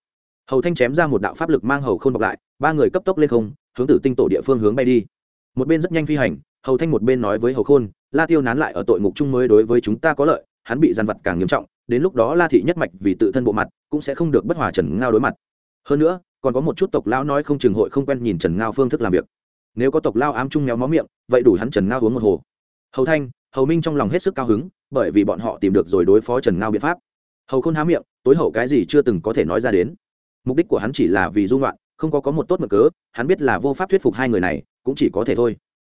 Speaker 1: Hầu thanh chém ra một đạo pháp lực mang hầu khôn bọc lại, ba người cấp tốc lên không, hướng tử tinh tổ địa phương hướng bay đi. Một bên rất nhanh phi hành, hầu thanh một bên nói với hầu khôn, la tiêu nán lại ở tội ngục chung mới đối với chúng ta có lợi, hắn bị gian vật càng nghiêm trọng, đến lúc đó la thị nhất mạch vì tự thân bộ mặt, cũng sẽ không được bất hòa trần ngao đối mặt. Hơn nữa, còn có một chút tộc lão nói không chừng hội không quen nhìn trần ngao phương thức làm việc. Nếu có tộc lao ám chung méo mó miệng, vậy đủ hắn trần ngao uống một hồ hầu thanh, hầu minh trong lòng hết sức cao hứng, bởi vì bọn họ tìm được rồi đối phó trần ngao biện pháp. Hầu khôn há miệng, tối hậu cái gì chưa từng có thể nói ra đến. Mục đích của hắn chỉ là vì dung loạn, không có có một tốt mực cớ, hắn biết là vô pháp thuyết phục hai người này, cũng chỉ có thể thôi.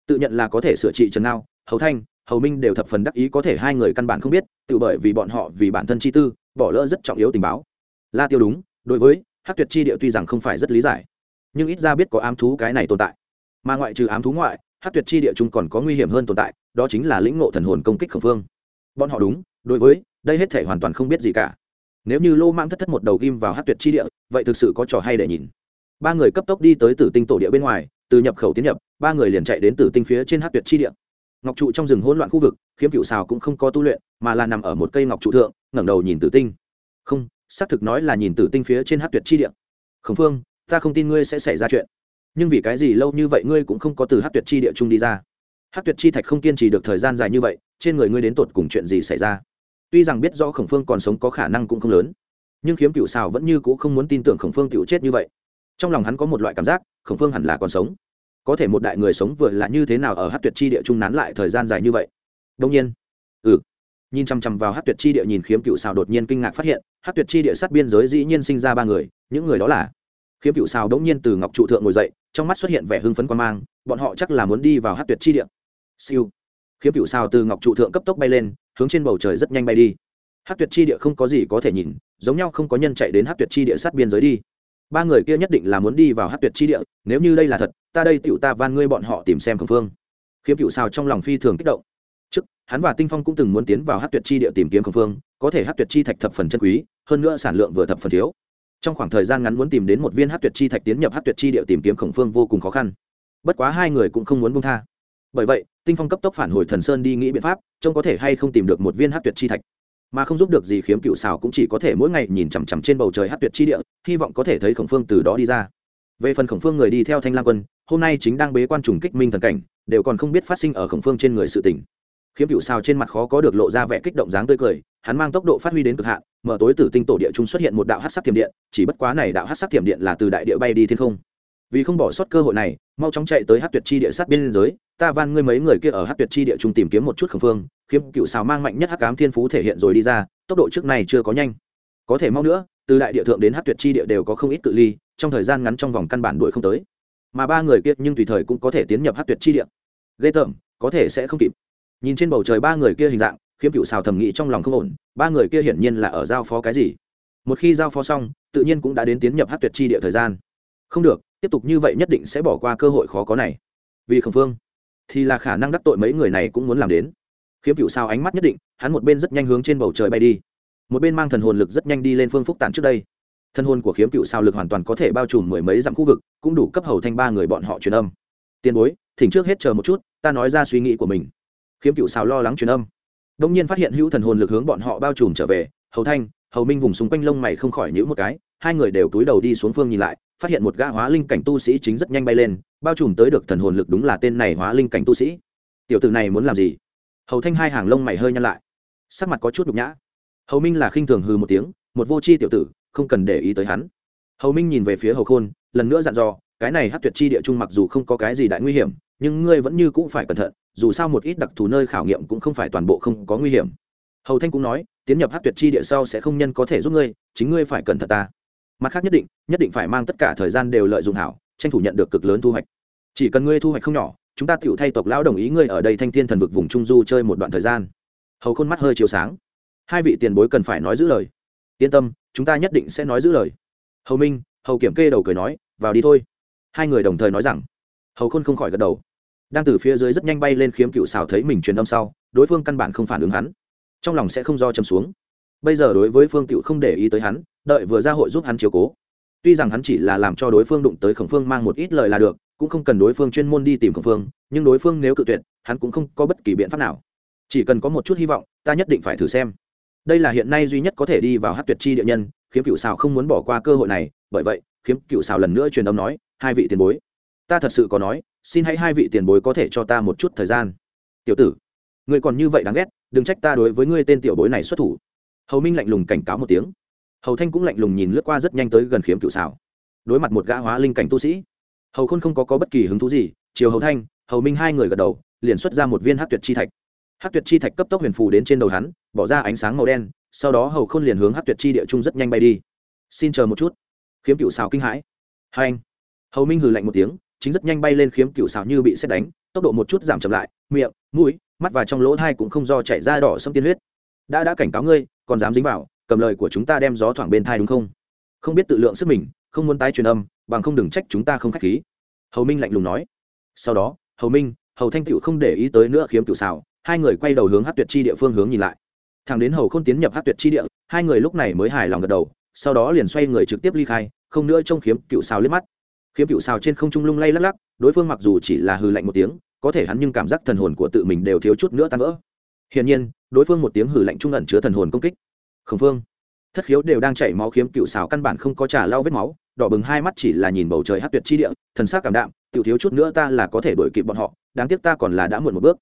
Speaker 1: Tự nhận là có thể sửa trị trần ngao, hầu thanh, hầu minh đều thập phần đắc ý có thể hai người căn bản không biết, tự bởi vì bọn họ vì bản thân chi tư, bỏ lỡ rất trọng yếu tình báo. La tiêu đúng, đối với hát tuyệt chi địa tuy rằng không phải rất lý giải, nhưng ít ra biết có ám thú cái này tồn tại. Mà ngoại trừ ám thú ngoại hát tuyệt chi địa chung còn có nguy hiểm hơn tồn tại đó chính là lĩnh ngộ thần hồn công kích khẩn phương. Bọn họ đúng, đối với, đây hết thể hoàn toàn không biết gì cả. Nếu như lô mang thất thất một đầu ghim vào hát tuyệt chi địa, vậy thực sự có trò hay để nhìn. Ba người cấp tốc đi tới tử tinh tổ địa bên ngoài, từ nhập khẩu tiến nhập, ba người liền chạy đến tử tinh phía trên hát tuyệt chi địa. Ngọc trụ trong rừng hỗn loạn khu vực, khiếm cựu xào cũng không có tu luyện, mà là nằm ở một cây ngọc trụ thượng, ngẩng đầu nhìn tử tinh. Không, xác thực nói là nhìn tử tinh phía trên hát tuyệt chi địa. Khẩn phương, ta không tin ngươi sẽ xảy ra chuyện. Nhưng vì cái gì lâu như vậy ngươi cũng không có từ hát tuyệt chi địa trung đi ra? Hát tuyệt chi thạch không kiên trì được thời gian dài như vậy, trên người ngươi đến tột cùng chuyện gì xảy ra? Tuy rằng biết rõ khổng phương còn sống có khả năng cũng không lớn, nhưng khiếm cựu xào vẫn như c ũ không muốn tin tưởng khổng phương cựu chết như vậy. Trong lòng hắn có một loại cảm giác, khổng phương hẳn là còn sống. Có thể một đại người sống vừa là như thế nào ở hát tuyệt chi địa trung nán lại thời gian dài như vậy? Đông nhiên. Ừ. Nhìn chằm chằm vào hát tuyệt chi địa nhìn khiếm cựu xào đột nhiên kinh ngạc phát hiện hát tuyệt chi địa sát biên giới dĩ nhiên sinh ra ba người, những người đó là khiếm cựu xào đống nhiên từ ngọc trụ thượng ngồi dậy, trong mắt xuất hiện vẻ hưng phấn quan mang, bọn họ chắc là muốn đi vào hát tuyệt chi địa siêu. Khiếm cựu Sao từ ngọc trụ thượng cấp tốc bay lên, hướng trên bầu trời rất nhanh bay đi. Hát tuyệt chi địa không có gì có thể nhìn, giống nhau không có nhân chạy đến hát tuyệt chi địa sát biên giới đi. Ba người kia nhất định là muốn đi vào hát tuyệt chi địa, nếu như đây là thật, ta đây tựu ta van ngươi bọn họ tìm xem khẩn phương. Khiếm cựu Sao trong lòng phi thường kích động. Trước, hắn và tinh phong cũng từng muốn tiến vào hát tuyệt chi địa tìm kiếm khẩn phương, có thể hát tuyệt chi thạch thập phần chân quý, hơn nữa sản lượng vừa thập phần thiếu. Trong khoảng thời gian ngắn muốn tìm đến một viên hát tuyệt chi thạch tiến nhập hát tuyệt chi địa tìm kiếm khổng phương vô cùng khó khăn. Bất quá hai người cũng không muốn buông tha. Bởi vậy tinh phong cấp tốc phản hồi thần sơn đi nghĩ biện pháp, trông có thể hay không tìm được một viên hát tuyệt chi thạch. Mà không giúp được gì khiếm cựu xào cũng chỉ có thể mỗi ngày nhìn chằm chằm trên bầu trời hát tuyệt chi địa, hy vọng có thể thấy khổng phương từ đó đi ra. Về phần khổng phương người đi theo thanh lam quân, hôm nay chính đang bế quan trùng kích minh thần cảnh, đều còn không biết phát sinh ở khổng phương trên người sự tỉnh khiếm cựu xào trên mặt khó có được lộ ra vẻ kích động dáng tươi cười, hắn mang tốc độ phát huy đến cực hạn, mở tối tử tinh tổ địa trung xuất hiện một đạo hát sắc thiểm điện, chỉ bất quá này đạo hát sắc thiểm điện là từ đại địa bay đi thiên không vì không bỏ sót cơ hội này, mau chóng chạy tới hát tuyệt chi địa sát biên giới. Ta van ngươi mấy người kia ở hát tuyệt chi địa trung tìm kiếm một chút khẩn phương, khiếm cựu xào mang mạnh nhất hát cám thiên phú thể hiện rồi đi ra, tốc độ trước này chưa có nhanh. Có thể mau nữa, từ đại địa thượng đến hát tuyệt chi địa đều có không ít cự ly, trong thời gian ngắn trong vòng căn bản đuổi không tới. Mà ba người kia nhưng tùy thời cũng có thể tiến nhập hát tuyệt chi địa. Ghê tởm, có thể sẽ không kịp. Nhìn trên bầu trời ba người kia hình dạng, khiếm cựu xào thầm nghĩ trong lòng không ổn, ba người kia hiển nhiên là ở giao phó cái gì. Một khi giao phó xong, tự nhiên cũng đã đến tiến nhập hát tuyệt chi địa thời gian. Không được tiếp tục như vậy nhất định sẽ bỏ qua cơ hội khó có này. Vì khẩn phương thì là khả năng đắc tội mấy người này cũng muốn làm đến. Khiếm cựu sao ánh mắt nhất định, hắn một bên rất nhanh hướng trên bầu trời bay đi. Một bên mang thần hồn lực rất nhanh đi lên phương phúc tản trước đây. Thân hồn của khiếm cựu sao lực hoàn toàn có thể bao trùm mười mấy dặm khu vực, cũng đủ cấp hầu thanh ba người bọn họ truyền âm. Tiền bối, thỉnh trước hết chờ một chút, ta nói ra suy nghĩ của mình. Khiếm cựu sao lo lắng truyền âm. Đông nhiên phát hiện hữu thần hồn lực hướng bọn họ bao trùm trở về, hầu thanh, hầu minh vùng xung quanh lông mày không khỏi nhữ một cái, hai người đều túi đầu đi xuống phương nhìn lại phát hiện một gã hóa linh cảnh tu sĩ chính rất nhanh bay lên, bao trùm tới được thần hồn lực đúng là tên này hóa linh cảnh tu sĩ. Tiểu tử này muốn làm gì? Hầu thanh hai hàng lông mày hơi nhăn lại. Sắc mặt có chút nhục nhã. Hầu minh là khinh thường hừ một tiếng, một vô c h i tiểu tử, không cần để ý tới hắn. Hầu minh nhìn về phía hầu khôn, lần nữa dặn dò, cái này hát tuyệt chi địa trung mặc dù không có cái gì đại nguy hiểm, nhưng ngươi vẫn như cũng phải cẩn thận, dù sao một ít đặc thù nơi khảo nghiệm cũng không phải toàn bộ không có nguy hiểm. Hầu thanh cũng nói, tiến nhập hát tuyệt chi địa sau sẽ không nhân có thể giúp ngươi, chính ngươi phải cẩn thận ta mặt khác nhất định nhất định phải mang tất cả thời gian đều lợi dụng hảo, tranh thủ nhận được cực lớn thu hoạch. Chỉ cần ngươi thu hoạch không nhỏ, chúng ta tựu thay tộc lão đồng ý ngươi ở đây thanh thiên thần vực vùng trung du chơi một đoạn thời gian. Hầu khôn mắt hơi chiều sáng. Hai vị tiền bối cần phải nói giữ lời. Yên tâm, chúng ta nhất định sẽ nói giữ lời. Hầu minh, hầu kiểm kê đầu cười nói, vào đi thôi. Hai người đồng thời nói rằng. Hầu khôn không khỏi gật đầu. Đang từ phía dưới rất nhanh bay lên khiếm cựu xào thấy mình truyền âm sau, đối phương căn bản không phản ứng hắn. Trong lòng sẽ không do châm xuống. Bây giờ đối với phương tựu không để ý tới hắn đợi vừa ra hội giúp hắn chiếu cố. Tuy rằng hắn chỉ là làm cho đối phương đụng tới khổng phương mang một ít lời là được, cũng không cần đối phương chuyên môn đi tìm khổng phương, nhưng đối phương nếu cự tuyệt, hắn cũng không có bất kỳ biện pháp nào. Chỉ cần có một chút hy vọng, ta nhất định phải thử xem. Đây là hiện nay duy nhất có thể đi vào hát tuyệt chi địa nhân, khiếm cựu xào không muốn bỏ qua cơ hội này, bởi vậy, khiếm cựu xào lần nữa truyền âm nói, hai vị tiền bối, ta thật sự có nói, xin hãy hai vị tiền bối có thể cho ta một chút thời gian. Tiểu tử, ngươi còn như vậy đáng ghét, đừng trách ta đối với ngươi tên tiểu bối này xuất thủ. Hầu minh lạnh lùng cảnh cáo một tiếng hầu thanh cũng lạnh lùng nhìn lướt qua rất nhanh tới gần khiếm cựu xảo đối mặt một gã hóa linh cảnh tu sĩ hầu khôn không có, có bất kỳ hứng thú gì chiều hầu thanh hầu minh hai người gật đầu liền xuất ra một viên hát tuyệt chi thạch hát tuyệt chi thạch cấp tốc huyền phù đến trên đầu hắn bỏ ra ánh sáng màu đen sau đó hầu khôn liền hướng hát tuyệt chi địa trung rất nhanh bay đi xin chờ một chút khiếm cựu xào kinh hãi hai anh hầu minh hừ lạnh một tiếng chính rất nhanh bay lên khiếm cựu xào như bị xét đánh tốc độ một chút giảm chậm lại miệng mũi mắt và trong lỗ thai cũng không do chảy ra đỏ sâm tiên huyết đã đã cảnh cáo ngươi còn dám dính vào cầm lời của chúng ta đem gió thoảng bên thai đúng không? Không biết tự lượng sức mình, không muốn tái truyền âm, bằng không đừng trách chúng ta không k h á c h khí. Hầu minh lạnh lùng nói. Sau đó, hầu minh, hầu thanh tịu không để ý tới nữa khiếm tiểu xào, hai người quay đầu hướng hát tuyệt chi địa phương hướng nhìn lại. Thằng đến hầu k h ô n tiến nhập hát tuyệt chi địa, hai người lúc này mới hài lòng gật đầu, sau đó liền xoay người trực tiếp ly khai, không nữa trông khiếm cựu xào liếc mắt. Khiếm cựu xào trên không trung lung lay lắc lắc, đối phương mặc dù chỉ là hư lạnh một tiếng, có thể hắn nhưng cảm giác thần hồn của tự mình đều thiếu chút nữa tan vỡ. Hiển nhiên, đối phương một tiếng hử lạnh trung ẩn chứa thần hồn công kích khổng phương thất khiếu đều đang chảy máu khiếm, cựu xào căn bản không có trả lau vết máu, đỏ bừng hai mắt chỉ là nhìn bầu trời hát tuyệt chi địa, thần sắc cảm đạm tự thiếu chút nữa ta là có thể đuổi kịp bọn họ, đáng tiếc ta còn là đã muộn một bước.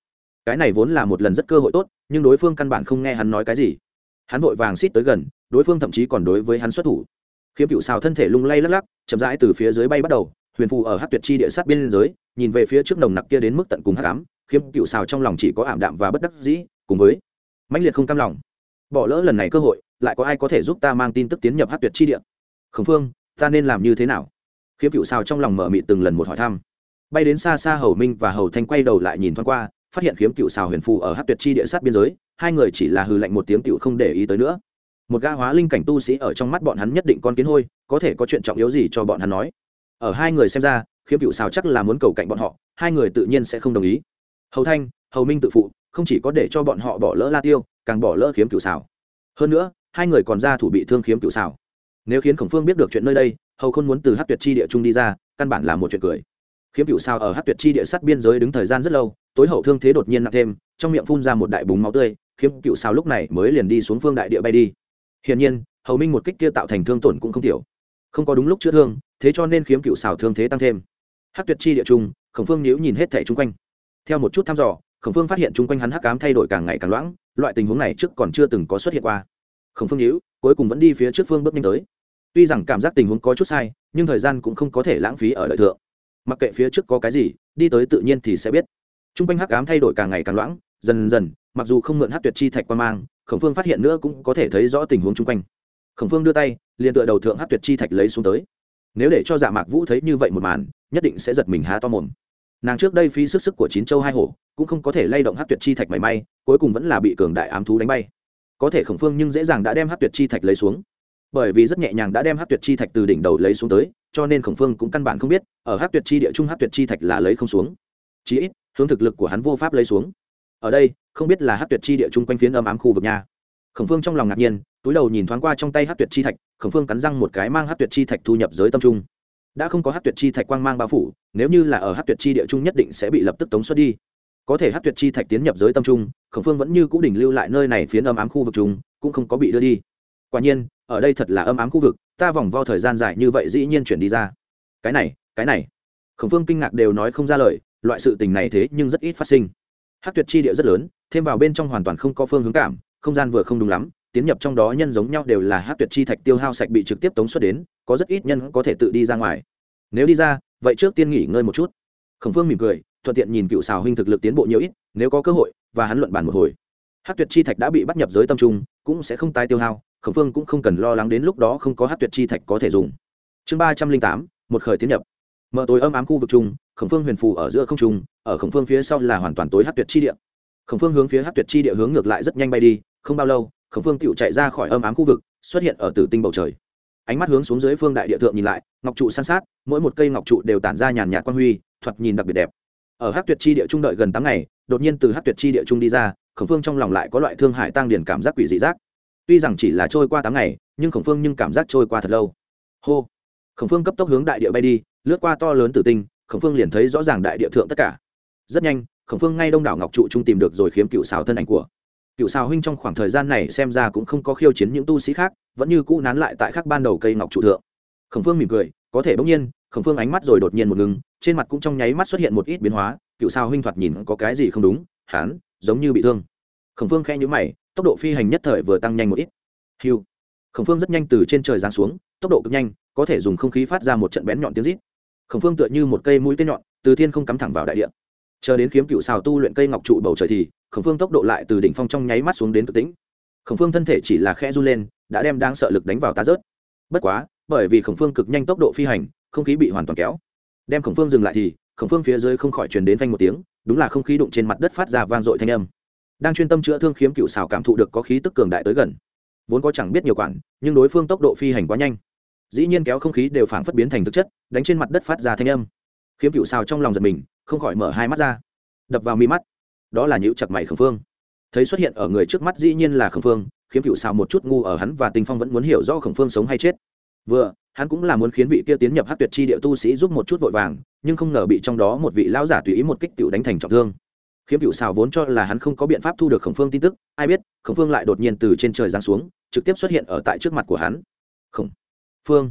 Speaker 1: Cái này vốn là một lần rất cơ hội tốt, nhưng đối phương căn bản không nghe hắn nói cái gì. Hắn vội vàng xít tới gần, đối phương thậm chí còn đối với hắn xuất thủ. Khiếm cựu xào thân thể lung lay lắc lắc, chậm rãi từ phía dưới bay bắt đầu, huyền phù ở hát tuyệt chi địa sát biên giới, nhìn về phía trước nồng nặc kia đến mức tận cùng hát cám khiếm cựu xào trong lòng chỉ có ảm đạm và bất đắc dĩ, cùng với mãnh liệt không cam lòng bỏ lỡ lần này cơ hội, lại có ai có thể giúp ta mang tin tức tiến nhập hát tuyệt chi địa? Khẩn phương, ta nên làm như thế nào? Khiếm cựu sao trong lòng mở mị từng lần một hỏi thăm. Bay đến xa xa hầu minh và hầu thanh quay đầu lại nhìn thoáng qua, phát hiện khiếm cựu xào huyền phù ở hát tuyệt chi địa sát biên giới, hai người chỉ là hư lạnh một tiếng cựu không để ý tới nữa. Một ga hóa linh cảnh tu sĩ ở trong mắt bọn hắn nhất định con kiến hôi, có thể có chuyện trọng yếu gì cho bọn hắn nói. Ở hai người xem ra, khiếm cựu xào chắc là muốn cầu cạnh bọn họ, hai người tự nhiên sẽ không đồng ý. Hầu thanh, hầu minh tự phụ không chỉ có để cho bọn họ bỏ lỡ la tiêu, càng bỏ lỡ khiếm cựu xảo hơn nữa, hai người còn ra thủ bị thương khiếm cựu xảo nếu khiến khổng phương biết được chuyện nơi đây, hầu không muốn từ hát tuyệt chi địa trung đi ra, căn bản là một chuyện cười. Khiếm cựu xảo ở hát tuyệt chi địa sắt biên giới đứng thời gian rất lâu, tối hậu thương thế đột nhiên nặng thêm, trong miệng phun ra một đại búng máu tươi, khiếm cựu xảo lúc này mới liền đi xuống phương đại địa bay đi. Hiển nhiên, hầu minh một kích kia tạo thành thương tổn cũng không tiểu. Không có đúng lúc chữa thương, thế cho nên khiếm cựu xảo thương thế tăng thêm. Hát tuyệt chi địa trung, khổng phương nhíu nhìn hết thẻ chung quanh. Theo một chút thăm dò khổng phương phát hiện chung quanh hắn hắc cám thay đổi càng ngày càng loãng, loại tình huống này trước còn chưa từng có xuất hiện qua. Khổng phương nhíu, cuối cùng vẫn đi phía trước phương bước nhanh tới. Tuy rằng cảm giác tình huống có chút sai, nhưng thời gian cũng không có thể lãng phí ở lợi thượng. Mặc kệ phía trước có cái gì, đi tới tự nhiên thì sẽ biết. Chung quanh hắc ám thay đổi càng ngày càng loãng, dần dần, mặc dù không mượn hát tuyệt chi thạch qua mang, khổng phương phát hiện nữa cũng có thể thấy rõ tình huống chung quanh. Khổng phương đưa tay, liền tựa đầu thượng hát tuyệt chi thạch lấy xuống tới. Nếu để cho dạ mạc vũ thấy như vậy một màn, nhất định sẽ giật mình há to mồm nàng trước đây phí sức sức của chín châu hai hổ, cũng không có thể lay động hát tuyệt chi thạch mảy may, cuối cùng vẫn là bị cường đại ám thú đánh bay. Có thể khổng phương nhưng dễ dàng đã đem hát tuyệt chi thạch lấy xuống. Bởi vì rất nhẹ nhàng đã đem hát tuyệt chi thạch từ đỉnh đầu lấy xuống tới, cho nên khổng phương cũng căn bản không biết, ở hát tuyệt chi địa trung hát tuyệt chi thạch là lấy không xuống. Chí ít, hướng thực lực của hắn vô pháp lấy xuống. Ở đây, không biết là hát tuyệt chi địa trung quanh phiến âm ám khu vực nhà khổng phương trong lòng ngạc nhiên, túi đầu nhìn thoáng qua trong tay hát tuyệt chi thạch, khổng phương cắn răng một cái mang hát tuyệt chi thạch thu nhập giới tâm trung đã không có hát tuyệt chi thạch quang mang bao phủ, nếu như là ở hát tuyệt chi địa trung nhất định sẽ bị lập tức tống xuất đi. Có thể hát tuyệt chi thạch tiến nhập giới tâm trung, khổng phương vẫn như cũ đỉnh lưu lại nơi này phiến âm ám khu vực trung, cũng không có bị đưa đi. Quả nhiên, ở đây thật là âm ám khu vực, ta vòng vo thời gian dài như vậy dĩ nhiên chuyển đi ra. Cái này cái này. Khổng phương kinh ngạc đều nói không ra lời, loại sự tình này thế nhưng rất ít phát sinh. Hát tuyệt chi địa rất lớn, thêm vào bên trong hoàn toàn không có phương hướng cảm, không gian vừa không đúng lắm, tiến nhập trong đó nhân giống nhau đều là hát tuyệt chi thạch tiêu hao sạch bị trực tiếp tống xuất đến có rất ít nhân có thể tự đi ra ngoài. Nếu đi ra, vậy trước tiên nghỉ ngơi một chút. Khổng phương mỉm cười, thuận tiện nhìn cựu xào huynh thực lực tiến bộ nhiều ít, nếu có cơ hội, và hắn luận bàn một hồi. Hát tuyệt chi thạch đã bị bắt nhập giới tâm trung, cũng sẽ không tái tiêu hao, khổng phương cũng không cần lo lắng đến lúc đó không có hát tuyệt chi thạch có thể dùng. Chương ba trăm linh tám, một khởi tiến nhập. Mở tối âm ám khu vực chung khổng phương huyền phù ở giữa không trung, ở khổng phương phía sau là hoàn toàn tối hát tuyệt chi địa. Khổng phương hướng phía hát tuyệt chi địa hướng ngược lại rất nhanh bay đi, không bao lâu, khổng phương tựu chạy ra khỏi âm ám khu vực, xuất hiện ở tử tinh bầu trời ánh mắt hướng xuống dưới phương đại địa thượng nhìn lại, ngọc trụ san sát, mỗi một cây ngọc trụ đều tản ra nhàn nhạt quan huy thoạt nhìn đặc biệt đẹp. Ở hát tuyệt chi địa trung đợi gần tám ngày, đột nhiên từ hát tuyệt chi địa trung đi ra, khổng phương trong lòng lại có loại thương hại tăng điển cảm giác quỷ dị giác. Tuy rằng chỉ là trôi qua tám ngày, nhưng khổng phương nhưng cảm giác trôi qua thật lâu. Hô! Khổng phương cấp tốc hướng đại địa bay đi, lướt qua to lớn tử tinh, khổng phương liền thấy rõ ràng đại địa thượng tất cả. Rất nhanh, khổng phương ngay đông đảo ngọc trụ trung tìm được rồi khiếm cựu xào thân ảnh của. Cựu xào huynh trong khoảng thời gian này xem ra cũng không có khiêu chiến những tu sĩ khác vẫn như cũ nán lại tại khắc ban đầu cây ngọc trụ thượng. Khổng phương mỉm cười, có thể bỗng nhiên, khổng phương ánh mắt rồi đột nhiên một ngừng, trên mặt cũng trong nháy mắt xuất hiện một ít biến hóa, cựu sao huynh thoạt nhìn có cái gì không đúng hán giống như bị thương. Khổng phương khe nhữ mày, tốc độ phi hành nhất thời vừa tăng nhanh một ít. Hiu khổng phương rất nhanh từ trên trời giáng xuống, tốc độ cực nhanh, có thể dùng không khí phát ra một trận bén nhọn tiếng rít. Khổng phương tựa như một cây mũi tên nhọn, từ thiên không cắm thẳng vào đại địa. Chờ đến kiếm cựu xào tu luyện cây ngọc trụ bầu trời thì, khổng phương tốc độ lại từ đỉnh phong trong nháy mắt xuống đến cực tĩnh. Khổng phương thân thể chỉ là khẽ run lên đã đem đáng sợ lực đánh vào tá rớt. Bất quá, bởi vì khổng phương cực nhanh tốc độ phi hành, không khí bị hoàn toàn kéo. Đem khổng phương dừng lại thì, khổng phương phía dưới không khỏi truyền đến phanh một tiếng, đúng là không khí đụng trên mặt đất phát ra vang dội thanh âm. Đang chuyên tâm chữa thương khiếm cựu xào cảm thụ được có khí tức cường đại tới gần. Vốn có chẳng biết nhiều quản, nhưng đối phương tốc độ phi hành quá nhanh. Dĩ nhiên kéo không khí đều phảng phất biến thành thực chất, đánh trên mặt đất phát ra thanh âm. Khiếm cựu xào trong lòng giật mình, không khỏi mở hai mắt ra. Đập vào mi mắt. Đó là nhữ chặt mày khẩn phương. Thấy xuất hiện ở người trước mắt dĩ nhiên là khẩn phương khiếm cựu xào một chút ngu ở hắn và tinh phong vẫn muốn hiểu rõ Khổng phương sống hay chết. Vừa, hắn cũng là muốn khiến vị kia tiến nhập hát tuyệt chi địa tu sĩ giúp một chút vội vàng, nhưng không ngờ bị trong đó một vị lão giả tùy ý một kích tiểu đánh thành trọng thương. Khiếm cựu xào vốn cho là hắn không có biện pháp thu được khổng phương tin tức, ai biết, khổng phương lại đột nhiên từ trên trời giáng xuống, trực tiếp xuất hiện ở tại trước mặt của hắn. Khổng phương.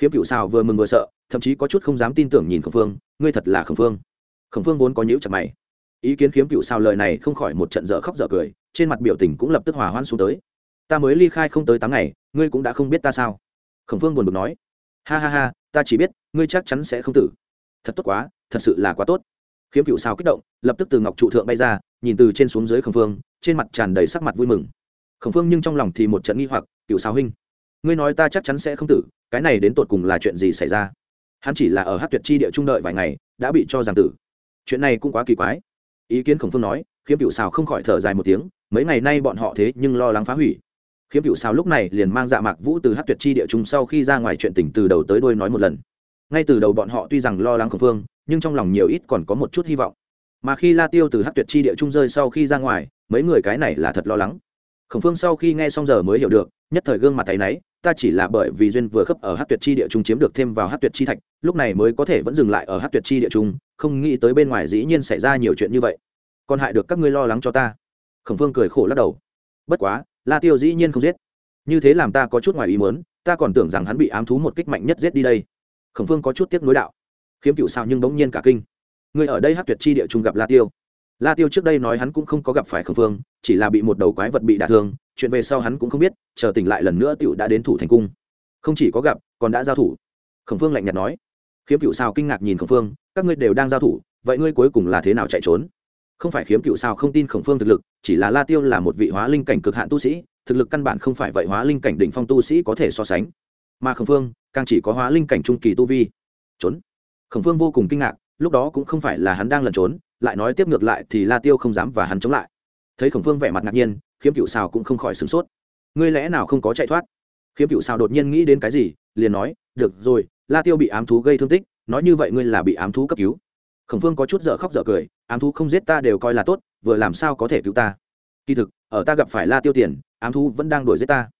Speaker 1: Khiếm cựu xào vừa mừng vừa sợ, thậm chí có chút không dám tin tưởng nhìn khổng phương, ngươi thật là khổng phương. Khổng phương vốn có nhữ chặt mày. Ý kiến khiếm cựu xào lời này không khỏi một trận dở khóc dở cười, trên mặt biểu tình cũng lập tức hòa hoan xuống tới ta mới ly khai không tới tám ngày, ngươi cũng đã không biết ta sao. Khổng phương buồn bực nói, ha ha ha, ta chỉ biết, ngươi chắc chắn sẽ không tử. Thật tốt quá, thật sự là quá tốt. Khiếm cựu xào kích động, lập tức từ ngọc trụ thượng bay ra, nhìn từ trên xuống dưới khổng phương, trên mặt tràn đầy sắc mặt vui mừng. Khổng phương nhưng trong lòng thì một trận nghi hoặc, cựu xào huynh, ngươi nói ta chắc chắn sẽ không tử, cái này đến tột cùng là chuyện gì xảy ra? Hắn chỉ là ở hát tuyệt chi địa trung đợi vài ngày, đã bị cho rằng tử. Chuyện này cũng quá kỳ quái. Ý kiến khổng phương nói, khiếm cựu xào không khỏi thở dài một tiếng, mấy ngày nay bọn họ thế nhưng lo lắng phá hủy khiếm cựu sao lúc này liền mang dạ mạc vũ từ hát tuyệt chi địa trung sau khi ra ngoài chuyện tình từ đầu tới đôi nói một lần. Ngay từ đầu bọn họ tuy rằng lo lắng khẩn phương nhưng trong lòng nhiều ít còn có một chút hy vọng. Mà khi la tiêu từ hát tuyệt chi địa trung rơi sau khi ra ngoài, mấy người cái này là thật lo lắng. Khẩn phương sau khi nghe xong giờ mới hiểu được, nhất thời gương mặt thấy náy, ta chỉ là bởi vì duyên vừa khớp ở hát tuyệt chi địa trung chiếm được thêm vào hát tuyệt chi thạch, lúc này mới có thể vẫn dừng lại ở hát tuyệt chi địa trung, không nghĩ tới bên ngoài dĩ nhiên xảy ra nhiều chuyện như vậy. Còn hại được các ngươi lo lắng cho ta. Khẩn phương cười khổ lắc đầu. Bất quá la tiêu dĩ nhiên không giết. Như thế làm ta có chút ngoài ý muốn, ta còn tưởng rằng hắn bị ám thú một kích mạnh nhất giết đi đây. Khổng phương có chút tiếc nối đạo. Khiếm cựu sao nhưng bỗng nhiên cả kinh. Người ở đây hát tuyệt chi địa trung gặp la tiêu. La tiêu trước đây nói hắn cũng không có gặp phải khổng phương chỉ là bị một đầu quái vật bị đả thương, chuyện về sau hắn cũng không biết, chờ tỉnh lại lần nữa t đã đến thủ thành cung. Không chỉ có gặp, còn đã giao thủ. Khổng phương lạnh nhạt nói. Khiếm cựu sao kinh ngạc nhìn khổng phương các ngươi đều đang giao thủ, vậy ngươi cuối cùng là thế nào chạy trốn? Không phải khiếm cựu sao không tin khổng phương thực lực, chỉ là la tiêu là một vị hóa linh cảnh cực hạn tu sĩ, thực lực căn bản không phải vậy hóa linh cảnh đỉnh phong tu sĩ có thể so sánh. Mà khổng phương, càng chỉ có hóa linh cảnh trung kỳ tu vi. Trốn. Khổng phương vô cùng kinh ngạc, lúc đó cũng không phải là hắn đang lẩn trốn, lại nói tiếp ngược lại thì la tiêu không dám và hắn chống lại. Thấy khổng phương vẻ mặt ngạc nhiên, khiếm cựu Sao cũng không khỏi sửng sốt. Ngươi lẽ nào không có chạy thoát? Khiếm cựu Sao đột nhiên nghĩ đến cái gì, liền nói, được rồi, la tiêu bị ám thú gây thương tích, nói như vậy ngươi là bị ám thú cấp cứu khổng phương có chút dở khóc dở cười, ám thú không giết ta đều coi là tốt, vừa làm sao có thể cứu ta? Kỳ thực, ở ta gặp phải la tiêu tiền, ám thú vẫn đang đuổi giết ta.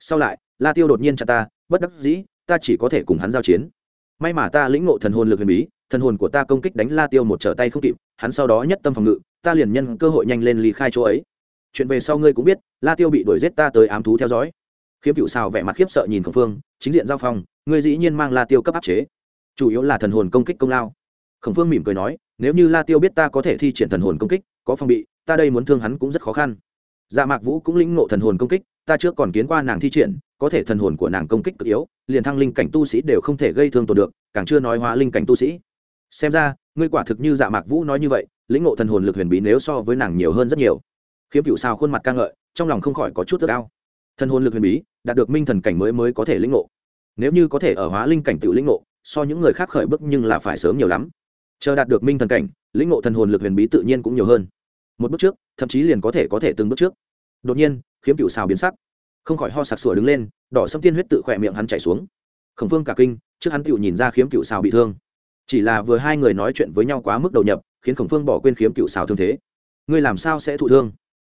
Speaker 1: Sau lại, la tiêu đột nhiên chặn ta, bất đắc dĩ, ta chỉ có thể cùng hắn giao chiến. May mà ta lĩnh ngộ thần hồn lực huyền bí, thần hồn của ta công kích đánh la tiêu một trở tay không kịp, hắn sau đó nhất tâm phòng ngự, ta liền nhân cơ hội nhanh lên ly khai chỗ ấy. Chuyện về sau ngươi cũng biết, la tiêu bị đuổi giết ta tới ám thú theo dõi. Khiếm cựu xào vẻ mặt khiếp sợ nhìn khổng phương, chính diện giao phong ngươi dĩ nhiên mang la tiêu cấp áp chế. Chủ yếu là thần hồn công kích công lao khổng phương mỉm cười nói, nếu như la tiêu biết ta có thể thi triển thần hồn công kích, có phòng bị, ta đây muốn thương hắn cũng rất khó khăn. Dạ mạc vũ cũng lĩnh ngộ thần hồn công kích, ta trước còn kiến qua nàng thi triển, có thể thần hồn của nàng công kích cực yếu, liền thăng linh cảnh tu sĩ đều không thể gây thương tổn được, càng chưa nói hóa linh cảnh tu sĩ. Xem ra, ngươi quả thực như dạ mạc vũ nói như vậy, lĩnh ngộ thần hồn lực huyền bí nếu so với nàng nhiều hơn rất nhiều. Khiếm cựu sao khuôn mặt ca ngợi, trong lòng không khỏi có chút ước ao. Thần hồn lực huyền bí, đạt được minh thần cảnh mới mới có thể lĩnh ngộ. Nếu như có thể ở hóa linh cảnh tự lĩnh ngộ, so những người khác khởi bức nhưng là phải sớm nhiều lắm chờ đạt được minh thần cảnh, lĩnh ngộ thần hồn lực huyền bí tự nhiên cũng nhiều hơn. Một bước trước, thậm chí liền có thể có thể từng bước trước. Đột nhiên, khiếm cựu xào biến sắc. Không khỏi ho sặc sủa đứng lên, đỏ sâm tiên huyết tự khỏe miệng hắn chảy xuống. Khổng phương cả kinh, trước hắn tựu nhìn ra khiếm cựu xào bị thương. Chỉ là vừa hai người nói chuyện với nhau quá mức đầu nhập, khiến khổng phương bỏ quên khiếm cựu xào thương thế. Ngươi làm sao sẽ thụ thương?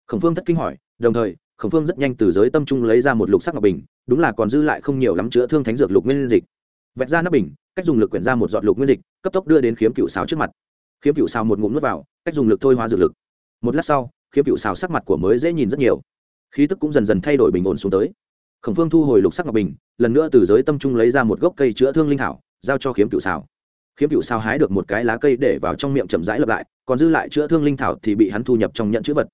Speaker 1: Khổng phương thất kinh hỏi, đồng thời, khổng phương rất nhanh từ giới tâm trung lấy ra một lục sắc ngọc bình, đúng là còn dư lại không nhiều lắm chữa thương thánh dược lục nguyên dịch vẹt ra nắp bình, cách dùng lực quyển ra một giọt lục nguyên dịch, cấp tốc đưa đến khiếm cựu xào trước mặt. Khiếm cựu xào một ngụm nước vào, cách dùng lực thôi hóa dược lực. Một lát sau, khiếm cựu xào sắc mặt của mới dễ nhìn rất nhiều. Khí tức cũng dần dần thay đổi bình ổn xuống tới. Khổng phương thu hồi lục sắc ngọc bình, lần nữa từ giới tâm trung lấy ra một gốc cây chữa thương linh thảo giao cho khiếm cựu xào khiếm cựu xào hái được một cái lá cây để vào trong miệng chậm rãi lập lại, còn dư lại chữa thương linh thảo thì bị hắn thu nhập trong nhận chữ vật.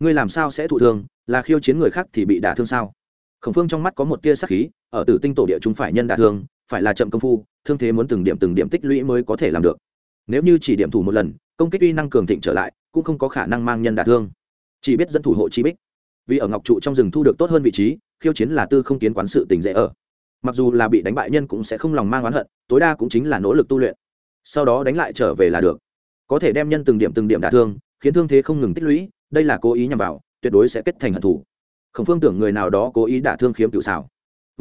Speaker 1: Ngươi làm sao sẽ thụ thương, là khiêu chiến người khác thì bị đả thương sao? Khổng phương trong mắt có một tia sắc khí, ở tử tinh tổ địa chúng phải nhân đả thương phải là chậm công phu, thương thế muốn từng điểm từng điểm tích lũy mới có thể làm được. Nếu như chỉ điểm thủ một lần, công kích uy năng cường thịnh trở lại, cũng không có khả năng mang nhân đả thương. Chỉ biết dẫn thủ hộ chi bích. Vì ở ngọc trụ trong rừng thu được tốt hơn vị trí, khiêu chiến là tư không kiến quán sự tình dễ ở. Mặc dù là bị đánh bại nhân cũng sẽ không lòng mang oán hận, tối đa cũng chính là nỗ lực tu luyện. Sau đó đánh lại trở về là được. Có thể đem nhân từng điểm từng điểm đả thương, khiến thương thế không ngừng tích lũy, đây là cố ý nhằm vào, tuyệt đối sẽ kết thành hận thủ. Khổng phương tưởng người nào đó cố ý đả thương khiếm cựu xảo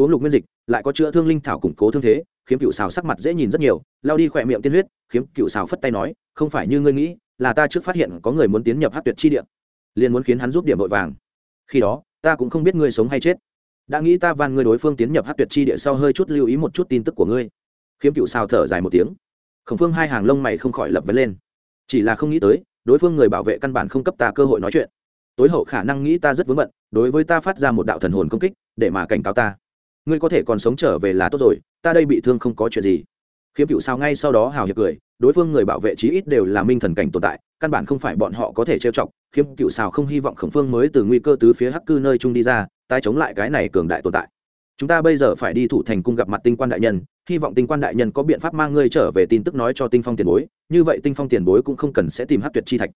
Speaker 1: uống lục nguyên dịch, lại có chữa thương linh thảo củng cố thương thế, khiếm cựu xào sắc mặt dễ nhìn rất nhiều lao đi khỏe miệng tiên huyết, khiếm cựu xào phất tay nói, không phải như ngươi nghĩ, là ta trước phát hiện có người muốn tiến nhập hát tuyệt chi địa, liền muốn khiến hắn giúp điểm vội vàng. Khi đó, ta cũng không biết ngươi sống hay chết. Đã nghĩ ta van ngươi đối phương tiến nhập hát tuyệt chi địa sau hơi chút lưu ý một chút tin tức của ngươi. Khiếm cựu xào thở dài một tiếng. Khổng phương hai hàng lông mày không khỏi lập vấn lên. Chỉ là không nghĩ tới, đối phương người bảo vệ căn bản không cấp ta cơ hội nói chuyện. Tối hậu khả năng nghĩ ta rất vướng bận, đối với ta phát ra một đạo thần hồn công kích, để mà cảnh cáo ta ngươi có thể còn sống trở về là tốt rồi, ta đây bị thương không có chuyện gì. Khiếm cựu sao ngay sau đó hào hiệp cười, đối phương người bảo vệ chí ít đều là minh thần cảnh tồn tại, căn bản không phải bọn họ có thể trêu chọc, khiếm cựu sao không hy vọng khổng phương mới từ nguy cơ tứ phía hắc cư nơi trung đi ra, tái chống lại cái này cường đại tồn tại. Chúng ta bây giờ phải đi thủ thành cung gặp mặt tinh quan đại nhân, hy vọng tinh quan đại nhân có biện pháp mang ngươi trở về tin tức nói cho tinh phong tiền bối, như vậy tinh phong tiền bối cũng không cần sẽ tìm hát tuyệt chi thạch.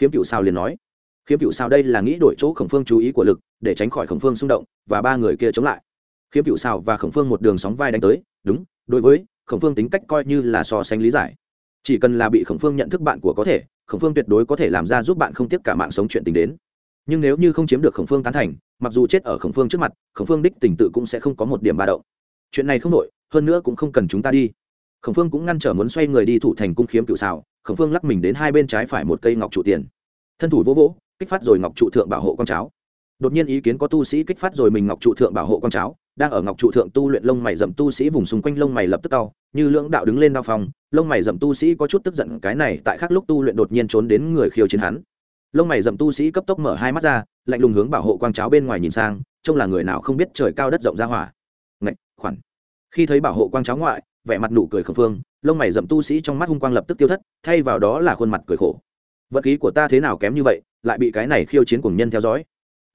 Speaker 1: Khiếm cựu sao liền nói. Khiếm cựu sao đây là nghĩ đổi chỗ khổng phương chú ý của lực, để tránh khỏi khổng phương xung động, và ba người kia chống lại khiếm cựu xào và khổng phương một đường sóng vai đánh tới, đúng, đối với, khổng phương tính cách coi như là so sánh lý giải. Chỉ cần là bị khổng phương nhận thức bạn của có thể, khổng phương tuyệt đối có thể làm ra giúp bạn không tiếp cả mạng sống chuyện tình đến. Nhưng nếu như không chiếm được khổng phương tán thành, mặc dù chết ở khổng phương trước mặt, khổng phương đích tình tự cũng sẽ không có một điểm ba động. Chuyện này không đổi, hơn nữa cũng không cần chúng ta đi. Khổng phương cũng ngăn trở muốn xoay người đi thủ thành cung khiếm cựu xào khổng phương lắc mình đến hai bên trái phải một cây ngọc trụ tiền. Thân thủ vỗ vỗ, kích phát rồi ngọc trụ thượng bảo hộ con cháo. Đột nhiên ý kiến có tu sĩ kích phát rồi mình ngọc trụ thượng bảo hộ con cháo đang ở ngọc trụ thượng tu luyện lông mày dậm tu sĩ vùng xung quanh lông mày lập tức cao như lưỡng đạo đứng lên đao phòng lông mày dậm tu sĩ có chút tức giận, cái này tại khác lúc tu luyện đột nhiên trốn đến người khiêu chiến hắn. Lông mày dậm tu sĩ cấp tốc mở hai mắt ra, lạnh lùng hướng bảo hộ quang cháo bên ngoài nhìn sang, trông là người nào không biết trời cao đất rộng ra hỏa. Ngạch, khoản. Khi thấy bảo hộ quang cháo ngoại, vẻ mặt nụ cười khẩn phương lông mày dậm tu sĩ trong mắt hung quang lập tức tiêu thất, thay vào đó là khuôn mặt cười khổ. Vật khí của ta thế nào kém như vậy, lại bị cái này khiêu chiến cùng nhân theo dõi?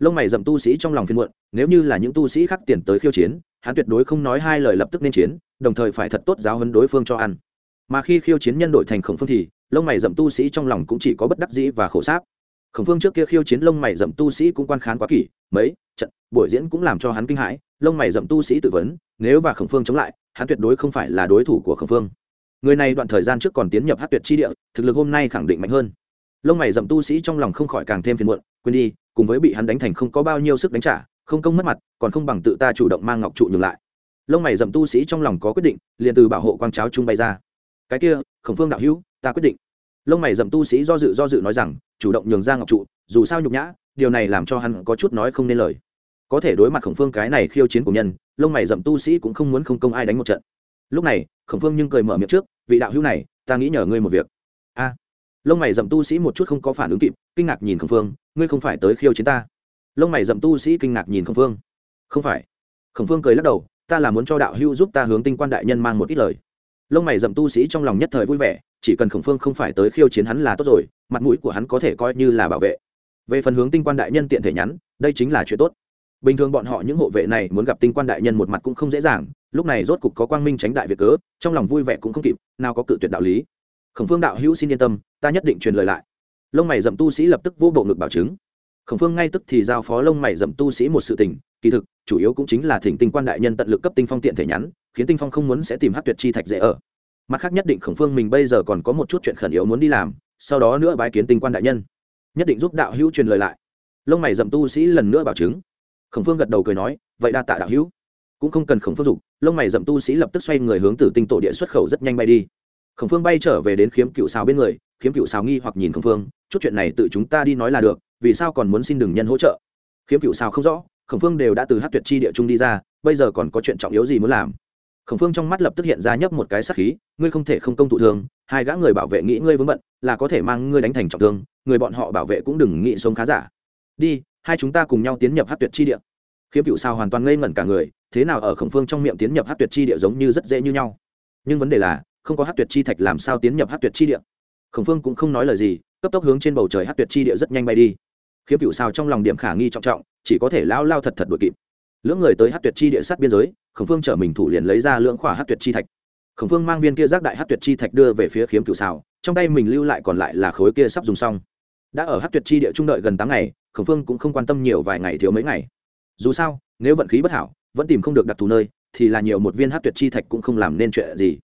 Speaker 1: Lông mày dậm tu sĩ trong lòng phiên muộn, nếu như là những tu sĩ khác tiền tới khiêu chiến, hắn tuyệt đối không nói hai lời lập tức nên chiến, đồng thời phải thật tốt giáo hấn đối phương cho ăn. Mà khi khiêu chiến nhân đội thành khổng phương thì, lông mày dậm tu sĩ trong lòng cũng chỉ có bất đắc dĩ và khổ sáp. Khổng phương trước kia khiêu chiến lông mày dậm tu sĩ cũng quan khán quá kỷ, mấy, trận, buổi diễn cũng làm cho hắn kinh hãi, lông mày dậm tu sĩ tự vấn, nếu và khổng phương chống lại, hắn tuyệt đối không phải là đối thủ của khổng phương. Người này đoạn thời gian trước còn tiến nhập hát tuyệt chi địa, thực lực hôm nay khẳng định mạnh hơn lông mày dậm tu sĩ trong lòng không khỏi càng thêm phiền muộn, quên đi, cùng với bị hắn đánh thành không có bao nhiêu sức đánh trả, không công mất mặt, còn không bằng tự ta chủ động mang ngọc trụ nhường lại. Lông mày dậm tu sĩ trong lòng có quyết định, liền từ bảo hộ quang cháo chung bay ra. Cái kia, khổng phương đạo hữu, ta quyết định. Lông mày dậm tu sĩ do dự do dự nói rằng, chủ động nhường ra ngọc trụ, dù sao nhục nhã, điều này làm cho hắn có chút nói không nên lời. Có thể đối mặt khổng phương cái này khiêu chiến của nhân, lông mày dậm tu sĩ cũng không muốn không công ai đánh một trận. Lúc này, khổng phương nhưng cười mở miệng trước, vị đạo hữu này, ta nghĩ nhờ ngươi một việc lông mày dậm tu sĩ một chút không có phản ứng kịp, kinh ngạc nhìn khổng phương, ngươi không phải tới khiêu chiến ta. Lông mày dậm tu sĩ kinh ngạc nhìn khổng phương. Không phải. Khổng phương cười lắc đầu, ta là muốn cho đạo hữu giúp ta hướng tinh quan đại nhân mang một ít lời. Lông mày dậm tu sĩ trong lòng nhất thời vui vẻ, chỉ cần khổng phương không phải tới khiêu chiến hắn là tốt rồi, mặt mũi của hắn có thể coi như là bảo vệ. Về phần hướng tinh quan đại nhân tiện thể nhắn, đây chính là chuyện tốt. Bình thường bọn họ những hộ vệ này muốn gặp tinh quan đại nhân một mặt cũng không dễ dàng, lúc này rốt cục có quang minh tránh đại việc cớ, trong lòng vui vẻ cũng không kịp, nào có cự tuyệt đạo lý khổng phương đạo hữu xin yên tâm, ta nhất định truyền lời lại. Lông mày dậm tu sĩ lập tức vô bộ ngực bảo chứng. Khổng phương ngay tức thì giao phó lông mày dậm tu sĩ một sự tình, kỳ thực, chủ yếu cũng chính là thỉnh tinh quan đại nhân tận lực cấp tinh phong tiện thể nhắn, khiến tinh phong không muốn sẽ tìm hát tuyệt chi thạch dễ ở. Mặt khác nhất định khổng phương mình bây giờ còn có một chút chuyện khẩn yếu muốn đi làm, sau đó nữa bái kiến tinh quan đại nhân. Nhất định giúp đạo hữu truyền lời lại. Lông mày dậm tu sĩ lần nữa bảo chứng. Khổng phương gật đầu cười nói, vậy đa tạ đạo hữu. Cũng không cần khổng phương dục, lông mày dậm tu sĩ lập tức xoay người hướng từ tinh tổ địa xuất khẩu rất nhanh bay đi khổng phương bay trở về đến khiếm cựu xào bên người, khiếm cựu xào nghi hoặc nhìn khổng phương, chút chuyện này tự chúng ta đi nói là được, vì sao còn muốn xin đừng nhân hỗ trợ? Khiếm cựu xào không rõ, khổng phương đều đã từ hát tuyệt chi địa trung đi ra, bây giờ còn có chuyện trọng yếu gì muốn làm? Khổng phương trong mắt lập tức hiện ra nhấp một cái sắc khí, ngươi không thể không công thụ thương, hai gã người bảo vệ nghĩ ngươi vướng bận, là có thể mang ngươi đánh thành trọng thương, người bọn họ bảo vệ cũng đừng nghĩ sống khá giả. Đi, hai chúng ta cùng nhau tiến nhập hát tuyệt chi địa. Khiếm cựu sao hoàn toàn ngây ngẩn cả người, thế nào ở khổng phương trong miệng tiến nhập hát tuyệt chi địa giống như rất dễ như nhau. Nhưng vấn đề là không có hát tuyệt chi thạch làm sao tiến nhập hát tuyệt chi địa? Khổng phương cũng không nói lời gì cấp tốc hướng trên bầu trời hát tuyệt chi địa rất nhanh bay đi. Khiếm cựu sao trong lòng điểm khả nghi trọng trọng chỉ có thể lao lao thật thật đuổi kịp. Lưỡng người tới hát tuyệt chi địa sát biên giới khổng phương chở mình thủ liền lấy ra lưỡng khỏa hát tuyệt chi thạch. Khổng phương mang viên kia giác đại hát tuyệt chi thạch đưa về phía khiếm cựu sao, trong tay mình lưu lại còn lại là khối kia sắp dùng xong. Đã ở hát tuyệt chi địa trung đợi gần tám ngày khổng phương cũng không quan tâm nhiều vài ngày thiếu mấy ngày. Dù sao nếu vận khí bất hảo vẫn tìm không được đặc thù nơi thì là nhiều một viên hát tuyệt chi thạch cũng không làm nên chuyện gì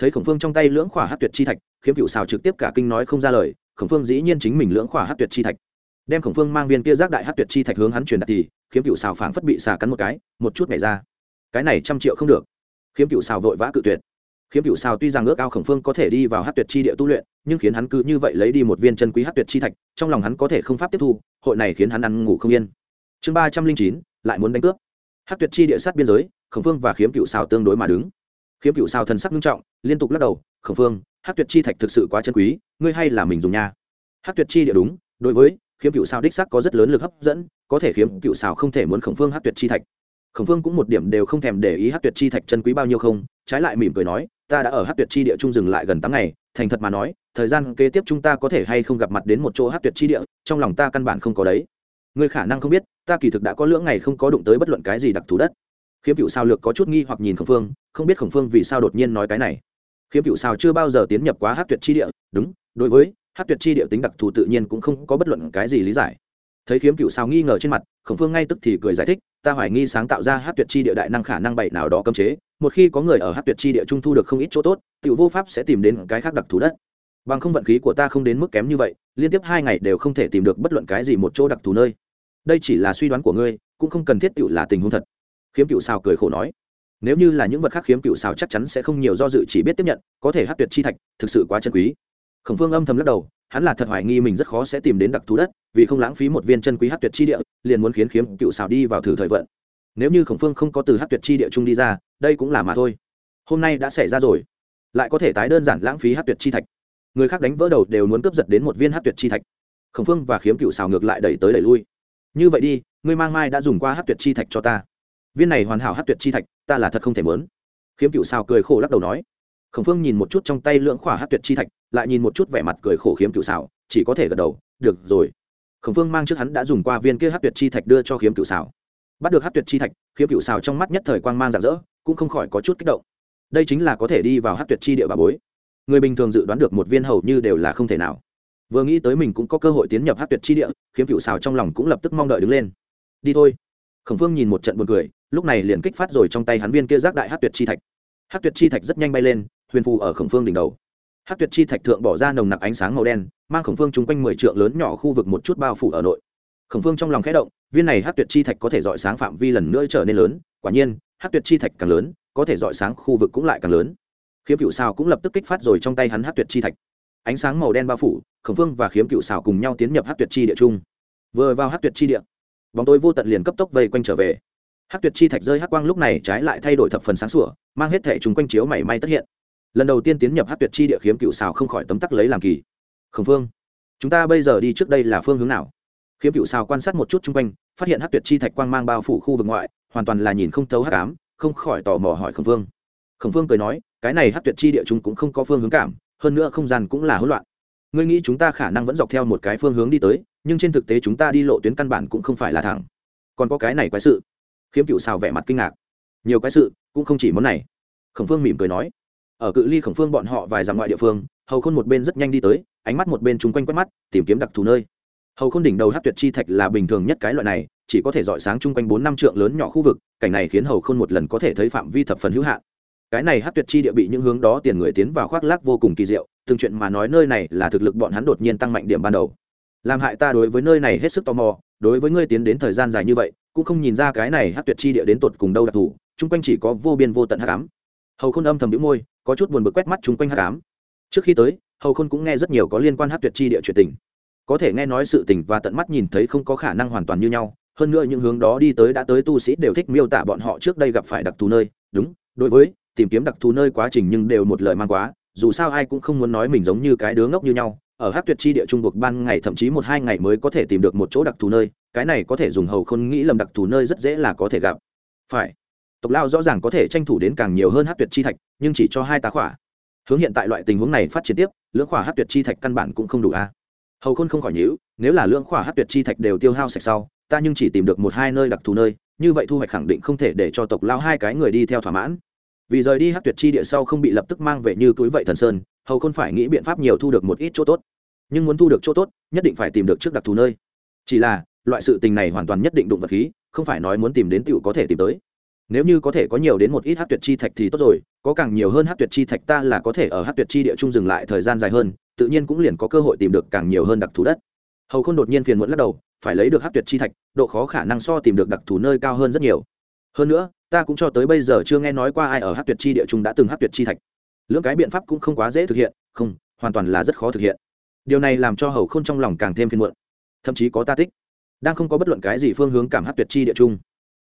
Speaker 1: thấy khổng phương trong tay lưỡng khỏa hát tuyệt chi thạch, khiếm cựu xào trực tiếp cả kinh nói không ra lời, khổng phương dĩ nhiên chính mình lưỡng khỏa hát tuyệt chi thạch. Đem khổng phương mang viên kia giác đại hát tuyệt chi thạch hướng hắn truyền đạt thì, khiếm cựu xào phảng phất bị xà cắn một cái, một chút nhảy ra. Cái này trăm triệu không được. Khiếm cựu xào vội vã cự tuyệt. Khiếm cựu xào tuy rằng ước ao khổng phương có thể đi vào hát tuyệt chi địa tu luyện, nhưng khiến hắn cứ như vậy lấy đi một viên chân quý hát tuyệt chi thạch, trong lòng hắn có thể không pháp tiếp thu, hội này khiến hắn ăn ngủ không yên. Chương ba trăm linh chín, lại muốn đánh cướp. Hát tuyệt chi địa sát biên giới, khổng phương và khiếm cựu xào tương đối mà đứng khiếm cựu sao thần sắc nghiêm trọng, liên tục lắc đầu khẩn phương hát tuyệt chi thạch thực sự quá chân quý, ngươi hay là mình dùng nha. Hát tuyệt chi địa đúng, đối với khiếm cựu sao đích sắc có rất lớn lực hấp dẫn, có thể khiếm cựu sao không thể muốn khẩn phương hát tuyệt chi thạch. Khẩn phương cũng một điểm đều không thèm để ý hát tuyệt chi thạch chân quý bao nhiêu không, trái lại mỉm cười nói, ta đã ở hát tuyệt chi địa trung dừng lại gần tám ngày, thành thật mà nói, thời gian kế tiếp chúng ta có thể hay không gặp mặt đến một chỗ hát tuyệt chi địa, trong lòng ta căn bản không có đấy. Ngươi khả năng không biết, ta kỳ thực đã có lưỡng ngày không có đụng tới bất luận cái gì đặc thù đất khiếm cựu sao lược có chút nghi hoặc nhìn khổng phương, không biết khổng phương vì sao đột nhiên nói cái này. Khiếm cựu sao chưa bao giờ tiến nhập quá hát tuyệt chi địa, đúng, đối với hát tuyệt chi địa tính đặc thù tự nhiên cũng không có bất luận cái gì lý giải. Thấy khiếm cựu sao nghi ngờ trên mặt, khổng phương ngay tức thì cười giải thích, ta hoài nghi sáng tạo ra hát tuyệt chi địa đại năng khả năng bậy nào đó cấm chế, một khi có người ở hát tuyệt chi địa trung thu được không ít chỗ tốt, tiểu vô pháp sẽ tìm đến cái khác đặc thù đất. Bằng không vận khí của ta không đến mức kém như vậy, liên tiếp hai ngày đều không thể tìm được bất luận cái gì một chỗ đặc thù nơi. Đây chỉ là suy đoán của ngươi, cũng không cần thiết tiểu là tình huống thật khiếm cựu xào cười khổ nói, nếu như là những vật khác khiếm cựu xào chắc chắn sẽ không nhiều do dự, chỉ biết tiếp nhận, có thể hát tuyệt chi thạch thực sự quá chân quý. Khổng phương âm thầm lắc đầu, hắn là thật hoài nghi mình rất khó sẽ tìm đến đặc thú đất, vì không lãng phí một viên chân quý hát tuyệt chi địa, liền muốn khiến khiếm cựu xào đi vào thử thời vận. Nếu như khổng phương không có từ hát tuyệt chi địa trung đi ra, đây cũng là mà thôi. Hôm nay đã xảy ra rồi, lại có thể tái đơn giản lãng phí hát tuyệt chi thạch. Người khác đánh vỡ đầu đều muốn cướp giật đến một viên hát tuyệt chi thạch. Khổng phương và khiếm cựu xào ngược lại đẩy tới đẩy lui. Như vậy đi, ngươi mang mai đã dùng qua hát tuyệt chi thạch cho ta viên này hoàn hảo hát tuyệt chi thạch, ta là thật không thể mớn. Khiếm cựu xào cười khổ lắc đầu nói. Khổng phương nhìn một chút trong tay lưỡng khỏa hát tuyệt chi thạch, lại nhìn một chút vẻ mặt cười khổ khiếm cựu xào, chỉ có thể gật đầu, được rồi. Khổng phương mang trước hắn đã dùng qua viên kia hát tuyệt chi thạch đưa cho khiếm cựu xào. Bắt được hát tuyệt chi thạch, khiếm cựu xào trong mắt nhất thời quang mang rạng rỡ, cũng không khỏi có chút kích động. Đây chính là có thể đi vào hát tuyệt chi địa bà bối. Người bình thường dự đoán được một viên hầu như đều là không thể nào. Vừa nghĩ tới mình cũng có cơ hội tiến nhập hát tuyệt chi địa, khiếm cựu xào trong lòng cũng lập tức mong đợi đứng lên. Đi thôi khổng phương nhìn một trận buồn cười, lúc này liền kích phát rồi trong tay hắn viên kia giác đại hát tuyệt chi thạch. Hát tuyệt chi thạch rất nhanh bay lên, huyền phù ở khổng phương đỉnh đầu. Hát tuyệt chi thạch thượng bỏ ra nồng nặc ánh sáng màu đen, mang khổng phương chung quanh mười trượng lớn nhỏ khu vực một chút bao phủ ở nội. Khổng phương trong lòng khẽ động, viên này hát tuyệt chi thạch có thể dọi sáng phạm vi lần nữa trở nên lớn, quả nhiên hát tuyệt chi thạch càng lớn, có thể dọi sáng khu vực cũng lại càng lớn. Khiếm cựu xào cũng lập tức kích phát rồi trong tay hắn hát tuyệt chi thạch. Ánh sáng màu đen bao phủ, khổng phương và khiếm cựu xào cùng nhau tiến nhập hát tuyệt chi địa chung. Vừa vào hát tuyệt chi địa bóng tối vô tận liền cấp tốc vây quanh trở về. Hát tuyệt chi thạch rơi hát quang lúc này trái lại thay đổi thập phần sáng sủa, mang hết thẻ chúng quanh chiếu mảy may tất hiện. Lần đầu tiên tiến nhập hát tuyệt chi địa khiếm cựu xào không khỏi tấm tắc lấy làm kỳ. Khẩn phương chúng ta bây giờ đi trước đây là phương hướng nào? Khiếm cựu xào quan sát một chút chung quanh, phát hiện hát tuyệt chi thạch quang mang bao phủ khu vực ngoại, hoàn toàn là nhìn không thấu hát cám không khỏi tò mò hỏi khẩn phương khẩn phương cười nói, cái này hát tuyệt chi địa chúng cũng không có phương hướng cảm, hơn nữa không gian cũng là hỗn loạn. Ngươi nghĩ chúng ta khả năng vẫn dọc theo một cái phương hướng đi tới nhưng trên thực tế chúng ta đi lộ tuyến căn bản cũng không phải là thẳng. Còn có cái này quái sự. Khiếm cựu xào vẻ mặt kinh ngạc. Nhiều quái sự, cũng không chỉ món này. Khổng phương mỉm cười nói. Ở cự ly khổng phương bọn họ vài dặm ngoại địa phương, hầu khôn một bên rất nhanh đi tới, ánh mắt một bên chung quanh quét mắt, tìm kiếm đặc thù nơi. Hầu khôn đỉnh đầu hát tuyệt chi thạch là bình thường nhất cái loại này, chỉ có thể dọi sáng chung quanh bốn năm trượng lớn nhỏ khu vực, cảnh này khiến hầu khôn một lần có thể thấy phạm vi thập phần hữu hạn. Cái này hát tuyệt chi địa bị những hướng đó tiền người tiến vào khoác lác vô cùng kỳ diệu, từng chuyện mà nói nơi này là thực lực bọn hắn đột nhiên tăng mạnh điểm ban đầu làm hại ta đối với nơi này hết sức tò mò, đối với ngươi tiến đến thời gian dài như vậy, cũng không nhìn ra cái này hát tuyệt chi địa đến tột cùng đâu đặc thù chung quanh chỉ có vô biên vô tận hát cám hầu khôn âm thầm đĩu môi, có chút buồn bực quét mắt chung quanh hát cám trước khi tới, hầu khôn cũng nghe rất nhiều có liên quan hát tuyệt chi địa chuyện tình. Có thể nghe nói sự tình và tận mắt nhìn thấy không có khả năng hoàn toàn như nhau, hơn nữa những hướng đó đi tới đã tới tu sĩ đều thích miêu tả bọn họ trước đây gặp phải đặc thù nơi. Đúng, đối với tìm kiếm đặc thù nơi quá trình nhưng đều một lời mang quá, dù sao ai cũng không muốn nói mình giống như cái đứa ngốc như nhau ở hát tuyệt chi địa trung buộc ban ngày thậm chí một hai ngày mới có thể tìm được một chỗ đặc thù nơi, cái này có thể dùng hầu khôn nghĩ lầm đặc thù nơi rất dễ là có thể gặp. Phải. Tộc lao rõ ràng có thể tranh thủ đến càng nhiều hơn hát tuyệt chi thạch, nhưng chỉ cho hai tá khỏa. Hướng hiện tại loại tình huống này phát triển tiếp, lưỡng khỏa hát tuyệt chi thạch căn bản cũng không đủ a. Hầu khôn không khỏi nhữ nếu là lưỡng khỏa hát tuyệt chi thạch đều tiêu hao sạch sau, ta nhưng chỉ tìm được một hai nơi đặc thù nơi, như vậy thu hoạch khẳng định không thể để cho tộc lao hai cái người đi theo thỏa mãn. Vì rời đi hát tuyệt chi địa sau không bị lập tức mang về như túi vậy thần sơn, hầu khôn phải nghĩ biện pháp nhiều thu được một ít chỗ tốt nhưng muốn thu được chỗ tốt, nhất định phải tìm được trước đặc thù nơi. Chỉ là, loại sự tình này hoàn toàn nhất định đụng vật khí, không phải nói muốn tìm đến tựu có thể tìm tới. Nếu như có thể có nhiều đến một ít hát tuyệt chi thạch thì tốt rồi, có càng nhiều hơn hát tuyệt chi thạch ta là có thể ở hát tuyệt chi địa trung dừng lại thời gian dài hơn, tự nhiên cũng liền có cơ hội tìm được càng nhiều hơn đặc thù đất. Hầu không đột nhiên phiền muộn lắc đầu, phải lấy được hát tuyệt chi thạch, độ khó khả năng so tìm được đặc thù nơi cao hơn rất nhiều. Hơn nữa, ta cũng cho tới bây giờ chưa nghe nói qua ai ở hát tuyệt chi địa trung đã từng hát tuyệt chi thạch. Lưỡng cái biện pháp cũng không quá dễ thực hiện, không, hoàn toàn là rất khó thực hiện điều này làm cho hầu k h ô n trong lòng càng thêm phiền muộn, thậm chí có ta tích đang không có bất luận cái gì phương hướng cảm hát tuyệt chi địa trung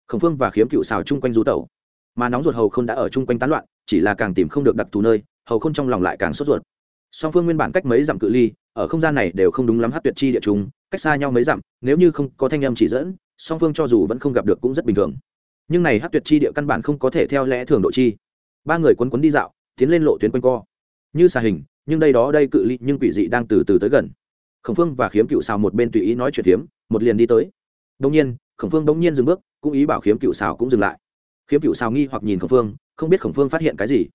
Speaker 1: khẩn phương và khiếm cựu xào chung quanh rú tẩu. Mà nóng ruột hầu k h ô n đã ở chung quanh tán loạn, chỉ là càng tìm không được đặc thù nơi, hầu k h ô n trong lòng lại càng sốt ruột. Song phương nguyên bản cách mấy dặm cự ly, ở không gian này đều không đúng lắm hát tuyệt chi địa trung, cách xa nhau mấy dặm, nếu như không có thanh âm chỉ dẫn, song phương cho dù vẫn không gặp được cũng rất bình thường. Nhưng này hát tuyệt chi địa căn bản không có thể theo lẽ thường độ chi. Ba người quấn quấn đi dạo, tiến lên lộ tuyến quanh co. Như xà hình nhưng đây đó đây cự ly nhưng quỷ dị đang từ từ tới gần. Khổng phương và khiếm cựu xào một bên tùy ý nói chuyện khiếm một liền đi tới. Đông nhiên, khổng phương đông nhiên dừng bước, cũng ý bảo khiếm cựu xào cũng dừng lại. Khiếm cựu xào nghi hoặc nhìn khổng phương, không biết khổng phương phát hiện cái gì.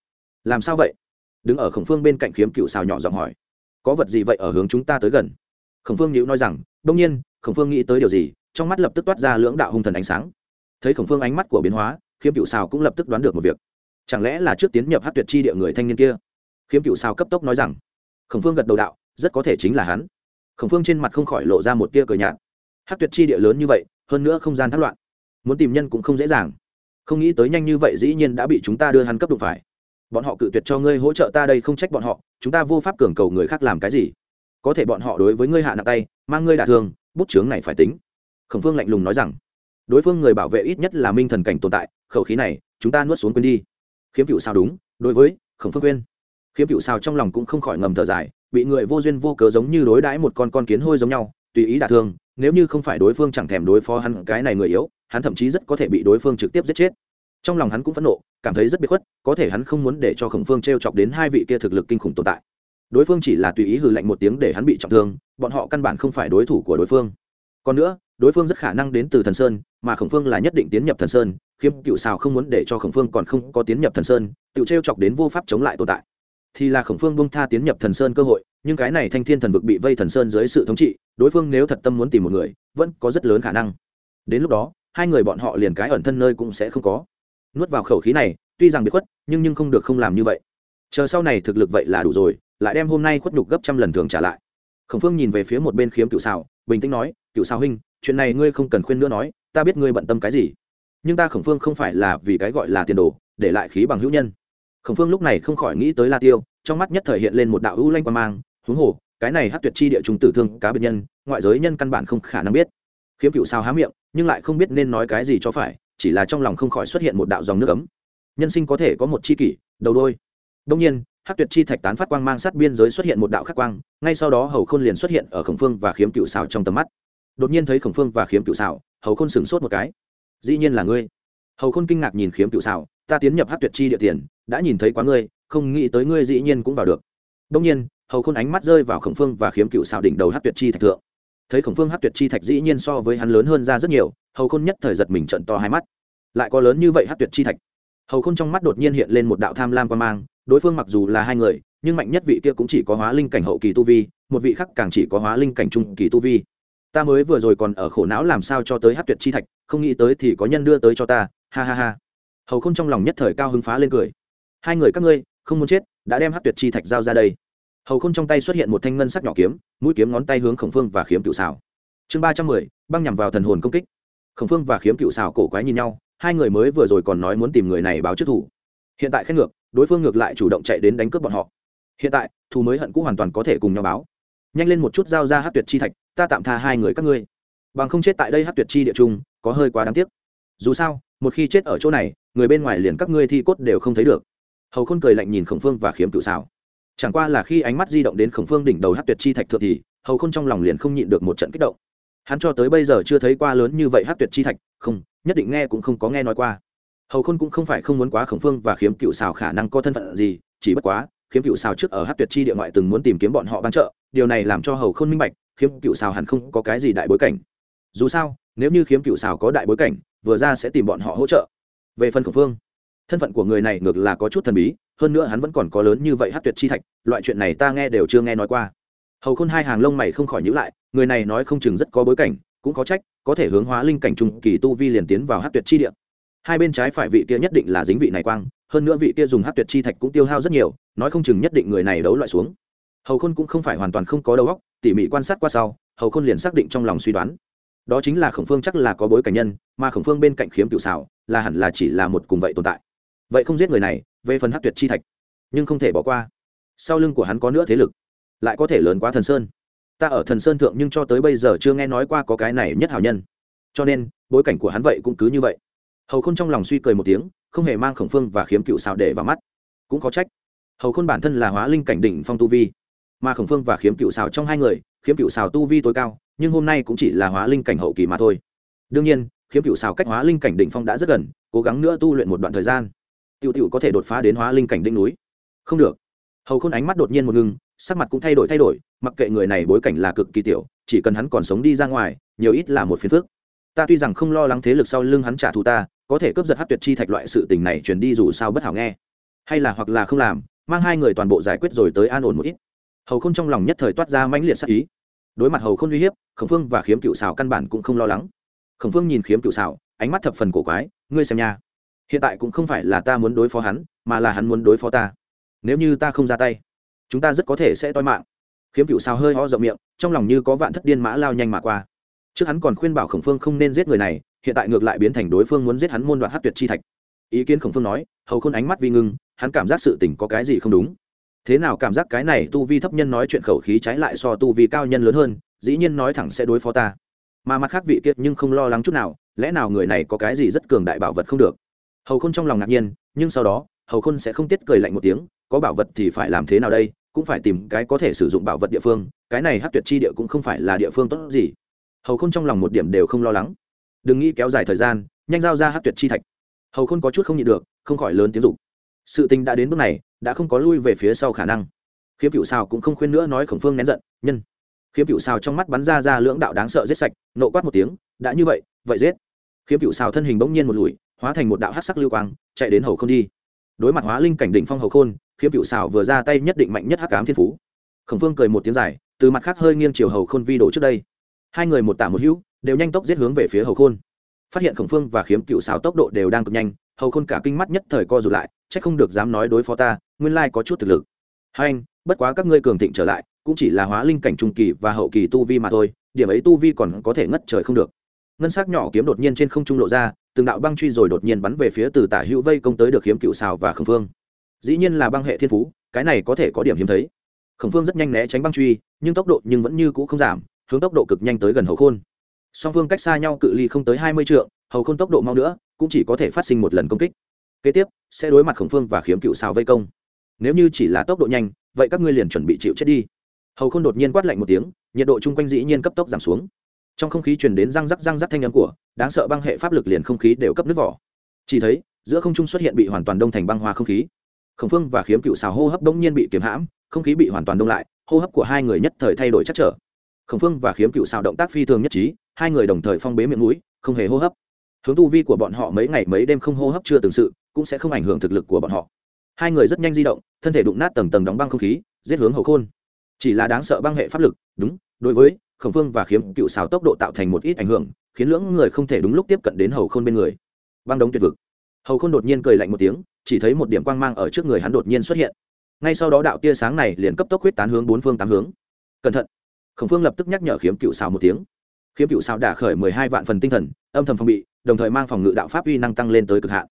Speaker 1: Làm sao vậy? Đứng ở khổng phương bên cạnh khiếm cựu xào nhỏ giọng hỏi. Có vật gì vậy ở hướng chúng ta tới gần? Khổng phương nhữ nói rằng đông nhiên, khổng phương nghĩ tới điều gì, trong mắt lập tức toát ra lưỡng đạo hung thần ánh sáng. Thấy khổng phương ánh mắt của biến hóa, khiếm cựu xào cũng lập tức đoán được một việc. Chẳng lẽ là trước tiến nhập hát tuyệt chi địa người thanh niên kia? Khiếm cựu Sao cấp tốc nói rằng, khổng phương gật đầu đạo, rất có thể chính là hắn. Khổng phương trên mặt không khỏi lộ ra một tia cờ nhạt. Hát tuyệt chi địa lớn như vậy, hơn nữa không gian thác loạn, muốn tìm nhân cũng không dễ dàng. Không nghĩ tới nhanh như vậy dĩ nhiên đã bị chúng ta đưa hắn cấp đụng phải. Bọn họ cự tuyệt cho ngươi hỗ trợ ta đây không trách bọn họ, chúng ta vô pháp cường cầu người khác làm cái gì. Có thể bọn họ đối với ngươi hạ nặng tay, mang ngươi đả thương, bút chướng này phải tính. Khổng phương lạnh lùng nói rằng. Đối phương người bảo vệ ít nhất là minh thần cảnh tồn tại, khẩu khí này, chúng ta nuốt xuống quên đi. Khiếm cựu sao đúng, đối với khổng phương quên khiếm cựu sao trong lòng cũng không khỏi ngầm thở dài, bị người vô duyên vô cớ giống như đối đãi một con con kiến hôi giống nhau, tùy ý đả thương, nếu như không phải đối phương chẳng thèm đối phó hắn, cái này người yếu, hắn thậm chí rất có thể bị đối phương trực tiếp giết chết. Trong lòng hắn cũng phẫn nộ, cảm thấy rất bị khuất, có thể hắn không muốn để cho khổng phương t r e o chọc đến hai vị kia thực lực kinh khủng tồn tại. Đối phương chỉ là tùy ý hừ lạnh một tiếng để hắn bị trọng thương, bọn họ căn bản không phải đối thủ của đối phương. Còn nữa, đối phương rất khả năng đến từ thần sơn, mà khổng phương là nhất định tiến nhập thần sơn, khiếm cựu xào không muốn để cho khổng phương còn không có tiến nhập thần sơn, tự t r e o chọc đến vô pháp chống lại tồn tại thì là khổng phương bông tha tiến nhập thần sơn cơ hội, nhưng cái này thanh thiên thần vực bị vây thần sơn dưới sự thống trị, đối phương nếu thật tâm muốn tìm một người, vẫn có rất lớn khả năng. Đến lúc đó, hai người bọn họ liền cái ẩn thân nơi cũng sẽ không có. Nuốt vào khẩu khí này, tuy rằng bị khuất, nhưng nhưng không được không làm như vậy. Chờ sau này thực lực vậy là đủ rồi, lại đem hôm nay khuất nhục gấp trăm lần thường trả lại. Khổng phương nhìn về phía một bên khiếm cựu xào bình tĩnh nói cựu xào huynh, chuyện này ngươi không cần khuyên nữa nói, ta biết ngươi bận tâm cái gì. Nhưng ta khổng phương không phải là vì cái gọi là tiền đồ, để lại khí bằng hữu nhân khổng phương lúc này không khỏi nghĩ tới la tiêu, trong mắt nhất thời hiện lên một đạo ưu lanh quan mang, huống hồ, cái này hát tuyệt chi địa chúng tử thương cá biệt nhân, ngoại giới nhân căn bản không khả năng biết. Khiếm cựu sao há miệng, nhưng lại không biết nên nói cái gì cho phải, chỉ là trong lòng không khỏi xuất hiện một đạo dòng nước ấm. Nhân sinh có thể có một chi kỷ, đầu đôi. Đông nhiên hát tuyệt chi thạch tán phát quang mang sát biên giới xuất hiện một đạo khắc quang, ngay sau đó hầu khôn liền xuất hiện ở khổng phương và khiếm cựu xào trong tầm mắt. Đột nhiên thấy khổng phương và khiếm cựu xào hầu khôn sửng sốt một cái. Dĩ nhiên là ngươi hầu khôn kinh ngạc nhìn khiếm cựu xào ta tiến nhập hát tuyệt chi địa tiền, đã nhìn thấy quá ngươi, không nghĩ tới ngươi dĩ nhiên cũng vào được. Đông nhiên, hầu khôn ánh mắt rơi vào khổng phương và khiếm cựu xào đỉnh đầu hát tuyệt chi thạch thượng. Thấy khổng phương hát tuyệt chi thạch dĩ nhiên so với hắn lớn hơn ra rất nhiều, hầu khôn nhất thời giật mình trận to hai mắt. Lại có lớn như vậy hát tuyệt chi thạch? Hầu khôn trong mắt đột nhiên hiện lên một đạo tham lam quan mang, đối phương mặc dù là hai người, nhưng mạnh nhất vị kia cũng chỉ có hóa linh cảnh hậu kỳ tu vi, một vị khác càng chỉ có hóa linh cảnh trung kỳ tu vi. Ta mới vừa rồi còn ở khổ não làm sao cho tới hát tuyệt chi thạch, không nghĩ tới thì có nhân đưa tới cho ta ha ha ha. Hầu k h ô n trong lòng nhất thời cao hứng phá lên cười. Hai người các ngươi, không muốn chết, đã đem hát tuyệt chi thạch giao ra đây. Hầu k h ô n trong tay xuất hiện một thanh ngân sắc nhỏ kiếm, mũi kiếm ngón tay hướng khổng phương và khiếm cựu xào chương ba trăm mười, băng nhằm vào thần hồn công kích. Khổng phương và khiếm cựu xào cổ quái nhìn nhau, hai người mới vừa rồi còn nói muốn tìm người này báo trước thủ. Hiện tại khét ngược, đối phương ngược lại chủ động chạy đến đánh cướp bọn họ. Hiện tại, thù mới hận cũ hoàn toàn có thể cùng nhau báo. Nhanh lên một chút giao ra hát tuyệt chi thạch, ta tạm tha hai người các ngươi. Bằng không chết tại đây hát tuyệt chi địa trung, có hơi quá đáng tiếc. Dù sao một khi chết ở chỗ này, người bên ngoài liền các ngươi thi cốt đều không thấy được. Hầu khôn cười lạnh nhìn khổng phương và khiếm cựu xảo chẳng qua là khi ánh mắt di động đến khổng phương đỉnh đầu hát tuyệt chi thạch thượng thì, hầu khôn trong lòng liền không nhịn được một trận kích động. Hắn cho tới bây giờ chưa thấy qua lớn như vậy hát tuyệt chi thạch, không, nhất định nghe cũng không có nghe nói qua. Hầu khôn cũng không phải không muốn quá khổng phương và khiếm cựu xào khả năng có thân phận gì, chỉ bất quá, khiếm cựu xào trước ở hát tuyệt chi địa ngoại từng muốn tìm kiếm bọn họ ban trợ, điều này làm cho hầu khôn minh bạch, khiếm cựu xào hẳn không có cái gì đại bối cảnh. Dù sao, nếu như khiếm cựu xào có đại bối cảnh vừa ra sẽ tìm bọn họ hỗ trợ. Về phần khổng phương, thân phận của người này ngược là có chút thần bí, hơn nữa hắn vẫn còn có lớn như vậy hát tuyệt chi thạch, loại chuyện này ta nghe đều chưa nghe nói qua. Hầu khôn hai hàng lông mày không khỏi nhữ lại, người này nói không chừng rất có bối cảnh, cũng có trách, có thể hướng hóa linh cảnh trung kỳ tu vi liền tiến vào hát tuyệt chi địa. Hai bên trái phải vị kia nhất định là dính vị này quang, hơn nữa vị kia dùng hát tuyệt chi thạch cũng tiêu hao rất nhiều, nói không chừng nhất định người này đấu loại xuống. Hầu khôn cũng không phải hoàn toàn không có đầu óc, tỉ mỉ quan sát qua sau, hầu khôn liền xác định trong lòng suy đoán đó chính là khổng phương chắc là có bối cảnh nhân, mà khổng phương bên cạnh khiếm cựu xảo là hẳn là chỉ là một cùng vậy tồn tại. Vậy không giết người này, về phần hát tuyệt chi thạch, nhưng không thể bỏ qua. Sau lưng của hắn có nữa thế lực, lại có thể lớn quá thần sơn. Ta ở thần sơn thượng nhưng cho tới bây giờ chưa nghe nói qua có cái này nhất hảo nhân. Cho nên, bối cảnh của hắn vậy cũng cứ như vậy. Hầu khôn trong lòng suy cười một tiếng, không hề mang khổng phương và khiếm cựu xào để vào mắt. Cũng có trách. Hầu khôn bản thân là hóa linh cảnh đỉnh phong tu vi mà khổng phương và khiếm cựu xào trong hai người, khiếm cựu xào tu vi tối cao, nhưng hôm nay cũng chỉ là hóa linh cảnh hậu kỳ mà thôi. Đương nhiên, khiếm cựu xào cách hóa linh cảnh đỉnh phong đã rất gần, cố gắng nữa tu luyện một đoạn thời gian. Tiểu tiểu có thể đột phá đến hóa linh cảnh đỉnh núi. Không được. Hầu khôn ánh mắt đột nhiên một ngưng, sắc mặt cũng thay đổi thay đổi, mặc kệ người này bối cảnh là cực kỳ tiểu, chỉ cần hắn còn sống đi ra ngoài, nhiều ít là một phiền phước ta tuy rằng không lo lắng thế lực sau lưng hắn trả thù ta, có thể cướp giật hát tuyệt chi thạch loại sự tình này truyền đi dù sao bất hảo nghe. Hay là hoặc là không làm, mang hai người toàn bộ giải quyết rồi tới an ổn một ít hầu k h ô n trong lòng nhất thời toát ra mãnh liệt sắc ý. Đối mặt hầu k h ô n uy hiếp, khổng phương và khiếm cựu xào căn bản cũng không lo lắng. Khổng phương nhìn khiếm cựu xào ánh mắt thập phần cổ quái, ngươi xem nha, hiện tại cũng không phải là ta muốn đối phó hắn, mà là hắn muốn đối phó ta. Nếu như ta không ra tay, chúng ta rất có thể sẽ toi mạng. Khiếm cựu xào hơi ho rộng miệng, trong lòng như có vạn thất điên mã lao nhanh mà qua. Trước hắn còn khuyên bảo khổng phương không nên giết người này, hiện tại ngược lại biến thành đối phương muốn giết hắn môn đoạn hát tuyệt chi thạch. Ý kiến khổng phương nói, hầu khôn ánh mắt vi ngưng, hắn cảm giác sự tình có cái gì không đúng thế nào cảm giác cái này tu vi thấp nhân nói chuyện khẩu khí trái lại so tu vi cao nhân lớn hơn, dĩ nhiên nói thẳng sẽ đối phó ta. Mà mặt khác vị kiệt nhưng không lo lắng chút nào, lẽ nào người này có cái gì rất cường đại bảo vật không được? Hầu khôn trong lòng ngạc nhiên, nhưng sau đó, hầu khôn sẽ không tiết cười lạnh một tiếng, có bảo vật thì phải làm thế nào đây, cũng phải tìm cái có thể sử dụng bảo vật địa phương, cái này hát tuyệt chi địa cũng không phải là địa phương tốt gì. Hầu khôn trong lòng một điểm đều không lo lắng. Đừng nghĩ kéo dài thời gian, nhanh giao ra hát tuyệt chi thạch. Hầu khôn có chút không nhịn được, không khỏi lớn tiếng dục sự tình đã đến bước này, đã không có lui về phía sau khả năng. Khiếm cựu sao cũng không khuyên nữa nói khổng phương nén giận, nhân. Khiếm cựu sao trong mắt bắn ra ra lưỡng đạo đáng sợ giết sạch, nộ quát một tiếng, đã như vậy vậy giết. Khiếm cựu sao thân hình bỗng nhiên một lùi, hóa thành một đạo hát sắc lưu quang, chạy đến hầu không đi. Đối mặt hóa linh cảnh đỉnh phong hầu khôn, khiếm cựu sao vừa ra tay nhất định mạnh nhất hắc cám thiên phú. Khổng phương cười một tiếng dài, từ mặt khác hơi nghiêng chiều hầu khôn vi đổ trước đây. Hai người một tả một hữu, đều nhanh tốc giết hướng về phía hầu khôn. Phát hiện khổng phương và khiếm cựu xào tốc độ đều đang cực nhanh hầu khôn cả kinh mắt nhất thời co rụt lại, c h ắ c không được dám nói đối phó ta, nguyên lai có chút thực lực. Hai anh, bất quá các ngươi cường thịnh trở lại, cũng chỉ là hóa linh cảnh trung kỳ và hậu kỳ tu vi mà thôi, điểm ấy tu vi còn có thể ngất trời không được. Ngân s ắ c nhỏ kiếm đột nhiên trên không trung lộ ra, từng đạo băng truy rồi đột nhiên bắn về phía từ tả hữu vây công tới được hiếm cựu xào và khổng phương dĩ nhiên là băng hệ thiên phú, cái này có thể có điểm hiếm thấy. Khổng phương rất nhanh né tránh băng truy, nhưng tốc độ nhưng vẫn như cũ không giảm, hướng tốc độ cực nhanh tới gần hầu khôn. Song phương cách xa nhau cự ly không tới hai mươi trượng, hầu khôn tốc độ mau nữa cũng chỉ có thể phát sinh một lần công kích. Kế tiếp, sẽ đối mặt khổng phương và khiếm cựu xào vây công. Nếu như chỉ là tốc độ nhanh, vậy các ngươi liền chuẩn bị chịu chết đi. Hầu khôn đột nhiên quát lạnh một tiếng, nhiệt độ chung quanh dĩ nhiên cấp tốc giảm xuống. Trong không khí truyền đến răng rắc răng rắc thanh âm của, đáng sợ băng hệ pháp lực liền không khí đều cấp nước vỏ. Chỉ thấy, giữa không trung xuất hiện bị hoàn toàn đông thành băng hoa không khí. Khổng phương và khiếm cựu xào hô hấp đông nhiên bị kiếm hãm, không khí bị hoàn toàn đông lại, hô hấp của hai người nhất thời thay đổi chắc trở. Khổng phương và khiếm cựu xào động tác phi thường nhất trí, hai người đồng thời phong bế miệng mũi, không hề hô hấp hướng tu vi của bọn họ mấy ngày mấy đêm không hô hấp chưa từng sự, cũng sẽ không ảnh hưởng thực lực của bọn họ. Hai người rất nhanh di động, thân thể đụng nát tầng tầng đóng băng không khí, giết hướng hầu khôn. Chỉ là đáng sợ băng hệ pháp lực, đúng, đối với khổng phương và khiếm cựu xào tốc độ tạo thành một ít ảnh hưởng, khiến lưỡng người không thể đúng lúc tiếp cận đến hầu khôn bên người. Băng đống tuyệt vực. Hầu khôn đột nhiên cười lạnh một tiếng, chỉ thấy một điểm quang mang ở trước người hắn đột nhiên xuất hiện. Ngay sau đó đạo tia sáng này liền cấp tốc huyết tán hướng bốn phương tám hướng. Cẩn thận. Khổng phương lập tức nhắc nhở khiếm cựu xào một tiếng. Khiếm cựu xào đả khởi mười hai vạn phần tinh thần, âm thầm phòng bị đồng thời mang phòng ngự đạo pháp uy năng tăng lên tới cực hạn.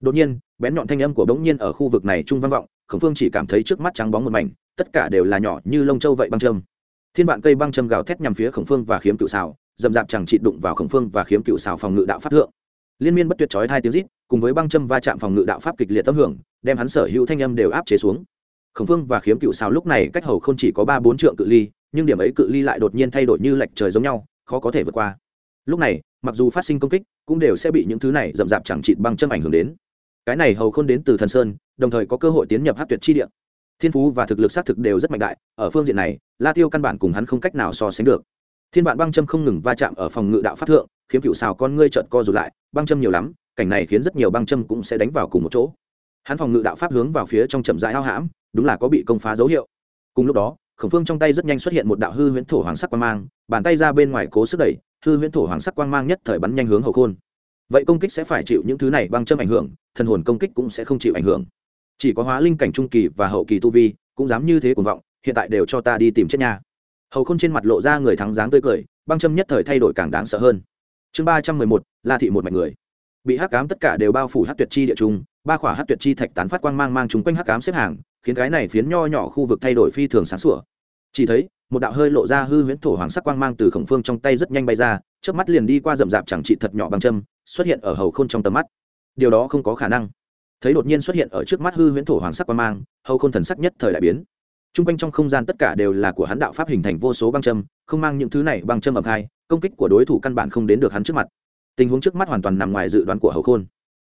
Speaker 1: Đột nhiên, bén nhọn thanh âm của bỗng nhiên ở khu vực này trung vang vọng, khổng phương chỉ cảm thấy trước mắt trắng bóng một mảnh, tất cả đều là nhỏ như lông châu vậy băng châm. Thiên vạn cây băng châm gào thét nhằm phía khổng phương và khiếm cựu xào dầm dạp chẳng chịt đụng vào khổng phương và khiếm cựu xào phòng ngự đạo pháp thượng. Liên miên bất tuyệt chói hai tiếng rít, cùng với băng châm va chạm phòng ngự đạo pháp kịch liệt tâm hưởng, đem hắn sở hữu thanh âm đều áp chế xuống. Khổng phương và khiếm cựu xào lúc này cách hầu không chỉ có ba bốn trượng cự ly, nhưng điểm ấy cự ly lại đột nhiên thay đổi như lệch trời giống nhau, khó có thể vượt qua lúc này, mặc dù phát sinh công kích, cũng đều sẽ bị những thứ này rậm rạp chẳng chịt băng châm ảnh hưởng đến. Cái này hầu không đến từ thần sơn, đồng thời có cơ hội tiến nhập hát tuyệt chi địa. Thiên phú và thực lực xác thực đều rất mạnh đại, ở phương diện này, la tiêu căn bản cùng hắn không cách nào so sánh được. Thiên vạn băng châm không ngừng va chạm ở phòng ngự đạo pháp thượng khiếm cựu xào con ngươi trợn co rụt lại, băng châm nhiều lắm, cảnh này khiến rất nhiều băng châm cũng sẽ đánh vào cùng một chỗ. Hắn phòng ngự đạo pháp hướng vào phía trong chậm rãi hao hãm, đúng là có bị công phá dấu hiệu. Cùng lúc đó khổng phương trong tay rất nhanh xuất hiện một đạo hư huyễn thổ hoàng sắc quang mang, bàn tay ra bên ngoài cố sức đẩy, hư huyễn thổ hoàng sắc quang mang nhất thời bắn nhanh hướng hậu khôn. Vậy công kích sẽ phải chịu những thứ này băng châm ảnh hưởng, thần hồn công kích cũng sẽ không chịu ảnh hưởng. Chỉ có hóa linh cảnh trung kỳ và hậu kỳ tu vi, cũng dám như thế cuồng vọng, hiện tại đều cho ta đi tìm chết nha. hầu khôn trên mặt lộ ra người thắng dáng tươi cười, băng châm nhất thời thay đổi càng đáng sợ hơn. Chương ba trăm mười một, la thị một mạch người. Bị hắc cám tất cả đều bao phủ hắc tuyệt chi địa trung, ba khỏa hắc tuyệt chi thạch tán phát quang mang mang chúng quanh hắc cám xếp hàng khiến cái này phiến nho nhỏ khu vực thay đổi phi thường sáng sủa. Chỉ thấy, một đạo hơi lộ ra hư huyễn thổ hoàng sắc quang mang từ khổng phương trong tay rất nhanh bay ra trước mắt liền đi qua rậm rạp chẳng trị thật nhỏ bằng châm, xuất hiện ở hầu khôn trong tầm mắt. Điều đó không có khả năng. Thấy đột nhiên xuất hiện ở trước mắt hư huyễn thổ hoàng sắc quang mang, hầu khôn thần sắc nhất thời đại biến. T r u n g quanh trong không gian tất cả đều là của hắn đạo pháp hình thành vô số băng châm, không mang những thứ này băng châm ập hai công kích của đối thủ căn bản không đến được hắn trước mặt. Tình huống trước mắt hoàn toàn nằm ngoài dự đoán của hầu khôn.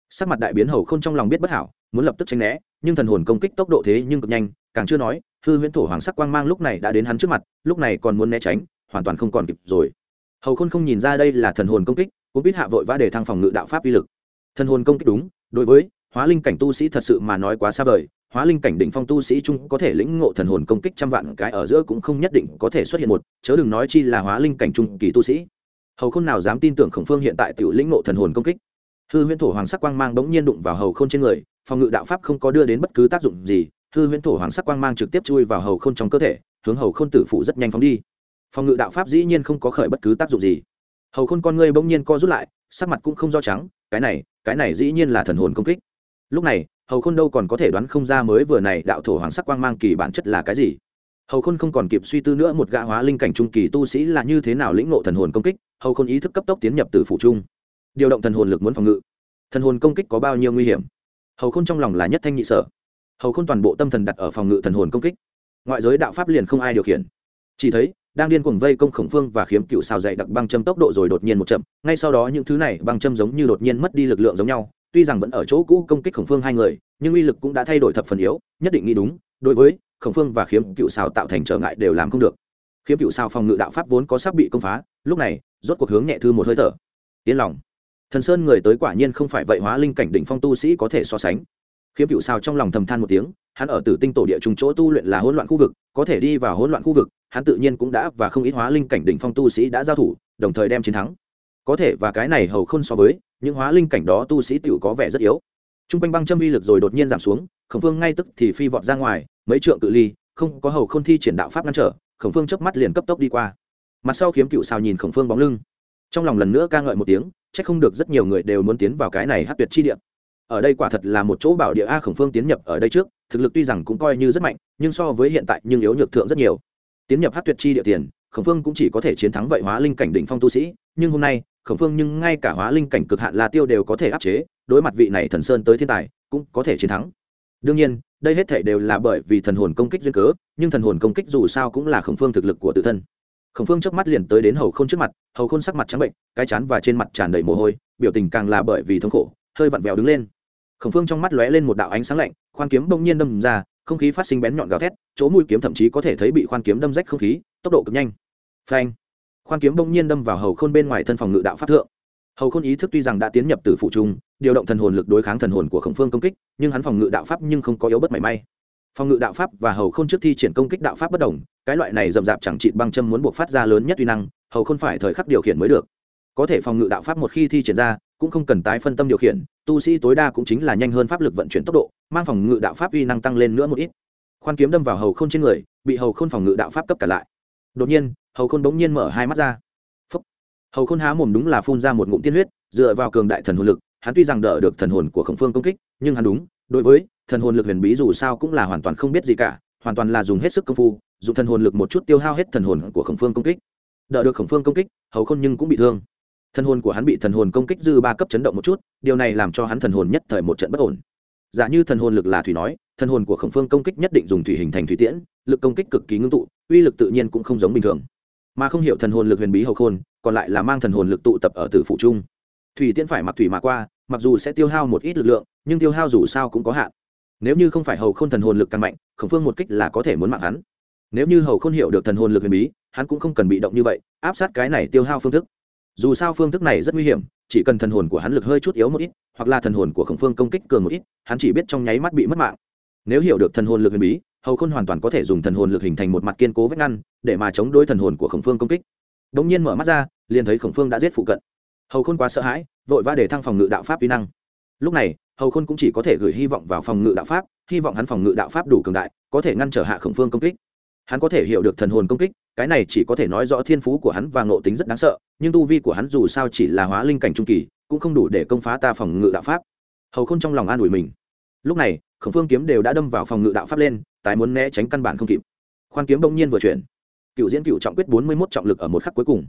Speaker 1: Sắc mặt đại biến hầu khôn trong lòng biết bất hảo, muốn lập tức tránh né nhưng thần hồn công kích tốc độ thế nhưng cực nhanh, càng chưa nói, hư huyễn thổ hoàng sắc quang mang lúc này đã đến hắn trước mặt, lúc này còn muốn né tránh, hoàn toàn không còn kịp rồi. Hầu khôn không nhìn ra đây là thần hồn công kích, cũng biết hạ vội vã để thăng phòng ngự đạo pháp uy lực. Thần hồn công kích đúng, đối với hóa linh cảnh tu sĩ thật sự mà nói quá xa vời, hóa linh cảnh đỉnh phong tu sĩ chung có thể lĩnh ngộ thần hồn công kích trăm vạn cái ở giữa cũng không nhất định có thể xuất hiện một, chớ đừng nói chi là hóa linh cảnh trung kỳ tu sĩ. Hầu khôn nào dám tin tưởng khổng phương hiện tại tiểu lĩnh ngộ thần hồn công kích? Hư huyễn thổ hoàng sắc quang mang bỗng nhiên đụng vào hầu khôn trên người phòng ngự đạo pháp không có đưa đến bất cứ tác dụng gì, hư huyễn thổ hoàng sắc quang mang trực tiếp chui vào hầu khôn trong cơ thể, hướng hầu khôn tử phụ rất nhanh phóng đi. Phòng ngự đạo pháp dĩ nhiên không có khởi bất cứ tác dụng gì. Hầu khôn con ngươi bỗng nhiên co rút lại, sắc mặt cũng không do trắng, cái này cái này dĩ nhiên là thần hồn công kích. Lúc này, hầu khôn đâu còn có thể đoán không ra mới vừa này đạo thổ hoàng sắc quang mang kỳ bản chất là cái gì. Hầu khôn không còn kịp suy tư nữa một gã hóa linh cảnh trung kỳ tu sĩ là như thế nào lĩnh ngộ thần hồn công kích, hầu khôn ý thức cấp tốc tiến nhập từ phủ trung. Điều động thần hồn lực muốn phòng ngự. Thần hồn công kích có bao nhiêu nguy hiểm? Hầu khôn trong lòng là nhất thanh nhị sở. Hầu khôn toàn bộ tâm thần đặt ở phòng ngự thần hồn công kích. Ngoại giới đạo pháp liền không ai điều khiển. Chỉ thấy, đang điên cuồng vây công khổng phương và khiếm cựu xào dày đặc băng châm tốc độ rồi đột nhiên một chậm. Ngay sau đó những thứ này băng châm giống như đột nhiên mất đi lực lượng giống nhau. Tuy rằng vẫn ở chỗ cũ công kích khổng phương hai người, nhưng uy lực cũng đã thay đổi thập phần yếu, nhất định nghĩ đúng. Đối với khổng phương và khiếm cựu xào tạo thành trở ngại đều làm không được. Khiếm cựu xào phòng ngự đạo pháp vốn có sắp bị công phá, lúc này, rốt cuộc hướng nhẹ thư một hơi thở. Yên lòng thần sơn người tới quả nhiên không phải vậy, hóa linh cảnh đỉnh phong tu sĩ có thể so sánh. Khiếm cựu Sao trong lòng thầm than một tiếng, hắn ở tử tinh tổ địa trùng chỗ tu luyện là hỗn loạn khu vực, có thể đi vào hỗn loạn khu vực, hắn tự nhiên cũng đã và không ít hóa linh cảnh đỉnh phong tu sĩ đã giao thủ, đồng thời đem chiến thắng. Có thể và cái này hầu không so với, những hóa linh cảnh đó tu sĩ tiểu có vẻ rất yếu. T r u n g quanh băng châm uy lực rồi đột nhiên giảm xuống, khổng phương ngay tức thì phi vọt ra ngoài, mấy trượng cự ly, không có hầu không thi triển đạo pháp ngăn trở, khổng phương chớp mắt liền cấp tốc đi qua. Mặt sau khiếm cựu Sao nhìn khổng phương bóng lưng. Trong lòng lần nữa ca ngợi một tiếng c h ắ c không được rất nhiều người đều muốn tiến vào cái này hát tuyệt chi địa. Ở đây quả thật là một chỗ bảo địa a khổng phương tiến nhập ở đây trước, thực lực tuy rằng cũng coi như rất mạnh, nhưng so với hiện tại nhưng yếu nhược thượng rất nhiều. Tiến nhập hát tuyệt chi địa tiền, khổng phương cũng chỉ có thể chiến thắng vậy hóa linh cảnh đỉnh phong tu sĩ, nhưng hôm nay, khổng phương nhưng ngay cả hóa linh cảnh cực hạn la tiêu đều có thể áp chế, đối mặt vị này thần sơn tới thiên tài, cũng có thể chiến thắng. Đương nhiên, đây hết thể đều là bởi vì thần hồn công kích duyên cớ, nhưng thần hồn công kích dù sao cũng là khổng phương thực lực của tự thân khổng phương chớp mắt liền tới đến hầu khôn trước mặt, hầu khôn sắc mặt trắng bệnh, cái chán và trên mặt tràn đầy mồ hôi, biểu tình càng là bởi vì thống khổ, hơi vặn vẹo đứng lên. Khổng phương trong mắt lóe lên một đạo ánh sáng lạnh, khoan kiếm bỗng nhiên đâm ra, không khí phát sinh bén nhọn gào thét, chỗ mũi kiếm thậm chí có thể thấy bị khoan kiếm đâm rách không khí, tốc độ cực nhanh. Phanh! Khoan kiếm bỗng nhiên đâm vào hầu khôn bên ngoài thân phòng ngự đạo pháp thượng. Hầu khôn ý thức tuy rằng đã tiến nhập từ phụ trung, điều động thần hồn lực đối kháng thần hồn của khổng phương công kích, nhưng hắn phòng ngự đạo pháp nhưng không có yếu bất mảy may phòng ngự đạo pháp và hầu khôn trước thi triển công kích đạo pháp bất đồng, cái loại này rậm rạp chẳng trị băng châm muốn buộc phát ra lớn nhất uy năng, hầu khôn phải thời khắc điều khiển mới được. Có thể phòng ngự đạo pháp một khi thi triển ra, cũng không cần tái phân tâm điều khiển, tu sĩ tối đa cũng chính là nhanh hơn pháp lực vận chuyển tốc độ, mang phòng ngự đạo pháp uy năng tăng lên nữa một ít. Khoan kiếm đâm vào hầu khôn trên người, bị hầu khôn phòng ngự đạo pháp cấp cả lại. Đột nhiên, hầu khôn bỗng nhiên mở hai mắt ra. Phúc. hầu n há mồm đúng là phun ra một ngụm tiên huyết, dựa vào cường đại thần hồn lực, hắn tuy rằng đỡ được thần hồn của khổng phương công kích, nhưng hắn đúng, đối với thần hồn lực huyền bí dù sao cũng là hoàn toàn không biết gì cả, hoàn toàn là dùng hết sức công phu, dùng thần hồn lực một chút tiêu hao hết thần hồn của khổng phương công kích. Đỡ được khổng phương công kích, hầu khôn nhưng cũng bị thương. Thần hồn của hắn bị thần hồn công kích dư ba cấp chấn động một chút, điều này làm cho hắn thần hồn nhất thời một trận bất ổn. Giả như thần hồn lực là thủy nói, thần hồn của khổng phương công kích nhất định dùng thủy hình thành thủy tiễn, lực công kích cực kỳ ngưng tụ, uy lực tự nhiên cũng không giống bình thường. Mà không hiểu thần hồn lực huyền bí hầu khôn, còn lại là mang thần hồn lực tụ tập ở tử phụ trung. Thủy tiễn phải mặc thủy mà qua, mặc dù sẽ tiêu hao một ít lực lượng, nhưng tiêu hao dù sao cũng có hạn nếu như không phải hầu khôn thần hồn lực càng mạnh, khổng phương một kích là có thể muốn mạng hắn. Nếu như hầu khôn hiểu được thần hồn lực huyền bí, hắn cũng không cần bị động như vậy, áp sát cái này tiêu hao phương thức. Dù sao phương thức này rất nguy hiểm, chỉ cần thần hồn của hắn lực hơi chút yếu một ít, hoặc là thần hồn của khổng phương công kích cường một ít, hắn chỉ biết trong nháy mắt bị mất mạng. Nếu hiểu được thần hồn lực huyền bí, hầu khôn hoàn toàn có thể dùng thần hồn lực hình thành một mặt kiên cố vách ngăn, để mà chống đối thần hồn của khổng phương công kích. Đ ỗ n g nhiên mở mắt ra, liền thấy khổng phương đã giết phụ cận. Hầu khôn quá sợ hãi, vội va để thăng phòng ngự đạo pháp vi năng. Lúc này hầu khôn cũng chỉ có thể gửi hy vọng vào phòng ngự đạo pháp, hy vọng hắn phòng ngự đạo pháp đủ cường đại, có thể ngăn trở hạ khổng phương công kích. Hắn có thể hiểu được thần hồn công kích, cái này chỉ có thể nói rõ thiên phú của hắn và ngộ tính rất đáng sợ, nhưng tu vi của hắn dù sao chỉ là hóa linh cảnh trung kỳ, cũng không đủ để công phá ta phòng ngự đạo pháp. Hầu khôn trong lòng an ủi mình. Lúc này, khổng phương kiếm đều đã đâm vào phòng ngự đạo pháp lên, tái muốn né tránh căn bản không kịp. Khoan kiếm bỗng nhiên vừa chuyển. Cựu diễn cựu trọng quyết bốn mươi mốt trọng lực ở một khắc cuối cùng.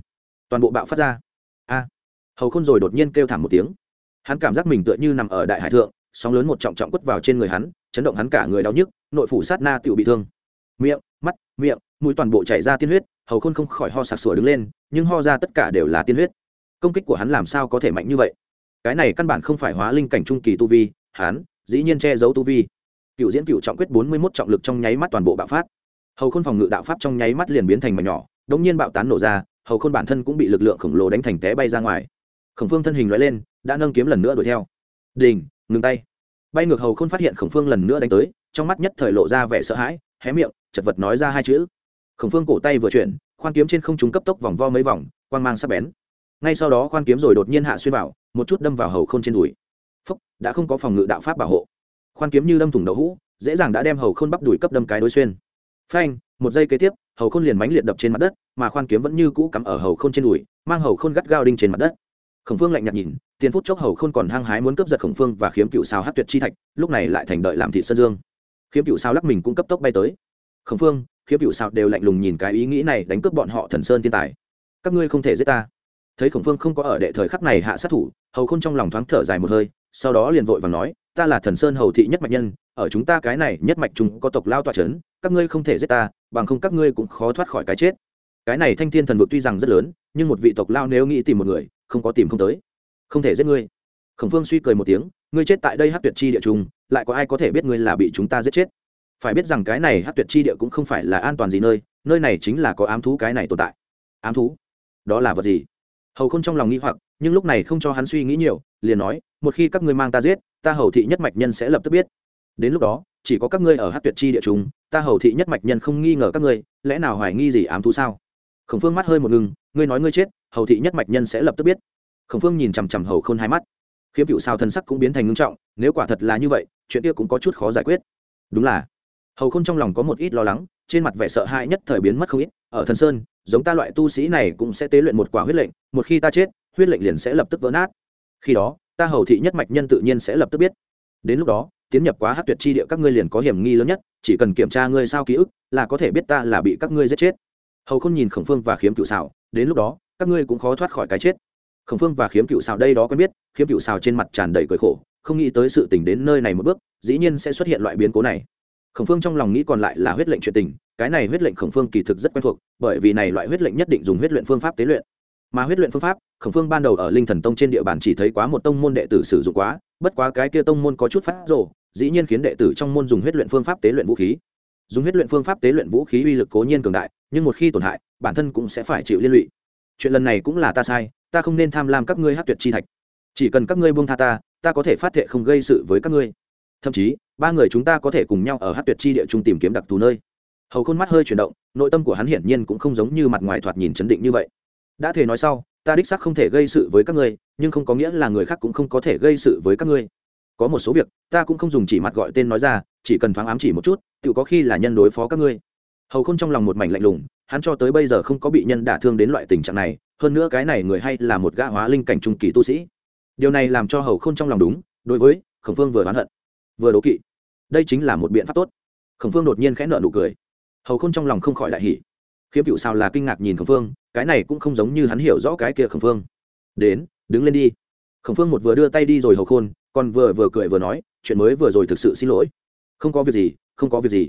Speaker 1: Toàn bộ bạo phát ra. A. Hầu khôn rồi đột nhiên kêu thảm một tiếng hắn cảm giác mình tựa như nằm ở đại hải thượng, sóng lớn một trọng trọng quất vào trên người hắn, chấn động hắn cả người đau nhức, nội phủ sát na tựu bị thương. Miệng, mắt, miệng, mũi toàn bộ chảy ra tiên huyết, hầu khôn không khỏi ho sặc sủa đứng lên, nhưng ho ra tất cả đều là tiên huyết. Công kích của hắn làm sao có thể mạnh như vậy? Cái này căn bản không phải hóa linh cảnh trung kỳ tu vi, hắn, dĩ nhiên che giấu tu vi. Cựu diễn cựu trọng quyết bốn mươi mốt trọng lực trong nháy mắt toàn bộ bạo phát. Hầu khôn phòng ngự đạo pháp trong nháy mắt liền biến thành mảnh nhỏ, đống nhiên bạo tán nổ ra, hầu khôn bản thân cũng bị lực lượng khổng lồ đánh thành té bay ra ngoài. Khổng phương thân hình loại lên đã nâng kiếm lần nữa đuổi theo. Đình, ngừng tay. Bay ngược hầu khôn phát hiện khổng phương lần nữa đánh tới, trong mắt nhất thời lộ ra vẻ sợ hãi, hé miệng, chật vật nói ra hai chữ. Khổng phương cổ tay vừa chuyển, khoan kiếm trên không trung cấp tốc vòng vo mấy vòng, quang mang sắp bén. Ngay sau đó khoan kiếm rồi đột nhiên hạ xuyên vào, một chút đâm vào hầu k h ô n trên đùi. Phúc, đã không có phòng ngự đạo pháp bảo hộ. Khoan kiếm như đâm thủng đậu hũ, dễ dàng đã đem hầu khôn bắp đùi cấp đâm cái đối xuyên. Phanh, một giây kế tiếp, hầu khôn liền mánh liệt đập trên mặt đất, mà khoan kiếm vẫn như cũ cắm ở hầu khôn trên đùi, mang hầu khôn gắt gao đinh trên mặt đất khổng phương lạnh nhạt nhìn, tiền phút chốc hầu khôn còn hăng hái muốn cướp giật khổng phương và khiếm cựu sao hát tuyệt chi thạch, lúc này lại thành đợi làm thị sơn dương. Khiếm cựu sao lắc mình cũng cấp tốc bay tới. Khổng phương, khiếm cựu sao đều lạnh lùng nhìn cái ý nghĩ này đánh cướp bọn họ thần sơn thiên tài. Các ngươi không thể giết ta. Thấy khổng phương không có ở đệ thời khắc này hạ sát thủ, hầu k trong lòng thoáng thở dài một hơi, sau đó liền vội và nói, ta là thần sơn hầu thị nhất mạch nhân, ở chúng ta cái này nhất mạch chúng có tộc lao tọa c h ấ n các ngươi không thể giết ta, bằng không các ngươi cũng khó thoát khỏi cái chết. Cái này thanh thiên thần vực tuy rằng rất lớn, nhưng một vị tộc lao nếu nghĩ tìm một người không có tìm không tới. Không thể giết ngươi. Khổng phương suy cười một tiếng, ngươi chết tại đây hát tuyệt chi địa trung lại có ai có thể biết ngươi là bị chúng ta giết chết? Phải biết rằng cái này hát tuyệt chi địa cũng không phải là an toàn gì nơi nơi này chính là có ám thú cái này tồn tại. Ám thú? Đó là vật gì? Hầu k h ô n trong lòng nghĩ hoặc, nhưng lúc này không cho hắn suy nghĩ nhiều, liền nói, một khi các ngươi mang ta giết, ta hầu thị nhất mạch nhân sẽ lập tức biết. Đến lúc đó, chỉ có các ngươi ở hát tuyệt chi địa chúng ta hầu thị nhất mạch nhân không nghi ngờ các ngươi, lẽ nào hoài nghi gì ám thú sao? Khổng phương mắt hơi một ngừng, ngươi nói ngươi chết hầu thị nhất mạch nhân sẽ lập tức biết. Khổng phương nhìn chằm chằm hầu khôn hai mắt. Khiếm cựu sao thân sắc cũng biến thành ngưng trọng, nếu quả thật là như vậy, chuyện kia cũng có chút khó giải quyết. Đúng là, hầu khôn trong lòng có một ít lo lắng, trên mặt vẻ sợ hãi nhất thời biến mất không ít. Ở thần sơn, giống ta loại tu sĩ này cũng sẽ tế luyện một quả huyết lệnh, một khi ta chết, huyết lệnh liền sẽ lập tức vỡ nát. Khi đó, ta hầu thị nhất mạch nhân tự nhiên sẽ lập tức biết. Đến lúc đó, tiến nhập quá hát tuyệt chi địa các ngươi liền có hiểm nghi lớn nhất, chỉ cần kiểm tra ngươi sao ký ức, là có thể biết ta là bị các ngươi giết chết. Hầu không nhìn khổng phương và khiếm cựu xảo đến lúc đó các ngươi cũng khó thoát khỏi cái chết. Khổng phương và khiếm cựu xào đây đó quen biết, khiếm cựu xào trên mặt tràn đầy cười khổ, không nghĩ tới sự tình đến nơi này một bước, dĩ nhiên sẽ xuất hiện loại biến cố này. Khổng phương trong lòng nghĩ còn lại là huyết lệnh chuyện tình, cái này huyết lệnh khổng phương kỳ thực rất quen thuộc, bởi vì này loại huyết lệnh nhất định dùng huyết luyện phương pháp tế luyện. Mà huyết luyện phương pháp, khổng phương ban đầu ở linh thần tông trên địa bàn chỉ thấy quá một tông môn đệ tử sử dụng quá, bất quá cái kia tông môn có chút phát rộ dĩ nhiên khiến đệ tử trong môn dùng huyết luyện phương pháp tế luyện vũ khí. Dùng huyết luyện phương pháp tế luyện vũ khí uy lực cố nhiên cường đại, nhưng một khi tổn hại, bản thân cũng sẽ phải chịu liên lụy chuyện lần này cũng là ta sai, ta không nên tham lam các ngươi hát tuyệt chi thạch. Chỉ cần các ngươi buông tha ta ta có thể phát thệ không gây sự với các ngươi. Thậm chí, ba người chúng ta có thể cùng nhau ở hát tuyệt chi địa trung tìm kiếm đặc thù nơi. Hầu khôn mắt hơi chuyển động, nội tâm của hắn hiển nhiên cũng không giống như mặt ngoài thoạt nhìn chấn định như vậy. Đã thể nói sau, ta đích sắc không thể gây sự với các ngươi, nhưng không có nghĩa là người khác cũng không có thể gây sự với các ngươi. Có một số việc, ta cũng không dùng chỉ mặt gọi tên nói ra, chỉ cần thoáng ám chỉ một chút, tự có khi là nhân đối phó các ngươi. Hầu khôn trong lòng một mảnh lạnh lùng hắn cho tới bây giờ không có bị nhân đả thương đến loại tình trạng này, hơn nữa cái này người hay là một gã hóa linh cảnh trung kỳ tu sĩ. Điều này làm cho hầu khôn trong lòng đúng, đối với khổng phương vừa oán hận, vừa đố kỵ. Đây chính là một biện pháp tốt. Khổng phương đột nhiên khẽ nợ nụ cười. Hầu k h ô n trong lòng không khỏi đại hỉ. Khiếm cựu sao là kinh ngạc nhìn khổng phương, cái này cũng không giống như hắn hiểu rõ cái kia khổng phương. Đến, đứng lên đi. Khổng phương một vừa đưa tay đi rồi hầu khôn, còn vừa vừa cười vừa nói, chuyện mới vừa rồi thực sự xin lỗi. Không có việc gì, không có việc gì.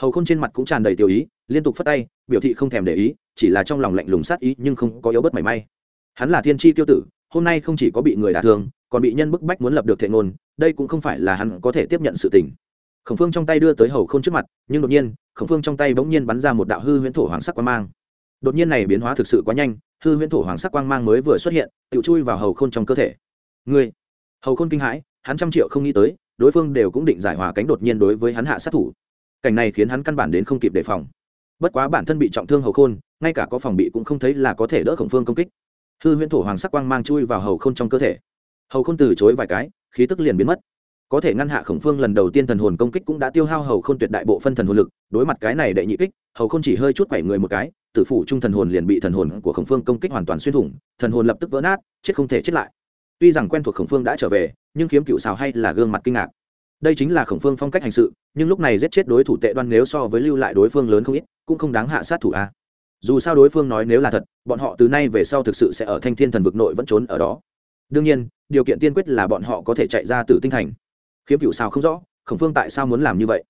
Speaker 1: Hầu khôn trên mặt cũng tràn đầy tiểu ý, liên tục phất tay biểu thị không thèm để ý chỉ là trong lòng lạnh lùng sát ý nhưng không có yếu bất mảy may. Hắn là thiên tri tiêu tử hôm nay không chỉ có bị người đả thương còn bị nhân bức bách muốn lập được thệ ngôn đây cũng không phải là hắn có thể tiếp nhận sự tình. Khổng phương trong tay đưa tới hầu k h ô n trước mặt nhưng đột nhiên khổng phương trong tay bỗng nhiên bắn ra một đạo hư huyễn thổ hoàng sắc quang mang. Đột nhiên này biến hóa thực sự quá nhanh hư huyễn thổ hoàng sắc quang mang mới vừa xuất hiện tự chui vào hầu k h ô n trong cơ thể. Người, hầu khôn kinh hãi hắn trăm triệu không nghĩ tới đối phương đều cũng định giải hòa cánh đột nhiên đối với hắn hạ sát thủ. Cảnh này khiến hắn căn bản đến không kịp đề phòng bất quá bản thân bị trọng thương hầu khôn, ngay cả có phòng bị cũng không thấy là có thể đỡ khổng phương công kích. Hư huyễn thổ hoàng sắc quang mang chui vào hầu khôn trong cơ thể. Hầu khôn từ chối vài cái, khí tức liền biến mất. Có thể ngăn hạ khổng phương lần đầu tiên thần hồn công kích cũng đã tiêu hao hầu khôn tuyệt đại bộ phân thần hồn lực, đối mặt cái này đệ nhị kích, hầu khôn chỉ hơi chút quẩy người một cái, tử phủ trung thần hồn liền bị thần hồn của khổng phương công kích hoàn toàn xuyên thủng, thần hồn lập tức vỡ nát, chết không thể chết lại. Tuy rằng quen thuộc khổng phương đã trở về, nhưng kiếm cựu xào hay là gương mặt kinh ngạc đây chính là khổng phương phong cách hành sự, nhưng lúc này giết chết đối thủ tệ đoan nếu so với lưu lại đối phương lớn không ít, cũng không đáng hạ sát thủ a. Dù sao đối phương nói nếu là thật, bọn họ từ nay về sau thực sự sẽ ở thanh thiên thần vực nội vẫn trốn ở đó. Đương nhiên, điều kiện tiên quyết là bọn họ có thể chạy ra từ tinh thành. Khiếm cựu sao không rõ, khổng phương tại sao muốn làm như vậy?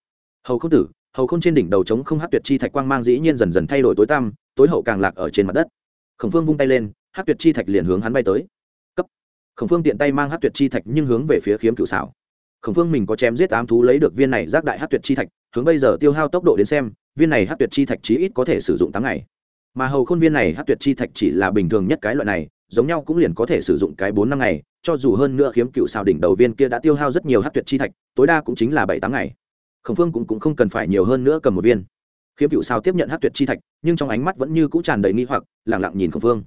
Speaker 1: Hầu không tử, hầu không trên đỉnh đầu trống không hát tuyệt chi thạch quang mang dĩ nhiên dần dần thay đổi tối tăm, tối hậu càng lạc ở trên mặt đất. Khổng phương vung tay lên hát tuyệt chi thạch liền hướng hắn bay tới. Cấp. Khổng phương tiện tay mang hát tuyệt chi thạch nhưng hướng về phía khiếm cựu xảo khổng phương mình có chém giết ám thú lấy được viên này giác đại hát tuyệt chi thạch hướng bây giờ tiêu hao tốc độ đến xem viên này hát tuyệt chi thạch chí ít có thể sử dụng tám ngày. Mà hầu khôn viên này hát tuyệt chi thạch chỉ là bình thường nhất cái loại này giống nhau cũng liền có thể sử dụng cái bốn năm ngày cho dù hơn nữa khiếm cựu xào đỉnh đầu viên kia đã tiêu hao rất nhiều hát tuyệt chi thạch tối đa cũng chính là bảy tám ngày. Khổng phương cũng, cũng không cần phải nhiều hơn nữa cầm một viên. Khiếm cựu xào tiếp nhận hát tuyệt chi thạch nhưng trong ánh mắt vẫn như cũ tràn đầy nghi hoặc lẳng lặng nhìn khổng phương.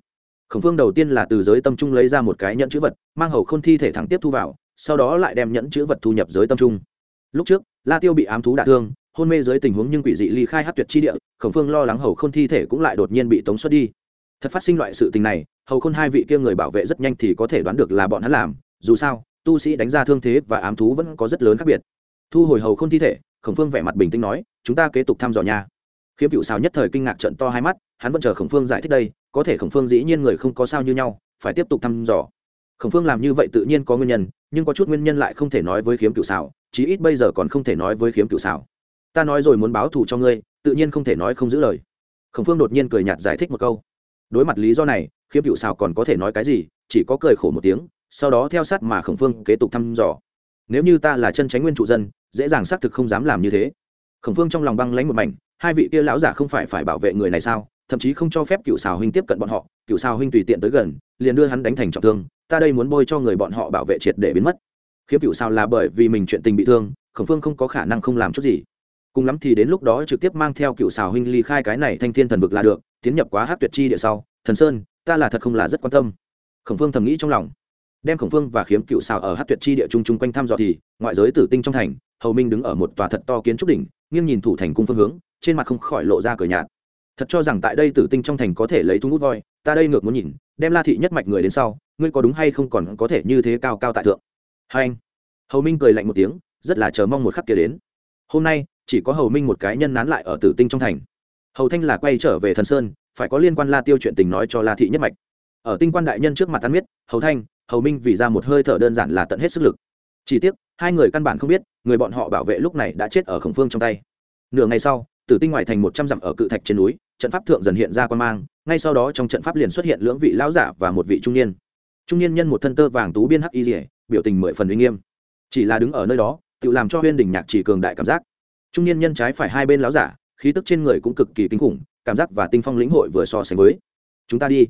Speaker 1: Khổng phương đầu tiên là từ giới tâm trung lấy ra một cái nhẫn chữ vật mang hầu k h ô n thi thể thẳng tiếp thu vào sau đó lại đem nhẫn chữ vật thu nhập giới tâm trung. Lúc trước, la tiêu bị ám thú đả thương, hôn mê dưới tình huống nhưng quỷ dị ly khai hát tuyệt chi địa, khổng phương lo lắng hầu k h ô n thi thể cũng lại đột nhiên bị tống xuất đi. Thật phát sinh loại sự tình này, hầu khôn hai vị kia người bảo vệ rất nhanh thì có thể đoán được là bọn hắn làm. Dù sao, tu sĩ đánh ra thương thế và ám thú vẫn có rất lớn khác biệt. Thu hồi hầu khôn thi thể, khổng phương vẻ mặt bình tĩnh nói, chúng ta kế tục thăm dò nhà khiếm cựu xào nhất thời kinh ngạc trận to hai mắt, hắn vẫn chờ khổng phương giải thích đây, có thể khổng phương dĩ nhiên người không có sao như nhau, phải tiếp tục thăm dò khổng phương làm như vậy tự nhiên có nguyên nhân, nhưng có chút nguyên nhân lại không thể nói với khiếm cựu xảo, chí ít bây giờ còn không thể nói với khiếm cựu xảo. Ta nói rồi muốn báo thù cho ngươi, tự nhiên không thể nói không giữ lời. Khổng phương đột nhiên cười nhạt giải thích một câu. Đối mặt lý do này, khiếm cựu xảo còn có thể nói cái gì, chỉ có cười khổ một tiếng, sau đó theo sát mà khổng phương kế tục thăm dò. Nếu như ta là chân tránh nguyên trụ dân, dễ dàng xác thực không dám làm như thế. Khổng phương trong lòng băng lánh một mảnh, hai vị kia lão giả không phải phải bảo vệ người này sao? Thậm chí không cho phép cựu xào huynh tiếp cận bọn họ, cựu xào huynh tùy tiện tới gần, liền đưa hắn đánh thành trọng thương ta đây muốn bôi cho người bọn họ bảo vệ triệt để biến mất. Khiếm cựu sao là bởi vì mình chuyện tình bị thương, khổng phương không có khả năng không làm chút gì. Cùng lắm thì đến lúc đó trực tiếp mang theo cựu xào huynh ly khai cái này thanh thiên thần vực là được, tiến nhập quá hát tuyệt chi địa sau, thần sơn, ta là thật không là rất quan tâm. Khổng phương thầm nghĩ trong lòng. Đem khổng phương và khiếm cựu xào ở hát tuyệt chi địa chung chung quanh thăm dò thì, ngoại giới tử tinh trong thành, hầu minh đứng ở một tòa thật to kiến trúc đỉnh, nghiêng nhìn thủ thành cung phương hướng, trên mặt không khỏi lộ ra cửa nhạt. Thật cho rằng tại đây tử tinh trong thành có thể lấy thú ngút voi, ta đây ngược muốn nhìn, đem la thị nhất mạch người đến sau ngươi có đúng hay không còn có thể như thế cao cao tại thượng? Hai anh. Hầu minh cười lạnh một tiếng, rất là chờ mong một khắc kia đến. Hôm nay, chỉ có hầu minh một cái nhân nán lại ở tử tinh trong thành. Hầu thanh là quay trở về thần sơn, phải có liên quan la tiêu chuyện tình nói cho la thị nhất mạch. Ở tinh quan đại nhân trước mặt tan biết hầu thanh, hầu minh vì ra một hơi thở đơn giản là tận hết sức lực. Chỉ tiếc, hai người căn bản không biết, người bọn họ bảo vệ lúc này đã chết ở khổng phương trong tay. Nửa ngày sau, tử tinh ngoài thành một trăm dặm ở cự thạch trên núi, trận pháp thượng dần hiện ra quan mang, ngay sau đó trong trận pháp liền xuất hiện lưỡng vị lão giả và một vị trung niên trung niên nhân một thân tơ vàng tú biên hắc y dỉa biểu tình mười phần uy nghiêm. Chỉ là đứng ở nơi đó, tự làm cho huyên đình nhạc chỉ cường đại cảm giác. Trung niên nhân trái phải hai bên lão giả, khí tức trên người cũng cực kỳ kinh khủng, cảm giác và tinh phong lĩnh hội vừa so sánh với. Chúng ta đi.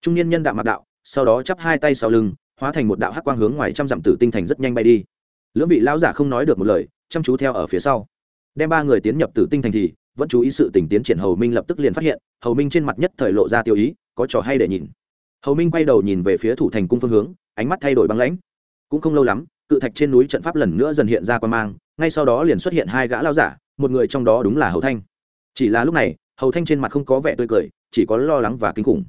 Speaker 1: Trung niên nhân đạo mặt đạo, sau đó chắp hai tay sau lưng, hóa thành một đạo hắc quang hướng ngoài trăm dặm tử tinh thành rất nhanh bay đi. Lưỡng vị lão giả không nói được một lời, chăm chú theo ở phía sau. Đem ba người tiến nhập tử tinh thành thì, vẫn chú ý sự tình tiến triển, hầu minh lập tức liền phát hiện, hầu minh trên mặt nhất thời lộ ra tiêu ý, có trò hay để nhìn hầu minh quay đầu nhìn về phía thủ thành cung phương hướng, ánh mắt thay đổi băng lãnh. Cũng không lâu lắm, cự thạch trên núi trận pháp lần nữa dần hiện ra quan mang, ngay sau đó liền xuất hiện hai gã lao giả, một người trong đó đúng là hầu thanh. Chỉ là lúc này, hầu thanh trên mặt không có vẻ tươi cười, chỉ có lo lắng và kinh khủng.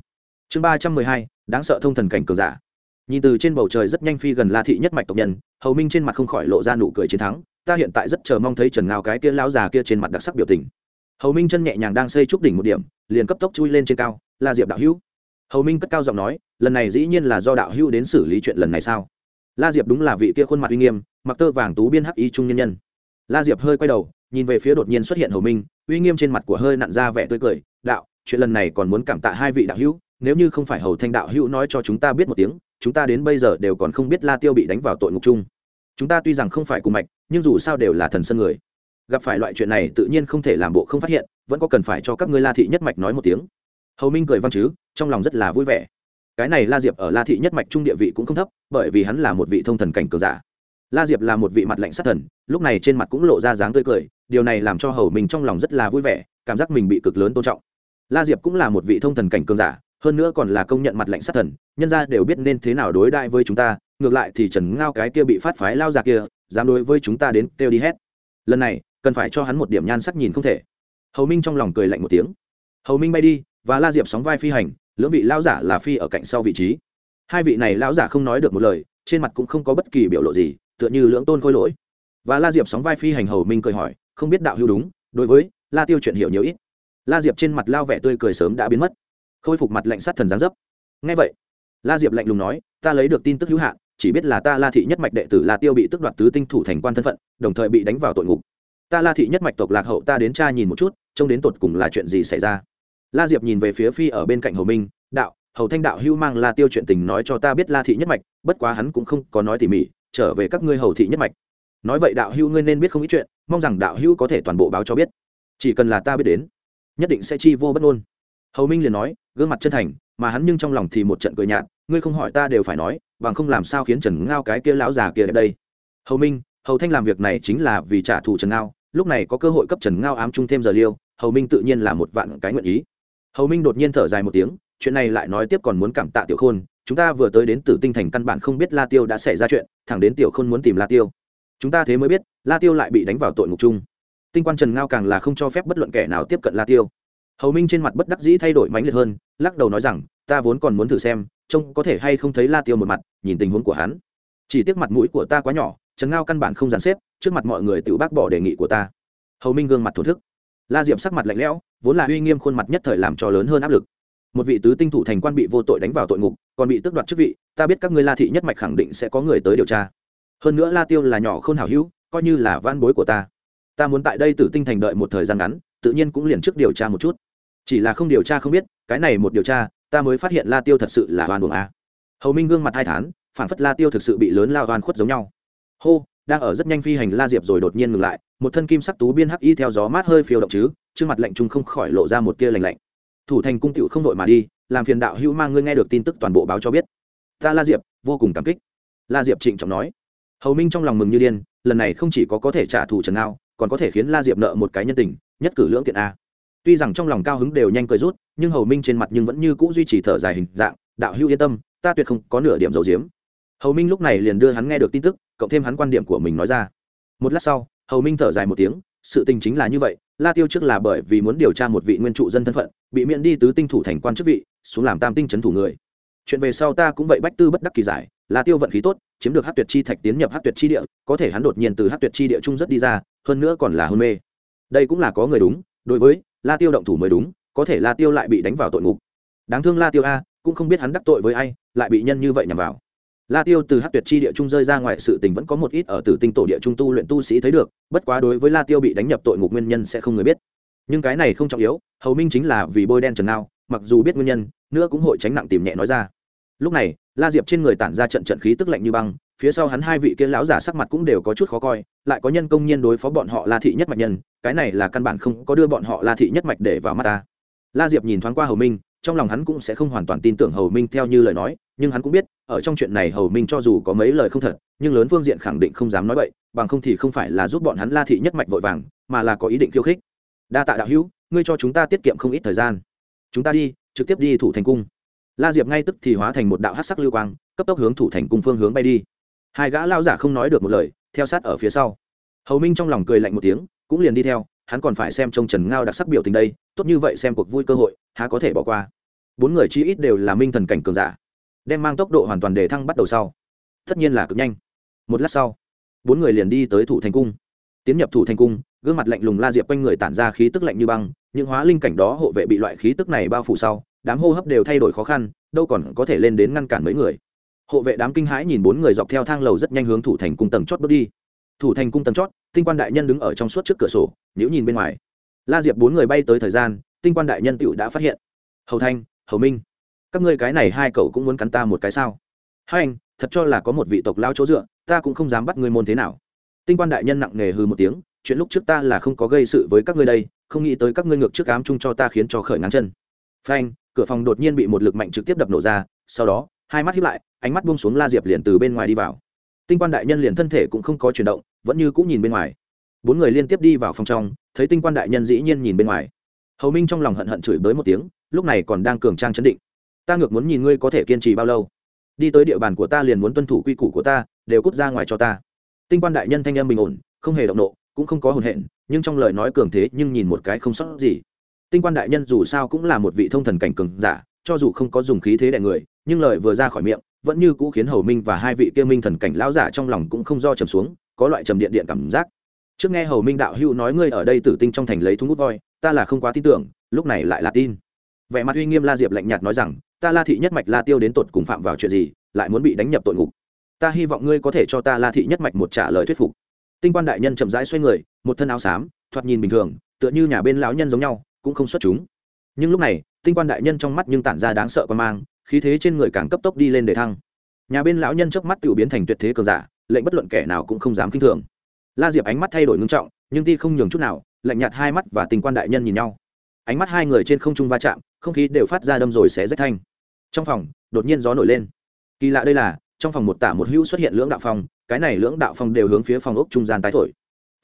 Speaker 1: Chương ba trăm mười hai, đáng sợ thông thần cảnh cường giả. Nhìn từ trên bầu trời rất nhanh phi gần la thị nhất mạch tộc nhân, hầu minh trên mặt không khỏi lộ ra nụ cười chiến thắng, ta hiện tại rất chờ mong thấy trần ngao cái kia lão già kia trên mặt đặc sắc biểu tình. Hầu minh chân nhẹ nhàng đang xây trúc đỉnh một điểm, liền cấp tốc chui lên trên cao là diệp đạo hữu hầu minh cất cao giọng nói, lần này dĩ nhiên là do đạo hữu đến xử lý chuyện lần này sao? La diệp đúng là vị kia khuôn mặt uy nghiêm, mặc tơ vàng tú biên hắc y trung nhân nhân. La diệp hơi quay đầu, nhìn về phía đột nhiên xuất hiện hầu minh, uy nghiêm trên mặt của hơi nặn ra vẻ tươi cười, đạo, chuyện lần này còn muốn cảm tạ hai vị đạo hữu, nếu như không phải hầu thanh đạo hữu nói cho chúng ta biết một tiếng, chúng ta đến bây giờ đều còn không biết la tiêu bị đánh vào tội ngục chung. Chúng ta tuy rằng không phải cùng mạch, nhưng dù sao đều là thần sân người. Gặp phải loại chuyện này tự nhiên không thể làm bộ không phát hiện, vẫn có cần phải cho các ngươi la thị nhất mạch nói một tiếng hầu minh cười văn chứ, trong lòng rất là vui vẻ. Cái này la diệp ở la thị nhất mạch trung địa vị cũng không thấp, bởi vì hắn là một vị thông thần cảnh cường giả. La diệp là một vị mặt lạnh sát thần, lúc này trên mặt cũng lộ ra dáng tươi cười, điều này làm cho hầu minh trong lòng rất là vui vẻ, cảm giác mình bị cực lớn tôn trọng. La diệp cũng là một vị thông thần cảnh cường giả, hơn nữa còn là công nhận mặt lạnh sát thần, nhân ra đều biết nên thế nào đối đại với chúng ta, ngược lại thì trần ngao cái kia bị phát phái lao ra kia, dám đối với chúng ta đến kêu đi hết. Lần này, cần phải cho hắn một điểm nhan sắc nhìn không thể. Hầu minh trong lòng cười lạnh một tiếng. Hầu minh bay đi và la diệp sóng vai phi hành, lưỡng vị lão giả là phi ở cạnh sau vị trí. Hai vị này lão giả không nói được một lời, trên mặt cũng không có bất kỳ biểu lộ gì, tựa như lưỡng tôn khôi lỗi. Và la diệp sóng vai phi hành hầu minh cười hỏi, không biết đạo hữu đúng, đối với la tiêu chuyện hiểu nhiều ít. La diệp trên mặt lao vẻ tươi cười sớm đã biến mất. Khôi phục mặt lạnh sát thần giáng dấp. Ngay vậy, la diệp lạnh lùng nói, ta lấy được tin tức hữu hạn, chỉ biết là ta la thị nhất mạch đệ tử la tiêu bị tước đoạt tứ tinh thủ thành quan thân phận, đồng thời bị đánh vào tội ngục. Ta la thị nhất mạch tộc lạc hậu ta đến cha nhìn một chút, trông đến tột cùng là chuyện gì xảy ra la diệp nhìn về phía phi ở bên cạnh hầu minh, đạo hầu thanh đạo hưu mang la tiêu chuyện tình nói cho ta biết la thị nhất mạch, bất quá hắn cũng không có nói tỉ mỉ, trở về các ngươi hầu thị nhất mạch. Nói vậy đạo hưu ngươi nên biết không ít chuyện, mong rằng đạo hưu có thể toàn bộ báo cho biết. Chỉ cần là ta biết đến, nhất định sẽ chi vô bất ngôn. Hầu minh liền nói, gương mặt chân thành, mà hắn nhưng trong lòng thì một trận cười nhạt, ngươi không hỏi ta đều phải nói, bằng không làm sao khiến trần ngao cái kia lão già kia đẹp đây? Hầu minh hầu thanh làm việc này chính là vì trả thù trần ngao, lúc này có cơ hội cấp trần ngao ám trung thêm giờ liêu hầu minh tự nhiên là một vạn cái nguyện ý hầu minh đột nhiên thở dài một tiếng, chuyện này lại nói tiếp còn muốn cảm tạ tiểu khôn, chúng ta vừa tới đến tử tinh thành căn bản không biết la tiêu đã xảy ra chuyện, thẳng đến tiểu khôn muốn tìm la tiêu. Chúng ta thế mới biết, la tiêu lại bị đánh vào tội ngục chung. Tinh quan trần ngao càng là không cho phép bất luận kẻ nào tiếp cận la tiêu. Hầu minh trên mặt bất đắc dĩ thay đổi mãnh liệt hơn, lắc đầu nói rằng, ta vốn còn muốn thử xem, trông có thể hay không thấy la tiêu một mặt, nhìn tình huống của hắn. Chỉ tiếc mặt mũi của ta quá nhỏ, trần ngao căn bản không dàn xếp, trước mặt mọi người tự bác bỏ đề nghị của ta. Hầu minh gương mặt thổ thức la Diệp sắc mặt lạnh lẽo, vốn là uy nghiêm khuôn mặt nhất thời làm cho lớn hơn áp lực. Một vị tứ tinh thủ thành quan bị vô tội đánh vào tội ngục, còn bị tước đoạt chức vị, ta biết các ngươi la thị nhất mạch khẳng định sẽ có người tới điều tra. Hơn nữa la tiêu là nhỏ không hảo hữu, coi như là van bối của ta. Ta muốn tại đây tử tinh thành đợi một thời gian ngắn, tự nhiên cũng liền trước điều tra một chút. Chỉ là không điều tra không biết, cái này một điều tra, ta mới phát hiện la tiêu thật sự là oan buồng a. Hầu minh gương mặt hai thán phản phất la tiêu thực sự bị lớn lao oan khuất giống nhau. Hô, đang ở rất nhanh phi hành la diệp rồi đột nhiên ngừng lại một thân kim sắc tú biên hắc y theo gió mát hơi phiêu động chứ, trước mặt lạnh trung không khỏi lộ ra một tia lạnh lạnh. Thủ thành cung tiệu không vội mà đi, làm phiền đạo hữu mang ngươi nghe được tin tức toàn bộ báo cho biết. Ta la diệp, vô cùng cảm kích. La diệp trịnh trọng nói. Hầu minh trong lòng mừng như điên, lần này không chỉ có có thể trả thù trần ngao, còn có thể khiến la diệp nợ một cái nhân tình, nhất cử lưỡng tiện a. Tuy rằng trong lòng cao hứng đều nhanh cười rút, nhưng hầu minh trên mặt nhưng vẫn như cũ duy trì thở dài hình dạng, đạo hữu yên tâm, ta tuyệt không có nửa điểm dầu diếm hầu minh lúc này liền đưa hắn nghe được tin tức, cộng thêm hắn quan điểm của mình nói ra. Một lát sau hầu minh thở dài một tiếng, sự tình chính là như vậy, la tiêu trước là bởi vì muốn điều tra một vị nguyên trụ dân thân phận, bị miễn đi tứ tinh thủ thành quan chức vị, xuống làm tam tinh c thủ người. Chuyện về sau ta cũng vậy bách tư bất đắc kỳ giải, la tiêu vận khí tốt, chiếm được hát tuyệt chi thạch tiến nhập hát tuyệt chi địa, có thể hắn đột nhiên từ hát tuyệt chi địa trung rất đi ra, hơn nữa còn là hôn mê. Đây cũng là có người đúng, đối với la tiêu động thủ mới đúng, có thể la tiêu lại bị đánh vào tội ngục. Đáng thương la tiêu a, cũng không biết hắn đắc tội với ai, lại bị nhân như vậy nhằm vào la tiêu từ hắc tuyệt chi địa trung rơi ra ngoài sự tình vẫn có một ít ở tử tinh tổ địa trung tu luyện tu sĩ thấy được bất quá đối với la tiêu bị đánh nhập tội ngục nguyên nhân sẽ không người biết. Nhưng cái này không trọng yếu hầu minh chính là vì bôi đen trần Nao, mặc dù biết nguyên nhân nữa cũng hội tránh nặng tìm nhẹ nói ra. Lúc này la diệp trên người tản ra trận trận khí tức lạnh như băng phía sau hắn hai vị kia lão giả sắc mặt cũng đều có chút khó coi lại có nhân công nhiên đối phó bọn họ la thị nhất mạch nhân cái này là căn bản không có đưa bọn họ la thị nhất mạch để vào mắt ta. La diệp nhìn thoáng qua hầu minh trong lòng hắn cũng sẽ không hoàn toàn tin tưởng hầu minh theo như lời nói, nhưng hắn cũng biết, ở trong chuyện này hầu minh cho dù có mấy lời không thật, nhưng lớn phương diện khẳng định không dám nói vậy bằng không thì không phải là giúp bọn hắn la thị nhất mạch vội vàng, mà là có ý định khiêu khích. Đa tạ đạo hữu, ngươi cho chúng ta tiết kiệm không ít thời gian. Chúng ta đi, trực tiếp đi thủ thành cung. La diệp ngay tức thì hóa thành một đạo hát sắc lưu quang, cấp tốc hướng thủ thành cung phương hướng bay đi. Hai gã lao giả không nói được một lời, theo sát ở phía sau. Hầu minh trong lòng cười lạnh một tiếng, cũng liền đi theo hắn còn phải xem trông trần ngao đặc sắc biểu tình đây, tốt như vậy xem cuộc vui cơ hội, há có thể bỏ qua. Bốn người chi ít đều là minh thần cảnh cường giả, đem mang tốc độ hoàn toàn để thăng bắt đầu sau. Tất nhiên là cực nhanh. Một lát sau, bốn người liền đi tới thủ thành cung. Tiến nhập thủ thành cung, gương mặt lạnh lùng la diệp quanh người tản ra khí tức lạnh như băng, những hóa linh cảnh đó hộ vệ bị loại khí tức này bao phủ sau, đám hô hấp đều thay đổi khó khăn, đâu còn có thể lên đến ngăn cản mấy người. Hộ vệ đám kinh hãi nhìn bốn người dọc theo thang lầu rất nhanh hướng thủ thành cung tầng chót bước đi. Thủ thành cung tầng chót tinh quan đại nhân đứng ở trong suốt trước cửa sổ nếu nhìn bên ngoài. La diệp bốn người bay tới thời gian, tinh quan đại nhân tựu đã phát hiện. Hầu thanh, hầu minh, các ngươi cái này hai cậu cũng muốn cắn ta một cái sao? Hai anh, thật cho là có một vị tộc lao chỗ dựa, ta cũng không dám bắt ngươi môn thế nào. Tinh quan đại nhân nặng nề hư một tiếng, chuyện lúc trước ta là không có gây sự với các ngươi đây, không nghĩ tới các ngươi ngược trước ám chung cho ta khiến cho khởi ngáng chân. Phanh, cửa phòng đột nhiên bị một lực mạnh trực tiếp đập nổ ra, sau đó, hai mắt hiếp lại, ánh mắt buông xuống la diệp liền từ bên ngoài đi vào tinh quan đại nhân liền thân thể cũng không có chuyển động, vẫn như cũng nhìn bên ngoài. Bốn người liên tiếp đi vào phòng trong, thấy tinh quan đại nhân dĩ nhiên nhìn bên ngoài. Hầu minh trong lòng hận hận chửi bới một tiếng, lúc này còn đang cường trang chấn định. Ta ngược muốn nhìn ngươi có thể kiên trì bao lâu. Đi tới địa bàn của ta liền muốn tuân thủ quy củ của ta, đều cút ra ngoài cho ta. Tinh quan đại nhân thanh em bình ổn, không hề động nộ, cũng không có hồn hện, nhưng trong lời nói cường thế nhưng nhìn một cái không sót gì. Tinh quan đại nhân dù sao cũng là một vị thông thần cảnh cường giả, cho dù không có dùng khí thế đại người, nhưng lời vừa ra khỏi miệng vẫn như cũ khiến hầu minh và hai vị kia minh thần cảnh lão giả trong lòng cũng không do trầm xuống, có loại trầm điện điện cảm giác. Trước nghe hầu minh đạo hữu nói ngươi ở đây tử tinh trong thành lấy thú ngút voi, ta là không quá tin tưởng, lúc này lại là tin. Vẻ mặt uy nghiêm la diệp lạnh nhạt nói rằng, ta la thị nhất mạch la tiêu đến tột cùng phạm vào chuyện gì, lại muốn bị đánh nhập tội ngục. Ta hy vọng ngươi có thể cho ta la thị nhất mạch một trả lời thuyết phục. Tinh quan đại nhân chậm rãi xoay người, một thân áo xám, thoạt nhìn bình thường, tựa như nhà bên lão nhân giống nhau, cũng không xuất chúng. Nhưng lúc này, tinh quan đại nhân trong mắt nhưng tản ra đáng sợ quan mang khí thế trên người càng cấp tốc đi lên để thăng. Nhà bên lão nhân trước mắt tự biến thành tuyệt thế cường giả, lệnh bất luận kẻ nào cũng không dám kinh thường. La diệp ánh mắt thay đổi ngưng trọng, nhưng ti không nhường chút nào, lạnh nhạt hai mắt và tình quan đại nhân nhìn nhau. Ánh mắt hai người trên không trung va chạm, không khí đều phát ra đâm rồi sẽ rách thanh. Trong phòng, đột nhiên gió nổi lên. Kỳ lạ đây là, trong phòng một tả một hữu xuất hiện lưỡng đạo phong, cái này lưỡng đạo phong đều hướng phía phòng ốc trung gian tái thổi.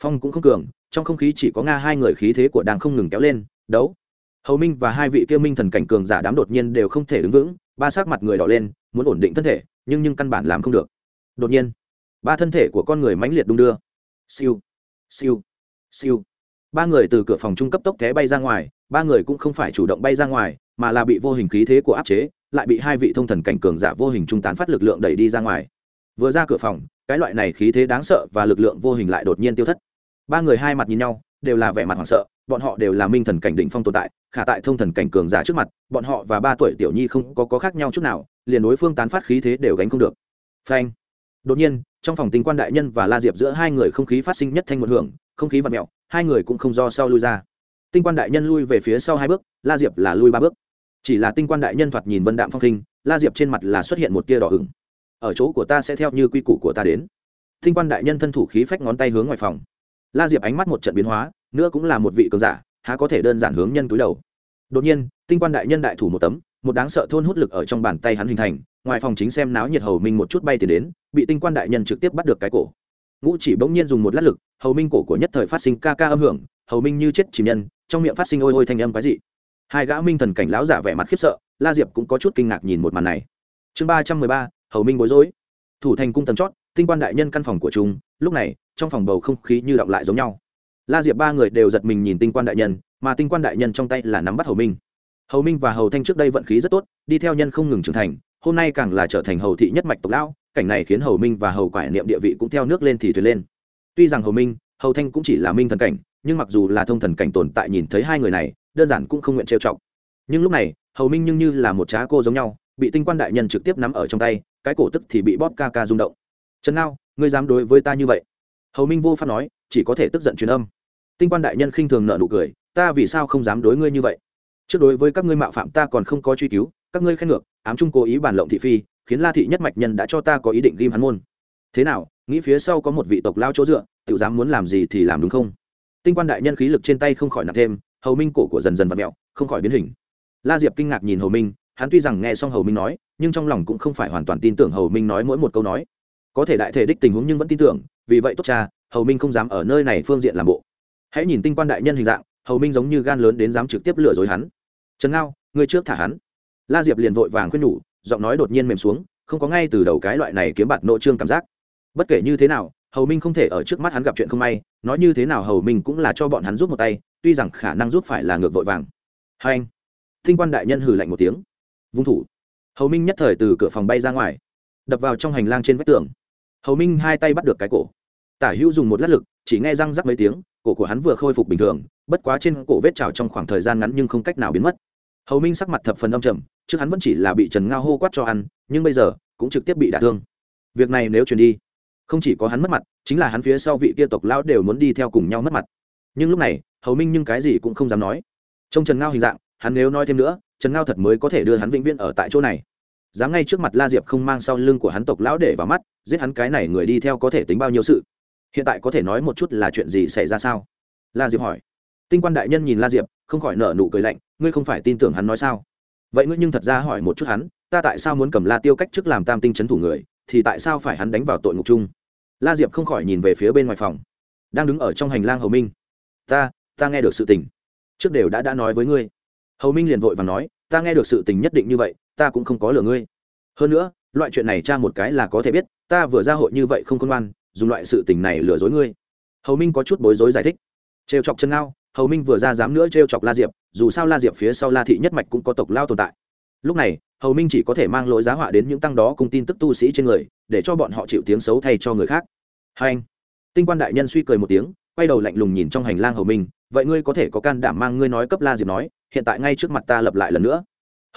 Speaker 1: Phong cũng không cường, trong không khí chỉ có nga hai người khí thế của đang không ngừng kéo lên, đấu. Hầu minh và hai vị kia minh thần cảnh cường giả đám đột nhiên đều không thể đứng vững ba sắc mặt người đỏ lên, muốn ổn định thân thể, nhưng nhưng căn bản làm không được. Đột nhiên, ba thân thể của con người mãnh liệt đung đưa. Siêu siêu siêu. Ba người từ cửa phòng trung cấp tốc té bay ra ngoài, ba người cũng không phải chủ động bay ra ngoài, mà là bị vô hình khí thế của áp chế, lại bị hai vị thông thần cảnh cường giả vô hình trung tán phát lực lượng đẩy đi ra ngoài. Vừa ra cửa phòng, cái loại này khí thế đáng sợ và lực lượng vô hình lại đột nhiên tiêu thất. Ba người hai mặt nhìn nhau, đều là vẻ mặt hoảng sợ bọn họ đều là minh thần cảnh đỉnh phong tồn tại khả tại thông thần cảnh cường giả trước mặt bọn họ và ba tuổi tiểu nhi không có, có khác nhau chút nào liền đối phương tán phát khí thế đều gánh không được. Phanh. Đột nhiên trong phòng tinh quan đại nhân và la diệp giữa hai người không khí phát sinh nhất thanh một hưởng không khí và mẹo hai người cũng không do sau lui ra. Tinh quan đại nhân lui về phía sau hai bước la diệp là lui ba bước. Chỉ là tinh quan đại nhân thoạt nhìn vân đạm phong khinh la diệp trên mặt là xuất hiện một tia đỏ ửng. Ở chỗ của ta sẽ theo như quy củ của ta đến. Tinh quan đại nhân thân thủ khí phách ngón tay hướng ngoài phòng la diệp ánh mắt một trận biến hóa, nữa cũng là một vị cường giả, há có thể đơn giản hướng nhân túi đầu. Đột nhiên, tinh quan đại nhân đại thủ một tấm, một đáng sợ thôn hút lực ở trong bàn tay hắn hình thành, ngoài phòng chính xem náo nhiệt hầu minh một chút bay tiền đến, bị tinh quan đại nhân trực tiếp bắt được cái cổ. Ngũ chỉ bỗng nhiên dùng một lát lực, hầu minh cổ của nhất thời phát sinh ca ca âm hưởng, hầu minh như chết chìm nhân, trong miệng phát sinh ôi ôi thanh âm quái dị. Hai gã minh thần cảnh lão giả vẻ mặt khiếp sợ, la diệp cũng có chút kinh ngạc nhìn một màn này. Chương ba trăm mười ba, hầu minh bối rối. Thủ thành cung tầm chót, tinh quan đại nhân căn phòng của chúng, lúc này trong phòng bầu không khí như đọng lại giống nhau. La diệp ba người đều giật mình nhìn tinh quan đại nhân, mà tinh quan đại nhân trong tay là nắm bắt hầu minh. Hầu minh và hầu thanh trước đây vận khí rất tốt, đi theo nhân không ngừng trưởng thành, hôm nay càng là trở thành hầu thị nhất mạch tộc lão, cảnh này khiến hầu minh và hầu quải niệm địa vị cũng theo nước lên thì thuyền lên. Tuy rằng hầu minh, hầu thanh cũng chỉ là minh thần cảnh, nhưng mặc dù là thông thần cảnh tồn tại nhìn thấy hai người này, đơn giản cũng không nguyện trêu chọc. Nhưng lúc này, hầu minh nhưng như là một trá cô giống nhau, bị tinh quan đại nhân trực tiếp nắm ở trong tay, cái cổ tức thì bị bóp ca ca rung động. Trần ngao, ngươi dám đối với ta như vậy? Hầu minh vô pháp nói, chỉ có thể tức giận truyền âm. Tinh quan đại nhân khinh thường nợ nụ cười, ta vì sao không dám đối ngươi như vậy? Trước đối với các ngươi mạo phạm ta còn không có truy cứu, các ngươi khen ngược, ám trung cố ý bản lộng thị phi, khiến la thị nhất mạch nhân đã cho ta có ý định ghim hắn môn. Thế nào, nghĩ phía sau có một vị tộc lao chỗ dựa tự dám muốn làm gì thì làm đúng không? Tinh quan đại nhân khí lực trên tay không khỏi nặng thêm, hầu minh cổ của dần dần và mẹo, không khỏi biến hình. La diệp kinh ngạc nhìn hầu minh, hắn tuy rằng nghe xong hầu minh nói, nhưng trong lòng cũng không phải hoàn toàn tin tưởng hầu minh nói mỗi một câu nói có thể đại thể đích tình huống nhưng vẫn tin tưởng, vì vậy tốt cha, hầu minh không dám ở nơi này phương diện làm bộ. Hãy nhìn tinh quan đại nhân hình dạng, hầu minh giống như gan lớn đến dám trực tiếp lừa dối hắn. Trần ngao, ngươi trước thả hắn. La diệp liền vội vàng khuyên nhủ, giọng nói đột nhiên mềm xuống, không có ngay từ đầu cái loại này kiếm bạt nội trương cảm giác. Bất kể như thế nào, hầu minh không thể ở trước mắt hắn gặp chuyện không may, nói như thế nào hầu minh cũng là cho bọn hắn giúp một tay, tuy rằng khả năng giúp phải là ngược vội vàng. Hai anh, tinh quan đại nhân hừ lạnh một tiếng. Vung thủ. Hầu minh nhất thời từ cửa phòng bay ra ngoài đập vào trong hành lang trên vách tường. Hầu minh hai tay bắt được cái cổ. Tả hữu dùng một lát lực, chỉ nghe răng rắc mấy tiếng, cổ của hắn vừa khôi phục bình thường, bất quá trên cổ vết trào trong khoảng thời gian ngắn nhưng không cách nào biến mất. Hầu minh sắc mặt thập phần âm trầm, trước hắn vẫn chỉ là bị trần ngao hô quát cho ăn, nhưng bây giờ cũng trực tiếp bị đả thương. Việc này nếu truyền đi, không chỉ có hắn mất mặt, chính là hắn phía sau vị kia tộc lão đều muốn đi theo cùng nhau mất mặt. Nhưng lúc này, hầu minh nhưng cái gì cũng không dám nói. Trong trần ngao hình dạng, hắn nếu nói thêm nữa, trần ngao thật mới có thể đưa hắn vĩnh viễn ở tại chỗ này dám ngay trước mặt la diệp không mang sau lưng của hắn tộc lão để vào mắt, giết hắn cái này người đi theo có thể tính bao nhiêu sự? Hiện tại có thể nói một chút là chuyện gì xảy ra sao? La diệp hỏi. Tinh quan đại nhân nhìn la diệp, không khỏi nở nụ cười lạnh, ngươi không phải tin tưởng hắn nói sao? Vậy ngươi nhưng thật ra hỏi một chút hắn, ta tại sao muốn cầm la tiêu cách trước làm tam tinh c h ấ n thủ người, thì tại sao phải hắn đánh vào tội ngục chung? La diệp không khỏi nhìn về phía bên ngoài phòng. Đang đứng ở trong hành lang hầu minh. Ta ta nghe được sự tình. Trước đều đã đã nói với ngươi. Hầu minh liền vội và nói ta nghe được sự tình nhất định như vậy, ta cũng không có lừa ngươi. Hơn nữa, loại chuyện này cha một cái là có thể biết, ta vừa ra hội như vậy không công an dùng loại sự tình này lừa dối ngươi. Hầu minh có chút bối rối giải thích. Trêu chọc chân ngao, hầu minh vừa ra dám nữa trêu chọc la diệp, dù sao la diệp phía sau la thị nhất mạch cũng có tộc lao tồn tại. Lúc này, hầu minh chỉ có thể mang lỗi giá họa đến những tăng đó cùng tin tức tu sĩ trên người, để cho bọn họ chịu tiếng xấu thay cho người khác. Hai anh, tinh quan đại nhân suy cười một tiếng, quay đầu lạnh lùng nhìn trong hành lang hầu minh vậy ngươi có thể có can đảm mang ngươi nói cấp la diệp nói, hiện tại ngay trước mặt ta lập lại lần nữa.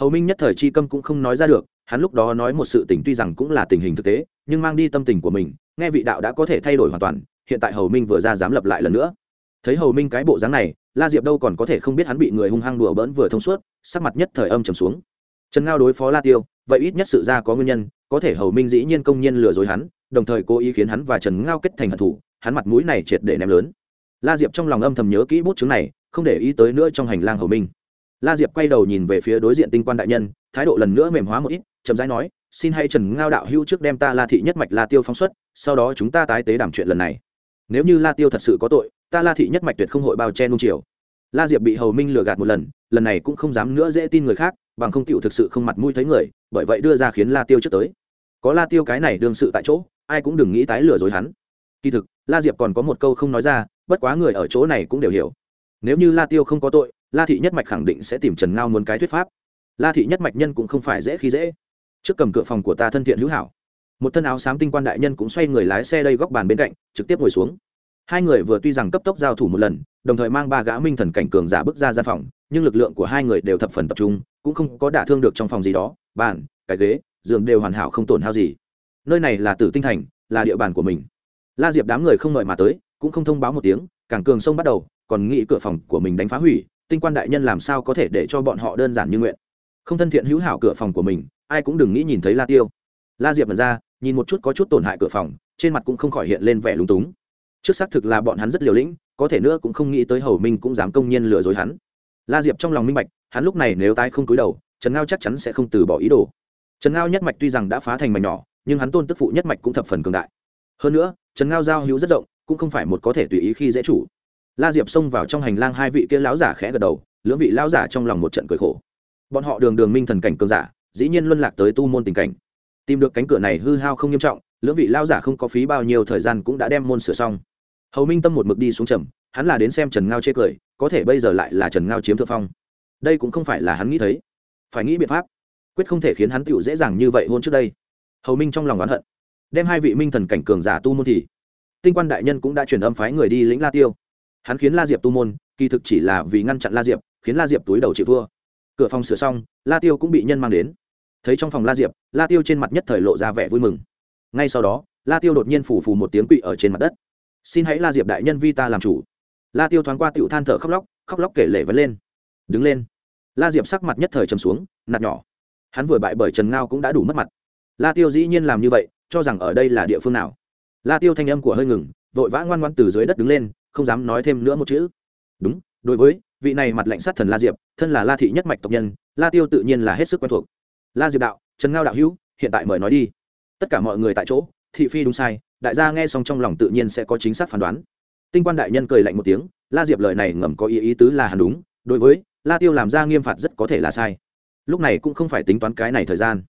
Speaker 1: Hầu minh nhất thời chi câm cũng không nói ra được, hắn lúc đó nói một sự tình tuy rằng cũng là tình hình thực tế, nhưng mang đi tâm tình của mình, nghe vị đạo đã có thể thay đổi hoàn toàn, hiện tại hầu minh vừa ra dám lập lại lần nữa. Thấy hầu minh cái bộ dáng này, la diệp đâu còn có thể không biết hắn bị người hung hăng đùa bỡn vừa thông suốt, sắc mặt nhất thời âm trầm xuống. Trần ngao đối phó la tiêu, vậy ít nhất sự ra có nguyên nhân, có thể hầu minh dĩ nhiên công nhiên lừa dối hắn, đồng thời cố ý khiến hắn và trần ngao kết thành hận thủ hắn mặt mũi này triệt để ném lớn la diệp trong lòng âm thầm nhớ kỹ bút chứng này, không để ý tới nữa trong hành lang hầu minh. La diệp quay đầu nhìn về phía đối diện tinh quan đại nhân, thái độ lần nữa mềm hóa một ít, chậm rãi nói, xin hãy trần ngao đạo hữu trước đem ta la thị nhất mạch la tiêu phóng xuất, sau đó chúng ta tái tế đảm chuyện lần này. Nếu như la tiêu thật sự có tội, ta la thị nhất mạch tuyệt không hội bao che nung chiều. La diệp bị hầu minh lừa gạt một lần lần này cũng không dám nữa dễ tin người khác, bằng không tựu thực sự không mặt mũi thấy người, bởi vậy đưa ra khiến la tiêu trước tới. Có la tiêu cái này đương sự tại chỗ, ai cũng đừng nghĩ tái lừa dối hắn. Kỳ thực, la diệp còn có một câu không nói ra bất quá người ở chỗ này cũng đều hiểu. Nếu như la tiêu không có tội, la thị nhất mạch khẳng định sẽ tìm trần ngao muốn cái thuyết pháp. La thị nhất mạch nhân cũng không phải dễ khi dễ. Trước cầm cửa phòng của ta thân thiện hữu hảo. Một thân áo xám tinh quan đại nhân cũng xoay người lái xe đây góc bàn bên cạnh, trực tiếp ngồi xuống. Hai người vừa tuy rằng cấp tốc giao thủ một lần, đồng thời mang ba gã minh thần cảnh cường giả bước ra gian phòng, nhưng lực lượng của hai người đều thập phần tập trung, cũng không có đả thương được trong phòng gì đó, bàn, cái ghế, giường đều hoàn hảo không tổn hao gì. Nơi này là tử tinh thành, là địa bàn của mình. La diệp đám người không mời mà tới cũng không thông báo một tiếng, càng cường sông bắt đầu, còn nghĩ cửa phòng của mình đánh phá hủy, tinh quan đại nhân làm sao có thể để cho bọn họ đơn giản như nguyện. Không thân thiện hữu hảo cửa phòng của mình, ai cũng đừng nghĩ nhìn thấy la tiêu. La diệp mật ra, nhìn một chút có chút tổn hại cửa phòng, trên mặt cũng không khỏi hiện lên vẻ lúng túng. Trước xác thực là bọn hắn rất liều lĩnh, có thể nữa cũng không nghĩ tới hầu minh cũng dám công nhiên lừa dối hắn. La diệp trong lòng minh bạch, hắn lúc này nếu tái không cúi đầu, trần ngao chắc chắn sẽ không từ bỏ ý đồ. Trần ngao nhất mạch tuy rằng đã phá thành mảnh nhỏ, nhưng hắn tôn tức phụ nhất mạch cũng thập phần cường đại. Hơn nữa, trần ngao giao hữu rất rộng cũng không phải một có thể tùy ý khi dễ chủ. La diệp xông vào trong hành lang hai vị kia lão giả khẽ gật đầu, lưỡng vị lão giả trong lòng một trận cười khổ. Bọn họ đường đường minh thần cảnh cường giả, dĩ nhiên luân lạc tới tu môn tình cảnh. Tìm được cánh cửa này hư hao không nghiêm trọng, lưỡng vị lão giả không có phí bao nhiêu thời gian cũng đã đem môn sửa xong. Hầu minh tâm một mực đi xuống trầm, hắn là đến xem trần ngao chê cười, có thể bây giờ lại là trần ngao chiếm thượng phong. Đây cũng không phải là hắn nghĩ thấy. Phải nghĩ biện pháp. Quyết không thể khiến hắn tựu dễ dàng như vậy hôn trước đây. Hầu minh trong lòng oán hận. Đem hai vị minh thần cảnh cường giả tu môn thì tinh quan đại nhân cũng đã truyền âm phái người đi lĩnh la tiêu. Hắn khiến la diệp tu môn, kỳ thực chỉ là vì ngăn chặn la diệp, khiến la diệp túi đầu chịu thua. Cửa phòng sửa xong, la tiêu cũng bị nhân mang đến. Thấy trong phòng la diệp, la tiêu trên mặt nhất thời lộ ra vẻ vui mừng. Ngay sau đó, la tiêu đột nhiên phủ phù một tiếng quỵ ở trên mặt đất. Xin hãy la diệp đại nhân vi ta làm chủ. La tiêu thoáng qua tựu than thở khóc lóc khóc lóc kể lể vấn lên. Đứng lên. La diệp sắc mặt nhất thời trầm xuống, nạt nhỏ. Hắn vừa bại bởi trần ngao cũng đã đủ mất mặt. La tiêu dĩ nhiên làm như vậy, cho rằng ở đây là địa phương nào? La tiêu thanh âm của hơi ngừng, vội vã ngoan ngoan từ dưới đất đứng lên, không dám nói thêm nữa một chữ. Đúng, đối với vị này mặt lạnh sát thần la diệp, thân là la thị nhất mạch tộc nhân, la tiêu tự nhiên là hết sức quen thuộc. La diệp đạo, trần ngao đạo hữu, hiện tại mời nói đi. Tất cả mọi người tại chỗ, thị phi đúng sai, đại gia nghe xong trong lòng tự nhiên sẽ có chính xác phán đoán. Tinh quan đại nhân cười lạnh một tiếng, la diệp lời này ngầm có ý ý tứ là hẳn đúng, đối với la tiêu làm ra nghiêm phạt rất có thể là sai. Lúc này cũng không phải tính toán cái này thời gian.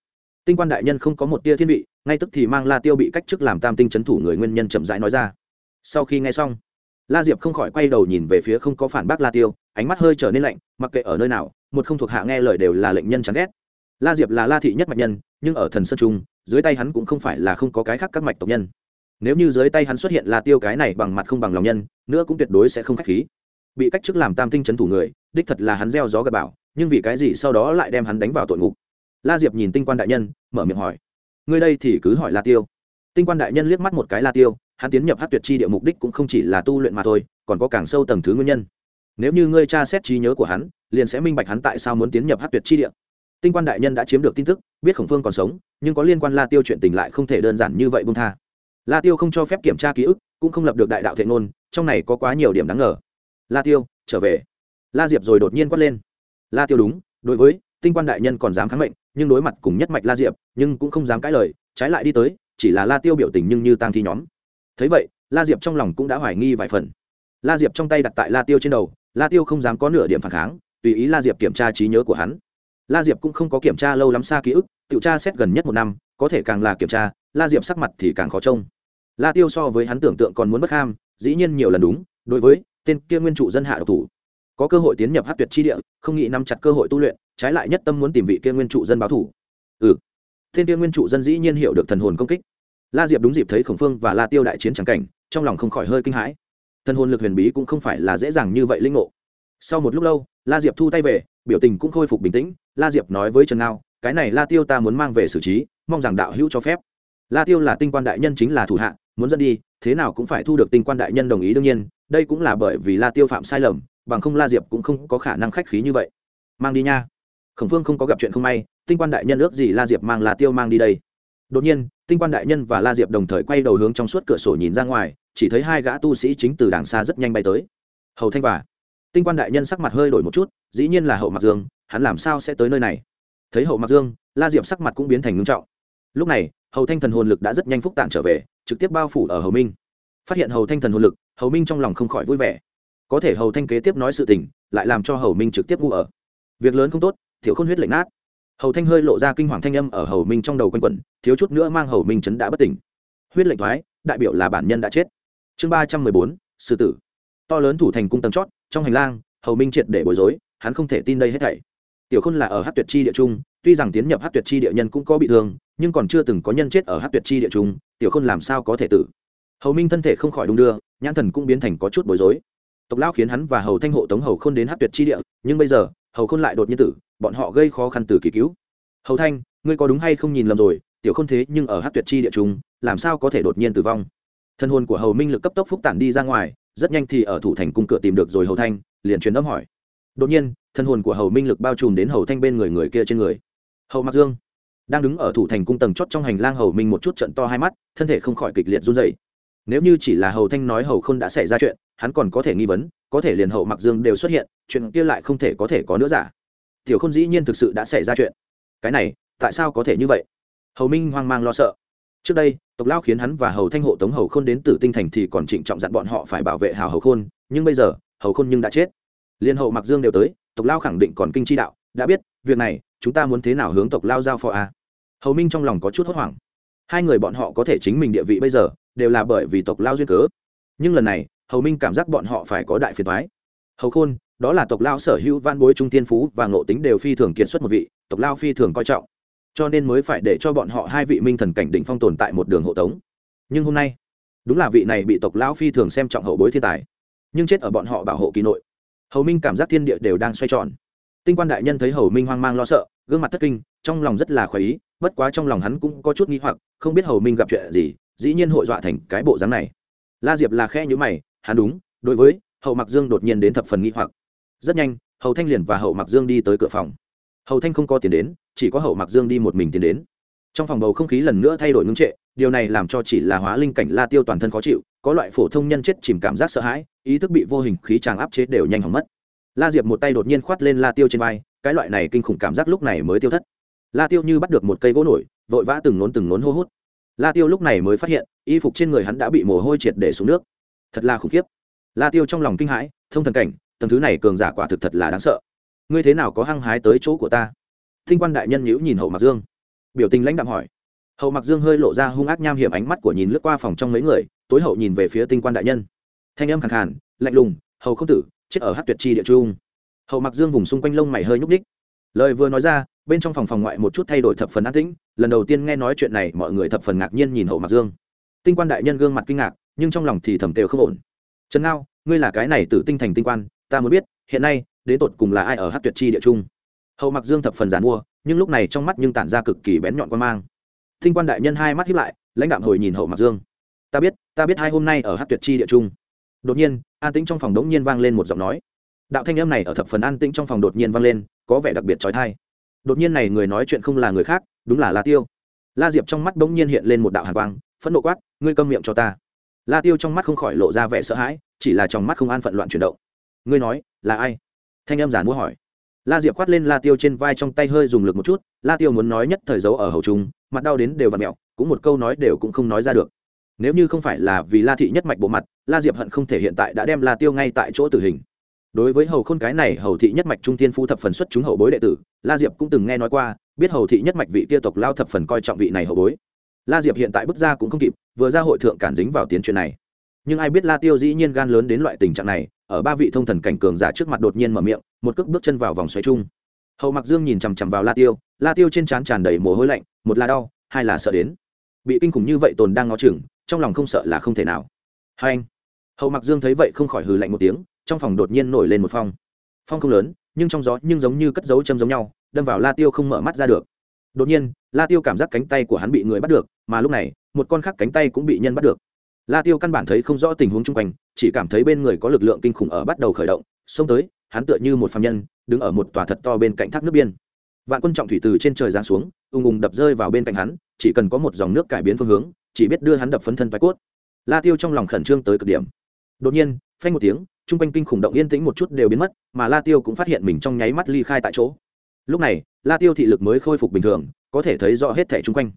Speaker 1: Tinh quan đại nhân không có một tia thiên vị ngay tức thì mang la tiêu bị cách chức làm tam tinh c h ấ n thủ người nguyên nhân chậm rãi nói ra. Sau khi nghe xong, la diệp không khỏi quay đầu nhìn về phía không có phản bác la tiêu, ánh mắt hơi trở nên lạnh, mặc kệ ở nơi nào, một không thuộc hạ nghe lời đều là lệnh nhân chán ghét. La diệp là la thị nhất mạch nhân, nhưng ở thần sơn trung, dưới tay hắn cũng không phải là không có cái khác các mạch tộc nhân. Nếu như dưới tay hắn xuất hiện la tiêu cái này bằng mặt không bằng lòng nhân, nữa cũng tuyệt đối sẽ không k h á c h khí. Bị cách chức làm tam tinh c h ấ n thủ người, đích thật là hắn gieo gió gặp bảo nhưng vì cái gì sau đó lại đem hắn đánh vào tội ngục? La diệp nhìn tinh quan đại nhân, mở miệng hỏi ngươi đây thì cứ hỏi la tiêu. Tinh quan đại nhân liếc mắt một cái la tiêu, hắn tiến nhập hát tuyệt chi địa mục đích cũng không chỉ là tu luyện mà thôi, còn có càng sâu tầng thứ nguyên nhân. Nếu như ngươi tra xét trí nhớ của hắn, liền sẽ minh bạch hắn tại sao muốn tiến nhập hát tuyệt chi địa. Tinh quan đại nhân đã chiếm được tin tức, biết khổng phương còn sống, nhưng có liên quan la tiêu chuyện tình lại không thể đơn giản như vậy bung tha. La tiêu không cho phép kiểm tra ký ức, cũng không lập được đại đạo thệ ngôn, trong này có quá nhiều điểm đáng ngờ. La tiêu, trở về. La diệp rồi đột nhiên quát lên. La tiêu đúng, đối với tinh quan đại nhân còn dám kháng mệnh, nhưng đối mặt cùng nhất mạch la diệp, nhưng cũng không dám cãi lời, trái lại đi tới, chỉ là la tiêu biểu tình nhưng như tang thi nhóm. Thấy vậy, la diệp trong lòng cũng đã hoài nghi vài phần. La diệp trong tay đặt tại la tiêu trên đầu, la tiêu không dám có nửa điểm phản kháng, tùy ý la diệp kiểm tra trí nhớ của hắn. La diệp cũng không có kiểm tra lâu lắm xa ký ức tự tra xét gần nhất một năm, có thể càng là kiểm tra, la diệp sắc mặt thì càng khó trông. La tiêu so với hắn tưởng tượng còn muốn bất ham, dĩ nhiên nhiều lần đúng, đối với tên kia nguyên trụ dân hạ độc thủ có cơ hội tiến nhập hát tuyệt chi địa, không nghĩ nắm chặt cơ hội tu luyện, trái lại nhất tâm muốn tìm vị kia nguyên trụ dân báo thủ. Ừ. Thiên kia nguyên trụ dân dĩ nhiên hiểu được thần hồn công kích. La diệp đúng dịp thấy khổng phương và la tiêu đại chiến trắng cảnh, trong lòng không khỏi hơi kinh hãi. Thần hồn lực huyền bí cũng không phải là dễ dàng như vậy linh ngộ. Sau một lúc lâu, la diệp thu tay về, biểu tình cũng khôi phục bình tĩnh. La diệp nói với trần ngao, cái này la tiêu ta muốn mang về xử trí, mong rằng đạo hữu cho phép. La tiêu là tinh quan đại nhân chính là thủ hạ, muốn dẫn đi, thế nào cũng phải thu được tinh quan đại nhân đồng ý đương nhiên, đây cũng là bởi vì la tiêu phạm sai lầm bằng không la diệp cũng không có khả năng khách khí như vậy. Mang đi nha. Khổng phương không có gặp chuyện không may, tinh quan đại nhân ước gì la diệp mang là tiêu mang đi đây. Đột nhiên, tinh quan đại nhân và la diệp đồng thời quay đầu hướng trong suốt cửa sổ nhìn ra ngoài, chỉ thấy hai gã tu sĩ chính từ đàng xa rất nhanh bay tới. Hầu thanh và. Tinh quan đại nhân sắc mặt hơi đổi một chút, dĩ nhiên là hậu mặc dương, hắn làm sao sẽ tới nơi này? Thấy hậu mặc dương, la diệp sắc mặt cũng biến thành ngưng trọng. Lúc này, hầu thanh thần hồn lực đã rất nhanh phúc tản trở về, trực tiếp bao phủ ở hầu minh. Phát hiện hầu thanh thần hồn lực, hầu minh trong lòng không khỏi vui vẻ có thể hầu thanh kế tiếp nói sự tình, lại làm cho hầu minh trực tiếp ngu ở. Việc lớn không tốt thiểu khôn huyết lệnh nát. Hầu thanh hơi lộ ra kinh hoàng thanh âm ở hầu minh trong đầu quanh quẩn, thiếu chút nữa mang hầu minh chấn đã bất tỉnh. Huyết lệnh thoái, đại biểu là bản nhân đã chết. Chương ba trăm mười bốn, sư tử. To lớn thủ thành cung tầng chót, trong hành lang, hầu minh triệt để bối rối, hắn không thể tin đây hết thảy. Tiểu khôn là ở hát tuyệt chi địa trung, tuy rằng tiến nhập hát tuyệt chi địa nhân cũng có bị thương, nhưng còn chưa từng có nhân chết ở hát tuyệt chi địa trung, tiểu khôn làm sao có thể tử. Hầu minh thân thể không khỏi đung đưa, nhãn thần cũng biến thành có chút bối rối tộc lao khiến hắn và hầu thanh hộ tống hầu k h ô n đến hát tuyệt chi địa nhưng bây giờ hầu khôn lại đột nhiên tử bọn họ gây khó khăn từ kỳ cứu. Hầu thanh ngươi có đúng hay không nhìn lầm rồi tiểu khôn thế nhưng ở hát tuyệt chi địa chúng, làm sao có thể đột nhiên tử vong? Thân hồn của hầu minh lực cấp tốc phúc tản đi ra ngoài rất nhanh thì ở thủ thành cung cửa tìm được rồi hầu thanh liền truyền âm hỏi. Đột nhiên thân hồn của hầu minh lực bao trùm đến hầu thanh bên người người kia trên người. Hầu mặc dương đang đứng ở thủ thành cung tầng chót trong hành lang hầu minh một chút trận to hai mắt thân thể không khỏi kịch liệt run dậy nếu như chỉ là hầu thanh nói hầu không đã xảy ra chuyện hắn còn có thể nghi vấn, có thể liền hậu mặc dương đều xuất hiện, chuyện kia lại không thể có thể có nữa giả. Tiểu không dĩ nhiên thực sự đã xảy ra chuyện. Cái này, tại sao có thể như vậy? Hầu minh hoang mang lo sợ. Trước đây, tộc lao khiến hắn và hầu thanh hộ tống hầu khôn đến từ tinh thành thì còn trịnh trọng dặn bọn họ phải bảo vệ hào hầu khôn, nhưng bây giờ, hầu khôn nhưng đã chết. Liên hậu mặc dương đều tới, tộc lao khẳng định còn kinh chi đạo, đã biết, việc này, chúng ta muốn thế nào hướng tộc lao giao phó a à? hầu minh trong lòng có chút hốt hoảng. Hai người bọn họ có thể chính mình địa vị bây giờ, đều là bởi vì tộc lao duyên cớ. Nhưng lần này hầu minh cảm giác bọn họ phải có đại phiền thoái. Hầu khôn, đó là tộc lao sở hữu văn bối trung tiên phú và ngộ tính đều phi thường kiệt xuất một vị, tộc lao phi thường coi trọng. Cho nên mới phải để cho bọn họ hai vị minh thần cảnh đỉnh phong tồn tại một đường hộ tống. Nhưng hôm nay, đúng là vị này bị tộc lao phi thường xem trọng hậu bối thiên tài, nhưng chết ở bọn họ bảo hộ kỳ nội. Hầu minh cảm giác thiên địa đều đang xoay tròn. Tinh quan đại nhân thấy hầu minh hoang mang lo sợ, gương mặt thất kinh, trong lòng rất là khoái ý, bất quá trong lòng hắn cũng có chút nghi hoặc, không biết hầu minh gặp chuyện gì, dĩ nhiên hội dọa thành cái bộ dáng này. La diệp là khe nhữ mày hắn đúng, đối với, hậu mặc dương đột nhiên đến thập phần nghi hoặc. Rất nhanh, hầu thanh liền và hậu mặc dương đi tới cửa phòng. Hầu thanh không có tiền đến, chỉ có hậu mặc dương đi một mình tiền đến. Trong phòng bầu không khí lần nữa thay đổi ngưng trệ, điều này làm cho chỉ là hóa linh cảnh la tiêu toàn thân khó chịu, có loại phổ thông nhân chết chìm cảm giác sợ hãi, ý thức bị vô hình khí tràng áp chế đều nhanh hỏng mất. La diệp một tay đột nhiên khoát lên la tiêu trên vai, cái loại này kinh khủng cảm giác lúc này mới tiêu thất. La tiêu như bắt được một cây gỗ nổi, vội vã từng nốn từng nốn hô hút. La tiêu lúc này mới phát hiện, y phục trên người hắn đã bị mồ hôi triệt để xuống nước thật là khủng khiếp. La tiêu trong lòng kinh hãi, thông thần cảnh, tầng thứ này cường giả quả thực thật là đáng sợ. Ngươi thế nào có hăng hái tới chỗ của ta? Thinh quan đại nhân nhữ nhìn hậu mặc dương. Biểu tình lãnh đạm hỏi. Hậu mặc dương hơi lộ ra hung ác nham hiểm ánh mắt của nhìn lướt qua phòng trong mấy người, tối hậu nhìn về phía tinh quan đại nhân. Thanh âm khẳng khàn, lạnh lùng, hầu không tử, chết ở hát tuyệt chi địa trung. Hậu mặc dương vùng xung quanh lông mày hơi nhúc ních lời vừa nói ra, bên trong phòng phòng ngoại một chút thay đổi thập phần an tĩnh, lần đầu tiên nghe nói chuyện này, mọi người thập phần ngạc nhiên nhìn hậu mặc dương. Tinh quan đại nhân gương mặt kinh ngạc nhưng trong lòng thì thầm tều không ổn. Trần ngao, ngươi là cái này từ tinh thành tinh quan, ta muốn biết, hiện nay, đến tột cùng là ai ở hát tuyệt chi địa trung? Hậu mặc dương thập phần giàn mua, nhưng lúc này trong mắt nhưng tản ra cực kỳ bén nhọn quan mang. Tinh quan đại nhân hai mắt hiếp lại, lãnh đạm hồi nhìn hậu mặc dương. Ta biết ta biết hai hôm nay ở hát tuyệt chi địa trung. Đột nhiên, an tĩnh trong phòng đống nhiên vang lên một giọng nói. Đạo thanh âm này ở thập phần an tĩnh trong phòng đột nhiên vang lên, có vẻ đặc biệt trói thai đột nhiên này người nói chuyện không là người khác, đúng là la tiêu. La diệp trong mắt bỗng nhiên hiện lên một đạo hàn quang, phẫn nộ quát, ngươi câm miệng cho ta la tiêu trong mắt không khỏi lộ ra vẻ sợ hãi, chỉ là trong mắt không an phận loạn chuyển động. Ngươi nói, là ai? Thanh em giản mua hỏi. La diệp quát lên la tiêu trên vai trong tay hơi dùng lực một chút, la tiêu muốn nói nhất thời giấu ở hầu trung, mặt đau đến đều v ặ mẹo, cũng một câu nói đều cũng không nói ra được. Nếu như không phải là vì la thị nhất mạch bộ mặt, la diệp hận không thể hiện tại đã đem la tiêu ngay tại chỗ tử hình. Đối với hầu khôn cái này, hầu thị nhất mạch trung tiên phu thập phần xuất chúng hậu bối đệ tử, la diệp cũng từng nghe nói qua, biết hầu thị nhất mạch vị kia tộc lao thập phần coi trọng vị này hậu bối la diệp hiện tại bước ra cũng không kịp, vừa ra hội thượng cản dính vào tiến chuyện này. Nhưng ai biết la tiêu dĩ nhiên gan lớn đến loại tình trạng này, ở ba vị thông thần cảnh cường giả trước mặt đột nhiên mở miệng, một cước bước chân vào vòng xoáy chung. Hầu mặc dương nhìn chằm chằm vào la tiêu la tiêu trên trán tràn đầy mồ hôi lạnh, một là đau, hai là sợ đến. Bị kinh khủng như vậy tồn đang ngó chừng, trong lòng không sợ là không thể nào. Hai anh. Hầu mặc dương thấy vậy không khỏi hừ lạnh một tiếng, trong phòng đột nhiên nổi lên một phong. Phong không lớn, nhưng trong gió nhưng giống như cất dấu châm giống nhau, đâm vào la tiêu không mở mắt ra được đột nhiên, la tiêu cảm giác cánh tay của hắn bị người bắt được, mà lúc này, một con khác cánh tay cũng bị nhân bắt được. La tiêu căn bản thấy không rõ tình huống chung quanh, chỉ cảm thấy bên người có lực lượng kinh khủng ở bắt đầu khởi động, xông tới, hắn tựa như một phạm nhân, đứng ở một tòa thật to bên cạnh thác nước biên. Vạn quân trọng thủy từ trên trời giáng xuống, ùng ùng đập rơi vào bên cạnh hắn, chỉ cần có một dòng nước cải biến phương hướng, chỉ biết đưa hắn đập phấn thân vai cốt. La tiêu trong lòng khẩn trương tới cực điểm. Đột nhiên, phanh một tiếng, chung quanh kinh khủng động yên tĩnh một chút đều biến mất, mà la tiêu cũng phát hiện mình trong nháy mắt ly khai tại chỗ lúc này, la tiêu thị lực mới khôi phục bình thường, có thể thấy rõ hết thẻ chung quanh.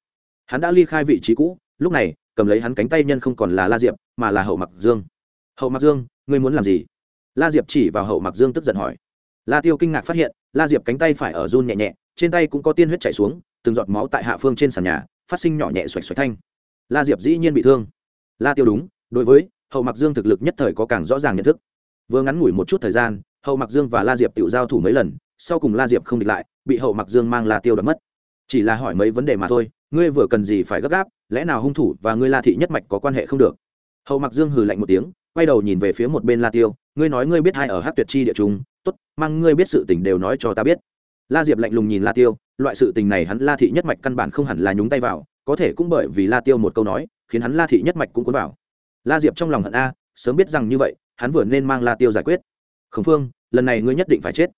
Speaker 1: Hắn đã ly khai vị trí cũ, lúc này, cầm lấy hắn cánh tay nhân không còn là la diệp, mà là hậu mặc dương. Hậu mặc dương, ngươi muốn làm gì? La diệp chỉ vào hậu mặc dương tức giận hỏi. La tiêu kinh ngạc phát hiện, la diệp cánh tay phải ở run nhẹ nhẹ, trên tay cũng có tiên huyết chảy xuống, từng giọt máu tại hạ phương trên sàn nhà, phát sinh nhỏ nhẹ xoạch xoạch thanh. La diệp dĩ nhiên bị thương. La tiêu đúng, đối với hậu mặc dương thực lực nhất thời có càng rõ ràng nhận thức. Vừa ngắn ngủi một chút thời gian, hậu mặc dương và la diệp tự giao thủ mấy lần sau cùng la diệp không địch lại, bị hậu mặc dương mang la tiêu đập mất. Chỉ là hỏi mấy vấn đề mà thôi, ngươi vừa cần gì phải gấp gáp, lẽ nào hung thủ và ngươi la thị nhất mạch có quan hệ không được? Hậu mặc dương hừ lạnh một tiếng, quay đầu nhìn về phía một bên la tiêu, ngươi nói ngươi biết hai ở hát tuyệt chi địa trung, tốt, mang ngươi biết sự tình đều nói cho ta biết. La diệp lạnh lùng nhìn la tiêu, loại sự tình này hắn la thị nhất mạch căn bản không hẳn là nhúng tay vào, có thể cũng bởi vì la tiêu một câu nói, khiến hắn la thị nhất mạch cũng cuốn vào. La diệp trong lòng hận a, sớm biết rằng như vậy, hắn vừa nên mang la tiêu giải quyết. Khổng phương, lần này ngươi nhất định phải chết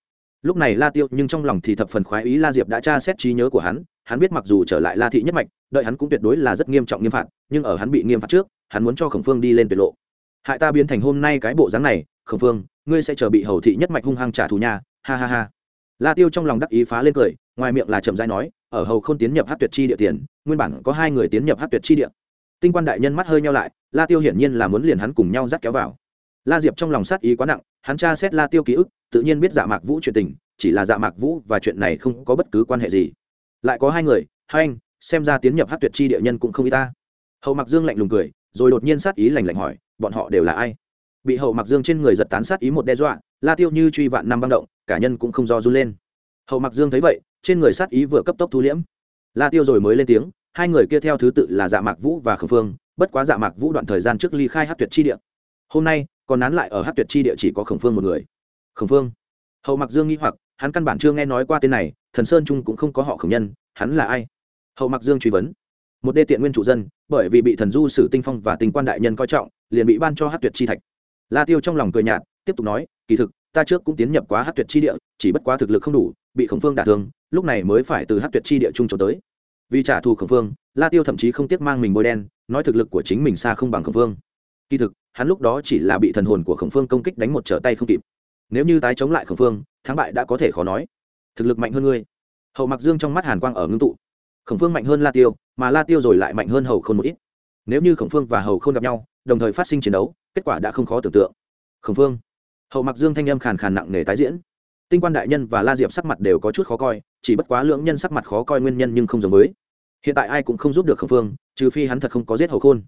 Speaker 1: lúc này la tiêu nhưng trong lòng thì thập phần khoái ý la diệp đã tra xét trí nhớ của hắn hắn biết mặc dù trở lại la thị nhất mạch, đợi hắn cũng tuyệt đối là rất nghiêm trọng nghiêm phạt, nhưng ở hắn bị nghiêm phạt trước, hắn muốn cho khổng phương đi lên tuyệt lộ. Hại ta biến thành hôm nay cái bộ dáng này, khổng phương, ngươi sẽ chờ bị hầu thị nhất mạch hung hăng trả thù nhà ha ha ha. La tiêu trong lòng đắc ý phá lên cười, ngoài miệng là chậm dai nói, ở hầu không tiến nhập hát tuyệt chi địa tiền, nguyên bản có hai người tiến nhập hát tuyệt chi địa. Tinh quan đại nhân mắt hơi nhau lại, la tiêu hiển nhiên là muốn liền hắn cùng nhau dắt kéo vào la diệp trong lòng sát ý quá nặng, hắn tra xét la tiêu ký ức, tự nhiên biết dạ mạc vũ chuyện tình, chỉ là dạ mạc vũ và chuyện này không có bất cứ quan hệ gì. Lại có hai người, hai anh, xem ra tiến nhập hát tuyệt chi địa nhân cũng không y ta. Hậu mặc dương lạnh lùng cười, rồi đột nhiên sát ý lành lạnh hỏi, bọn họ đều là ai? Bị hậu mặc dương trên người giật tán sát ý một đe dọa, la tiêu như truy vạn năm băng động, cả nhân cũng không do run lên. Hậu mặc dương thấy vậy, trên người sát ý vừa cấp tốc thu liễm. La tiêu rồi mới lên tiếng, hai người kia theo thứ tự là dạ mạc vũ và khẩn phương, bất quá dạ mạc vũ đoạn thời gian trước ly khai hát tuyệt chi địa. Hôm nay còn nán lại ở hát tuyệt chi địa chỉ có khổng phương một người. Khổng phương? Hậu mặc dương nghĩ hoặc, hắn căn bản chưa nghe nói qua tên này, thần sơn trung cũng không có họ khổng nhân, hắn là ai? Hậu mặc dương truy vấn. Một đê tiện nguyên chủ dân, bởi vì bị thần du sử tinh phong và tình quan đại nhân coi trọng, liền bị ban cho hát tuyệt chi thạch. La tiêu trong lòng cười nhạt, tiếp tục nói, kỳ thực, ta trước cũng tiến nhập quá hát tuyệt chi địa, chỉ bất quá thực lực không đủ, bị khổng phương đả thương, lúc này mới phải từ hát tuyệt chi địa trung trốn tới. Vì trả thù khổng phương, la tiêu thậm chí không tiếc mang mình bôi đen, nói thực lực của chính mình xa không bằng khổng phương. Kỳ thực hắn lúc đó chỉ là bị thần hồn của khổng phương công kích đánh một trở tay không kịp. Nếu như tái chống lại khổng phương, thắng bại đã có thể khó nói. Thực lực mạnh hơn ngươi. Hậu mặc dương trong mắt hàn quang ở ngưng tụ. Khổng phương mạnh hơn la tiêu, mà la tiêu rồi lại mạnh hơn hầu không một ít. Nếu như khổng phương và hầu không gặp nhau, đồng thời phát sinh chiến đấu, kết quả đã không khó tưởng tượng. Khổng phương. Hậu mặc dương thanh âm khàn khàn nặng nề tái diễn. Tinh quan đại nhân và la diệp sắc mặt đều có chút khó coi, chỉ bất quá lưỡng nhân sắc mặt khó coi nguyên nhân nhưng không giống với. Hiện tại ai cũng không giúp được khổng phương, trừ phi hắn thật không có giết hầu khôn.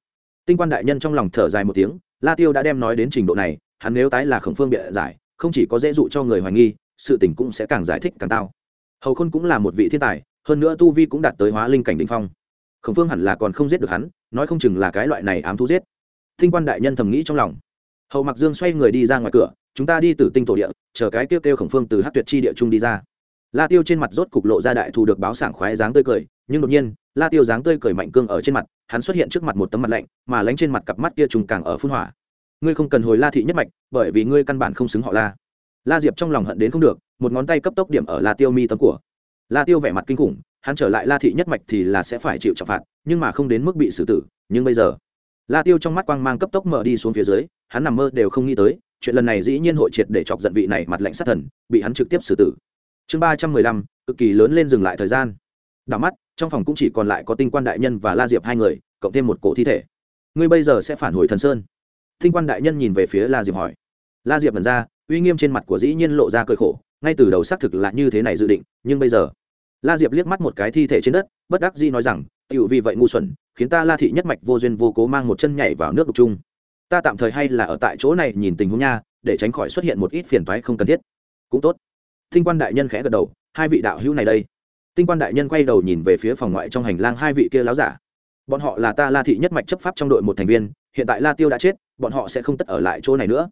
Speaker 1: Tinh quan đại nhân trong lòng thở dài một tiếng la tiêu đã đem nói đến trình độ này, hắn nếu tái là khổng phương bịa giải, không chỉ có dễ dụ cho người hoài nghi, sự tình cũng sẽ càng giải thích càng tao. Hầu khôn cũng là một vị thiên tài, hơn nữa tu vi cũng đạt tới hóa linh cảnh đỉnh phong. Khổng phương hẳn là còn không giết được hắn, nói không chừng là cái loại này ám thú giết. Tinh quan đại nhân thầm nghĩ trong lòng. Hầu mặc dương xoay người đi ra ngoài cửa, chúng ta đi từ tinh tổ địa, chờ cái kêu kêu khổng phương từ hát tuyệt chi địa trung đi ra. La tiêu trên mặt rốt cục lộ ra đại thù được báo sảng khoái dáng tươi cười, nhưng đột nhiên, la tiêu dáng tươi cười mạnh cương ở trên mặt hắn xuất hiện trước mặt một tấm mặt lạnh, mà lánh trên mặt cặp mắt kia trùng càng ở phun hỏa. Ngươi không cần hồi la thị nhất mạch, bởi vì ngươi căn bản không xứng họ la. La diệp trong lòng hận đến không được, một ngón tay cấp tốc điểm ở la tiêu mi tấm của. La tiêu vẻ mặt kinh khủng, hắn trở lại la thị nhất mạch thì là sẽ phải chịu trọng phạt, nhưng mà không đến mức bị xử tử, nhưng bây giờ, la tiêu trong mắt quang mang cấp tốc mở đi xuống phía dưới, hắn nằm mơ đều không nghĩ tới, chuyện lần này dĩ nhiên hội triệt để chọc giận vị này mặt lạnh sát thần, bị hắn trực tiếp xử tử. Chương ba trăm mười lăm, cực kỳ lớn lên dừng lại thời gian đảo mắt, trong phòng cũng chỉ còn lại có tinh quan đại nhân và la diệp hai người, cộng thêm một cổ thi thể. Ngươi bây giờ sẽ phản hồi thần sơn. Tinh quan đại nhân nhìn về phía la diệp hỏi. La diệp lần ra, uy nghiêm trên mặt của dĩ nhiên lộ ra cơi khổ, ngay từ đầu xác thực là như thế này dự định, nhưng bây giờ, la diệp liếc mắt một cái thi thể trên đất, bất đắc dĩ nói rằng tựu vì vậy ngu xuẩn, khiến ta la thị nhất mạch vô duyên vô cố mang một chân nhảy vào nước đục chung. Ta tạm thời hay là ở tại chỗ này nhìn tình huống nha, để tránh khỏi xuất hiện một ít phiền toái không cần thiết. Cũng tốt. Tinh quan đại nhân khẽ gật đầu, hai vị đạo hữu này đây tinh quan đại nhân quay đầu nhìn về phía phòng ngoại trong hành lang hai vị kia láo giả. Bọn họ là ta la thị nhất mạch chấp pháp trong đội một thành viên, hiện tại la tiêu đã chết, bọn họ sẽ không tất ở lại chỗ này nữa.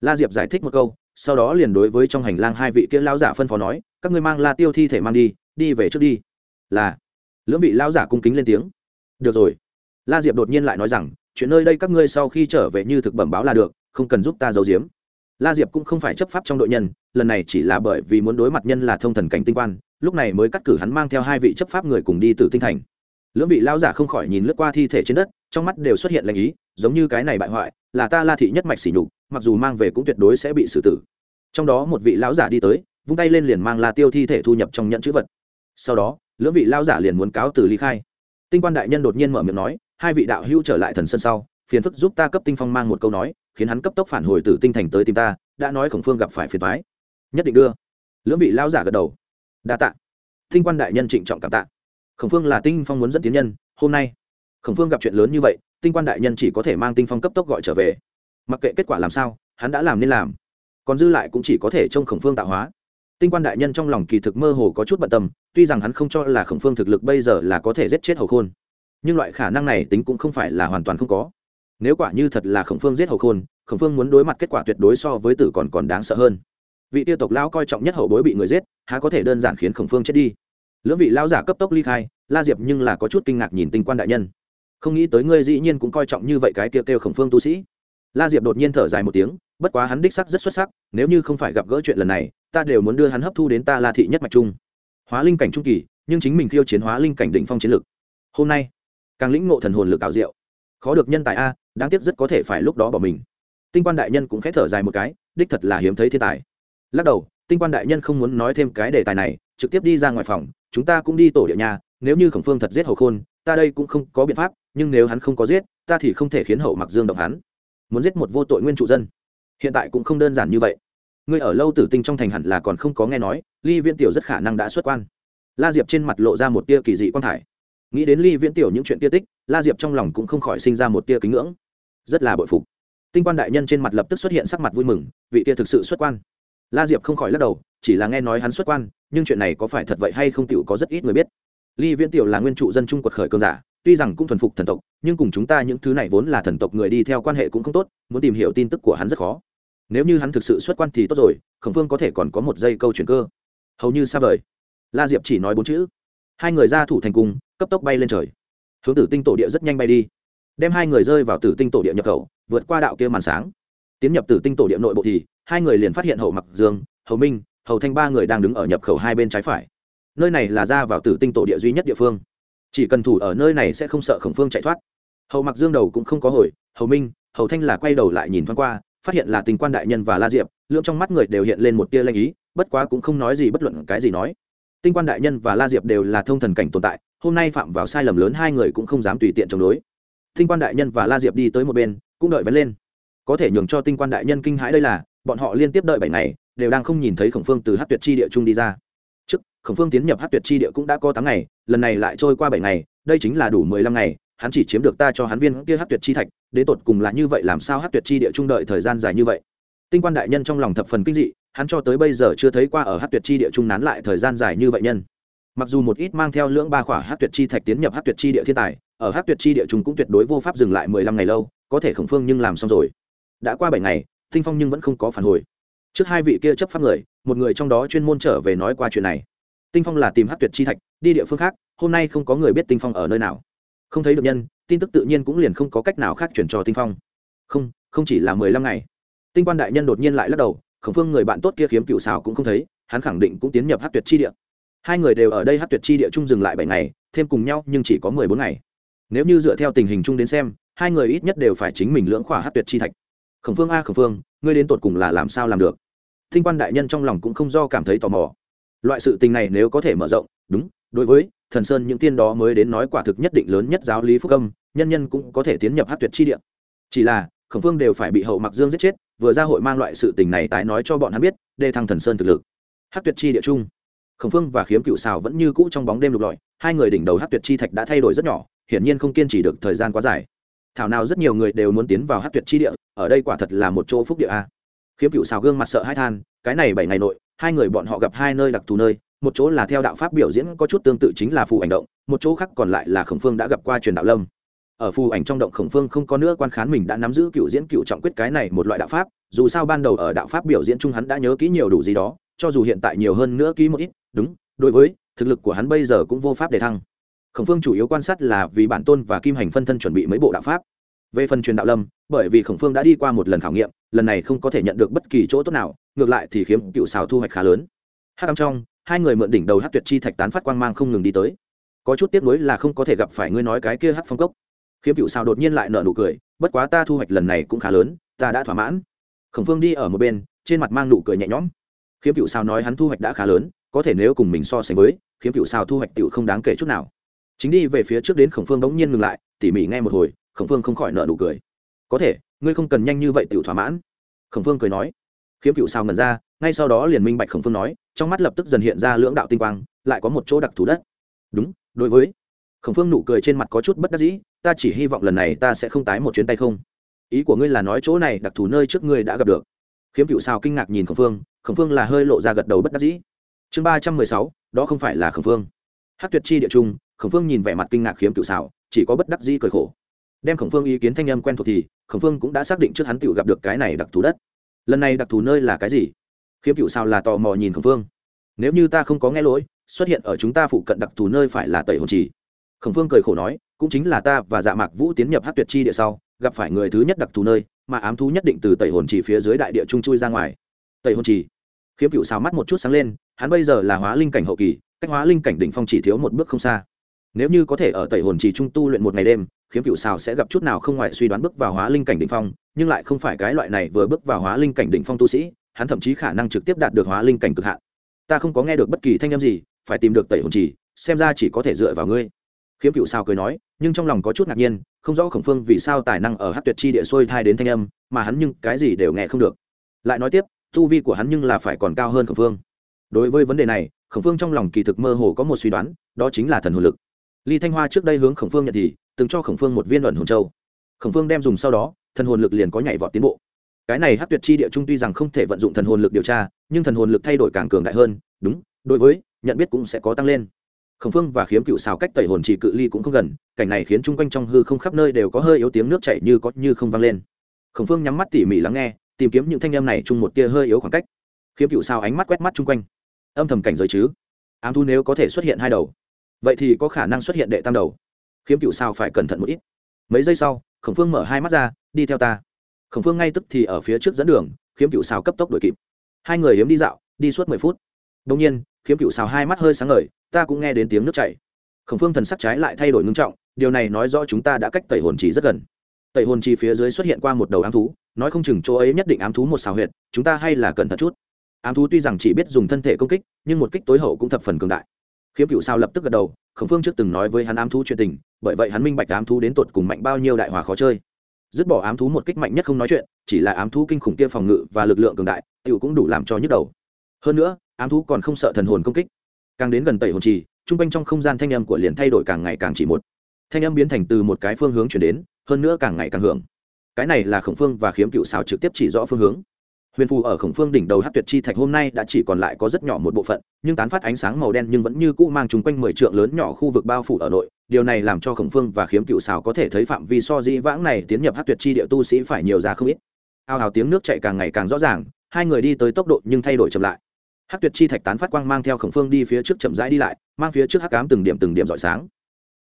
Speaker 1: La diệp giải thích một câu, sau đó liền đối với trong hành lang hai vị kia lao giả phân phó nói, các ngươi mang la tiêu thi thể mang đi đi về trước đi. Là. Lưỡng vị lao giả cung kính lên tiếng. Được rồi. La diệp đột nhiên lại nói rằng, chuyện nơi đây các ngươi sau khi trở về như thực bẩm báo là được, không cần giúp ta giấu giếm. La diệp cũng không phải chấp pháp trong đội nhân, lần này chỉ là bởi vì muốn đối mặt nhân là thông thần cảnh tinh quan lúc này mới cắt cử hắn mang theo hai vị chấp pháp người cùng đi từ tinh thành. Lưỡng vị lao giả không khỏi nhìn lướt qua thi thể trên đất, trong mắt đều xuất hiện lanh ý, giống như cái này bại hoại, là ta la thị nhất mạch sỉ nhục, mặc dù mang về cũng tuyệt đối sẽ bị xử tử. Trong đó một vị lão giả đi tới, vung tay lên liền mang la tiêu thi thể thu nhập trong nhận chữ vật. Sau đó, lưỡng vị lao giả liền muốn cáo từ ly khai. Tinh quan đại nhân đột nhiên mở miệng nói, hai vị đạo hữu trở lại thần sân sau, phiền phức giúp ta cấp tinh phong mang một câu nói, khiến hắn cấp tốc phản hồi từ tinh thành tới tìm ta, đã nói khổng phương gặp phải phiền thoái nhất định đưa. Lưỡng vị lao giả gật đầu đa tạ. Tinh quan đại nhân trịnh trọng cảm tạ. Khổng phương là tinh phong muốn dẫn tiến nhân, hôm nay. Khổng phương gặp chuyện lớn như vậy, tinh quan đại nhân chỉ có thể mang tinh phong cấp tốc gọi trở về. Mặc kệ kết quả làm sao, hắn đã làm nên làm. Còn dư lại cũng chỉ có thể trông khổng phương tạo hóa. Tinh quan đại nhân trong lòng kỳ thực mơ hồ có chút bận tâm, tuy rằng hắn không cho là khổng phương thực lực bây giờ là có thể giết chết hầu khôn. Nhưng loại khả năng này tính cũng không phải là hoàn toàn không có. Nếu quả như thật là khổng phương giết hầu khôn, khổng phương muốn đối mặt kết quả tuyệt đối so với tử còn còn đáng sợ hơn vị tiêu tộc lão coi trọng nhất hậu bối bị người giết, há có thể đơn giản khiến khổng phương chết đi. Lưỡng vị lão giả cấp tốc ly khai, la diệp nhưng là có chút kinh ngạc nhìn tinh quan đại nhân. Không nghĩ tới ngươi dĩ nhiên cũng coi trọng như vậy cái kêu kêu khổng phương tu sĩ. La diệp đột nhiên thở dài một tiếng, bất quá hắn đích sắc rất xuất sắc, nếu như không phải gặp gỡ chuyện lần này, ta đều muốn đưa hắn hấp thu đến ta la thị nhất mạch trung. Hóa linh cảnh trung kỳ, nhưng chính mình khiêu chiến hóa linh cảnh định phong chiến lực. Hôm nay, càng lĩnh ngộ thần hồn lực ảo diệu. Khó được nhân tài a, đáng tiếc rất có thể phải lúc đó bỏ mình. Tinh quan đại nhân cũng khẽ thở dài một cái, đích thật là hiếm thấy thiên tài lắc đầu, tinh quan đại nhân không muốn nói thêm cái đề tài này, trực tiếp đi ra ngoài phòng, chúng ta cũng đi tổ địa nhà, nếu như khổng phương thật giết hầu khôn, ta đây cũng không có biện pháp, nhưng nếu hắn không có giết, ta thì không thể khiến hậu mặc dương động hắn. Muốn giết một vô tội nguyên trụ dân. Hiện tại cũng không đơn giản như vậy. Ngươi ở lâu tử tinh trong thành hẳn là còn không có nghe nói, ly viễn tiểu rất khả năng đã xuất quan. La diệp trên mặt lộ ra một tia kỳ dị quan thải. Nghĩ đến ly viễn tiểu những chuyện tia tích, la diệp trong lòng cũng không khỏi sinh ra một tia kính ngưỡng. Rất là bội phục. Tinh quan đại nhân trên mặt lập tức xuất hiện sắc mặt vui mừng, vị tia thực sự xuất quan la diệp không khỏi lắc đầu, chỉ là nghe nói hắn xuất quan, nhưng chuyện này có phải thật vậy hay không tiểu có rất ít người biết. Ly viễn tiểu là nguyên trụ dân trung quật khởi cơn giả, tuy rằng cũng thuần phục thần tộc, nhưng cùng chúng ta những thứ này vốn là thần tộc người đi theo quan hệ cũng không tốt, muốn tìm hiểu tin tức của hắn rất khó. Nếu như hắn thực sự xuất quan thì tốt rồi, khổng phương có thể còn có một giây câu chuyện cơ. Hầu như xa vời. La diệp chỉ nói bốn chữ. Hai người ra thủ thành cung cấp tốc bay lên trời. Hướng tử tinh tổ địa rất nhanh bay đi. Đem hai người rơi vào tử tinh tổ địa nhập khẩu, vượt qua đạo kia màn sáng tiến nhập tử tinh tổ địa nội bộ thì hai người liền phát hiện hậu mặc dương, hầu minh, hầu thanh ba người đang đứng ở nhập khẩu hai bên trái phải. Nơi này là ra vào tử tinh tổ địa duy nhất địa phương. Chỉ cần thủ ở nơi này sẽ không sợ khổng phương chạy thoát. Hầu mặc dương đầu cũng không có hồi, hầu minh, hầu thanh là quay đầu lại nhìn thoáng qua, phát hiện là tình quan đại nhân và la diệp lượng trong mắt người đều hiện lên một tia lanh ý, bất quá cũng không nói gì bất luận cái gì nói. Tinh quan đại nhân và la diệp đều là thông thần cảnh tồn tại, hôm nay phạm vào sai lầm lớn hai người cũng không dám tùy tiện chống đối. Tinh quan đại nhân và la diệp đi tới một bên, cũng đợi vấn lên có thể nhường cho tinh quan đại nhân kinh hãi đây là, bọn họ liên tiếp đợi bảy ngày, đều đang không nhìn thấy khổng phương từ hát tuyệt chi địa trung đi ra. Trước, khổng phương tiến nhập hát tuyệt chi địa cũng đã có tám ngày, lần này lại trôi qua bảy ngày, đây chính là đủ mười lăm ngày, hắn chỉ chiếm được ta cho hắn viên kia hát tuyệt chi thạch, đến tột cùng là như vậy làm sao hát tuyệt chi địa trung đợi thời gian dài như vậy? Tinh quan đại nhân trong lòng thập phần kinh dị, hắn cho tới bây giờ chưa thấy qua ở hát tuyệt chi địa trung nán lại thời gian dài như vậy nhân. Mặc dù một ít mang theo lưỡng ba khỏa hát tuyệt chi thạch tiến nhập hát tuyệt chi địa thiên tài, ở hát tuyệt chi địa trung cũng tuyệt đối vô pháp dừng lại mười lăm ngày lâu, có thể khổng phương nhưng làm xong rồi đã qua bảy ngày, tinh phong nhưng vẫn không có phản hồi. Trước hai vị kia chấp pháp người, một người trong đó chuyên môn trở về nói qua chuyện này. Tinh phong là tìm hát tuyệt chi thạch, đi địa phương khác, hôm nay không có người biết tinh phong ở nơi nào. Không thấy được nhân, tin tức tự nhiên cũng liền không có cách nào khác chuyển cho tinh phong. Không không chỉ là mười lăm ngày. Tinh quan đại nhân đột nhiên lại lắc đầu, khổng phương người bạn tốt kia kiếm cựu xào cũng không thấy, hắn khẳng định cũng tiến nhập hát tuyệt chi địa. Hai người đều ở đây hát tuyệt chi địa chung dừng lại bảy ngày, thêm cùng nhau nhưng chỉ có mười bốn ngày. Nếu như dựa theo tình hình chung đến xem, hai người ít nhất đều phải chính mình lưỡng khỏa hát tuyệt chi thạch khổng phương a, khổng phương, ngươi đến tột cùng là làm sao làm được? Thinh quan đại nhân trong lòng cũng không do cảm thấy tò mò. Loại sự tình này nếu có thể mở rộng, đúng, đối với thần sơn những tiên đó mới đến nói quả thực nhất định lớn nhất giáo lý phúc âm, nhân nhân cũng có thể tiến nhập hát tuyệt chi địa. Chỉ là, khổng phương đều phải bị hậu mặc dương giết chết, vừa ra hội mang loại sự tình này tái nói cho bọn hắn biết đê thăng thần sơn thực lực. Hát tuyệt chi địa trung, khổng phương và khiếm cựu xào vẫn như cũ trong bóng đêm lục lọi, hai người đỉnh đầu hát tuyệt chi thạch đã thay đổi rất nhỏ, hiển nhiên không kiên trì được thời gian quá dài thảo nào rất nhiều người đều muốn tiến vào hát tuyệt chi địa, ở đây quả thật là một chỗ phúc địa a. Khiếm cựu xào gương mặt sợ hai than, cái này bảy ngày nội, hai người bọn họ gặp hai nơi đặc thù nơi, một chỗ là theo đạo pháp biểu diễn có chút tương tự chính là phù ảnh động, một chỗ khác còn lại là khổng phương đã gặp qua truyền đạo lâm. Ở phù ảnh trong động khổng phương không có nữa quan khán mình đã nắm giữ cựu diễn cựu trọng quyết cái này một loại đạo pháp, dù sao ban đầu ở đạo pháp biểu diễn chung hắn đã nhớ kỹ nhiều đủ gì đó, cho dù hiện tại nhiều hơn nữa kỹ một ít, đúng, đối với thực lực của hắn bây giờ cũng vô pháp để thăng khổng phương chủ yếu quan sát là vì bản tôn và kim hành phân thân chuẩn bị mấy bộ đạo pháp. Về phần truyền đạo lâm, bởi vì khổng phương đã đi qua một lần khảo nghiệm, lần này không có thể nhận được bất kỳ chỗ tốt nào, ngược lại thì khiếm cựu xào thu hoạch khá lớn. Hát ám trong, hai người mượn đỉnh đầu hát tuyệt chi thạch tán phát quang mang không ngừng đi tới. Có chút tiếc nuối là không có thể gặp phải ngươi nói cái kia hát phong cốc. Khiếm cựu xào đột nhiên lại nở nụ cười, bất quá ta thu hoạch lần này cũng khá lớn, ta đã thỏa mãn. Khổng phương đi ở một bên, trên mặt mang nụ cười nhẹ nhõm. Khiếm cựu xào nói hắn thu hoạch đã khá lớn, có thể nếu cùng mình so sánh với, khiếm cựu xào thu hoạch tựu không đáng kể chút nào chính đi về phía trước đến khổng phương bỗng nhiên ngừng lại, tỉ mỉ nghe một hồi, khổng phương không khỏi nợ nụ cười. Có thể, ngươi không cần nhanh như vậy tự thỏa mãn. Khổng phương cười nói. Khiếm cựu sao ngần ra, ngay sau đó liền minh bạch khổng phương nói, trong mắt lập tức dần hiện ra lưỡng đạo tinh quang, lại có một chỗ đặc thù đất. Đúng, đối với. Khổng phương nụ cười trên mặt có chút bất đắc dĩ, ta chỉ hy vọng lần này ta sẽ không tái một chuyến tay không. Ý của ngươi là nói chỗ này đặc thù nơi trước ngươi đã gặp được. Khiếm cựu sao kinh ngạc nhìn khổng phương khổng phương là hơi lộ ra gật đầu bất đắc dĩ. Chương ba trăm mười sáu, đó không phải là khổng phương. Hát tuyệt chi địa trung khổng phương nhìn vẻ mặt kinh ngạc khiếm cựu xào chỉ có bất đắc di cười khổ. Đem khổng phương ý kiến thanh âm quen thuộc thì, khổng phương cũng đã xác định trước hắn tự gặp được cái này đặc thù đất. Lần này đặc thù nơi là cái gì? Khiếm cựu xào là tò mò nhìn khổng phương. Nếu như ta không có nghe lỗi, xuất hiện ở chúng ta phụ cận đặc thù nơi phải là tẩy hồn trì. Khổng phương cười khổ nói, cũng chính là ta và dạ mạc vũ tiến nhập hát tuyệt chi địa sau, gặp phải người thứ nhất đặc thù nơi, mà ám thú nhất định từ tẩy hồn trì phía dưới đại địa trung chui ra ngoài. Tẩy hồn trì. Khiếm cựu xào mắt một chút sáng lên, hắn bây giờ là hóa linh cảnh hậu kỳ, cách hóa linh cảnh đỉnh phong chỉ thiếu một bước không xa nếu như có thể ở tẩy hồn trì trung tu luyện một ngày đêm, khiếm cựu xào sẽ gặp chút nào không ngoại suy đoán bước vào hóa linh cảnh đỉnh phong, nhưng lại không phải cái loại này vừa bước vào hóa linh cảnh đỉnh phong tu sĩ, hắn thậm chí khả năng trực tiếp đạt được hóa linh cảnh cực hạn. Ta không có nghe được bất kỳ thanh âm gì, phải tìm được tẩy hồn trì, xem ra chỉ có thể dựa vào ngươi. Khiếm cựu xào cười nói, nhưng trong lòng có chút ngạc nhiên, không rõ khổng phương vì sao tài năng ở hát tuyệt chi địa xuôi thai đến thanh âm, mà hắn nhưng cái gì đều nghe không được. Lại nói tiếp, tu vi của hắn nhưng là phải còn cao hơn khổng phương. Đối với vấn đề này, khổng phương trong lòng kỳ thực mơ hồ có một suy đoán, đó chính là thần hồn lực ly thanh hoa trước đây hướng khổng phương nhận thì, từng cho khổng phương một viên luận hồn châu. Khổng phương đem dùng sau đó, thần hồn lực liền có nhảy vọt tiến bộ. Cái này hát tuyệt chi địa trung tuy rằng không thể vận dụng thần hồn lực điều tra, nhưng thần hồn lực thay đổi càng cường đại hơn, đúng, đối với, nhận biết cũng sẽ có tăng lên. Khổng phương và khiếm cựu xào cách tẩy hồn chỉ cự ly cũng không gần, cảnh này khiến chung quanh trong hư không khắp nơi đều có hơi yếu tiếng nước chảy như có như không vang lên. Khổng phương nhắm mắt tỉ mỉ lắng nghe, tìm kiếm những thanh âm này chung một tia hơi yếu khoảng cách. Khiếm cựu xào ánh mắt quét mắt chung quanh. Âm thầm cảnh giới chứ? Ám thu nếu có thể xuất hiện hai đầu vậy thì có khả năng xuất hiện đệ tam đầu. Khiếm cựu sao phải cẩn thận một ít. Mấy giây sau, khổng phương mở hai mắt ra, đi theo ta. Khổng phương ngay tức thì ở phía trước dẫn đường, khiếm cựu sao cấp tốc đuổi kịp. Hai người hiếm đi dạo, đi suốt mười phút. Đông nhiên, khiếm cựu sao hai mắt hơi sáng ngời, ta cũng nghe đến tiếng nước chảy. Khổng phương thần sắc trái lại thay đổi ngưng trọng, điều này nói rõ chúng ta đã cách tẩy hồn trì rất gần. Tẩy hồn trì phía dưới xuất hiện qua một đầu ám thú, nói không chừng chỗ ấy nhất định ám thú một xào huyệt, chúng ta hay là cẩn thận chút. Ám thú tuy rằng chỉ biết dùng thân thể công kích, nhưng một kích tối hậu cũng thập phần cường đại khiếm cựu sao lập tức gật đầu, khổng phương trước từng nói với hắn ám thú chuyện tình, bởi vậy hắn minh bạch ám thú đến tột cùng mạnh bao nhiêu đại hòa khó chơi. Dứt bỏ ám thú một kích mạnh nhất không nói chuyện, chỉ là ám thú kinh khủng kia phòng ngự và lực lượng cường đại, tựu cũng đủ làm cho nhức đầu. Hơn nữa, ám thú còn không sợ thần hồn công kích. Càng đến gần tẩy hồn trì t r u n g quanh trong không gian thanh âm của liền thay đổi càng ngày càng chỉ một. Thanh âm biến thành từ một cái phương hướng chuyển đến, hơn nữa càng ngày càng hưởng. Cái này là khổng phương và khiếm cựu xào trực tiếp chỉ rõ phương hướng huyền phù ở khổng phương đỉnh đầu hát tuyệt chi thạch hôm nay đã chỉ còn lại có rất nhỏ một bộ phận, nhưng tán phát ánh sáng màu đen nhưng vẫn như cũ mang chung quanh mười trượng lớn nhỏ khu vực bao phủ ở nội. Điều này làm cho khổng phương và khiếm cựu xào có thể thấy phạm vi so dĩ vãng này tiến nhập hát tuyệt chi địa tu sĩ phải nhiều ra không ít. Ao hào tiếng nước chạy càng ngày càng rõ ràng, hai người đi tới tốc độ nhưng thay đổi chậm lại. Hát tuyệt chi thạch tán phát quang mang theo khổng phương đi phía trước chậm rãi đi lại, mang phía trước hắc cám từng điểm từng điểm rọi sáng.